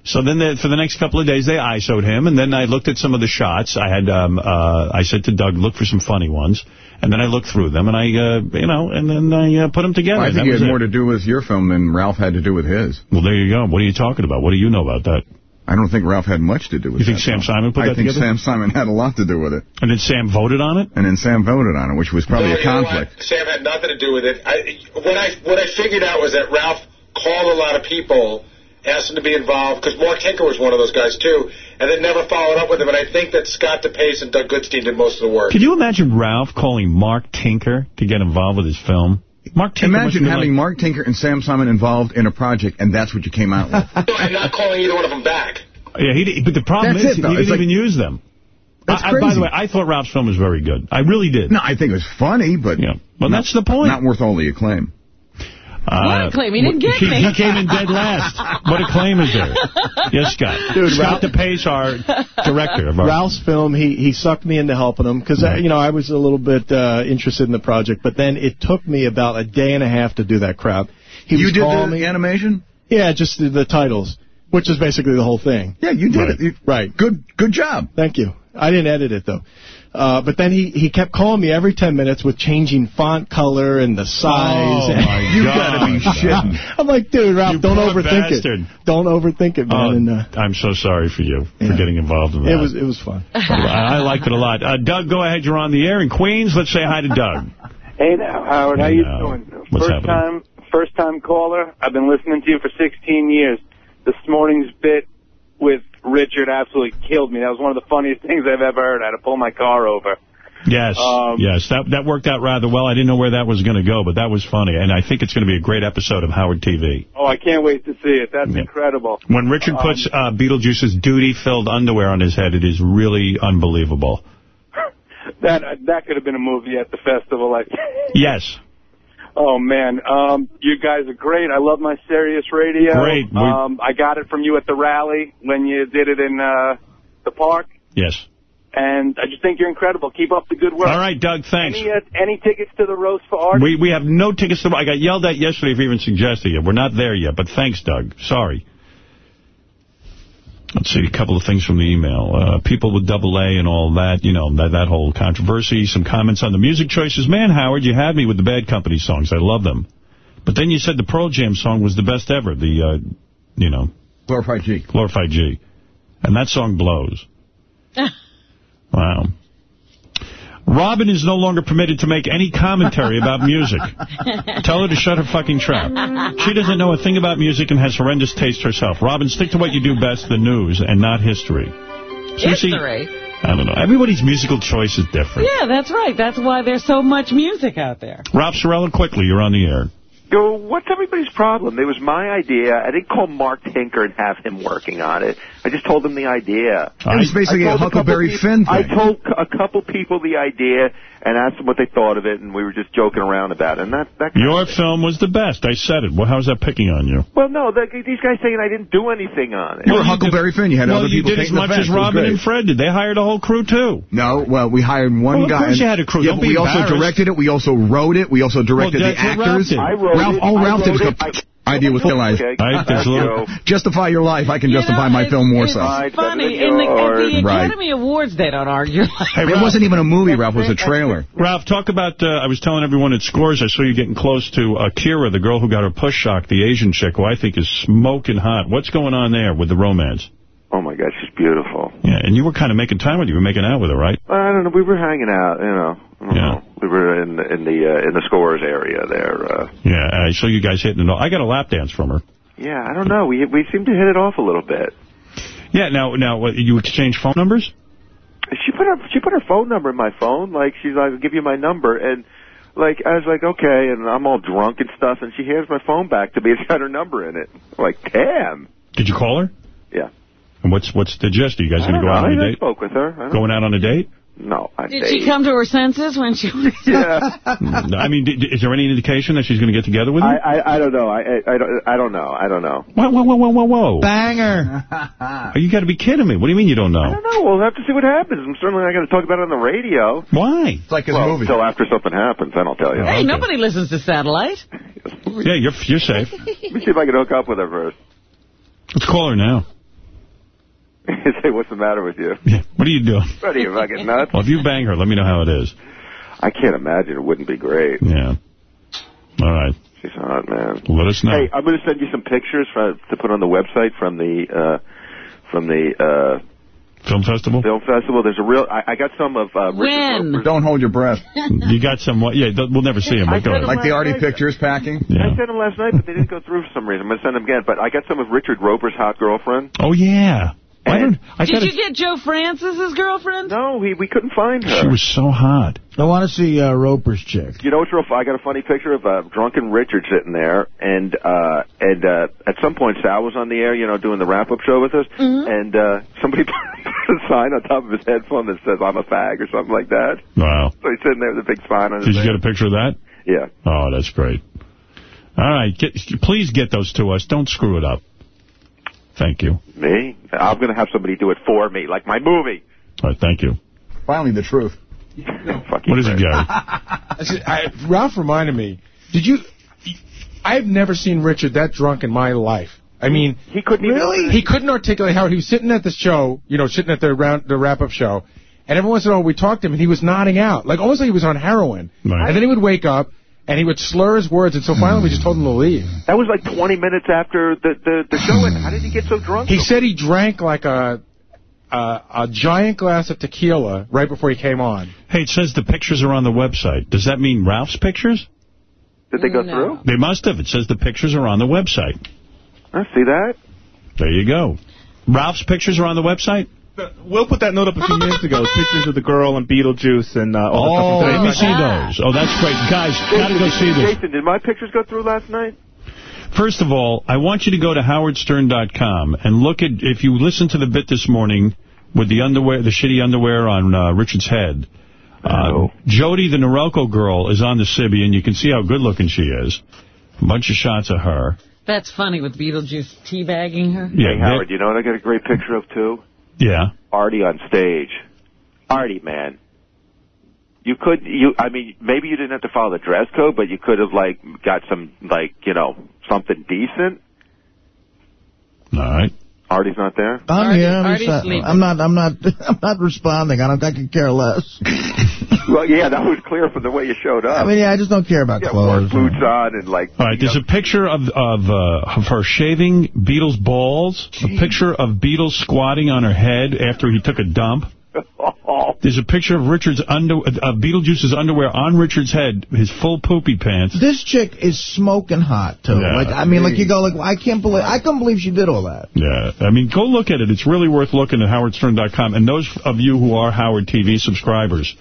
So then the, for the next couple of days, they ISO'd him, and then I looked at some of the shots. I had, um, uh, I said to Doug, look for some funny ones. And then I looked through them, and I, uh, you know, and then I uh, put them together. Well, I think that it was had it. more to do with your film than Ralph had to do with his. Well, there you go. What are you talking about? What do you know about that? I don't think Ralph had much to do with it. You think Sam film. Simon put I that think? Sam Simon had a lot to do with it. And then Sam voted on it? And then Sam voted on it, which was probably No, a you know conflict. Sam had nothing to do with it. I, what I what I figured out was that Ralph called a lot of people, asked him to be involved, because Mark Tinker was one of those guys too, and then never followed up with him. And I think that Scott DePace and Doug Goodstein did most of the work. Could you imagine Ralph calling Mark Tinker to get involved with his film? Mark Tinker must Imagine having like- Mark Tinker and Sam Simon involved in a project, and that's what you came out with. *laughs* and not calling either one of them back. Yeah, he, did- but the problem That's is it, though. he didn't like- even use them. That's I, I- by the way, I thought Ralph's film was very good. I really did. No, I think it was funny, but yeah. Well, not- that's the point. Not worth all the acclaim. Uh, claim! He didn't get he, me. He came in dead last. What a claim is there? Yes, Scott. Dude, Scott Ralph- DePace, our director of our... Ralph's film, he he sucked me into helping him because you know I was a little bit uh, interested in the project, but then it took me about a day and a half to do that crap. He you was did calling the me, animation? yeah, just the, the titles, which is basically the whole thing. Yeah, you did it. You- Right. Good good job. Thank you. I didn't edit it though. Uh, but then he, he kept calling me every 10 minutes with changing font color and the size. Oh, my *laughs* you God. gotta be shitting. I'm like, dude, Ralph, You don't overthink bastard. it. Don't overthink it, man. Oh, and, uh, I'm so sorry for you for getting involved in that. it was it was fun. *laughs* I, I liked it a lot. Uh, Doug, go ahead. You're on the air in Queens. Let's say hi to Doug. *laughs* Hey now, Howard, how Hey you now. doing? What's first happening? time, first time caller. I've been listening to you for 16 years. This morning's bit with Richard absolutely killed me. That was one of the funniest *laughs* things I've ever heard. I had to pull my car over. Yes, Um, yes, that that worked out rather well. I didn't know where that was going to go, but that was funny, and I think it's going to be a great episode of Howard TV. Oh, I can't wait to see it. That's Yeah. incredible. When Richard Um, puts uh, Beetlejuice's duty-filled underwear on his head, it is really unbelievable. *laughs* That that could have been a movie at the festival. Like, Yes, oh man, um, you guys are great. I love my Sirius Radio. Great. We- Um, I got it from you at the rally when you did it in uh, the park. yes. And I just think you're incredible. Keep up the good work. All right, Doug, thanks. Any, uh, any tickets to the roast for art? We we have no tickets to. I got yelled at yesterday for even suggesting it. We're not there yet, but thanks, Doug. Sorry. Let's see, a couple of things from the email. Uh, people with double A and all that, you know, that, that whole controversy. Some comments on the music choices. Man, Howard, you had me with the Bad Company songs. I love them. But then you said the Pearl Jam song was the best ever. The, uh, you know, Glorified G. Glorified G. And that song blows. *laughs* wow. Robin is no longer permitted to make any commentary about music. *laughs* Tell her to shut her fucking trap. She doesn't know a thing about music and has horrendous taste herself. Robin, stick to what you do best, the news, and not history. So you see- History. I don't know. Everybody's musical choice is different. Yeah, that's right. That's why there's so much music out there. Rob Cirella, quickly, you're on the air. Go, what's everybody's problem? It was my idea. I didn't call Mark Tinker and have him working on it. I just told them the idea. It was basically I a told couple Huckleberry peop- Finn I told a couple people the idea and asked them what they thought of it, and we were just joking around about it. And that, that Your film was the best. I said it. Well, how's that picking on you? well, no, the, these guys saying I didn't do anything on it. You were Huckleberry Finn. You had well, other you people did as painting the much as It was Robin and Fred did. They hired a whole crew, too. No, well, we hired one Well, of guy. course you had a crew. Yeah, Don't but be we also directed it. We also wrote it. We also directed Well, the that's Ralph actors. did. I wrote Ralph, it. oh, I Ralph wrote did. It. I- Idea with Phil Eyes. Okay. I, there's a little, Justify your life. I can You justify know, my it's- film more so. it's so. funny. In the, at the Right. Academy Awards, they don't argue like Hey, It wasn't even a movie, Ralph. It was a trailer. Ralph, talk about, uh, I was telling everyone at Scores, I saw you getting close to Akira, the girl who got her push shock, the Asian chick, who I think is smoking hot. What's going on there with the romance? Oh my God, she's beautiful. Yeah, and you were kind of making time with her. You were making out with her, right? I don't know. We were hanging out, you know. Yeah. We were in in the uh, in the scores area there. Uh, Yeah, I saw you guys hitting it. I got a lap dance from her. yeah, I don't know. We we seem to hit it off a little bit. Yeah, now, now what, you exchange phone numbers? She put her she put her phone number in my phone. Like she's like, I'll give you my number, and like I was like, okay, and I'm all drunk and stuff, and she hands my phone back to me. *laughs* It's got her number in it. I'm like, damn. Did you call her? Yeah. And what's what's the gist? Are you guys going to go know. out on I, a date? I spoke with her. Going out on a date? No, I Did she come to her senses when she was... *laughs* Yeah. Mm, I mean, d- d- is there any indication that she's going to get together with you? I, I I don't know. I, I I don't I don't know. I don't know. Whoa, whoa, whoa, whoa, whoa, whoa. Banger. Oh, you got to be kidding me. What do you mean you don't know? I don't know. We'll have to see what happens. I'm certainly not going to talk about it on the radio. Why? It's like his well, movie. until after something happens, then I'll tell you. Hey, nobody listens to Satellite. Yeah, you're you're safe. Let me see if I can hook up with her first. Let's call her now. *laughs* Say, what's the matter with you? Yeah. What are you doing? What are you fucking nuts? Well, if you bang her, let me know how it is. I can't imagine it wouldn't be great. Yeah. All right. She's hot, man. Let us know. Hey, I'm going to send you some pictures for, to put on the website from the uh, from the uh, Film festival? film festival. There's a real. I, I got some of uh, Richard When? Don't hold your breath. *laughs* You got some, what? Yeah, we'll never see him. I But go said Like the last Artie night. Pictures packing. Yeah. I sent them last night, but they didn't go through for some reason. I'm going to send them again. But I got some of Richard Roeper's hot girlfriend. Oh, yeah. I don't, I Did you get Joe Francis's girlfriend? No, we we couldn't find her. She was so hot. I want to see uh, Roeper's chick. You know what's real? fu- I got a funny picture of uh, drunken Richard sitting there, and uh, and uh, at some point Sal was on the air, you know, doing the wrap up show with us, Mm-hmm. and uh, somebody *laughs* put a sign on top of his headphone that says "I'm a fag" or something like that. Wow. So he's sitting there with a big sign on his. Did you head. get a picture of that? Yeah. Oh, that's great. All right. Get, please get those to us. Don't screw it up. Thank you. Me? I'm going to have somebody do it for me, like my movie. All right, thank you. Finally, the truth. What is it, Gary? *laughs* I I- Ralph reminded me. Did you? I've never seen Richard that drunk in my life. I mean, he couldn't really. He couldn't articulate how he was sitting at the show, you know, sitting at the round, the wrap-up show, and every once in a while we talked to him, and he was nodding out, like almost like he was on heroin. Right. And then he would wake up, and he would slur his words, and so finally we just told him to leave. That was like 20 minutes after the the, the show ended. How did he get so drunk? He said he drank like a a, a giant glass of tequila right before he came on. Hey, it says the pictures are on the website. Does that mean Ralph's pictures? Did they go through? They must have. It says the pictures are on the website. I see that. There you go. Ralph's pictures are on the website? Will put that note up a few minutes ago. Pictures of the girl and Beetlejuice and uh, all Oh, the stuff. let me see those. Oh, that's great. Guys, got to go see this. Jason, did my pictures go through last night? First of all, I want you to go to howardstern.com and look at, if you listen to the bit this morning with the underwear, the shitty underwear on uh, Richard's head, uh, Jody, the Norelco girl, is on the Sibby, and you can see how good looking she is. A bunch of shots of her. That's funny with Beetlejuice teabagging her. Yeah, hey, Howard, you know what I got a great picture of, too? Yeah. Artie on stage. Artie, man. You could, you, I mean, maybe you didn't have to follow the dress code, but you could have, like, got some, like, you know, something decent. All right. Artie's not there? I'm here. I'm, Artie's just- sleeping. I'm not. I'm not. *laughs* I'm not responding. I don't. I could care less. *laughs* well, yeah, that was clear from the way you showed up. I mean, yeah. I just don't care about You got clothes. boots on and, like, All right, there's a picture of of, uh, of her shaving Beatles balls, a picture of Beatles squatting on her head after he took a dump. *laughs* There's a picture of Richard's under, uh, Beetlejuice's underwear on Richard's head, his full poopy pants. This chick is smoking hot too. Yeah. Like I mean, like you go like I can't believe I can't believe she did all that. Yeah, I mean, go look at it. It's really worth looking at howardstern.com. And those of you who are Howard TV subscribers,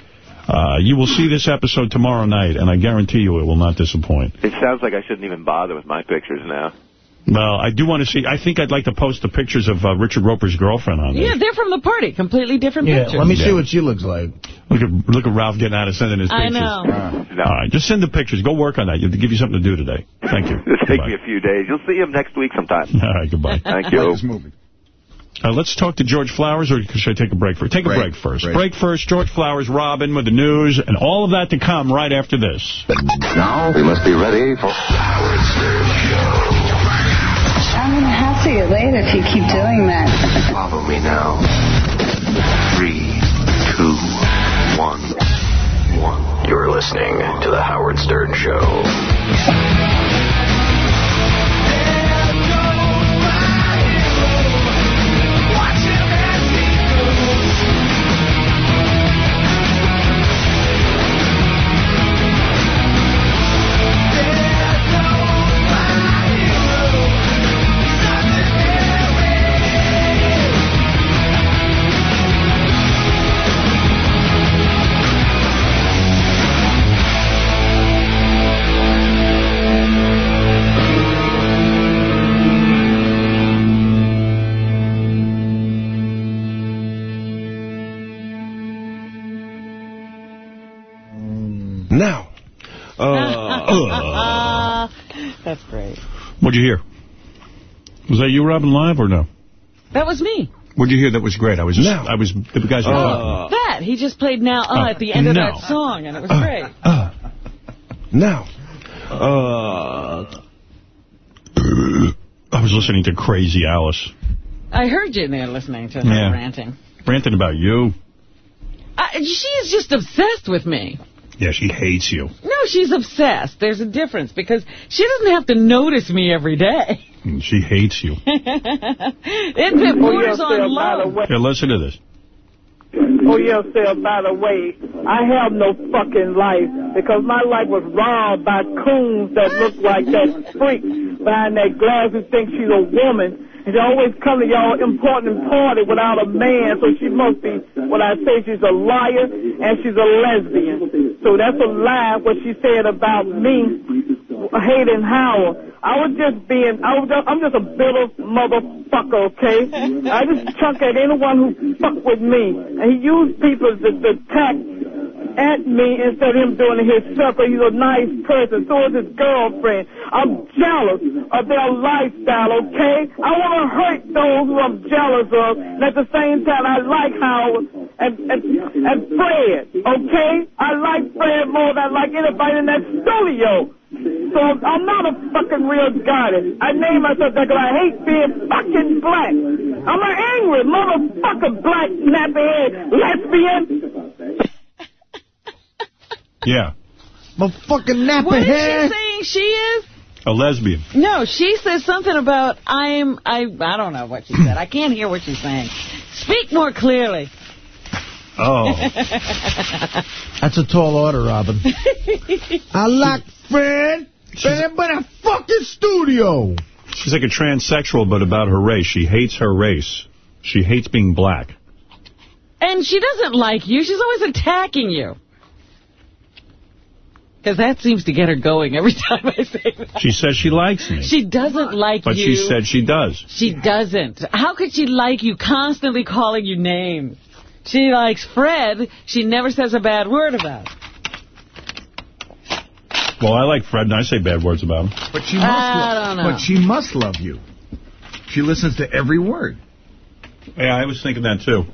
uh, you will see this episode tomorrow night, and I guarantee you it will not disappoint. It sounds like I shouldn't even bother with my pictures now. Well, I do want to see, I think I'd like to post the pictures of uh, Richard Roeper's girlfriend on there. Yeah, they're from the party. Completely different Yeah, pictures. let me see what she looks like. Look at look at Ralph getting out of sending his I pictures. know. All right, just send the pictures. Go work on that. You have to give you something to do today. Thank you. It'll take me a few days. You'll see him next week sometime. *laughs* All right, goodbye. *laughs* Thank you. Uh, let's talk to George Flowers, or should I take a break first? Take a break, Break, first. break. Break first. George Flowers, Robin with the news, and all of that to come right after this. Now we must be ready for Howard Stern Show. I'm have to get if you keep doing that. Follow me now. Three, two, one, one. You're listening to the Howard Stern Show. Now. *laughs* Uh, That's great. What'd you hear? Was that you, Robin, live or no? That was me. What'd you hear? That was great. I was just, I was, the guys were Uh. That. He just played Now Uh at the end of no. that song, and it was great. now. Uh, I was listening to Crazy Alice, I heard you in there listening to her Yeah. ranting. ranting about you. Uh, she is just obsessed with me. Yeah, she hates you. No, she's obsessed. There's a difference because she doesn't have to notice me every day. And She hates you. it, *laughs* it borders Oh, yeah, on Phil, by the love. way- Here, listen to this. Oh, yeah, Phil, by the way, I have no fucking life because my life was robbed by coons that look like that freak behind that glass who thinks she's a woman She always come to y'all important party without a man, so she must be, when I say she's a liar and she's a lesbian. So that's a lie what she said about me, hating Howard. I was just being, I was just, I'm just a bitter motherfucker, okay? I just chunk at anyone who fuck with me. And he used people to, to attack at me instead of him doing it himself. He's a nice person. So is his girlfriend. I'm jealous of their lifestyle, okay? I want to hurt those who I'm jealous of. And at the same time, I like Howard and, and, and Fred, okay? I like Fred more than I like anybody in that studio. So I'm not a fucking real goddess. I name myself that because I hate being fucking black. I'm an angry motherfucker, black, nappy head, lesbian. Yeah. My fucking nappy What is head. she saying she is? A lesbian. No, she says something about I'm I I don't know what she said. I can't hear what she's saying. Speak more clearly. Oh. *laughs* That's a tall order, Robin. *laughs* I like Fred. Fred, but a fucking studio. She's like a transsexual, but about her race. She hates her race. She hates being black. And she doesn't like you. She's always attacking you. Because that seems to get her going every *laughs* time I say that. She says she likes me. She doesn't like But you. But she said she does. She doesn't. How could she like you constantly calling you names? She likes Fred. She never says a bad word about him. Well, I like Fred, and I say bad words about him. But she must. I don't know. But she must love you. She listens to every word. Yeah, I was thinking that, too.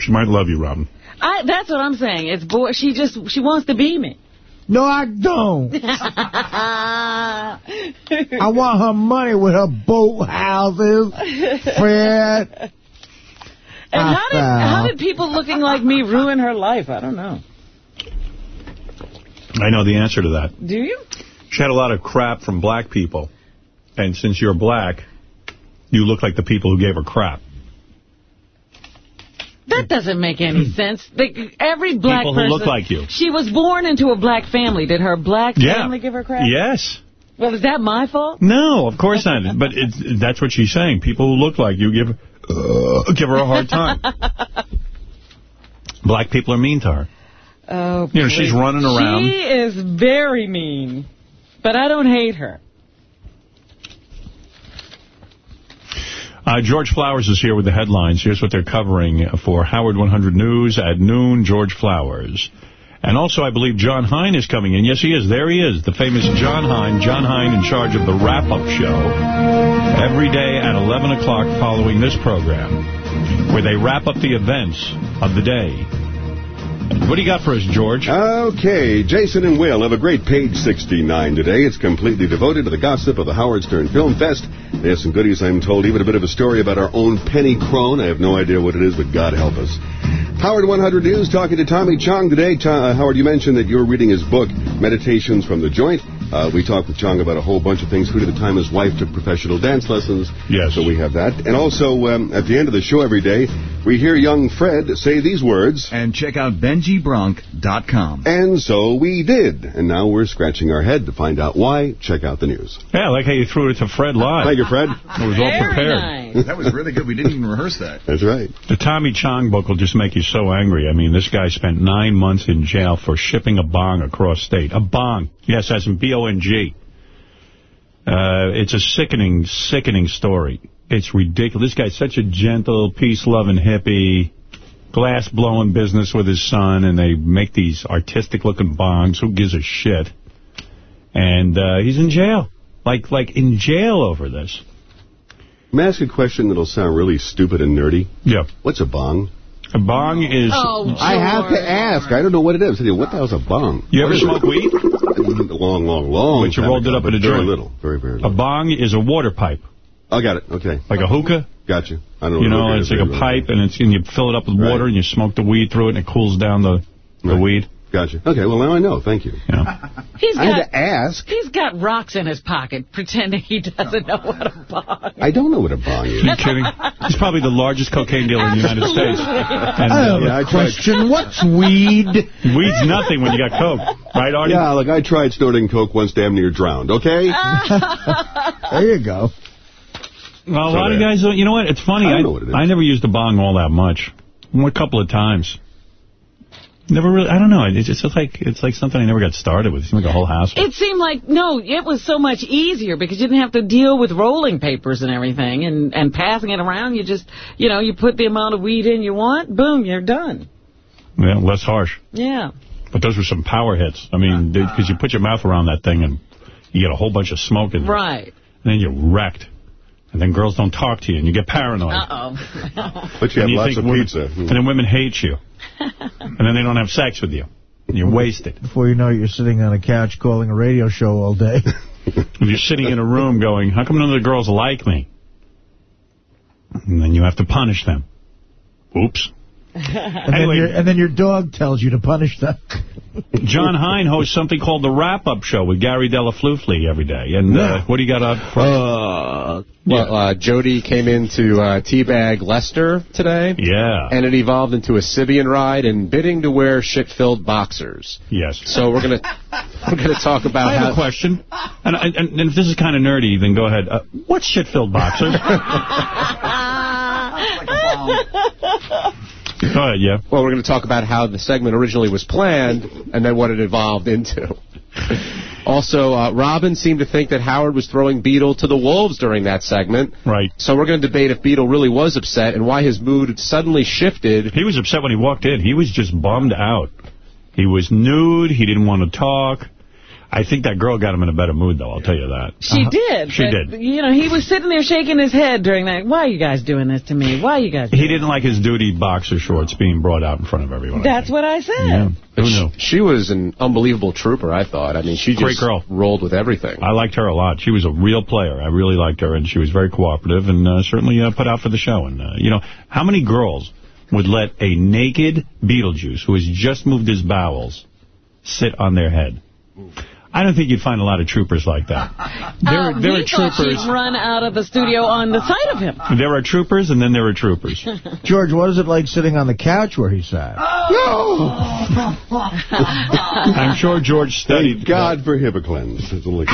She might love you, Robin. I, that's what I'm saying. It's boy. She just she wants to be me. No, I don't. *laughs* I want her money with her boat houses, Fred. And I how did ah, how ah. did people looking like me ruin her life? I don't know. I know the answer to that. Do you? She had a lot of crap from black people. And since you're black, you look like the people who gave her crap. That doesn't make any sense. Like, every black People who person. look like you. She was born into a black family. Did her black Yeah. family give her crap? Yes. Well, is that my fault? No, of course not. But it's, that's what she's saying. People who look like you give, uh, give her a hard time. *laughs* Black people are mean to her. Oh, You know, she's running around. She is very mean, but I don't hate her. Uh, George Flowers is here with the headlines. Here's what they're covering for Howard 100 News at noon, George Flowers. And also, I believe Jon Hein is coming in. Yes, he is. There he is, the famous Jon Hein. Jon Hein in charge of the wrap-up show every day at 11 o'clock following this program, where they wrap up the events of the day. What do you got for us, George? Okay, Jason and Will have a great page 69 today. It's completely devoted to the gossip of the Howard Stern Film Fest. There's some goodies, I'm told, even a bit of a story about our own Penny Crone. I have no idea what it is, but God help us. Howard 100 News talking to Tommy Chong today. To- uh, Howard, you mentioned that you're reading his book, Meditations from the Joint. Uh, we talked with Chong about a whole bunch of things, including the time his wife took professional dance lessons. Yes. So we have that. And also, um, at the end of the show every day, we hear young Fred say these words. And check out BenjyBronk.com. And so we did. And now we're scratching our head to find out why. Check out the news. Yeah, I like how you threw it to Fred live. Thank you, Fred. It was all prepared. That was really good. We didn't even rehearse that. That's right. The Tommy Chong book will just make you so angry. I mean, this guy spent nine months in jail for shipping a bong across state. A bong. Yes, as in B-O-N-G. Uh, it's a sickening, sickening story. It's ridiculous. This guy's such a gentle, peace-loving hippie, glass-blowing business with his son, and they make these artistic-looking bongs. Who gives a shit? And uh, he's in jail. Like, like in jail over this. May I ask a question that'll sound really stupid and nerdy? Yeah. What's a bong? A bong is... Oh, I have to ask. I don't know what it is. What the hell's a bong? You ever smoke weed? Long, long, long. But you rolled it up in a but Very little. Very, very A bong is a water pipe. I got it. Okay. Like a hookah? Gotcha. I don't know. You know, it's like a pipe, and it's and you fill it up with water, and you smoke the weed through it, and it cools down the the weed. Gotcha. Okay, well, now I know. Thank you. *laughs* He's I had to ask. he's got rocks in his pocket, pretending he doesn't know what a bong. is. I don't know what a bong is. Are you kidding? He's probably the largest cocaine dealer in the United States. And, I have uh, a I tried- question. *laughs* What's weed? Weed's nothing when you got coke. Right, Artie? Yeah, look, I tried snorting coke once, damn near drowned. Okay. *laughs* There you go. Well, a So lot of there. guys, don't- you know what? It's funny. I I, know what it is. I never used a bong all that much. A couple of times. Never really, I don't know. It's just like, it's like something I never got started with. It seemed like a whole hassle. It seemed like, no, it was so much easier because you didn't have to deal with rolling papers and everything and, and passing it around. You just, you know, you put the amount of weed in you want, boom, you're done. Yeah, less harsh. Yeah. But those were some power hits. I mean, uh-huh. because you put your mouth around that thing and you get a whole bunch of smoke in there. Right. And then you're wrecked. And then girls don't talk to you and you get paranoid. Uh-oh. But you And have lots think of women- pizza. And then women hate you. *laughs* and then they don't have sex with you. You're wasted. Before you know it, you're sitting on a couch calling a radio show all day. *laughs* You're sitting in a room going, how come none of the girls like me? And then you have to punish them. Oops. *laughs* And, then Anyway. your, and then your dog tells you to punish them. Jon Hein hosts something called The Wrap-Up Show with Gary Delaflufli every day. And uh, what do you got up for? Uh, well, uh, Jody came in to uh, teabag Lester today. Yeah. And it evolved into a Sybian ride and bidding to wear shit-filled boxers. Yes. So we're gonna *laughs* we're gonna talk about I have how a question. And, and, and if this is kind of nerdy, then go ahead. Uh, what's shit-filled boxers? *laughs* Go ahead, yeah. Well, we're going to talk about how the segment originally was planned and then what it evolved into. Also, uh, Robin seemed to think that Howard was throwing Beetle to the wolves during that segment. Right. So we're going to debate if Beetle really was upset and why his mood suddenly shifted. He was upset when he walked in. He was just bummed out. He was nude. He didn't want to talk. I think that girl got him in a better mood, though. I'll tell you that. She did. She but, did. You know, he was sitting there shaking his head during that. Why are you guys doing this to me? Why are you guys He didn't like his duty boxer shorts being brought out in front of everyone. That's what I said. Yeah. Who But knew? She, she was an unbelievable trooper, I thought. I mean, she just Great girl. rolled with everything. I liked her a lot. She was a real player. I really liked her, and she was very cooperative and uh, certainly uh, put out for the show. And, uh, you know, how many girls would let a naked Beetlejuice, who has just moved his bowels, sit on their head? I don't think you'd find a lot of troopers like that. *laughs* There, Uh, there we are thought troopers. she'd run out of the studio on the side of him. There are troopers, and then there are troopers. *laughs* George, what is it like sitting on the couch where he sat? No. *laughs* I'm sure George studied. Thank God for Hibiclens. It's only- He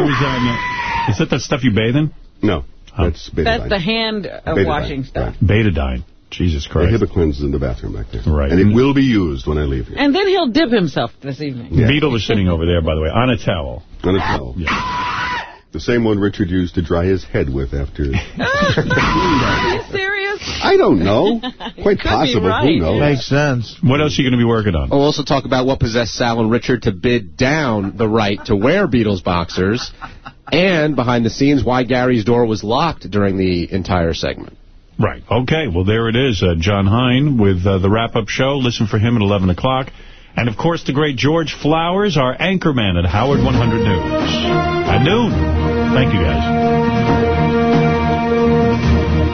was on. Uh, is that the stuff you bathe in? No, that's betadine. That's the hand uh, Betadine, washing stuff. Betadine. Jesus Christ. Hibiclens is in the bathroom back there. Right. And it will be used when I leave here. And then he'll dip himself this evening. Yeah. Beetle was sitting over there, by the way, on a towel. On a towel. The same one Richard used to dry his head with after... *laughs* Are you serious? I don't know. Quite possible. right, Who knows? Makes sense. What else are you going to be working on? We'll also talk about what possessed Sal and Richard to bid down the right to wear Beatles boxers, and behind the scenes, why Gary's door was locked during the entire segment. Right. Okay. Well, there it is. Uh, Jon Hein with uh, the wrap-up show. Listen for him at 11 o'clock. And, of course, the great George Flowers, our anchorman at Howard 100 News. At noon. Thank you, guys.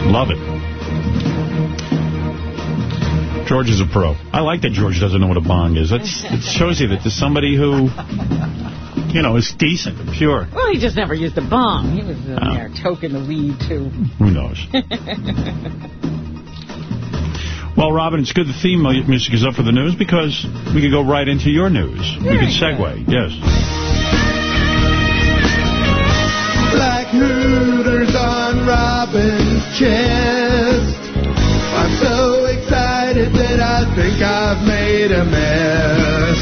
Love it. George is a pro. I like that George doesn't know what a bong is. That's, it shows you that there's somebody who, you know, is decent and pure. Well, he just never used a bomb. He was in Oh. there toking the weed, too. Who knows? *laughs* Well, Robin, it's good the theme music is up for the news because we could go right into your news. we could segue, yes. Black Hooters on Robin's chest. I'm so excited that I think I've made a mess.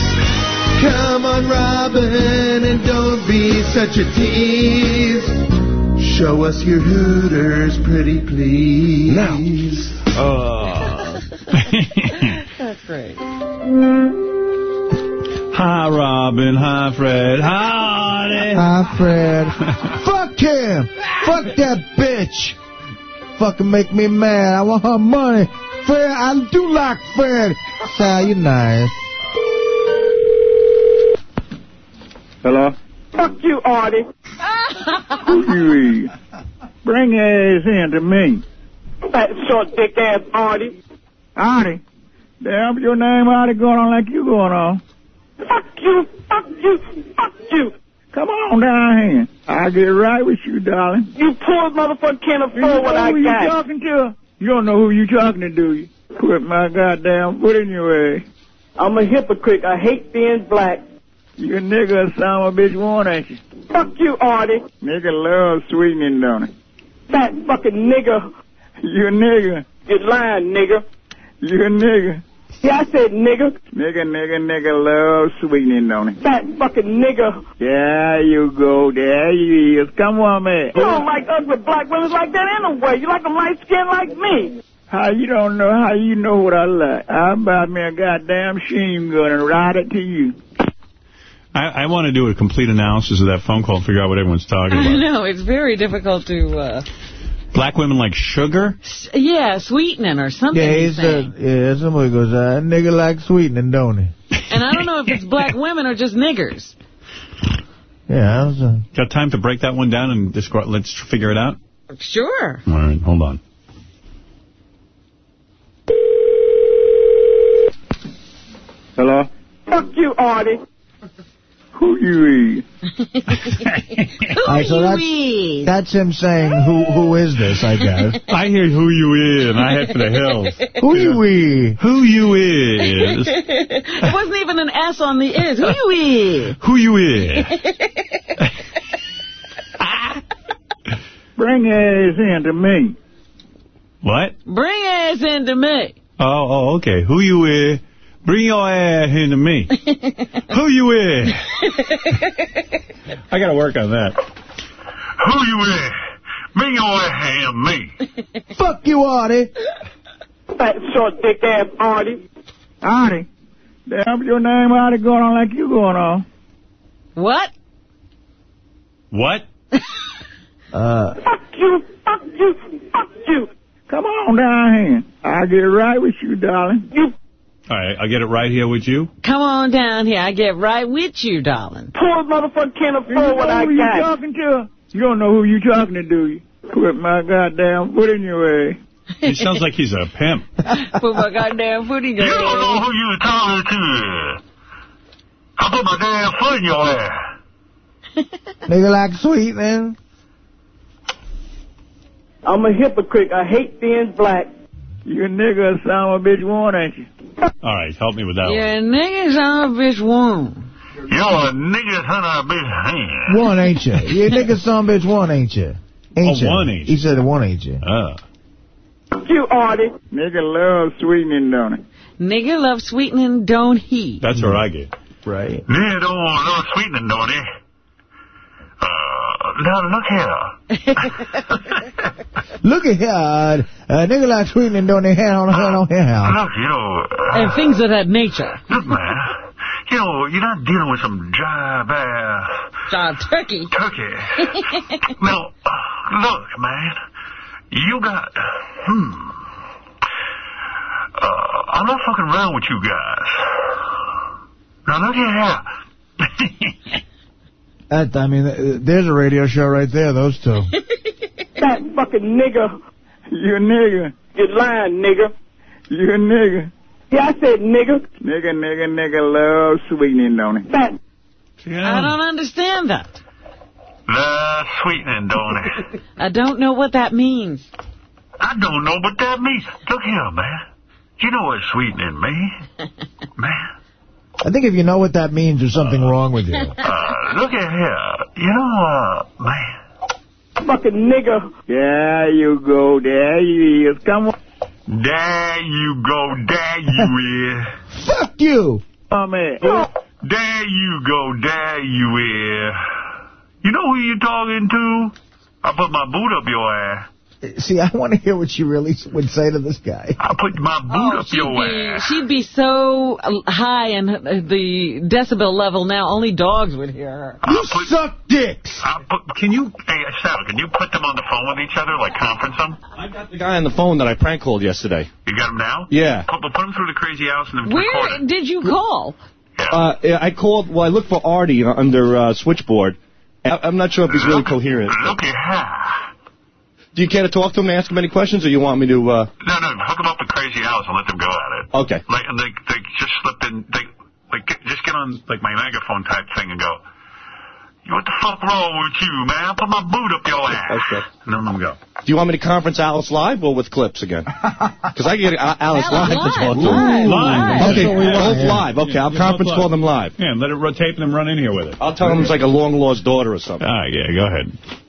Come on, Robin, and don't be such a tease. Show us your Hooters, pretty please. Now. *laughs* Oh. That's great. Hi, Robin. Hi, Fred. Hi, Hi, Fred. *laughs* Fuck him. Fuck that bitch. Fucking make me mad. I want her money. Fred, I do like Fred. Sal, you're nice. Hello? Fuck you, Artie. Who you? Bring your ass in to me. That short dick ass Artie. Artie? Damn, your name Artie going on like you going on. Fuck you, fuck you, fuck you. Come on down here. I'll get right with you, darling. You poor motherfucker can't afford what I got. Who you talking to? You don't know who you talking to, do you? Quit my goddamn foot in your way. I'm a hypocrite. I hate being black. You a nigga son of a bitch one, ain't you? Fuck you, Artie. Nigga love sweetening, don't he? Fat fucking nigger. You a nigger. You lying, nigger. You a nigger. Yeah, I said nigger. Nigga, nigga, nigga love sweetening, don't he? Fat fucking nigger. There you go. There you is. Come on, man. You don't like ugly black women like that anyway. You like them light skinned like me. How you don't know? How you know what I like? I buy me a goddamn machine gun and ride it to you. I, I want to do a complete analysis of that phone call and figure out what everyone's talking about. I about. know, it's very difficult to, uh, Black women like sugar? yeah, sweetening or something. Yeah, he's he saying. said, yeah, somebody goes, uh, nigga like sweetening, don't he? And I don't know if it's *laughs* black women or just niggers. Yeah, I was, uh, Got time to break that one down and describe, let's figure it out? Sure. All right, hold on. Hello? Fuck you, Artie. Who you is? *laughs* All right, so that's, that's him saying, who who is this, I guess. *laughs* I hear who you is, and I head for the hills. *laughs* Who you is? Who you is? it wasn't even an S on the is. Who you is? Who you is? Bring your ass in to me. What? Bring ass into me. Oh, oh, okay. Who you is? Bring your ass into me. *laughs* Who you is? *laughs* I got to work on that. Who you is? Bring your ass into me. *laughs* Fuck you, Artie. Fat short dick ass Artie. Artie. Damn, your name Artie going on like you going on. What? What? Uh, Fuck you, fuck you, fuck you. Come on down here. I'll get right with you, darling. You All right, I'll get it right here with you. Come on down here. I get right with you, darling. poor motherfucker can't You afford what know I who you got. talking to? You don't know who you talking to, do you? Put my goddamn foot in your way. He sounds like he's a pimp. *laughs* Put my goddamn foot in your way. You don't know who you talking to. I put my damn foot in your ass. *laughs* nigga like sweetening. I'm a hypocrite. I hate being black. You a nigga son of a bitch one, ain't you? All right, help me with that one. Yeah, niggas on a bitch womb. You're a nigga son of a bitch hand. One, ain't you? You nigga son bitch one, ain't you? Ain't Oh, you? one, ain't you? He said one, ain't you? Uh, Fuck you, Artie. Nigga love sweetening, don't he? Nigga love sweetening, don't he? that's where I get. Right. Nigga don't want no sweetening, don't he? Uh, now look here. *laughs* Look at here, uh, uh, nigga like sweetening, don't he? Hell, hell, hell, hell. Look, you know, uh, And things of that nature. look, man. You know, you're not dealing with some dry, bad John Turkey. turkey. *laughs* now, uh, look, man. You got, hmm. Uh, I'm not fucking around with you guys. Now look here. *laughs* That, I mean, uh, there's a radio show right there, those two. *laughs* that fucking nigger. You a nigga. You lying, nigger. You a nigga. Yeah, I said nigger. Nigga, nigga, nigga love sweetening, don't he? Fat. I don't understand that. That's sweetening, don't it? *laughs* I don't know what that means. I don't know what that means. Look here, man. You know what sweetening means, *laughs* man. I think if you know what that means, there's something wrong with you. *laughs* Uh, look at here. You know, uh, man. Fucking nigger. There you go. There you is. Come on. There you go. There you *laughs* is. Fuck you. Oh, man. There you go. There you is. You know who you're talking to? I put my boot up your ass. See, I want to hear what she really would say to this guy. I'll put my boot up she'd your be, ass. she'd be so high in the decibel level now, only dogs would hear her. You suck dicks. Put, can you, hey, Sal, can you put them on the phone with each other, like conference them? I got the guy on the phone that I prank called yesterday. You got him now? Yeah. Put, put them through the crazy house and then record Where did you call? Uh, I called, well, I looked for Artie uh, under uh, switchboard. I, I'm not sure if he's really coherent. Look at her. Do you care to talk to him and ask him any questions, or you want me to, uh... No, no, hook them up to crazy house and let them go at it. Okay. Like, and they, they just slip in, they, like, get, just get on, like, my megaphone type thing and go, what the fuck wrong with you, man? Put my boot up your ass. Okay. And then let them go. Do you want me to conference Alice live or with clips again? *laughs* Because I can get uh, Alice live, Alice to talk live, to. live, live. Okay, That's we want, both yeah. live. Okay, I'll conference call them live. Yeah, and let it rotate and then run in here with it. I'll tell them it's like a long-lost daughter or something. All right, yeah, go ahead.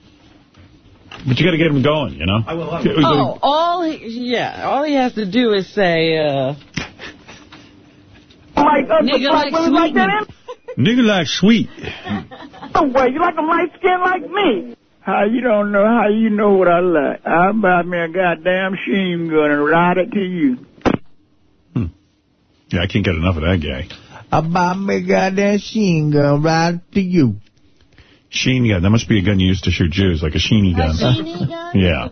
But you got to get him going, you know? I will. Oh, all he, yeah, all he has to do is say, uh, Like, uh, Nigga like, like women like that? *laughs* Nigga like sweet. No way. You like a light skin like me? How you don't know how you know what I like? I'll buy me a goddamn machine gun and ride it to you. Yeah, I can't get enough of that guy. I buy me a goddamn machine gun ride it to you. Sheen gun. That must be a gun used to shoot Jews, like a Sheeny gun. A sheeny *laughs* gun? Yeah.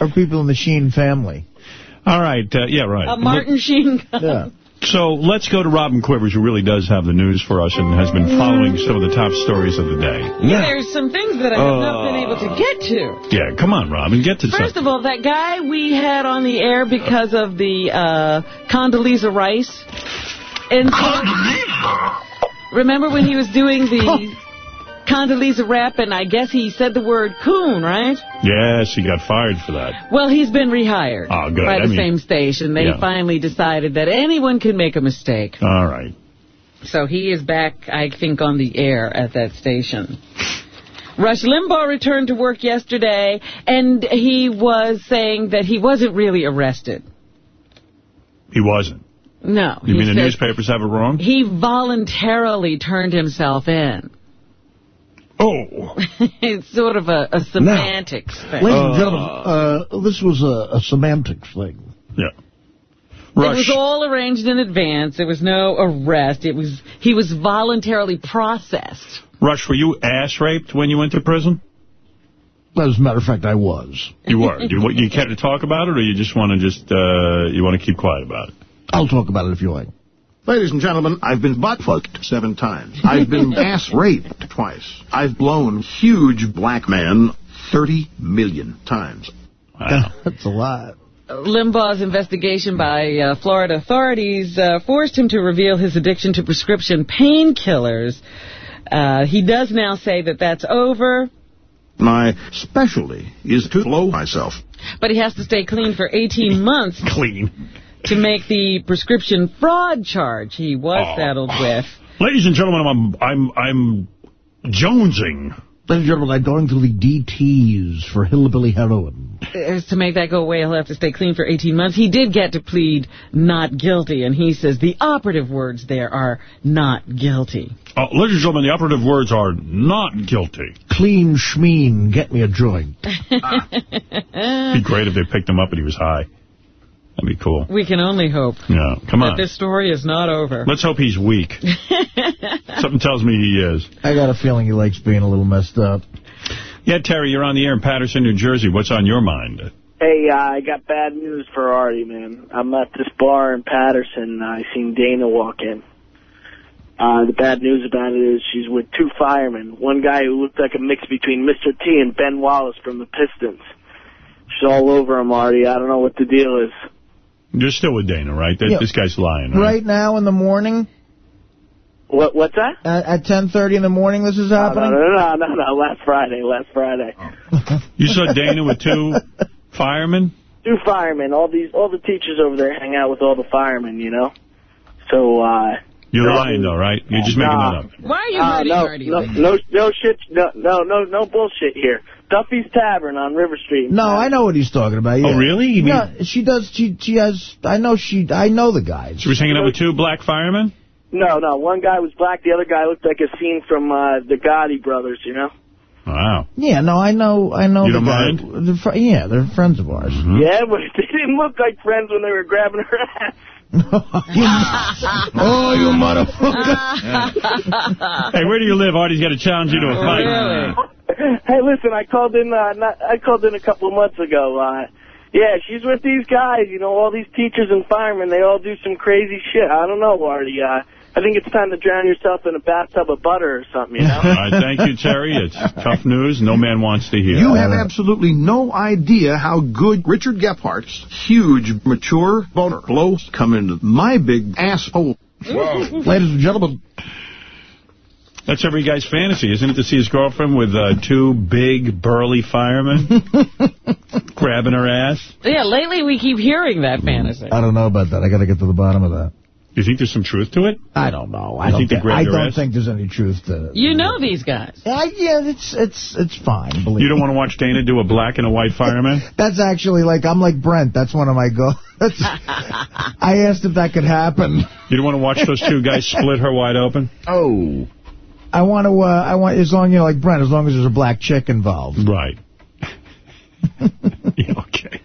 Or people in the Sheen family. All right. Uh, yeah, right. a Martin Sheen gun. Yeah. So let's go to Robin Quivers, who really does have the news for us and has been following some of the top stories of the day. Yeah. There's some things that I have not been able to get to. Yeah, come on, Robin, get to First something. of all, that guy we had on the air because of the uh, Condoleezza Rice. And remember when he was doing the Condoleezza rap, and I guess he said the word coon, right? Yes, he got fired for that. Well, he's been rehired Oh, good. by I the mean- same station. They Yeah. finally decided that anyone can make a mistake. All right. So he is back, I think, on the air at that station. Rush Limbaugh returned to work yesterday, and he was saying that he wasn't really arrested. He wasn't. No. You mean the newspapers have it wrong? He voluntarily turned himself in. Oh. *laughs* it's sort of a, a semantics thing. Ladies and gentlemen, uh, this was a, a semantics thing. Yeah. Rush. It was all arranged in advance. There was no arrest. It was he was voluntarily processed. Rush, were you ass raped when you went to prison? As a matter of fact, I was. You were. You, you care to talk about it, or you just want to just uh, you want to keep quiet about it? I'll talk about it if you like. Ladies and gentlemen, I've been butt fucked seven times. I've been *laughs* ass raped twice. I've blown huge black man 30 million times. Wow. *laughs* That's a lot. Limbaugh's investigation by uh, Florida authorities uh, forced him to reveal his addiction to prescription painkillers. Uh, he does now say that that's over, My specialty is to blow myself. but he has to stay clean for 18 *laughs* months. Clean. To make the prescription fraud charge he was Oh. saddled with. Ladies and gentlemen, I'm I'm I'm jonesing. Ladies and gentlemen, I'm going through the DTs for hillbilly heroin. Is to make that go away, he'll have to stay clean for 18 months. He did get to plead not guilty, and he says the operative words there are not guilty. Uh, ladies and gentlemen, the operative words are not guilty. Clean schmeen, get me a joint. It'd *laughs* be great if they picked him up and he was high. That'd be cool. We can only hope Yeah, come that on. this story is not over. Let's hope he's weak. *laughs* Something tells me he is. I got a feeling he likes being a little messed up. Yeah, Terry, you're on the air in Paterson, New Jersey. What's on your mind? Hey, uh, I got bad news for Artie, man. I'm at this bar in Paterson. I seen Dana walk in. Uh, the bad news about it is she's with two firemen. One guy who looked like a mix between Mr. T and Ben Wallace from the Pistons. She's all over him, Artie. I don't know what the deal is. You're still with Dana, right? That, Yeah. This guy's lying, right? Right now in the morning? What? What's that? At, at 10.30 in the morning this is happening? no, no, no, no, no. Last Friday, last Friday. You saw Dana with two *laughs* firemen? Two firemen. All these, all the teachers over there hang out with all the firemen, you know. So, uh, You're lying, though, right? You're just making Nah. that up. Why are you Uh, hurting no, Artie? no, no, no shit, no, no, no, no bullshit here. Duffy's Tavern on River Street. No, I know what he's talking about. Yeah. Oh, really? You mean- Yeah, she does. She she has. I know she. I know the guys. She was hanging out with two black firemen? No, no, one guy was black, the other guy looked like a scene from uh, the Gotti brothers, you know? Wow. Yeah, no, I know. I know You the don't guy. mind? They're yeah, they're friends of ours. Yeah, but *laughs* they didn't look like friends when they were grabbing her ass. *laughs* oh, you motherfucker! *laughs* Hey, where do you live? Artie's got to challenge you to a fight. hey, listen, I called in. Uh, not, I called in a couple of months ago. Uh, yeah, she's with these guys. You know, all these teachers and firemen. They all do some crazy shit. I don't know, Artie. Uh, I think it's time to drown yourself in a bathtub of butter or something. You know? *laughs* All right, thank you, Terry. It's tough news. No man wants to hear. You have absolutely no idea how good Richard Gephardt's huge, mature boner blows come into my big asshole. Ladies and gentlemen. That's every guy's fantasy, isn't it, to see his girlfriend with uh, two big, burly firemen *laughs* grabbing her ass? Yeah, lately we keep hearing that fantasy. I don't know about that. I got to get to the bottom of that. You think there's some truth to it? I don't know. I You don't think they thi- I don't ass? think there's any truth to. it. You know these guys. Uh, yeah, it's it's it's fine. Believe You don't me. want to watch Dana do a black and a white fireman? *laughs* That's actually like I'm like Brent. That's one of my goals. *laughs* *laughs* I asked if that could happen. You don't want to watch those two guys split her wide open? Oh. I want to. Uh, I want as long you know, like Brent, as long as there's a black chick involved. Right. yeah, okay.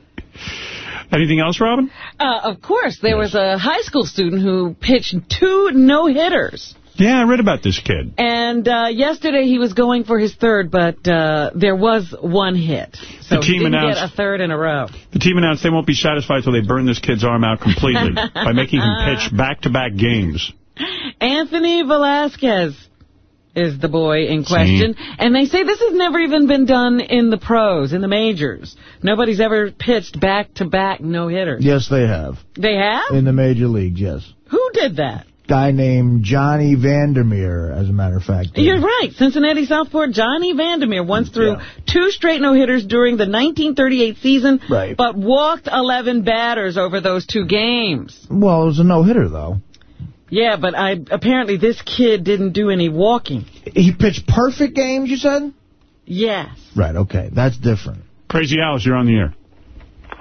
Anything else, Robin? Uh, of course, there was a high school student who pitched two no-hitters. Yeah, I read about this kid. And uh, yesterday he was going for his third, but uh, there was one hit. So The team he didn't announced- get a third in a row. The team announced they won't be satisfied until they burn this kid's arm out completely *laughs* by making him pitch back-to-back games. Anthony Velasquez is the boy in question. And they say this has never even been done in the pros, in the majors. Nobody's ever pitched back-to-back no-hitters. Yes, they have They have? in the major leagues. Yes, Who did that? guy named Johnny Vander Meer, as a matter of fact. did. You're right. Cincinnati southpaw Johnny Vander Meer once threw two straight no-hitters during the 1938 season, Right. but walked 11 batters over those two games. Well, it was a no hitter though. Yeah, but I apparently this kid didn't do any walking. He pitched perfect games. You said. Yes. Right. Okay, that's different. Crazy Alice, you're on the air.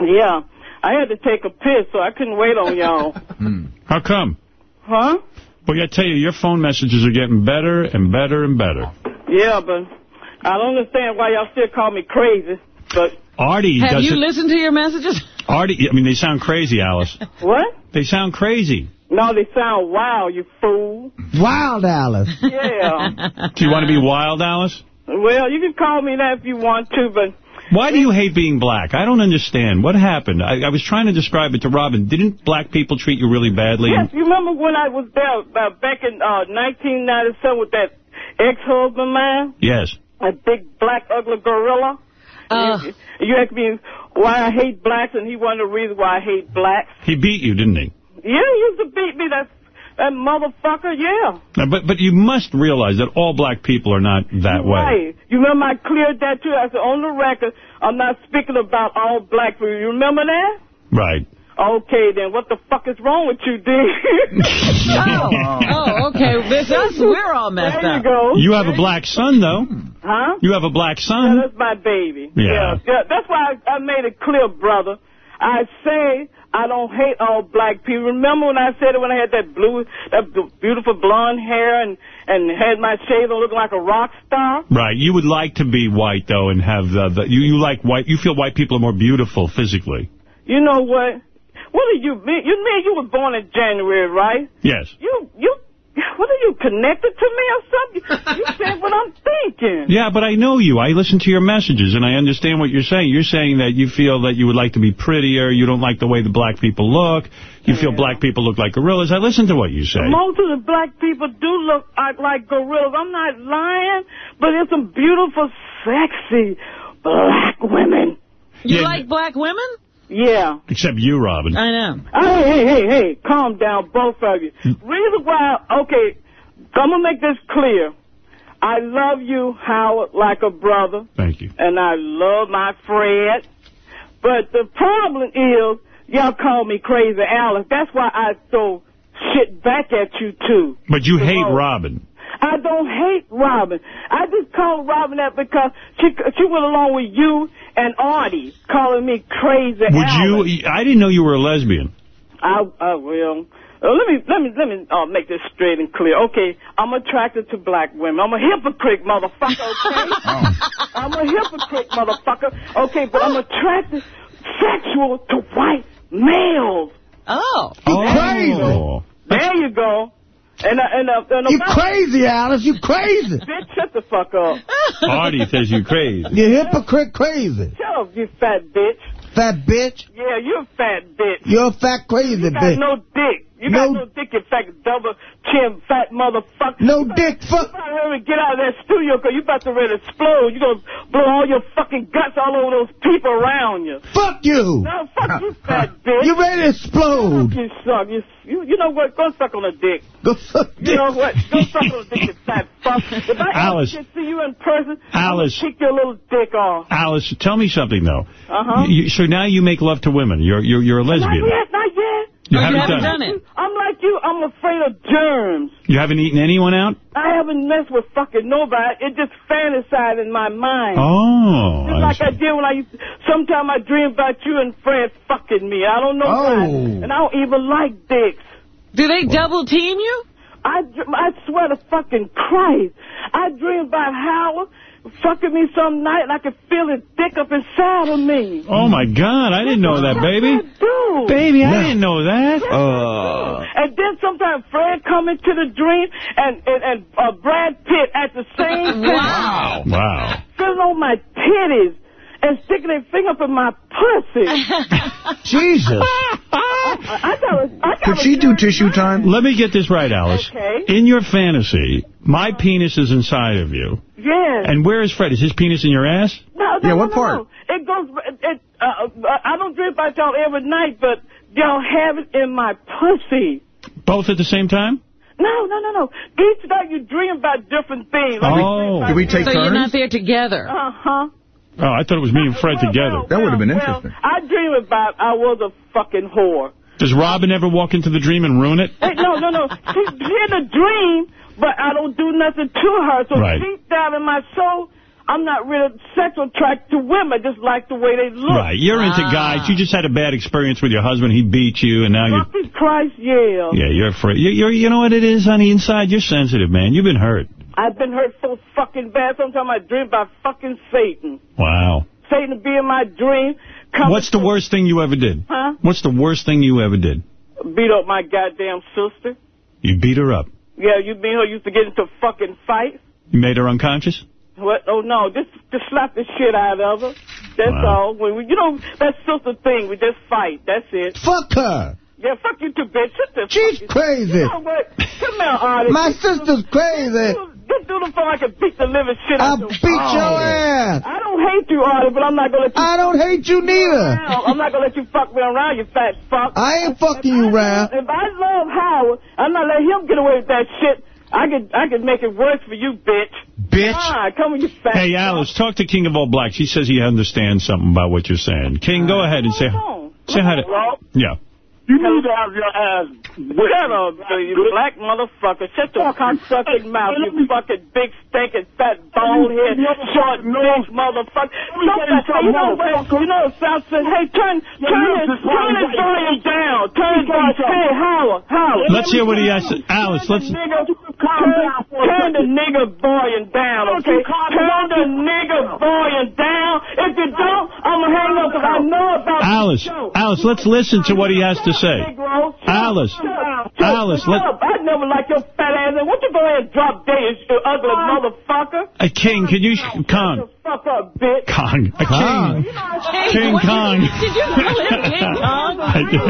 Yeah. I had to take a piss, so I couldn't wait on y'all. *laughs* Hmm. How come? huh? Well, I tell you, your phone messages are getting better and better and better. Yeah, but I don't understand why y'all still call me crazy. But Artie Have doesn't... you listened to your messages? Artie, I mean, they sound crazy, Alice. what? They sound crazy. No, they sound wild, you fool. Wild Alice. *laughs* Yeah. Do you want to be wild, Alice? well, you can call me that if you want to, but Why do you hate being black? I don't understand. What happened? I, I was trying to describe it to Robin. Didn't black people treat you really badly? yes, you remember when I was there uh, back in uh, 1997 with that ex-husband man, Yes. A big black ugly gorilla? Uh, you, you asked me why I hate blacks, and he wanted the reason why I hate blacks. He beat you, didn't he? Yeah, he used to beat me, that, that motherfucker, yeah. Now, But but you must realize that all black people are not that way. Right. You remember I cleared that too? I said, on the record, I'm not speaking about all black people. You remember that? Right. Okay, then what the fuck is wrong with you, D? *laughs* oh, oh, okay. This us, we're all messed there you up. go. You have a black son, though. Huh? You have a black Yeah, son. that's my baby. Yeah. yeah. That's why I, I made it clear, brother. I say I don't hate all black people. Remember when I said it when I had that blue, that beautiful blonde hair and and had my shades on looking like a rock star? Right. You would like to be white, though, and have the, the you, you like white. You feel white people are more beautiful physically. You know what? What are you? You mean you were born in January, right? Yes. You you. *laughs* What are you connected to me or something? You said what I'm thinking. Yeah, but I know you. I listen to your messages, and I understand what you're saying. You're saying that you feel that you would like to be prettier. You don't like the way the black people look. You feel black people look like gorillas. I listen to what you say. Most of the black people do look like, like gorillas. I'm not lying, but there's some beautiful, sexy black women. You Yeah. like black women? Yeah. Except you, Robin. I know. Hey, hey, hey, hey, calm down, both of you. Hmm. Reason why, okay, I'm going to make this clear. I love you, Howard, like a brother, Thank you. and I love my Fred. But the problem is, y'all call me Crazy Alice. That's why I throw shit back at you, too. But you hate Robin. I don't hate Robin. I just called Robin that because she she went along with you and Artie calling me crazy. Would Alice. you? I didn't know you were a lesbian. I I will. Uh, let me let me let me uh, make this straight and clear. Okay, I'm attracted to black women. I'm a hypocrite, motherfucker. Okay, *laughs* I'm a hypocrite, motherfucker. Okay, but I'm attracted sexual to white males. Oh. You crazy. Oh. There you go. And uh, and uh, and You about- crazy, Alice. You crazy. Bitch, shut the fuck up. *laughs* Artie says you crazy. You hypocrite crazy. Shut up, you fat bitch. Fat bitch. Yeah, you're a fat bitch. You're a fat crazy You got bitch. no dick. You No- got no dick, you fat double chin fat motherfucker. No You dick, fuck. You better get out of that studio because you about to ready to explode. You're going to blow all your fucking guts all over those people around you. Fuck you. No, fuck you, *laughs* fat bitch. You ready to explode. You suck. You, you, you know what? Go suck on a dick. Go fuck You know what? Go suck on a dick, you fat *laughs* fuck. If I Alice. ever get to see you in person, Alice. I'm going to kick your little dick off. Alice, tell me something though. Uh-huh. So now you make love to women. You're you're you're a lesbian. Not yet, not yet. You Oh, haven't, you haven't done, done it. I'm like you. I'm afraid of germs. You haven't eaten anyone out? I haven't messed with fucking nobody. It just fantasized in my mind. Oh. Just I like see. I did when I used. Sometimes I dream about you and friends fucking me. I don't know oh. why, Oh. and I don't even like dicks. Do they double team you? I, I swear to fucking Christ, I dream about Howard fucking me some night, and I could feel his dick up inside of me. Oh, my God. I didn't know that, baby. Dude. Baby, I didn't know that. Uh, And then sometimes Fred come into the dream, and and, and uh, Brad Pitt at the same time. Wow. Feeling on my titties and sticking their finger up in my pussy. *laughs* Jesus. I, I gotta, I gotta Could she do tissue time? Let me get this right, Alice. Okay. In your fantasy, my penis is inside of you. Yes. And where is Fred? Is his penis in your ass? No, no, no, no, No. It goes. It, it, uh, uh, I don't dream about y'all every night, but y'all have it in my pussy. Both at the same time? No, no, no, no. Each night you dream about different things. Oh. Can we take? so you're not there together. Uh huh. Oh, I thought it was me and Fred together. Well, that would have been interesting. well, I dream about I was a fucking whore. Does Robin ever walk into the dream and ruin it? Hey, no, no, no. She, she in a dream, but I don't do nothing to her. So Right. deep down in my soul, I'm not really sexual attracted to women. I just like the way they look. Right. You're into guys. You just had a bad experience with your husband. He beat you, and now you're... Fucking Christ, yeah. Yeah, you're afraid. You, you're, you know what it is on the inside? You're sensitive, man. You've been hurt. I've been hurt so fucking bad. Sometimes I dream about fucking Satan. Wow. Satan be in my dream. What's the worst thing you ever did? Huh? What's the worst thing you ever did? Beat up my goddamn sister. You beat her up. Yeah, you mean her used to get into fucking fights? You made her unconscious? What? Oh no, just just slap the shit out of her. That's all. When we, you know that sister thing, we just fight. That's it. Fuck her. Yeah, fuck you too, bitch. Shut the She's crazy. You know what? Come here, Artie. My sister's crazy. Get through the phone. I can beat the living shit out I'll of you. beat your ass. I don't hate you, Artie, but I'm not gonna let you. I don't hate you neither. I'm not gonna let you fuck me around, you fat fuck. I ain't fucking you, around. If I love Howard, I'm not letting him get away with that shit. I could I could make it worse for you, bitch. Bitch. Come on, come on, you fat. Hey, Alice, talk to King of All Blacks. He says he understands something about what you're saying. King, go ahead and say, say hi to... Yeah. You need to have your ass Shut up, you black motherfucker. Shut your cocksucking mouth, you fucking big stinking fat bonehead, short nose motherfucker. Stop that. Hey, you know what? You know what South said? Hey, turn, turn it, turn it volume down. Turn it volume. Hey, Howard, Howard. Let's hear what he has to... Alice, let's... Turn, turn the nigga volume down, okay? Turn the nigga volume down. If you don't, I'm gonna hang up because I know about Alice, Alice, let's listen to what he has to say. Alice, Alice, Shut let... up. I never like your fat ass. Why don't you go ahead and drop dead, you ugly motherfucker? Uh, King, can you... Kong. Fuck up, bitch. Kong. Uh, Kong. King. King Kong. Did you call him King *laughs* Kong? I did.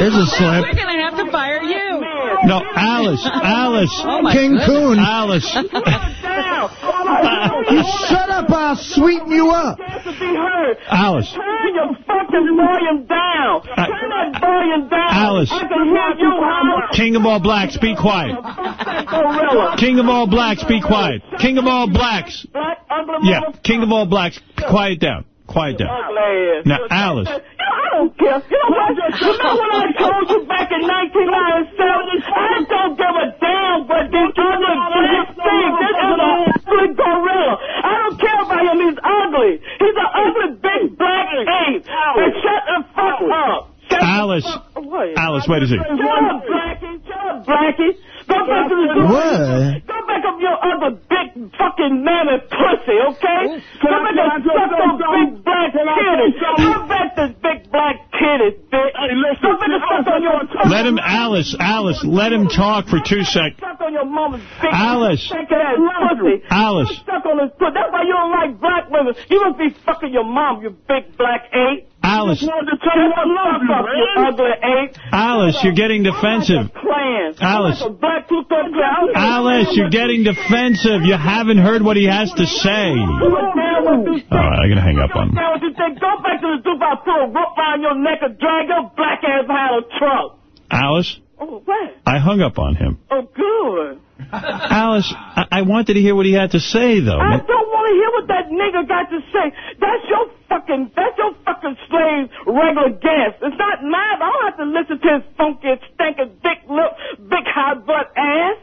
There's a slip. We're going to have to fire you. No, Alice, Alice. Oh, King goodness. Coon. Alice. *laughs* You shut up, I'll sweeten you up. to be heard. Alice. Turn your fucking volume down. Turn that volume down. Alice. I can hear you, Howard. King of All Blacks, be quiet. King of All Blacks, be quiet. King of All Blacks. Black, ugly Yeah, motherfucker. King of All Blacks, quiet down. Quiet down. Now, Alice. *laughs* You know, I don't care. You know what? You know what I told you back in 1997? I don't give a damn what the other black thing. This is an ugly gorilla. I don't care about him. He's ugly. He's an ugly big black ape. And shut the fuck up. Shut the Alice. fuck- What? Alice, wait a second. Shut up, Blackie. Shut up, Blackie. Go back to the What? Go back up your other big fucking mammy pussy, okay? Go back and suck those big black titties. Go back to big black titties, bitch. Go back and suck on your Let him, Alice, Alice, let him talk for two seconds. Suck on your mama's big Alice. Ass pussy. Alice. Suck on his pussy. That's why you don't like black women. You must be fucking your mom, you big black ape. Alice. Shut the fuck up, you ugly ape. Alice, you're getting defensive. Clan. Alice. Like a black Ku Klux Klan. Alice, you're getting defensive. You haven't heard what he has to say. All right, I'm going to hang up on him. Now, what you think? Go back to the Dubai pool, rope around your neck and drag your black ass behind a truck. Alice, Oh, what? I hung up on him. Oh, good. *laughs* Alice, I, I wanted to hear what he had to say, though. I don't want to hear what that nigga got to say, that's your fucking, that's your fucking slave regular gas. It's not mine. I don't have to listen to his funky, stinking, dick lip, big high butt ass.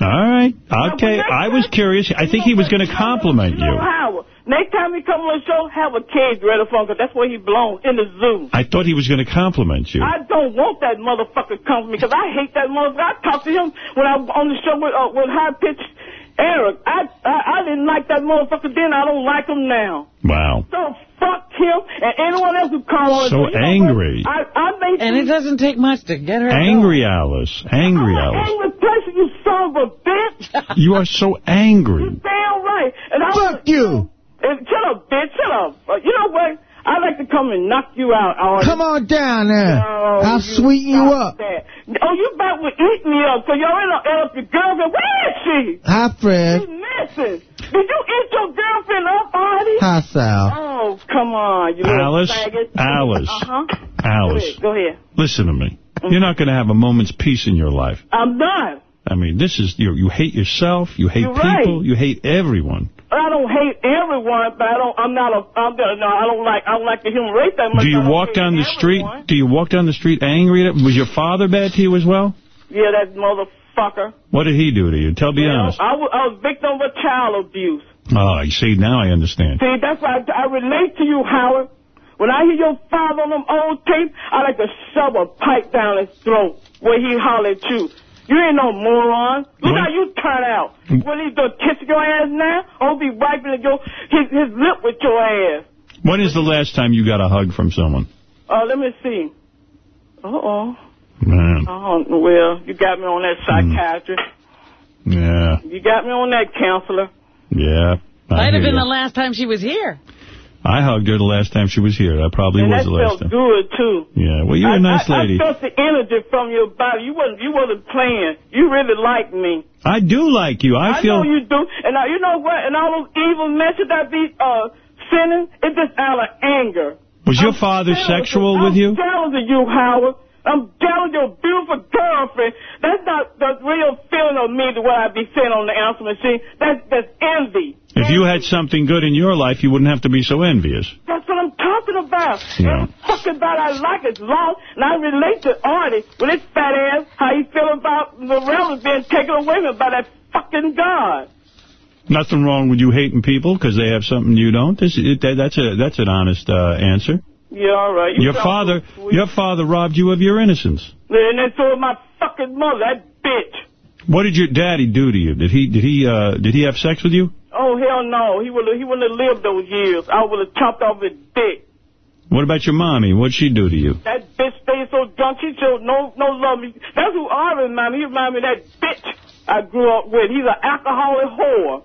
All right. Okay. I was curious. I think he was going to compliment No, you. Howard. Next time he come on the show, have a cage ready for him, 'cause that's where he belongs, in the zoo. I thought he was going to compliment you. I don't want that motherfucker come to me because I hate that motherfucker. I talked to him when I was on the show with uh, with high pitch Erik. I, I I didn't like that motherfucker then. I don't like him now. Wow. So fuck him and anyone else who call on. So You know angry. I I made And it doesn't take much to get her. Angry Alice. Angry Alice. angry person, you son of a bitch. *laughs* You are so angry. you Damn right. And I Fuck you. And shut up, bitch. Shut up. Uh, you know what? I like to come and knock you out. Artie. Come on down there. No, I'll you sweeten you up. that. Oh, you about to eat me up because you're in a, up your girlfriend. Where is she? Hi, Fred. She's missing. Did you eat your girlfriend up, Artie? Hi, Sal. Oh, come on, you little Alice, faggot. Alice, Uh-huh. Alice, Go ahead. listen to me. You're not going to have a moment's peace in your life. I'm done. I mean, this is, you you hate yourself, you hate You're people, right. you hate everyone. I don't hate everyone, but I don't. I'm not a. I'm gonna. No, I don't like. I don't like the human race that much. Do you walk down the street, do you walk down the street angry at Was your father bad to you as well? Yeah, that motherfucker. What did he do to you? Tell, be honest. I was, I was victim of child abuse. Oh, you see, now I understand. See, that's why I, I relate to you, Howard. When I hear your father on them old tapes, I like to shove a pipe down his throat where he holler at you. You ain't no moron. Look how you turn out. What he do, kiss your ass now? I'll be wiping your, his, his lip with your ass. When is the last time you got a hug from someone? Uh, let me see. Uh-oh. Man, Oh, well, you got me on that psychiatrist. yeah, You got me on that counselor. yeah. I Might have been ya. the last time she was here. I hugged her the last time she was here. That probably and was the last time. that felt good, too. Yeah, well, you're a nice I, lady. I felt the energy from your body. You wasn't, you wasn't playing. You really liked me. I do like you. I, I feel... know you do. And uh, you know what? And all those evil messages that be uh, sending, it's just out of anger. Was your father sexual with you? I'm of you, Howard. I'm of your beautiful girlfriend. That's not the real feeling of me the way I be saying on the answer machine. That's, that's envy. If you had something good in your life, you wouldn't have to be so envious. That's what I'm talking about. Yeah. I'm talking about I like it long, and I relate to Artie with his fat ass, how he feel about the realm being taken away from by that fucking God. Nothing wrong with you hating people because they have something you don't. This, it, that, that's a that's an honest uh, answer. Yeah, all right. You Your father, your father robbed you of your innocence. And then so my fucking mother, that bitch. What did your daddy do to you? Did he did he uh, did he have sex with you? Oh, hell no. He would he wouldn't have lived those years. I would have chopped off his dick. What about your mommy? What'd she do to you? That bitch stayed so drunk, she showed no, no love. me. That's who I remind me. He remind me of that bitch I grew up with. He's an alcoholic whore.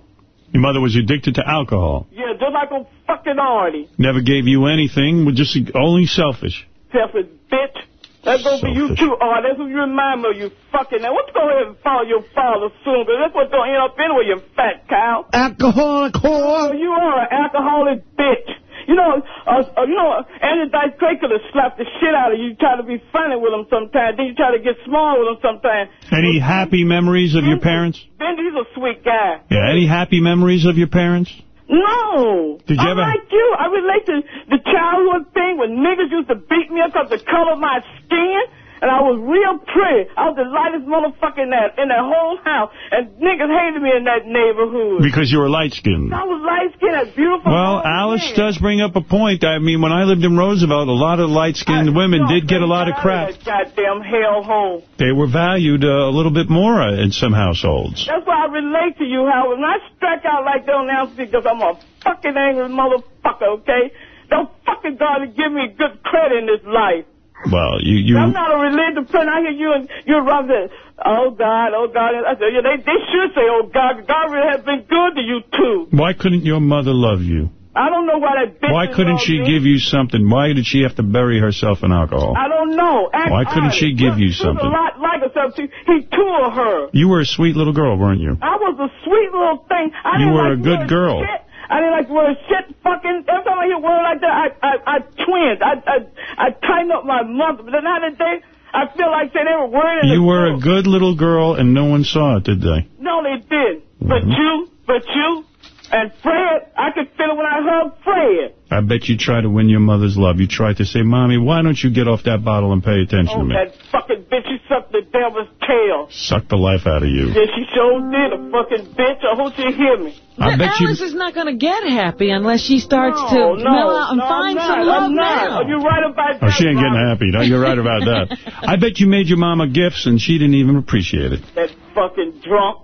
Your mother was addicted to alcohol. Yeah, just like a fucking Artie. Never gave you anything. Was just only selfish. Selfish bitch. That's gonna be you too, Artie. That's who you remind me of, you fucking. Now, what's going to follow your father soon? Because that's what's going to end up anyway, you fat cow. Alcoholic whore. Oh, you are an alcoholic bitch. You know, uh, uh, you know, Andy Dice Clay could have slapped the shit out of you. You try to be funny with him sometimes. Then you try to get small with him sometimes. Any happy memories of your parents? Ben, he's a sweet guy. Yeah, any happy memories of your parents? No. Did you I'm ever- like you. I relate to the childhood thing when niggas used to beat me up because the color of my skin. And I was real pretty. I was the lightest motherfucker in that, in that whole house. And niggas hated me in that neighborhood. Because you were light-skinned. I was light-skinned beautiful. Well, Alice does bring up a point. I mean, when I lived in Roosevelt, a lot of light-skinned women did get a lot of crap. Goddamn hellhole. They were valued uh, a little bit more uh, in some households. That's why I relate to you, Howard. When I strike out like that announcement because I'm a fucking angry motherfucker, okay? Don't fucking God to give me good credit in this life. Well, you... you I'm not a religious person. I hear you and you're wrong. Say, Oh God, oh God. I said, yeah, they they should say, oh God. God really has been good to you too. Why couldn't your mother love you? I don't know why that bitch. Why couldn't she me. give you something? Why did she have to bury herself in alcohol? I don't know. Why couldn't she give you She was something? a lot like herself. She, he tore her. You were a sweet little girl, weren't you? I was a sweet little thing. I You were like a good girl. Shit. I didn't like wearing shit fucking. Every time I hear a word like that, I I, I twinge. I, I I tighten up my mother. But then nowadays, I feel like saying every word in You the were a good little girl, and no one saw it, did they? No, they did. But you, but you, and Fred, I could feel it when I hugged Fred. I bet you try to win your mother's love. You try to say, Mommy, why don't you get off that bottle and pay attention Oh, to me? Oh, that fucking bitch, she sucked the devil's tail. Suck the life out of you. Yeah, she sure did, a fucking bitch. I hope she hear me. I bet you... Alice is not going to get happy unless she starts No, to no, mellow out and no, find some love I'm now. Oh, you're right about that? Oh, she ain't getting happy. No, you're right about that. *laughs* I bet you made your mama gifts and she didn't even appreciate it. That fucking drunk.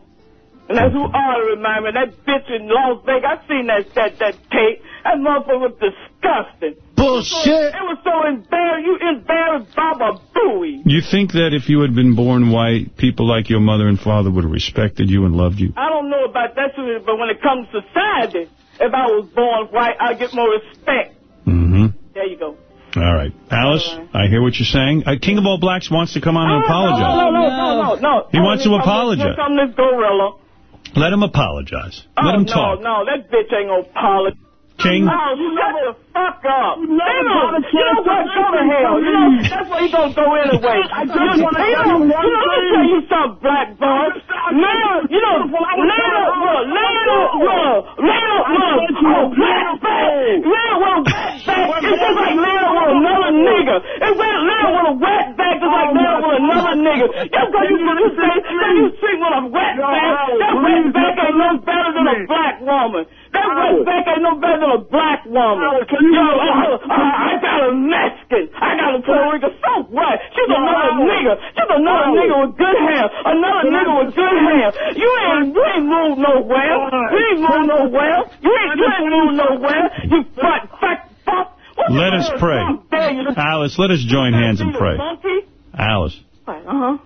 And that's who to remind me. That bitch in Las Vegas, I seen that, that, that tape. That motherfucker was disgusting. Bullshit. It was so embarrassing. You embarrassed Baba Booey. You think that if you had been born white, people like your mother and father would have respected you and loved you? I don't know about that, but when it comes to society, if I was born white, I'd get more respect. Mm-hmm. There you go. All right. Alice, I hear what you're saying. Uh, King of All Blacks wants to come on and No, apologize. no, no, no, no, no. He wants to apologize. Here come this gorilla. Let him apologize. Oh, Let him no, talk. no, that bitch ain't gonna apologize. King? Oh, fuck up. You you know what? Go to hell. You know, that's where you gonna go anyway. I just want to tell you, you know, let me tell you something, black boy. Now, you know, later, look, later, look, later, look, oh, black back. With a wet back. It's just like later with another nigga. It went later with a wet back just like later with another nigga. Just because you, you say, that you sleep with a wet back, that wet back ain't no better than a black woman. That wet back ain't no better than a black woman. Yo, uh, uh, I got a Mexican. I got a Puerto Rican. So what? She's another nigga. She's another nigga with good hair. Another nigga with good hair. You ain't, you ain't moved nowhere. You ain't moved nowhere. You ain't, you ain't moved nowhere. You butt fuck fuck. Let us pray. Alice, let us join hands and pray. Monkey? Alice. Uh-huh.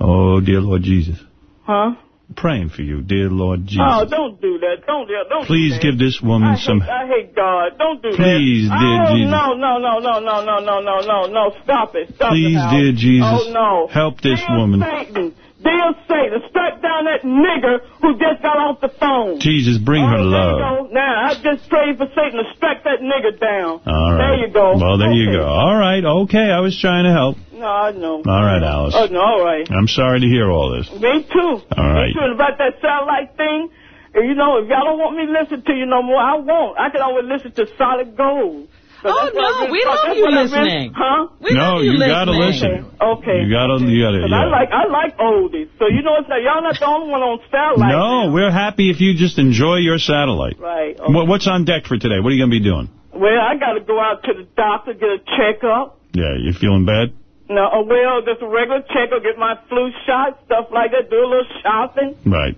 Oh, dear Lord Jesus. Huh? Praying for you, dear Lord Jesus. Oh, don't do that. Don't. Don't Please do give this woman I some... hate, I hate God. Don't do Please, that. dear oh, Jesus. no, no, no, no, no, no, no, no, no, no. Stop it. Stop Please, it, dear Jesus, Oh, no. help this Dear woman. Satan. Dear Satan, strike down that nigger who just got off the phone. Jesus, bring her Oh, you love. go. Now, I just prayed for Satan to strike that nigger down. All right. There you go. Well, there you go. All right. Okay, I was trying to help. No, I know. All right, Alice. Oh, no, all right. I'm sorry to hear all this. Me too. All right. Me too. And about that satellite thing, and you know, if y'all don't want me to listen to you no more, I won't. I can always listen to Solid Gold. Oh, But that's what I no, we love you what I really- listening. Huh? We no, you you gotta listen. Okay. You gotta, you gotta, yeah. I like I like oldies. So you know it's not y'all not the only one on satellite. no, we're happy if you just enjoy your satellite. Right. What, what's on deck for today? What are you going to be doing? Well, I got to go out to the doctor get a checkup. Yeah, you feeling bad? No, uh, well, just a regular checkup, get my flu shot, stuff like that, do a little shopping. Right.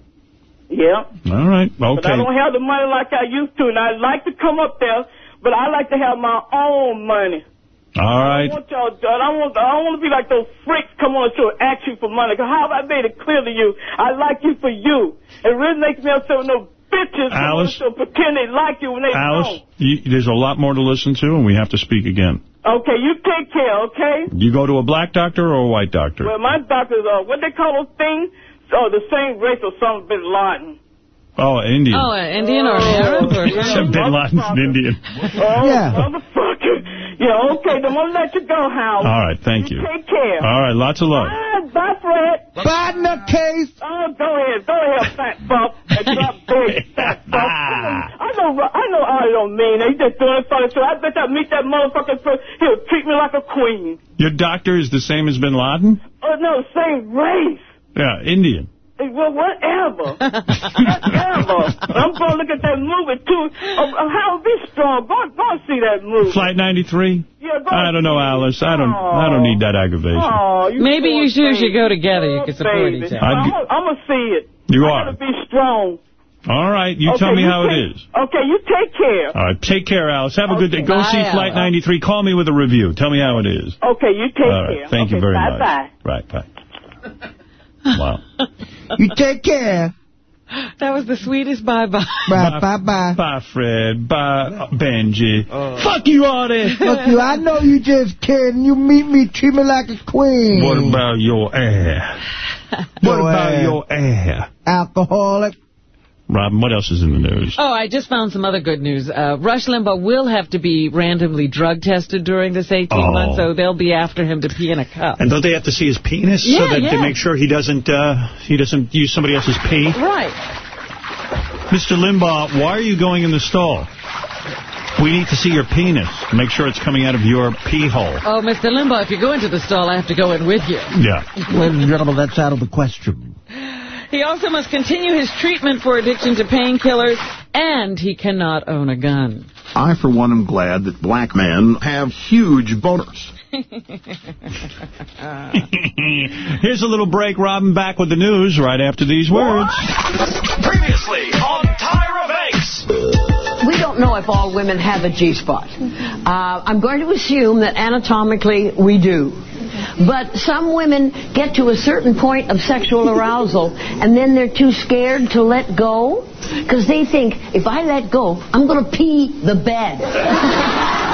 Yeah. All right. Okay. But I don't have the money like I used to, and I'd like to come up there, but I like to have my own money. All right. I don't want y'all. I don't want. I don't want to be like those freaks come on show and ask you for money. 'Cause how have I made it clear to you? I like you for you. It really makes me upset when no bitches come on Alice? pretend they like you when they Alice, you, there's a lot more to listen to, and we have to speak again. Okay, you take care. Okay. You go to a black doctor or a white doctor? Well, my doctor's uh, what they call those things? Oh, the same race or some Bin Laden. Oh, Indian. Oh, an Indian or an Arab? Or Bin Laden's an Indian. Oh, *laughs* Yeah. motherfucker. Yeah, okay, then I'm gonna let you go, Hal. All right, thank you. Take care. All right, lots of love. Ah, Bye, Fred. Bad in the case. Oh, go ahead, go ahead, fat fuck. And *laughs* drop big, fat fuck. I know, I know I don't mean it. He just doing it for the show. I bet I meet that motherfucker first. He'll treat me like a queen. Your doctor is the same as Bin Laden? Oh, no, same race. Yeah, Indian. Hey, Well, whatever. *laughs* whatever. I'm going to look at that movie, too. Oh, oh Howard, be strong. Go, go see that movie. Flight 93? Yeah, go I don't know, Alice. I don't. I don't need that aggravation. Oh, you Maybe poor you two should go together. You can support Baby. each other. I'd I'm going to see it. You I are. gotta be strong. All right, you Okay, tell me you how it take- is. Okay, you take care. All right, take care, Alice. Have a good day. Go Bye, see Flight 93. Call me with a review. Tell me how it is. Okay, you take All right, care. thank you very bye-bye. much. Right, bye. Wow. You take care. That was the sweetest bye-bye. Bye, bye, bye. Bye, Fred. Bye, Benjy. Uh. Fuck you, Artie. Fuck you. I know you just kidding. You meet me, treat me like a queen. What about your air? What Your about air. your air? Alcoholic. Robin, what else is in the news? Oh, I just found some other good news. Uh, Rush Limbaugh will have to be randomly drug tested during this 18 Oh. months, so they'll be after him to pee in a cup. And don't they have to see his penis so that yeah. they make sure he doesn't uh, he doesn't use somebody else's pee? Right. Mr. Limbaugh, why are you going in the stall? We need to see your penis. To make sure it's coming out of your pee hole. Oh, Mr. Limbaugh, if you go into the stall, I have to go in with you. Yeah. Ladies and gentlemen, that's out of the question. He also must continue his treatment for addiction to painkillers, and he cannot own a gun. I, for one, am glad that black men have huge boners. *laughs* Here's a little break. Robin back with the news right after these words. Previously on Tyra Banks. We don't know if all women have a G-spot. Uh, I'm going to assume that anatomically we do. But some women get to a certain point of sexual *laughs* arousal and then they're too scared to let go because they think, if I let go, I'm going to pee the bed. *laughs*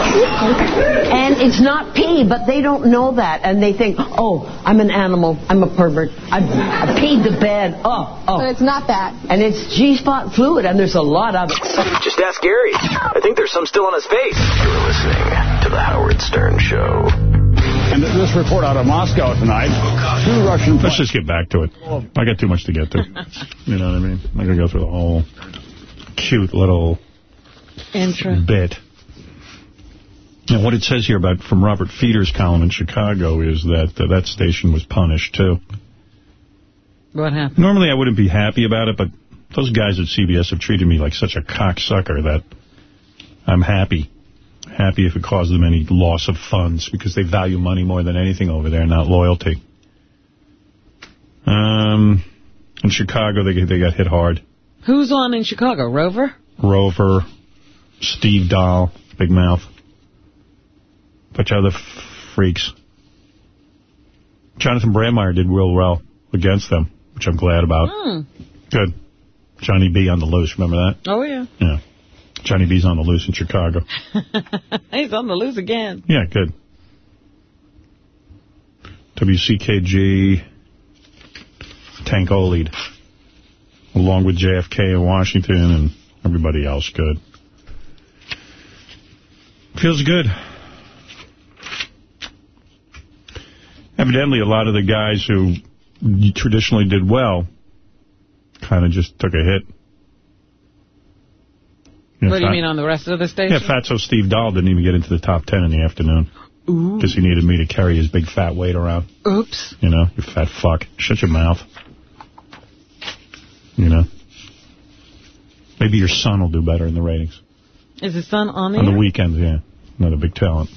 and it's not pee, but they don't know that. And they think, oh, I'm an animal. I'm a pervert. I've, I peed the bed. Oh, oh. But it's not that. And it's G-spot fluid, and there's a lot of it. Just ask Gary. I think there's some still on his face. You're listening to The Howard Stern Show. And this report out of Moscow tonight, two Russian... Let's just get back to it. I got too much to get to. *laughs* You know what I mean? I'm going to go through the whole cute little Intro. bit. And what it says here about from Robert Feder's column in Chicago is that uh, that station was punished, too. What happened? Normally I wouldn't be happy about it, but those guys at CBS have treated me like such a cocksucker that I'm happy. Happy if it caused them any loss of funds because they value money more than anything over there, not loyalty. Um, in Chicago, they they got hit hard. Who's on in Chicago? Rover? Rover, Steve Dahl, Big Mouth, bunch of other freaks. Jonathon Brandmeier did real well against them, which I'm glad about. Hmm. Good. Johnny B on the loose, remember that? Oh, yeah. Yeah. Johnny B's on the loose in Chicago. *laughs* He's on the loose again. Yeah, good. WCKG Tank Olead, along with JFK in Washington and everybody else good. Feels good. Evidently, a lot of the guys who traditionally did well kind of just took a hit. What do you mean on the rest of the station? Yeah, Fatso Steve Dahl didn't even get into the top ten in the afternoon. Because he needed me to carry his big fat weight around. Oops. You know, you fat fuck. Shut your mouth. You know. Maybe your son will do better in the ratings. Is his son on On the there? weekends, yeah. Another big talent.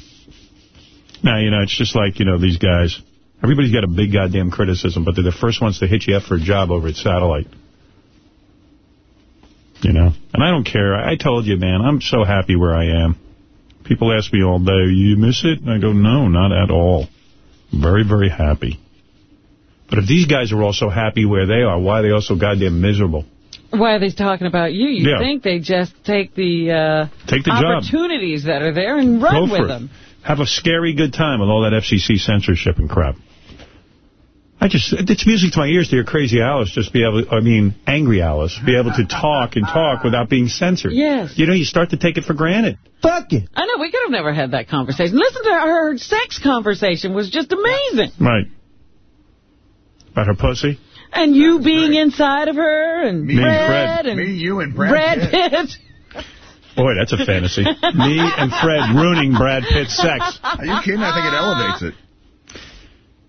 Now, you know, it's just like, you know, these guys. Everybody's got a big goddamn criticism, but they're the first ones to hit you up for a job over at Satellite. You know? And I don't care. I I told you, man, I'm so happy where I am. People ask me all day, you miss it? And I go, no, not at all. Very, very happy. But if these guys are all so happy where they are, why are they all so goddamn miserable? Why are they talking about you? You Yeah. think they just take the, uh, Take the job. opportunities that are there and run with it. them. Have a scary good time with all that FCC censorship and crap. I just, it's music to my ears to hear Crazy Alice just be able, I mean, Angry Alice, be able to talk and talk without being censored. Yes. You know, you start to take it for granted. Fuck it. I know, we could have never had that conversation. Listen to her sex conversation was just amazing. Right. About her pussy? And you being inside of her and Me and Fred Fred. and Me, you, and Brad, Brad Pitt. Boy, that's a fantasy. Me and Fred ruining Brad Pitt's sex. Are you kidding? I think it elevates it.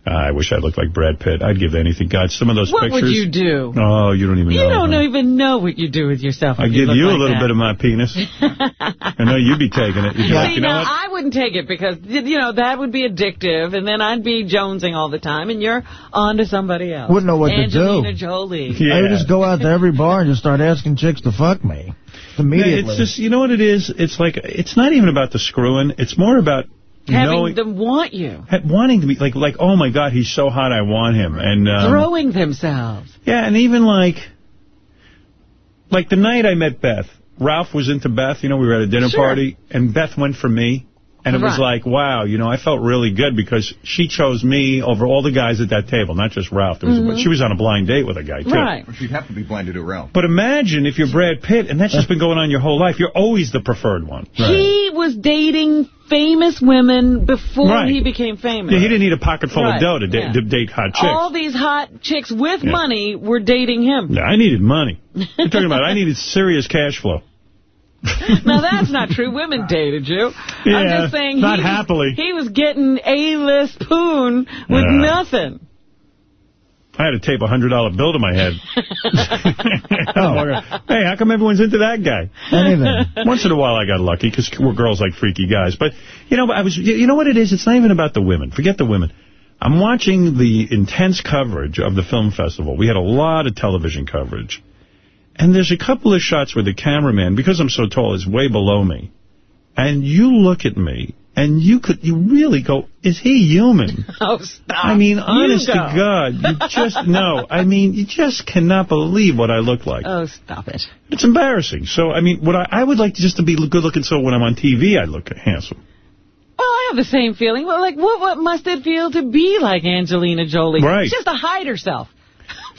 I wish I looked like Brad Pitt. I'd give anything. God, some of those What pictures. would you do? Oh, you don't even You know. don't huh? even know what you do with yourself. I if give look you a little that. bit of my penis. *laughs* I know you'd be taking it. You'd be like, See, you know now, what? I wouldn't take it because, you know, that would be addictive, and then I'd be jonesing all the time, and you're on to somebody else. Wouldn't know what to do. Angelina Jolie. I would just go out to every bar and just start asking chicks to fuck me. Immediately. Yeah, it's just, you know what it is? It's like, it's not even about the screwing. It's more about Having knowing, them want you. wanting to be, like, like, oh my God, he's so hot, I want him. And, um, throwing themselves. yeah, and even like, like the night I met Beth, Ralph was into Beth, you know, we were at a dinner Sure. party, and Beth went for me. And it was like, wow, you know, I felt really good because she chose me over all the guys at that table, not just Ralph. There was Mhm. a, she was on a blind date with a guy, too. Right. She'd have to be blind to do Ralph. But imagine if you're Brad Pitt, and that's just been going on your whole life. You're always the preferred one. He was dating famous women before Right. he became famous. Yeah, he didn't need a pocket full Right, of dough to, da yeah. to date hot chicks. All these hot chicks with Yeah. money were dating him. Yeah, I needed money. You're talking about I needed serious cash flow. *laughs* now, that's not true. Women dated you. I'm Yeah, just saying not he happily. he was getting A-list poon with Yeah. nothing. I had to tape a $100 bill to my head. *laughs* oh. Hey, how come everyone's into that guy? Anything. Once in a while I got lucky because we're girls like freaky guys. But, you know, I was. you know what it is? It's not even about the women. Forget the women. I'm watching the intense coverage of the film festival. We had a lot of television coverage. And there's a couple of shots where the cameraman, because I'm so tall, is way below me. And you look at me, and you could, you really go, is he human? *laughs* Oh, stop. I mean, honest to. God, you just, *laughs* no, I mean, you just cannot believe what I look like. Oh, stop it. It's embarrassing. So, I mean, what I, I would like just to be good looking so when I'm on TV, I look handsome. Well, I have the same feeling. Well, like, what, what must it feel to be like Angelina Jolie? Right. Just to hide herself.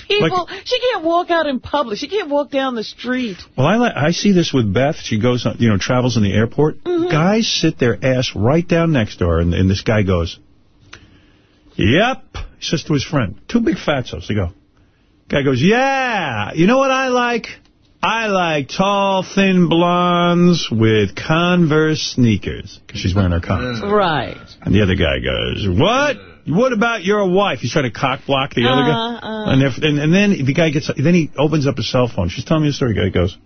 People, she can't walk out in public. She can't walk down the street. Well, I I see this with Beth. She goes, on, you know, travels in the airport. Mm-hmm. Guys sit their ass right down next to her, and, and this guy goes, yep. He says to his friend, two big fatzos. They go. Guy goes, yeah. You know what I like? I like tall, thin blondes with Converse sneakers. Because she's wearing her Converse. Right. And the other guy goes, what? What about your wife? He's trying to cock block the other guy. Uh, uh. And, if, and, and then the guy gets, then he opens up his cell phone. She's telling me the story. The guy goes,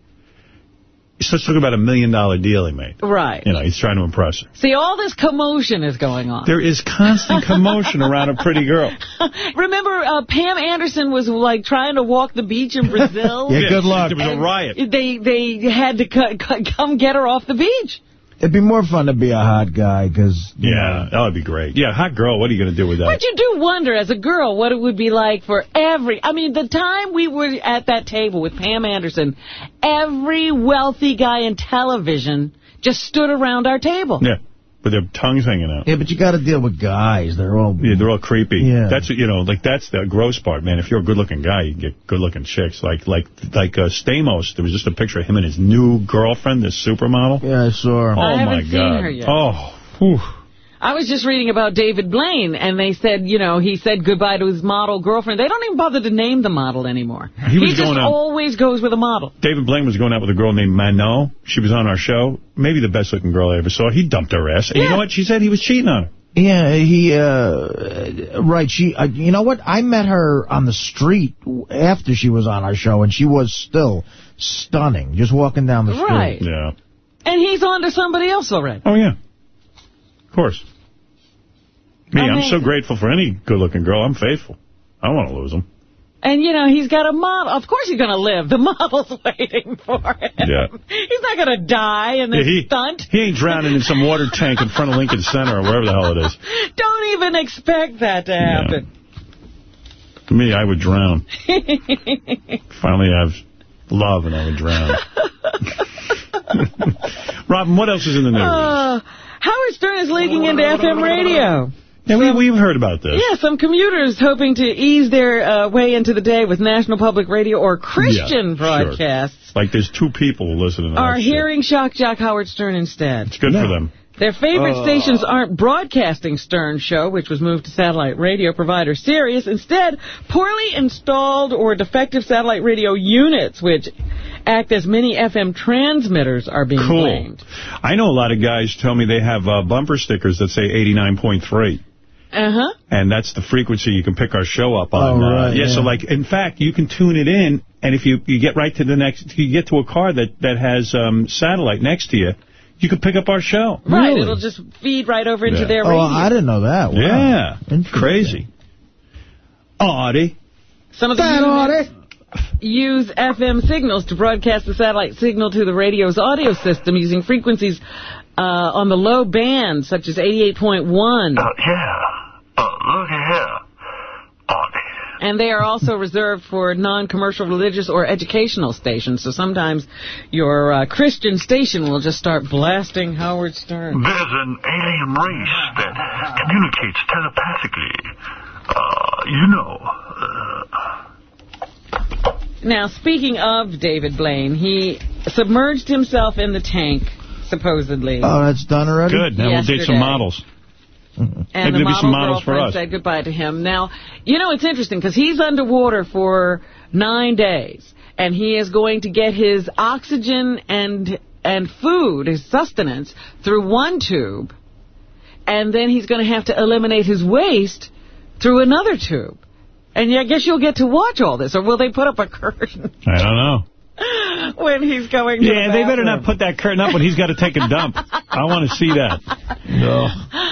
he starts talking about a million dollar deal he made. Right. You know, he's trying to impress her. See, all this commotion is going on. There is constant commotion around a pretty girl. *laughs* Remember, uh, Pam Anderson was, like, trying to walk the beach in Brazil? *laughs* Yeah, good luck. There was a riot. They they had to come get her off the beach. It'd be more fun to be a hot guy, because... Yeah, that would be great. Yeah, hot girl, what are you going to do with that? But you do wonder, as a girl, what it would be like for every... I mean, the time we were at that table with Pam Anderson, every wealthy guy in television just stood around our table. Yeah, with their tongues hanging out. Yeah, but you got to deal with guys. They're all... Yeah, they're all creepy. Yeah. That's, you know, like, that's the gross part, man. If you're a good-looking guy, you get good-looking chicks. Like, like, like uh, Stamos, there was just a picture of him and his new girlfriend, this supermodel. Yeah, I saw her. Oh, I haven't my seen God. her yet. Oh, whew. I was just reading about David Blaine, and they said, you know, he said goodbye to his model girlfriend. They don't even bother to name the model anymore. He was just going out- always goes with a model. David Blaine was going out with a girl named Manon. She was on our show. Maybe the best-looking girl I ever saw. He dumped her ass. And you know what? She said he was cheating on her. Yeah, he, uh, right, she, uh, you know what, I met her on the street after she was on our show, and she was still stunning, just walking down the street. Right. Yeah. And he's on to somebody else already. Oh, yeah. Of course. Me, I'm Amazing. so grateful for any good-looking girl. I'm faithful. I don't want to lose them. And, you know, he's got a model. Of course he's going to live. The model's *laughs* waiting for him. Yeah. He's not going to die in this Yeah, he, stunt. he ain't drowning in some water tank in front of Lincoln Center or wherever the hell it is. *laughs* Don't even expect that to happen. To me, I would drown. *laughs* Finally, I have love and I would drown. Robin, what else is in the news? Uh, Howard Stern is leaking into FM radio. yeah, we, we've heard about this. Yeah, some commuters hoping to ease their uh, way into the day with National Public Radio or Christian Yeah, broadcasts Sure. Like there's two people listening to are that shit. hearing Shock Jock Howard Stern instead. It's good for them. Their favorite Uh. stations aren't broadcasting Stern show, which was moved to satellite radio provider Sirius. Instead, poorly installed or defective satellite radio units, which act as mini FM transmitters, are being Cool. blamed. I know a lot of guys tell me they have uh, bumper stickers that say 89.3. Uh-huh. And that's the frequency you can pick our show up on. Oh, uh, right, yeah, so like, in fact, you can tune it in, and if you, you get right to the next, you get to a car that, that has um, satellite next to you, you can pick up our show. Right, it'll just feed right over into Yeah. their Oh, radio. I didn't know that. Wow. Yeah, Interesting. crazy. Artie. Some of the units use FM signals to broadcast the satellite signal to the radio's audio system using frequencies uh, on the low band, such as 88.1. Oh, yeah. Uh, look at here. And they are also reserved for non-commercial religious or educational stations. So sometimes your uh, Christian station will just start blasting Howard Stern. There's an alien race that communicates telepathically. Uh, you know. Uh, Now, speaking of David Blaine, he submerged himself in the tank, supposedly. Oh, that's done already? Good. Now we'll date some models. And Maybe the model some models for girlfriend us. said goodbye to him. Now, you know, it's interesting because he's underwater for nine days. And he is going to get his oxygen and and food, his sustenance, through one tube, and then he's going to have to eliminate his waste through another tube. And I guess you'll get to watch all this, or will they put up a *laughs* curtain I don't know. *laughs* when he's going to Yeah, the they better not put that curtain up when he's got to take a dump. I want to see that. No.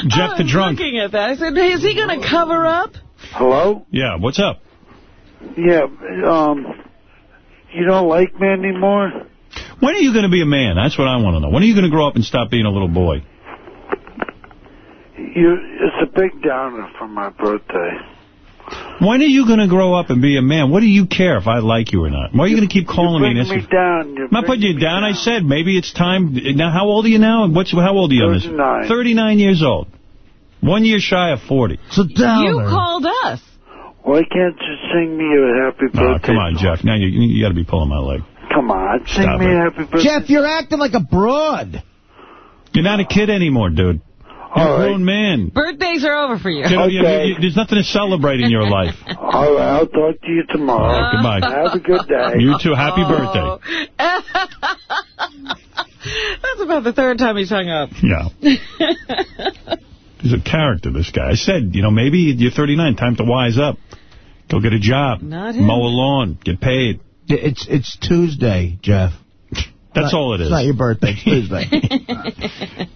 Jeff the drunk. looking at that. I said, hey, is he going to cover up? Hello? Yeah, what's up? Yeah, um, you don't like me anymore? When are you going to be a man? That's what I want to know. When are you going to grow up and stop being a little boy? You, it's a big downer for my birthday. When are you going to grow up and be a man? What do you care if I like you or not? Why are you going to keep calling me? bring and me asking- down. You I'm not putting you down. I said maybe it's time. Now, how old are you now? What's How old are you on 39. 39 years old. One year shy of 40. So down You called us. Why can't you sing me a happy birthday? Oh, come on, Jeff. Now you, you got to be pulling my leg. Come on, sing Stop me it. a happy birthday. Jeff, you're acting like a broad. You're not a kid anymore, dude. You're a grown man. Birthdays are over for you. You know, you- you- there's nothing to celebrate in your *laughs* life. All right, I'll talk to you tomorrow. All right, goodbye. Have a good day. You too. Happy Oh. birthday. *laughs* That's about the third time he's hung up. Yeah. *laughs* He's a character, this guy. I said, you know, maybe you're 39. Time to wise up. Go get a job. Not him. Mow a lawn. Get paid. It's it's Tuesday, Jeff. That's Not- all it is. It's not your birthday. It's Tuesday.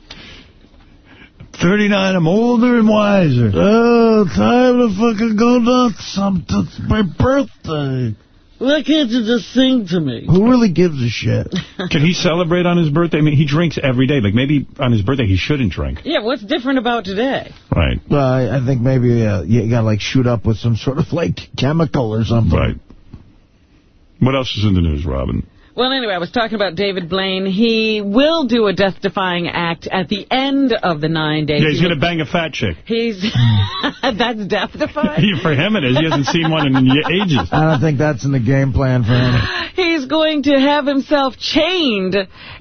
39, I'm older and wiser. oh, time to fucking go nuts. I'm, it's my birthday. Why can't you just sing to me? Who really gives a shit? *laughs* Can he celebrate on his birthday? I mean, he drinks every day. Like, maybe on his birthday he shouldn't drink. Yeah, what's different about today? Right. Well, I, I think maybe uh, you got to, like, shoot up with some sort of, like, chemical or something. Right. What else is in the news, Robin? Well, anyway, I was talking about David Blaine. He will do a death-defying act at the end of the nine days. Yeah, he's He going to bang a fat chick. He's *laughs* that's death-defying. *laughs* For him it is. He hasn't seen one in ages. I don't think that's in the game plan for him. *laughs* He's going to have himself chained,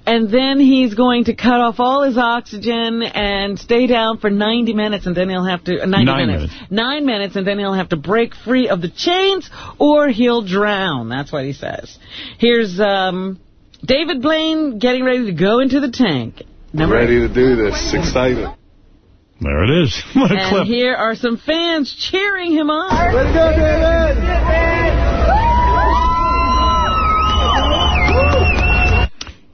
and then he's going to cut off all his oxygen and stay down for 90 minutes, and then he'll have to... Uh, 90 Nine minutes. minutes. Nine minutes, and then he'll have to break free of the chains, or he'll drown. That's what he says. Here's um, David Blaine getting ready to go into the tank. Number Ready to do this. Excited. There it is. *laughs* What a and clip. here are some fans cheering him on. Way to go, David!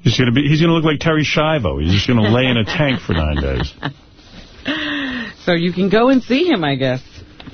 He's going to be. He's going to look like Terri Schiavo. He's just going to lay in a tank for nine days. *laughs* So you can go and see him, I guess,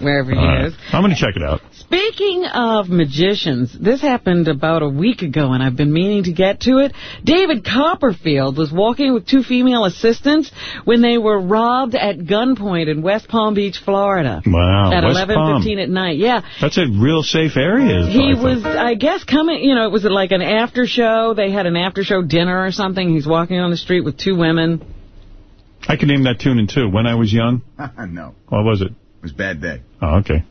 wherever he All right. is. I'm going to check it out. Speaking of magicians, this happened about a week ago, and I've been meaning to get to it. David Copperfield was walking with two female assistants when they were robbed at gunpoint in West Palm Beach, Florida. Wow. At West Palm. 11:15 at night. Yeah. That's a real safe area. He I thought. was, I guess, coming, you know, it was like an after show. They had an after show dinner or something. He's walking on the street with two women. I can name that tune in two. When I was young. *laughs* no. What was it? It was Bad Day. Oh, okay.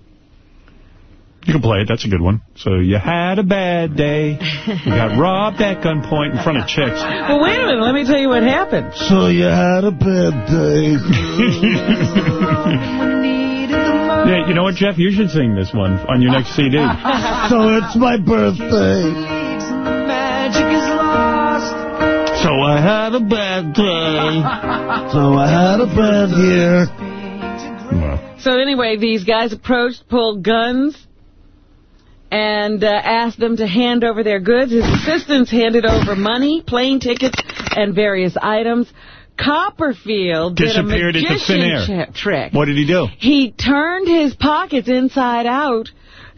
You can play it. That's a good one. So you had a bad day. You got robbed at gunpoint in front of chicks. Well, wait a minute. Let me tell you what happened. So you had a bad day. *laughs* Yeah, you know what, Jeff? You should sing this one on your next CD. so it's my birthday. So I had a bad day. So I had a bad year. So anyway, these guys approached, pulled guns, and uh, asked them to hand over their goods. His assistants handed over money, plane tickets, and various items. Copperfield Disappeared did a magician trick. What did he do? He turned his pockets inside out,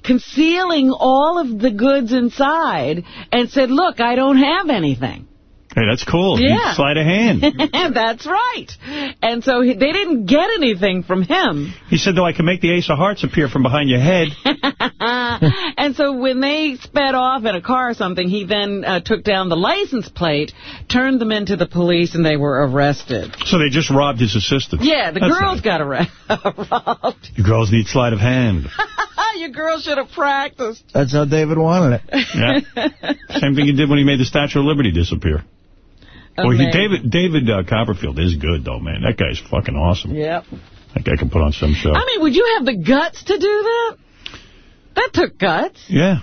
concealing all of the goods inside, and said, look, I don't have anything. Hey, that's cool. You Yeah. slide a hand. *laughs* That's right. And so he, they didn't get anything from him. He said, though, I can make the ace of hearts appear from behind your head. *laughs* and so when they sped off in a car or something, he then uh, took down the license plate, turned them into the police, and they were arrested. So they just robbed his assistant. Yeah, the That's girls got arre- *laughs* robbed. You girls need sleight of hand. Your girls should have practiced. That's how David wanted it. Yeah. Same thing he did when he made the Statue of Liberty disappear. Well, he, David David uh, Copperfield is good, though, man. That guy's fucking awesome. Yep. That guy can put on some show. I mean, would you have the guts to do that? That took guts. yeah.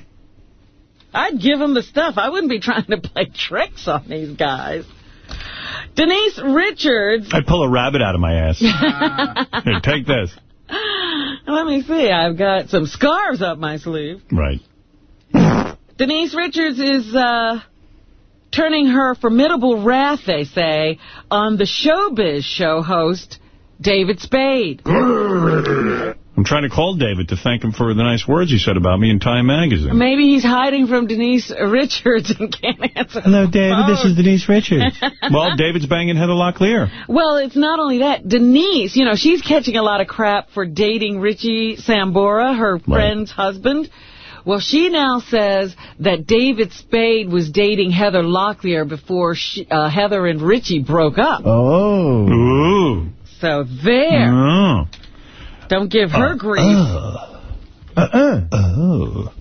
I'd give him the stuff. I wouldn't be trying to play tricks on these guys. Denise Richards. I'd pull a rabbit out of my ass. *laughs* Here, take this. Let me see. I've got some scarves up my sleeve. Right. Denise Richards is uh, turning her formidable wrath, they say, on the Showbiz show host, David Spade. *clears throat* I'm trying to call David to thank him for the nice words he said about me in Time Magazine. Maybe he's hiding from Denise Richards and can't answer Hello, the David. This is Denise Richards. *laughs* well, David's banging Heather Locklear. Well, it's not only that. Denise, you know, she's catching a lot of crap for dating Richie Sambora, her friend's husband. Well, she now says that David Spade was dating Heather Locklear before she, uh, Heather and Richie broke up. Oh. Ooh. So there. Oh. Don't give her uh, grief. Uh-uh. Oh.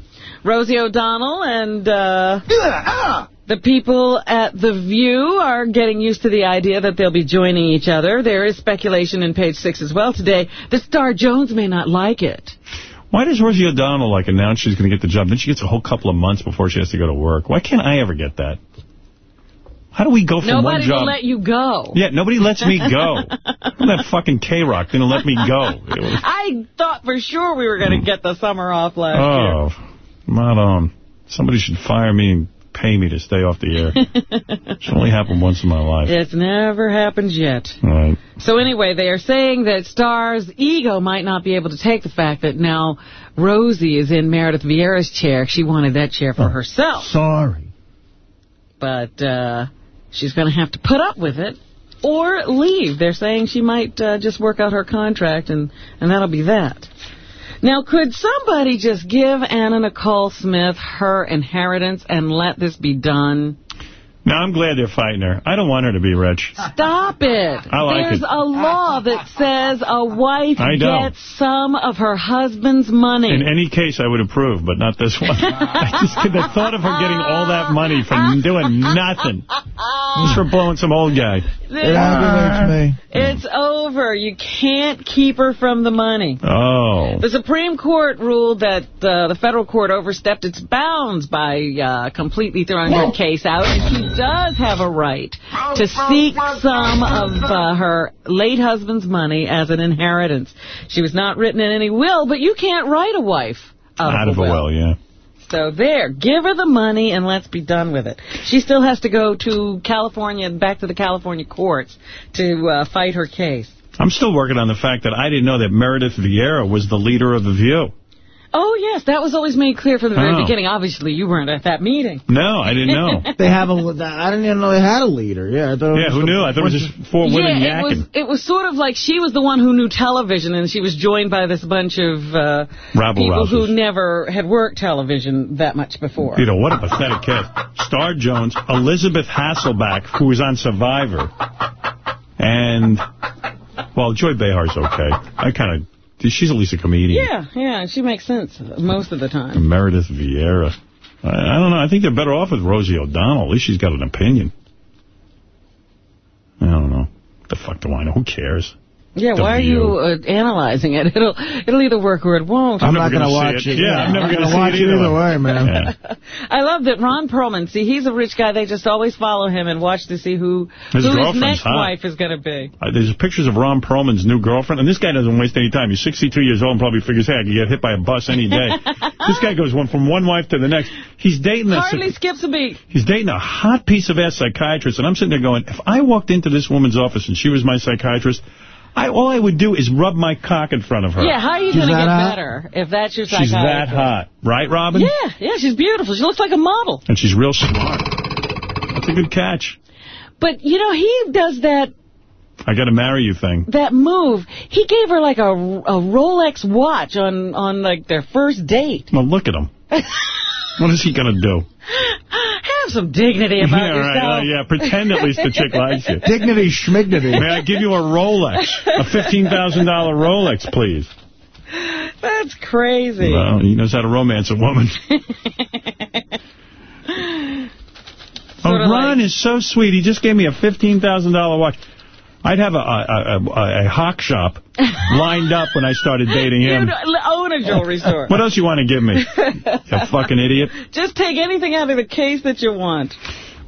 Rosie O'Donnell and uh, ah. the people at The View are getting used to the idea that they'll be joining each other. There is speculation in page six as well today that Star Jones may not like it. Why does Rosie O'Donnell, like, announce she's going to get the job? Then she gets a whole couple of months before she has to go to work. Why can't I ever get that? How do we go from Nobody one job... will let you go. Yeah, nobody lets me go. that fucking K-Rock didn't let me go. Was- *laughs* I thought for sure we were going to hmm. get the summer off last oh, year. oh, not on. Somebody should fire me and pay me to stay off the air. *laughs* It's only happened once in my life. It's never happened yet. Right. So anyway, they are saying that Star's ego might not be able to take the fact that now Rosie is in Meredith Vieira's chair. She wanted that chair for herself. Sorry. But uh, she's going to have to put up with it or leave. They're saying she might uh, just work out her contract, and, and that'll be that. Now, could somebody just give Anna Nicole Smith her inheritance and let this be done? Now, I'm glad they're fighting her. I don't want her to be rich. Stop it. I like There's it. a law that says a wife gets some of her husband's money. In any case, I would approve, but not this one. *laughs* I just the thought of her getting all that money from doing nothing. Just for blowing some old guy. It aggravates me. It's over. You can't keep her from the money. Oh. The Supreme Court ruled that uh, the federal court overstepped its bounds by uh, completely throwing her case out, and she does have a right to seek some of uh, her late husband's money as an inheritance. She was not written in any will, but you can't write a wife out, Out of a will. well, yeah. So there, give her the money and let's be done with it. She still has to go to California, back to the California courts to uh, fight her case. I'm still working on the fact that I didn't know that Meredith Vieira was the leader of The View. Oh, yes, that was always made clear from the very Oh. beginning. Obviously, you weren't at that meeting. No, I didn't know. *laughs* They have a. I didn't even know they had a leader. Yeah, I thought Yeah, who just knew? a I thought it was just four women yeah, it was, it was sort of like she was the one who knew television, and she was joined by this bunch of uh, Rabble people who never had worked television that much before. You know, what a pathetic cast. Star Jones, Elizabeth Hasselbeck, who was on Survivor, and, well, Joy Behar's okay. I kind of, she's at least a comedian. Yeah, yeah, she makes sense most of the time. Meredith Vieira. I, I don't know. I think they're better off with Rosie O'Donnell. At least she's got an opinion. I don't know. The fuck do I know? Who cares? Yeah, The why are you uh, analyzing it? *laughs* It'll it'll either work or it won't. I'm, not never gonna gonna watch see it. Yeah, Yeah, I'm never going to watch it it either, either way, man. Yeah. *laughs* I love that Ron Perelman, see, he's a rich guy. They just always follow him and watch to see who, His who his next hot. wife is going to be. Uh, there's pictures of Ron Perelman's new girlfriend, and this guy doesn't waste any time. He's 62 years old and probably figures, hey, I could get hit by a bus any day. *laughs* this guy goes one from one wife to the next. He's dating a Hardly skips a beat. he's dating a hot piece of ass psychiatrist, and I'm sitting there going, if I walked into this woman's office and she was my psychiatrist, I all I would do is rub my cock in front of her. Yeah, how are you going to get hot? better if that's your She's that hot. Right, Robin? Yeah, yeah, she's beautiful. She looks like a model. And she's real smart. That's a good catch. But, you know, he does that I got to marry you thing. that move. He gave her like a, a Rolex watch on, on like their first date. Well, look at him. *laughs* What is he going to do? Have some dignity *laughs* about yeah, yourself. right. uh, yeah, pretend at least the chick *laughs* likes you. Dignity schmignity. May I give you a Rolex? A $15,000 Rolex, please. That's crazy. Well, he knows how to romance a woman. *laughs* oh, Sorta Ron is so sweet. He just gave me a $15,000 watch. I'd have a, a, a, a hock shop lined up when I started dating him. *laughs* own a jewelry store. What else you want to give me? *laughs* You fucking idiot. Just take anything out of the case that you want.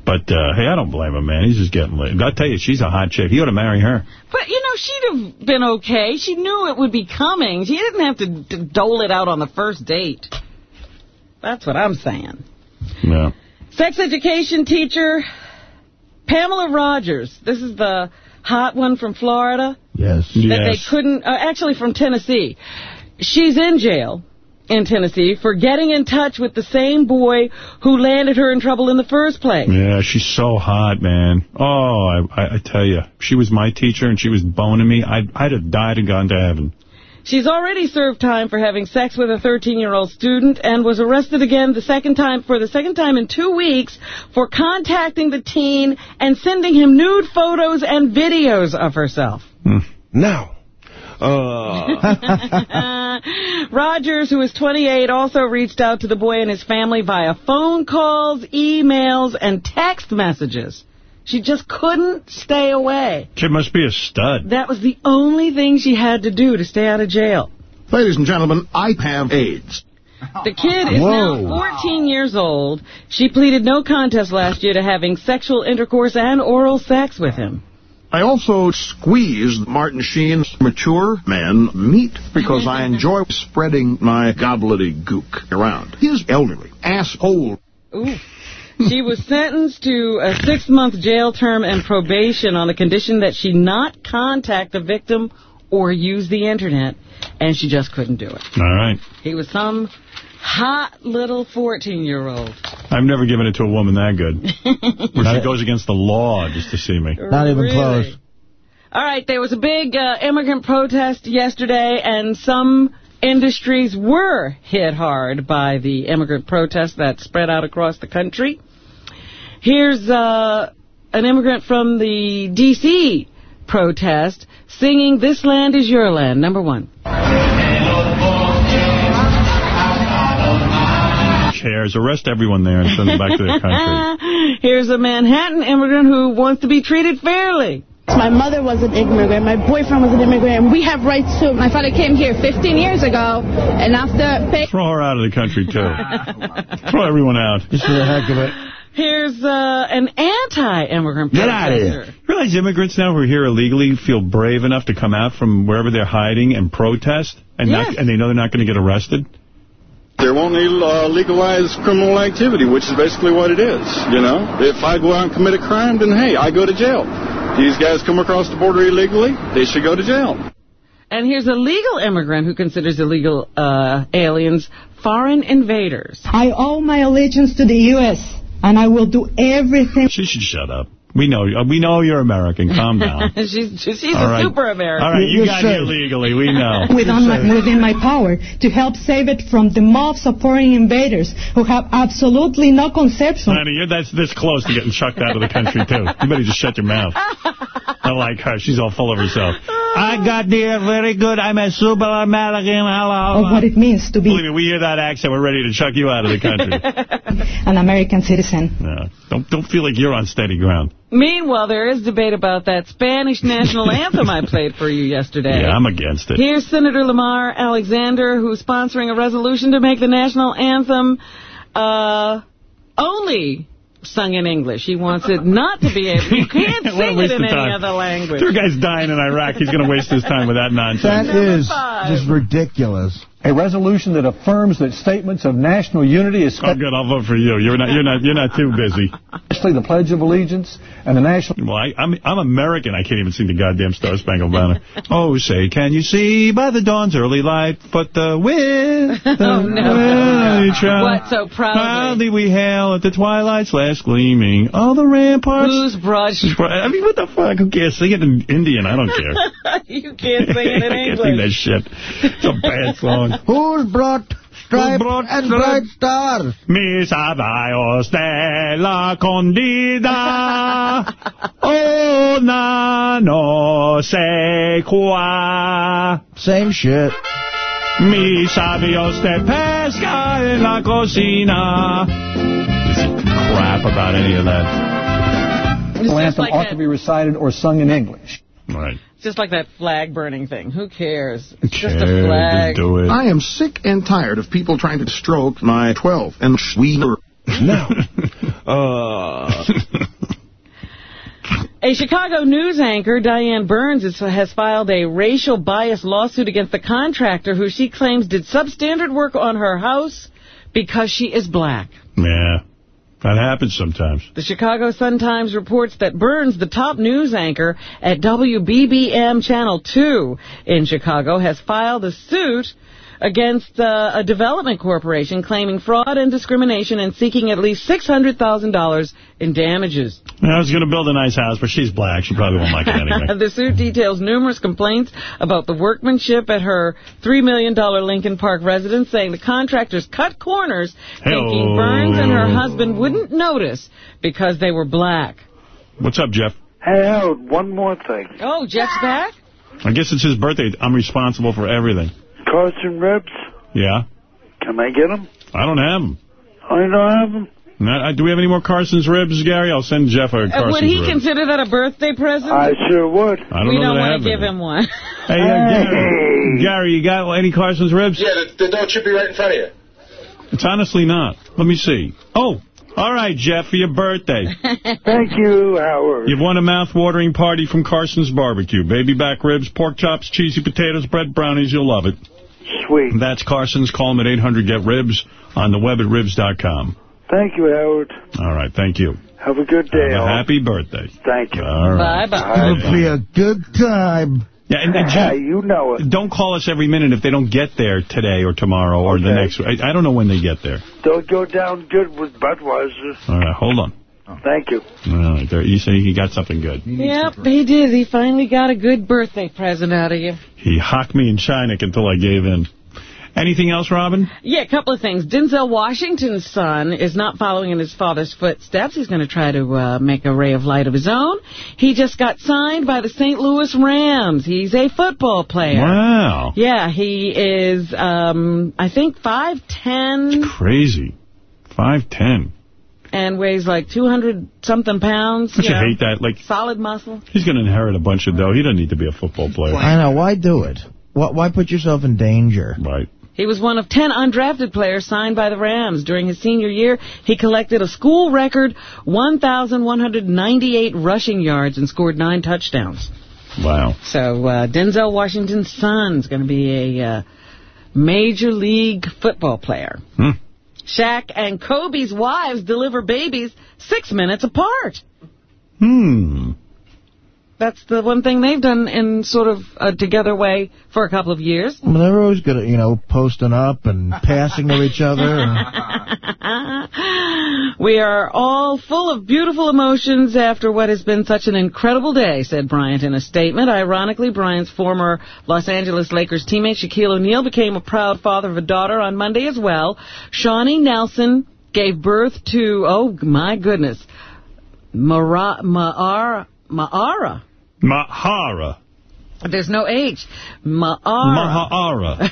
But uh, hey, I don't blame him, man. He's just getting laid. I'll tell you, she's a hot chick. He ought to marry her. But, you know, she'd have been okay. She knew it would be coming. She didn't have to d- dole it out on the first date. That's what I'm saying. Yeah. Sex education teacher Pamela Rogers. This is the hot one from Florida. Yes. That they couldn't, uh, actually from Tennessee. She's in jail in Tennessee for getting in touch with the same boy who landed her in trouble in the first place. Yeah, she's so hot, man. Oh, I, I, I tell you, she was my teacher and she was boning me. I'd, I'd have died and gone to heaven. She's already served time for having sex with a 13-year-old student and was arrested again the second time for the second time in two weeks for contacting the teen and sending him nude photos and videos of herself. Now, uh, *laughs* *laughs* Rogers, who is 28, also reached out to the boy and his family via phone calls, emails, and text messages. She just couldn't stay away. Kid must be a stud. That was the only thing she had to do to stay out of jail. Ladies and gentlemen, I have AIDS. The kid is Whoa. now 14 years old. She pleaded no contest last year to having sexual intercourse and oral sex with him. I also squeezed Martin Sheen's mature man meat because I enjoy spreading my gobbledygook around. His elderly asshole. Ooh. She was sentenced to a six-month jail term and probation on the condition that she not contact the victim or use the Internet, and she just couldn't do it. All right. He was some hot little 14-year-old. I've never given it to a woman that good. *laughs* Where she goes against the law just to see me. Not even Really? close. All right, there was a big uh, immigrant protest yesterday, and some industries were hit hard by the immigrant protest that spread out across the country. Here's uh, an immigrant from the D.C. protest singing This Land Is Your Land, number one. Cares. Arrest everyone there and send them back to their country. *laughs* Here's a Manhattan immigrant who wants to be treated fairly. My mother was an immigrant. My boyfriend was an immigrant. And we have rights too. My father came here 15 years ago, and after pay Throw her out of the country, too. *laughs* Throw everyone out. Just for the heck of it. Here's uh, an anti-immigrant Get out of here. Realize immigrants now who are here illegally feel brave enough to come out from wherever they're hiding and protest, and Yes. not, and they know they're not going to get arrested? They won't uh, legalize criminal activity, which is basically what it is. You know, if I go out and commit a crime, then hey, I go to jail. These guys come across the border illegally, they should go to jail. And here's a legal immigrant who considers illegal uh, aliens foreign invaders. I owe my allegiance to the U.S., and I will do everything. She should shut up. We know uh, we know you're American. Calm down. *laughs* she's she's All a right. super American. All right, you got here legally. We know. *laughs* Within my, within my power to help save it from the mobs of foreign invaders who have absolutely no conception. Honey, you're that's this close to getting chucked out of the country, too. You better just shut your mouth. *laughs* I like her. She's all full of herself. I got there very good. I'm a super American. Hello. Of what it means to be Believe me, we hear that accent, we're ready to chuck you out of the country. an American citizen. No, don't don't feel like you're on steady ground. Meanwhile, there is debate about that Spanish *laughs* national anthem I played for you yesterday. Yeah, I'm against it. Here's Senator Lamar Alexander, who's sponsoring a resolution to make the national anthem uh, only sung in English. He wants it not to be able... You can't *laughs* sing it in any time. other language. There guy's dying in Iraq. He's going to waste his time with that nonsense. That is just ridiculous. A resolution that affirms that statements of national unity, is... Oh, good. I'll vote for you. You're not. You're not. You're not too busy. especially the Pledge of Allegiance and the national... Well, I, I'm I'm American. I can't even sing the goddamn Star Spangled Banner. *laughs* oh, say, can you see by the dawn's early light, but the wind? *laughs* Oh, no. *laughs* What, so proudly? Proudly we hail at the twilight's last gleaming. All the ramparts. Whose brush? I mean, what the fuck? Who cares? Sing it in Indian. I don't care. you can't sing it in English. I can't sing that shit. It's a bad song. Who's brought stripes and bright stars? Mi sabayo oh stella condida, *laughs* oh na no se qua. Same shit. Mi sabios de pesca en la cocina. Just crap about any of that. national just anthem like ought that- to be recited or sung in English. Right. It's just like that flag burning thing. Who cares? It's just a flag. Just do it. I am sick and tired of people trying to stroke my 12 and sweeter. Now, *laughs* uh, A Chicago news anchor, Diann Burns, is, has filed a racial bias lawsuit against the contractor who she claims did substandard work on her house because she is black. Yeah, that happens sometimes. The Chicago Sun-Times reports that Burns, the top news anchor at WBBM Channel 2 in Chicago, has filed a suit against uh, a development corporation claiming fraud and discrimination and seeking at least $600,000 in damages. I was going to build a nice house, but she's black. She probably won't like it anyway. *laughs* the suit details numerous complaints about the workmanship at her $3 million Lincoln Park residence, saying the contractors cut corners, thinking Burns and her husband wouldn't notice because they were black. What's up, Jeff? Hey, Howard, one more thing. Oh, Jeff's back? I guess it's his birthday. I'm responsible for everything. Carson ribs, Yeah? can I get them? I don't have them. I don't have them. Not, do we have any more Carson's ribs, Gary? I'll send Jeff a Uh, Carson's would he rib. consider that a birthday present? I sure would. I don't we know don't want to give him one. *laughs* Hey, uh, Gary, Gary, you got any Carson's ribs? Yeah, the, the note should be right in front of you. It's honestly not. Let me see. Oh, all right, Jeff, for your birthday. *laughs* Thank you, Howard. You've won a mouth-watering party from Carson's Barbecue. Baby back ribs, pork chops, cheesy potatoes, bread brownies. You'll love it. Sweet. That's Carson's. Call them at 800-GET-RIBS on the web at ribs.com. Thank you, Howard. All right, thank you. Have a good day. Have a happy birthday. Thank you. All right. Bye-bye. It'll be a good time. Yeah, and, and Yeah, Jeff, you know it. don't call us every minute if they don't get there today or tomorrow or the next. I, I don't know when they get there. Don't go down good with Budweiser. All right, hold on. Thank you. All right, there, you say he got something good. Yep, he did. He finally got a good birthday present out of you. He hocked me in Chinik until I gave in. Anything else, Robin? Yeah, a couple of things. Denzel Washington's son is not following in his father's footsteps. He's going to try to uh, make a ray of light of his own. He just got signed by the St. Louis Rams. He's a football player. Wow. Yeah, he is, um, I think, 5'10", Crazy. 5'10". and weighs like 200-something pounds. Don't you know, hate that? Like, Solid muscle. he's going to inherit a bunch of dough. He doesn't need to be a football player. I know. Why do it? Why, why put yourself in danger? Right. He was one of 10 undrafted players signed by the Rams. During his senior year, he collected a school record 1,198 rushing yards and scored nine touchdowns. Wow. So uh, Denzel Washington's son's going to be a uh, major league football player. Hmm. Shaq and Kobe's wives deliver babies six minutes apart. Hmm. That's the one thing they've done in sort of a together way for a couple of years. Well, they're always good at, you know, posting up and passing to each other. *laughs* we are all full of beautiful emotions after what has been such an incredible day, said Bryant in a statement. Ironically, Bryant's former Los Angeles Lakers teammate Shaquille O'Neal became a proud father of a daughter on Monday as well. Shaunie Nelson gave birth to, oh my goodness, Mara, Ma'ara, Ma'ara. Mahara. There's no H. Ma'ara. Mahara.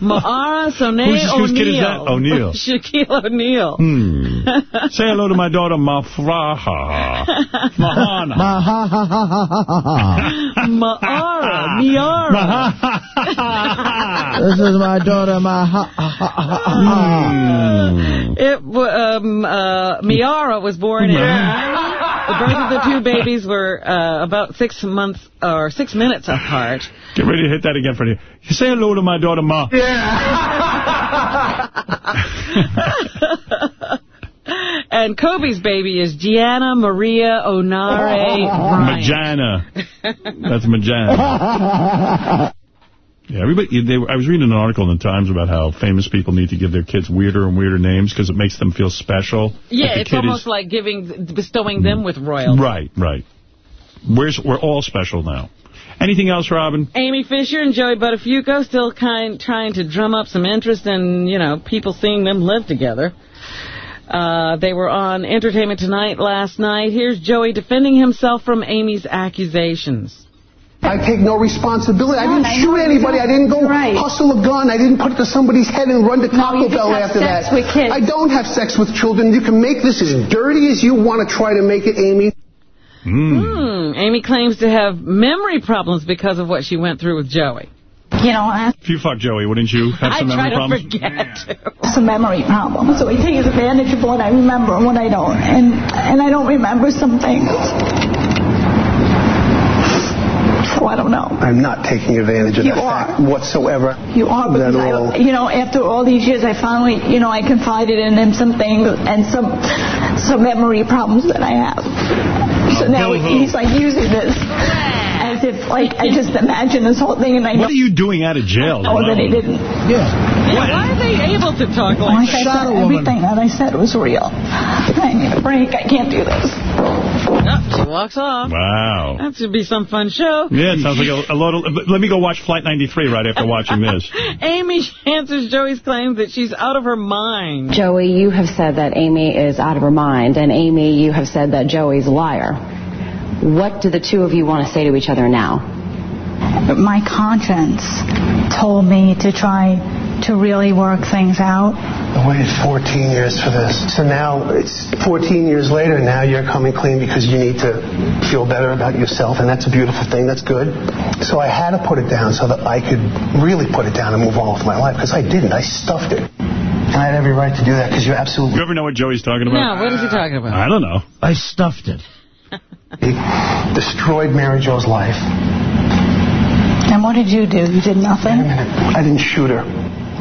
Ma'ara *laughs* Soné Who's- whose kid is that? O'Neal. *laughs* Shaquille O'Neal. Hmm. Say hello to my daughter, Mafraha. *laughs* Mahana. Ma ha ha ha ha ha ha. Ma'ara. Miara. This is my daughter, Ma ha ha ha ha ha. It, wa- um, uh, Miara was born in... The birth of the two *laughs* babies were uh, about six months or six minutes apart. Get ready to hit that again for you. You say hello to my daughter, Ma. Yeah. *laughs* and Kobe's baby is Gianna Maria Onore *laughs* Bryant. Magina. That's Magina. Yeah, everybody. They, I was reading an article in the Times about how famous people need to give their kids weirder and weirder names because it makes them feel special. Yeah, it's almost is, like giving, bestowing them with royalty. Right, right. We're, we're all special now. Anything else, Robin? Amy Fisher and Joey Buttafuoco still kind trying to drum up some interest in, you know, people seeing them live together. Uh, they were on Entertainment Tonight last night. Here's Joey defending himself from Amy's accusations. I take no responsibility. I didn't shoot anybody. I didn't go hustle a gun. I didn't put it to somebody's head and run to Taco just Bell after that. I don't have sex with children. You can make this as dirty as you want to try to make it, Amy. Hmm. Amy claims to have memory problems because of what she went through with Joey. You know, I If you fuck Joey, wouldn't you have some I some try memory to problems? forget. It's a memory problem, so he takes advantage of what I remember and what I don't, and and I don't remember some things. Oh, I don't know. I'm not taking advantage of You that are. fact whatsoever. You are because At all. I, you know, after all these years, I finally, you know, I confided in him some things and some some memory problems that I have. So now he's like using this as if like I just imagined this whole thing and I know. What are you doing out of jail? Oh, that he didn't. Yeah. Yeah, why are they able to talk Like like I that? said, everything that I said was real. I need a break. I can't do this. She walks off. Wow. That should be some fun show. Yeah, it sounds like a, a lot of... Let me go watch Flight 93 right after watching this. *laughs* Amy answers Joey's claim that she's out of her mind. Joey, you have said that Amy is out of her mind, and Amy, you have said that Joey's a liar. What do the two of you want to say to each other now? My conscience told me to try to really work things out. I waited 14 years for this. So now it's 14 years later. Now you're coming clean because you need to feel better about yourself, and that's a beautiful thing. That's good. So I had to put it down so that I could really put it down and move on with my life because I didn't. I stuffed it. And I had every right to do that because you're absolutely You ever know what Joey's talking about? No, what is he talking about? I don't know. I stuffed it. *laughs* destroyed Mary Jo's life. And what did you do? You did nothing? I didn't shoot her.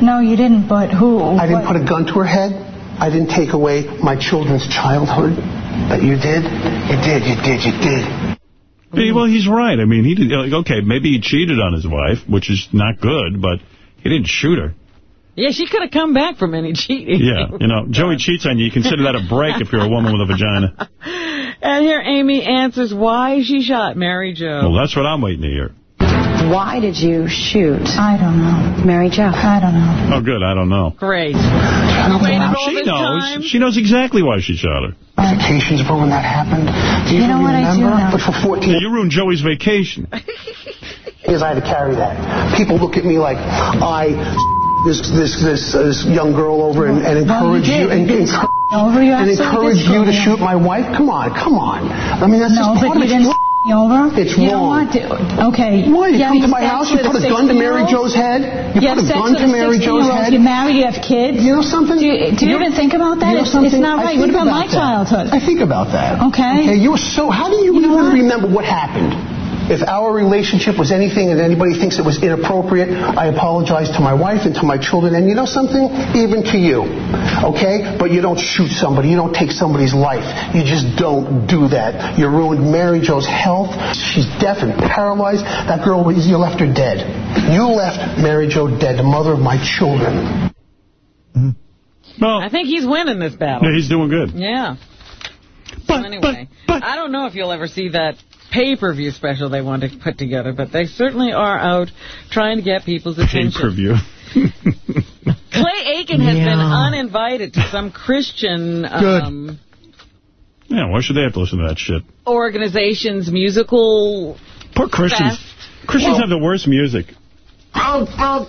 No, you didn't, but who? I didn't put a gun to her head. I didn't take away my children's childhood. But you did. You did. You did. You did. Yeah, well, he's right. I mean, he did. like, Okay, maybe he cheated on his wife, which is not good, but he didn't shoot her. Yeah, she could have come back from any cheating. Yeah, you know, Joey cheats on you. You consider that a break if you're a woman with a vagina. *laughs* And here Amy answers why she shot Mary Jo. Well, that's what I'm waiting to hear. Why did you shoot I don't know. Mary Jo? I don't know. Oh, good. I don't know. Great. You waited She knows. time? She knows exactly why she shot her. Vacations for when that happened. Do you, You know even what I do remember? know? But for 14 Yeah, you ruined Joey's vacation. *laughs* years, I had to carry that. People look at me like I *laughs* this this this, uh, this young girl over and, and Well, you encourage did. you and, You did. encourage- Over you and encourage you to shoot my wife. Come on, come on. I mean that's No, just but part you of it. Me over. It's you wrong. don't want to. Okay. Why? You have come to my house, you put a gun to Mary? Jo's head. You You put a gun to Mary Jo's head. You married, you have kids. You know something? Do you, do you even think about that? You know it's, it's not right. What think about, my that. childhood? I think about that. Okay. Okay, you were so. How do you, You even remember what happened? If our relationship was anything and anybody thinks it was inappropriate, I apologize to my wife and to my children, and you know something? Even to you. Okay? But you don't shoot somebody. You don't take somebody's life. You just don't do that. You ruined Mary Jo's health. She's deaf and paralyzed. That girl, you left her dead. You left Mary Jo dead, the mother of my children. Well, I think he's winning this battle. yeah, he's doing good. Yeah. So anyway, I don't know if you'll ever see that pay-per-view special they want to put together, but they certainly are out trying to get people's attention. Pay-per-view. *laughs* Clay Aiken has been uninvited to some Christian um, Yeah, why should they have to listen to that shit? organization's musical Poor Christians. fest. Christians Well- have the worst music. Like Clay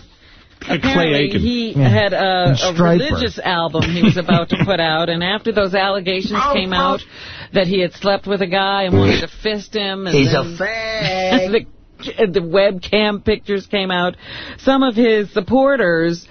Apparently, Aiken. he Yeah. had a, a religious album he was about to put out, and after those allegations came out that he had slept with a guy and wanted to fist him, and He's a then *laughs* the, the webcam pictures came out, some of his supporters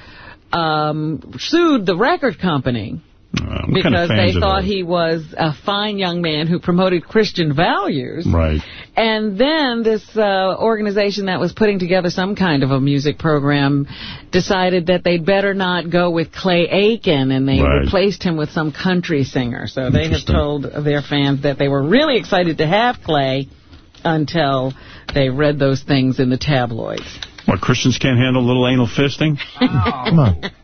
um, sued the record company. Uh, what kind of because they thought those? he was a fine young man who promoted Christian values. Right. And then this uh, organization that was putting together some kind of a music program decided that they'd better not go with Clay Aiken, and they Right. replaced him with some country singer. So they have told their fans that they were really excited to have Clay until they read those things in the tabloids. What, Christians can't handle a little anal fisting? Come on. *laughs*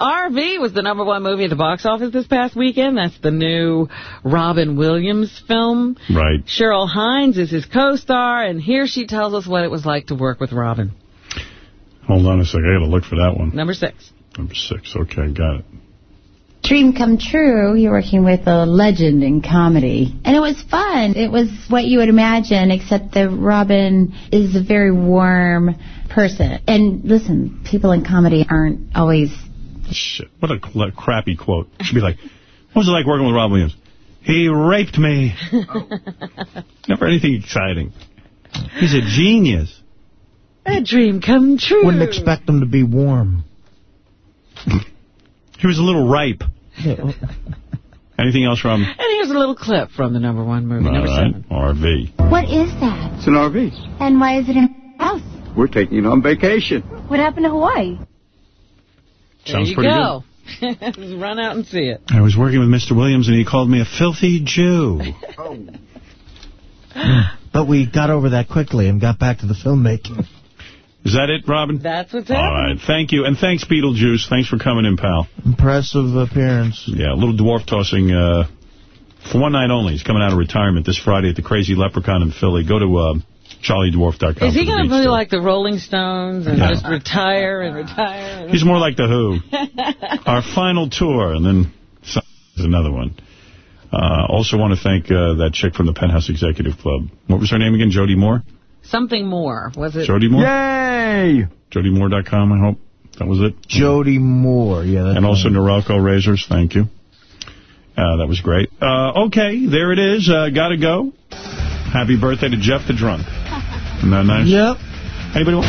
RV was the number one movie at the box office this past weekend. That's the new Robin Williams film. Right. Cheryl Hines is his co-star, and here she tells us what it was like to work with Robin. Hold on a second. I got to look for that one. Number six. Number six. Okay, got it. Dream Come True, you're working with a legend in comedy. And it was fun. It was what you would imagine, except that Robin is a very warm person. And listen, people in comedy aren't always... Shit. What a cl- crappy quote. It should be like, what was it like working with Rob Williams? He raped me. *laughs* Never anything exciting. He's a genius. A dream come true. Wouldn't expect him to be warm. He was a little ripe. *laughs* Anything else, from? And here's a little clip from the number one movie, All number right, seven. RV. What is that? It's an RV. And why is it in a house? We're taking it on vacation. What happened to Hawaii? Sounds there you pretty go. *laughs* Run out and see it. I was working with Mr. Williams, and he called me a filthy Jew. *laughs* But we got over that quickly and got back to the filmmaking. Is that it, Robin? That's what's happening. right. Thank you. And thanks, Beetlejuice. Thanks for coming in, pal. Impressive appearance. Yeah, a little dwarf tossing uh, for one night only. He's coming out of retirement this Friday at the Crazy Leprechaun in Philly. Go to uh, charliedwarf.com. Is he going to beat be story. like the Rolling Stones and Yeah. just retire and retire? And He's more like the Who. *laughs* Our final tour, and then some- there's another one. Uh, also want to thank uh, that chick from the Penthouse Executive Club. What was her name again? Jody Moore? Something more. Was it? Jody Moore? Yay! JodyMoore.com, I hope. That was it. Jody Moore. Yeah, that's And also right. Norelco Razors, thank you. Uh, that was great. Uh, okay, there it is. Uh, gotta go. Happy birthday to Jeff the Drunk. Isn't that nice? Yep. Anybody want...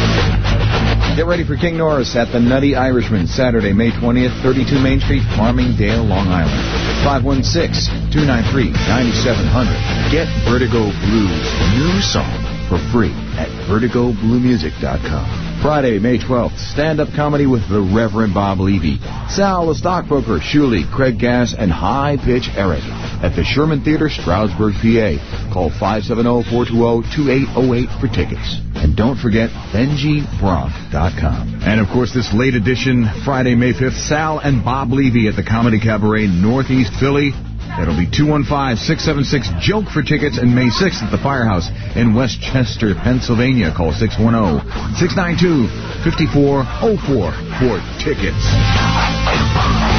Get ready for King Norris at the Nutty Irishman, Saturday, May 20th, 32 Main Street, Farmingdale, Long Island. 516-293-9700. Get Vertigo Blues' new song for free at vertigobluemusic.com. Friday, May 12th, stand-up comedy with the Reverend Bob Levy, Sal the Stockbroker, Shuli, Craig Gass, and High Pitch Eric at the Sherman Theater, Stroudsburg, PA. Call 570-420-2808 for tickets. And don't forget BenjyBronk.com. And of course, this late edition, Friday, May 5th, Sal and Bob Levy at the Comedy Cabaret, Northeast Philly. That'll be 215-676-JOKE for tickets and May 6th at the Firehouse in Westchester, Pennsylvania. Call 610-692-5404 for tickets.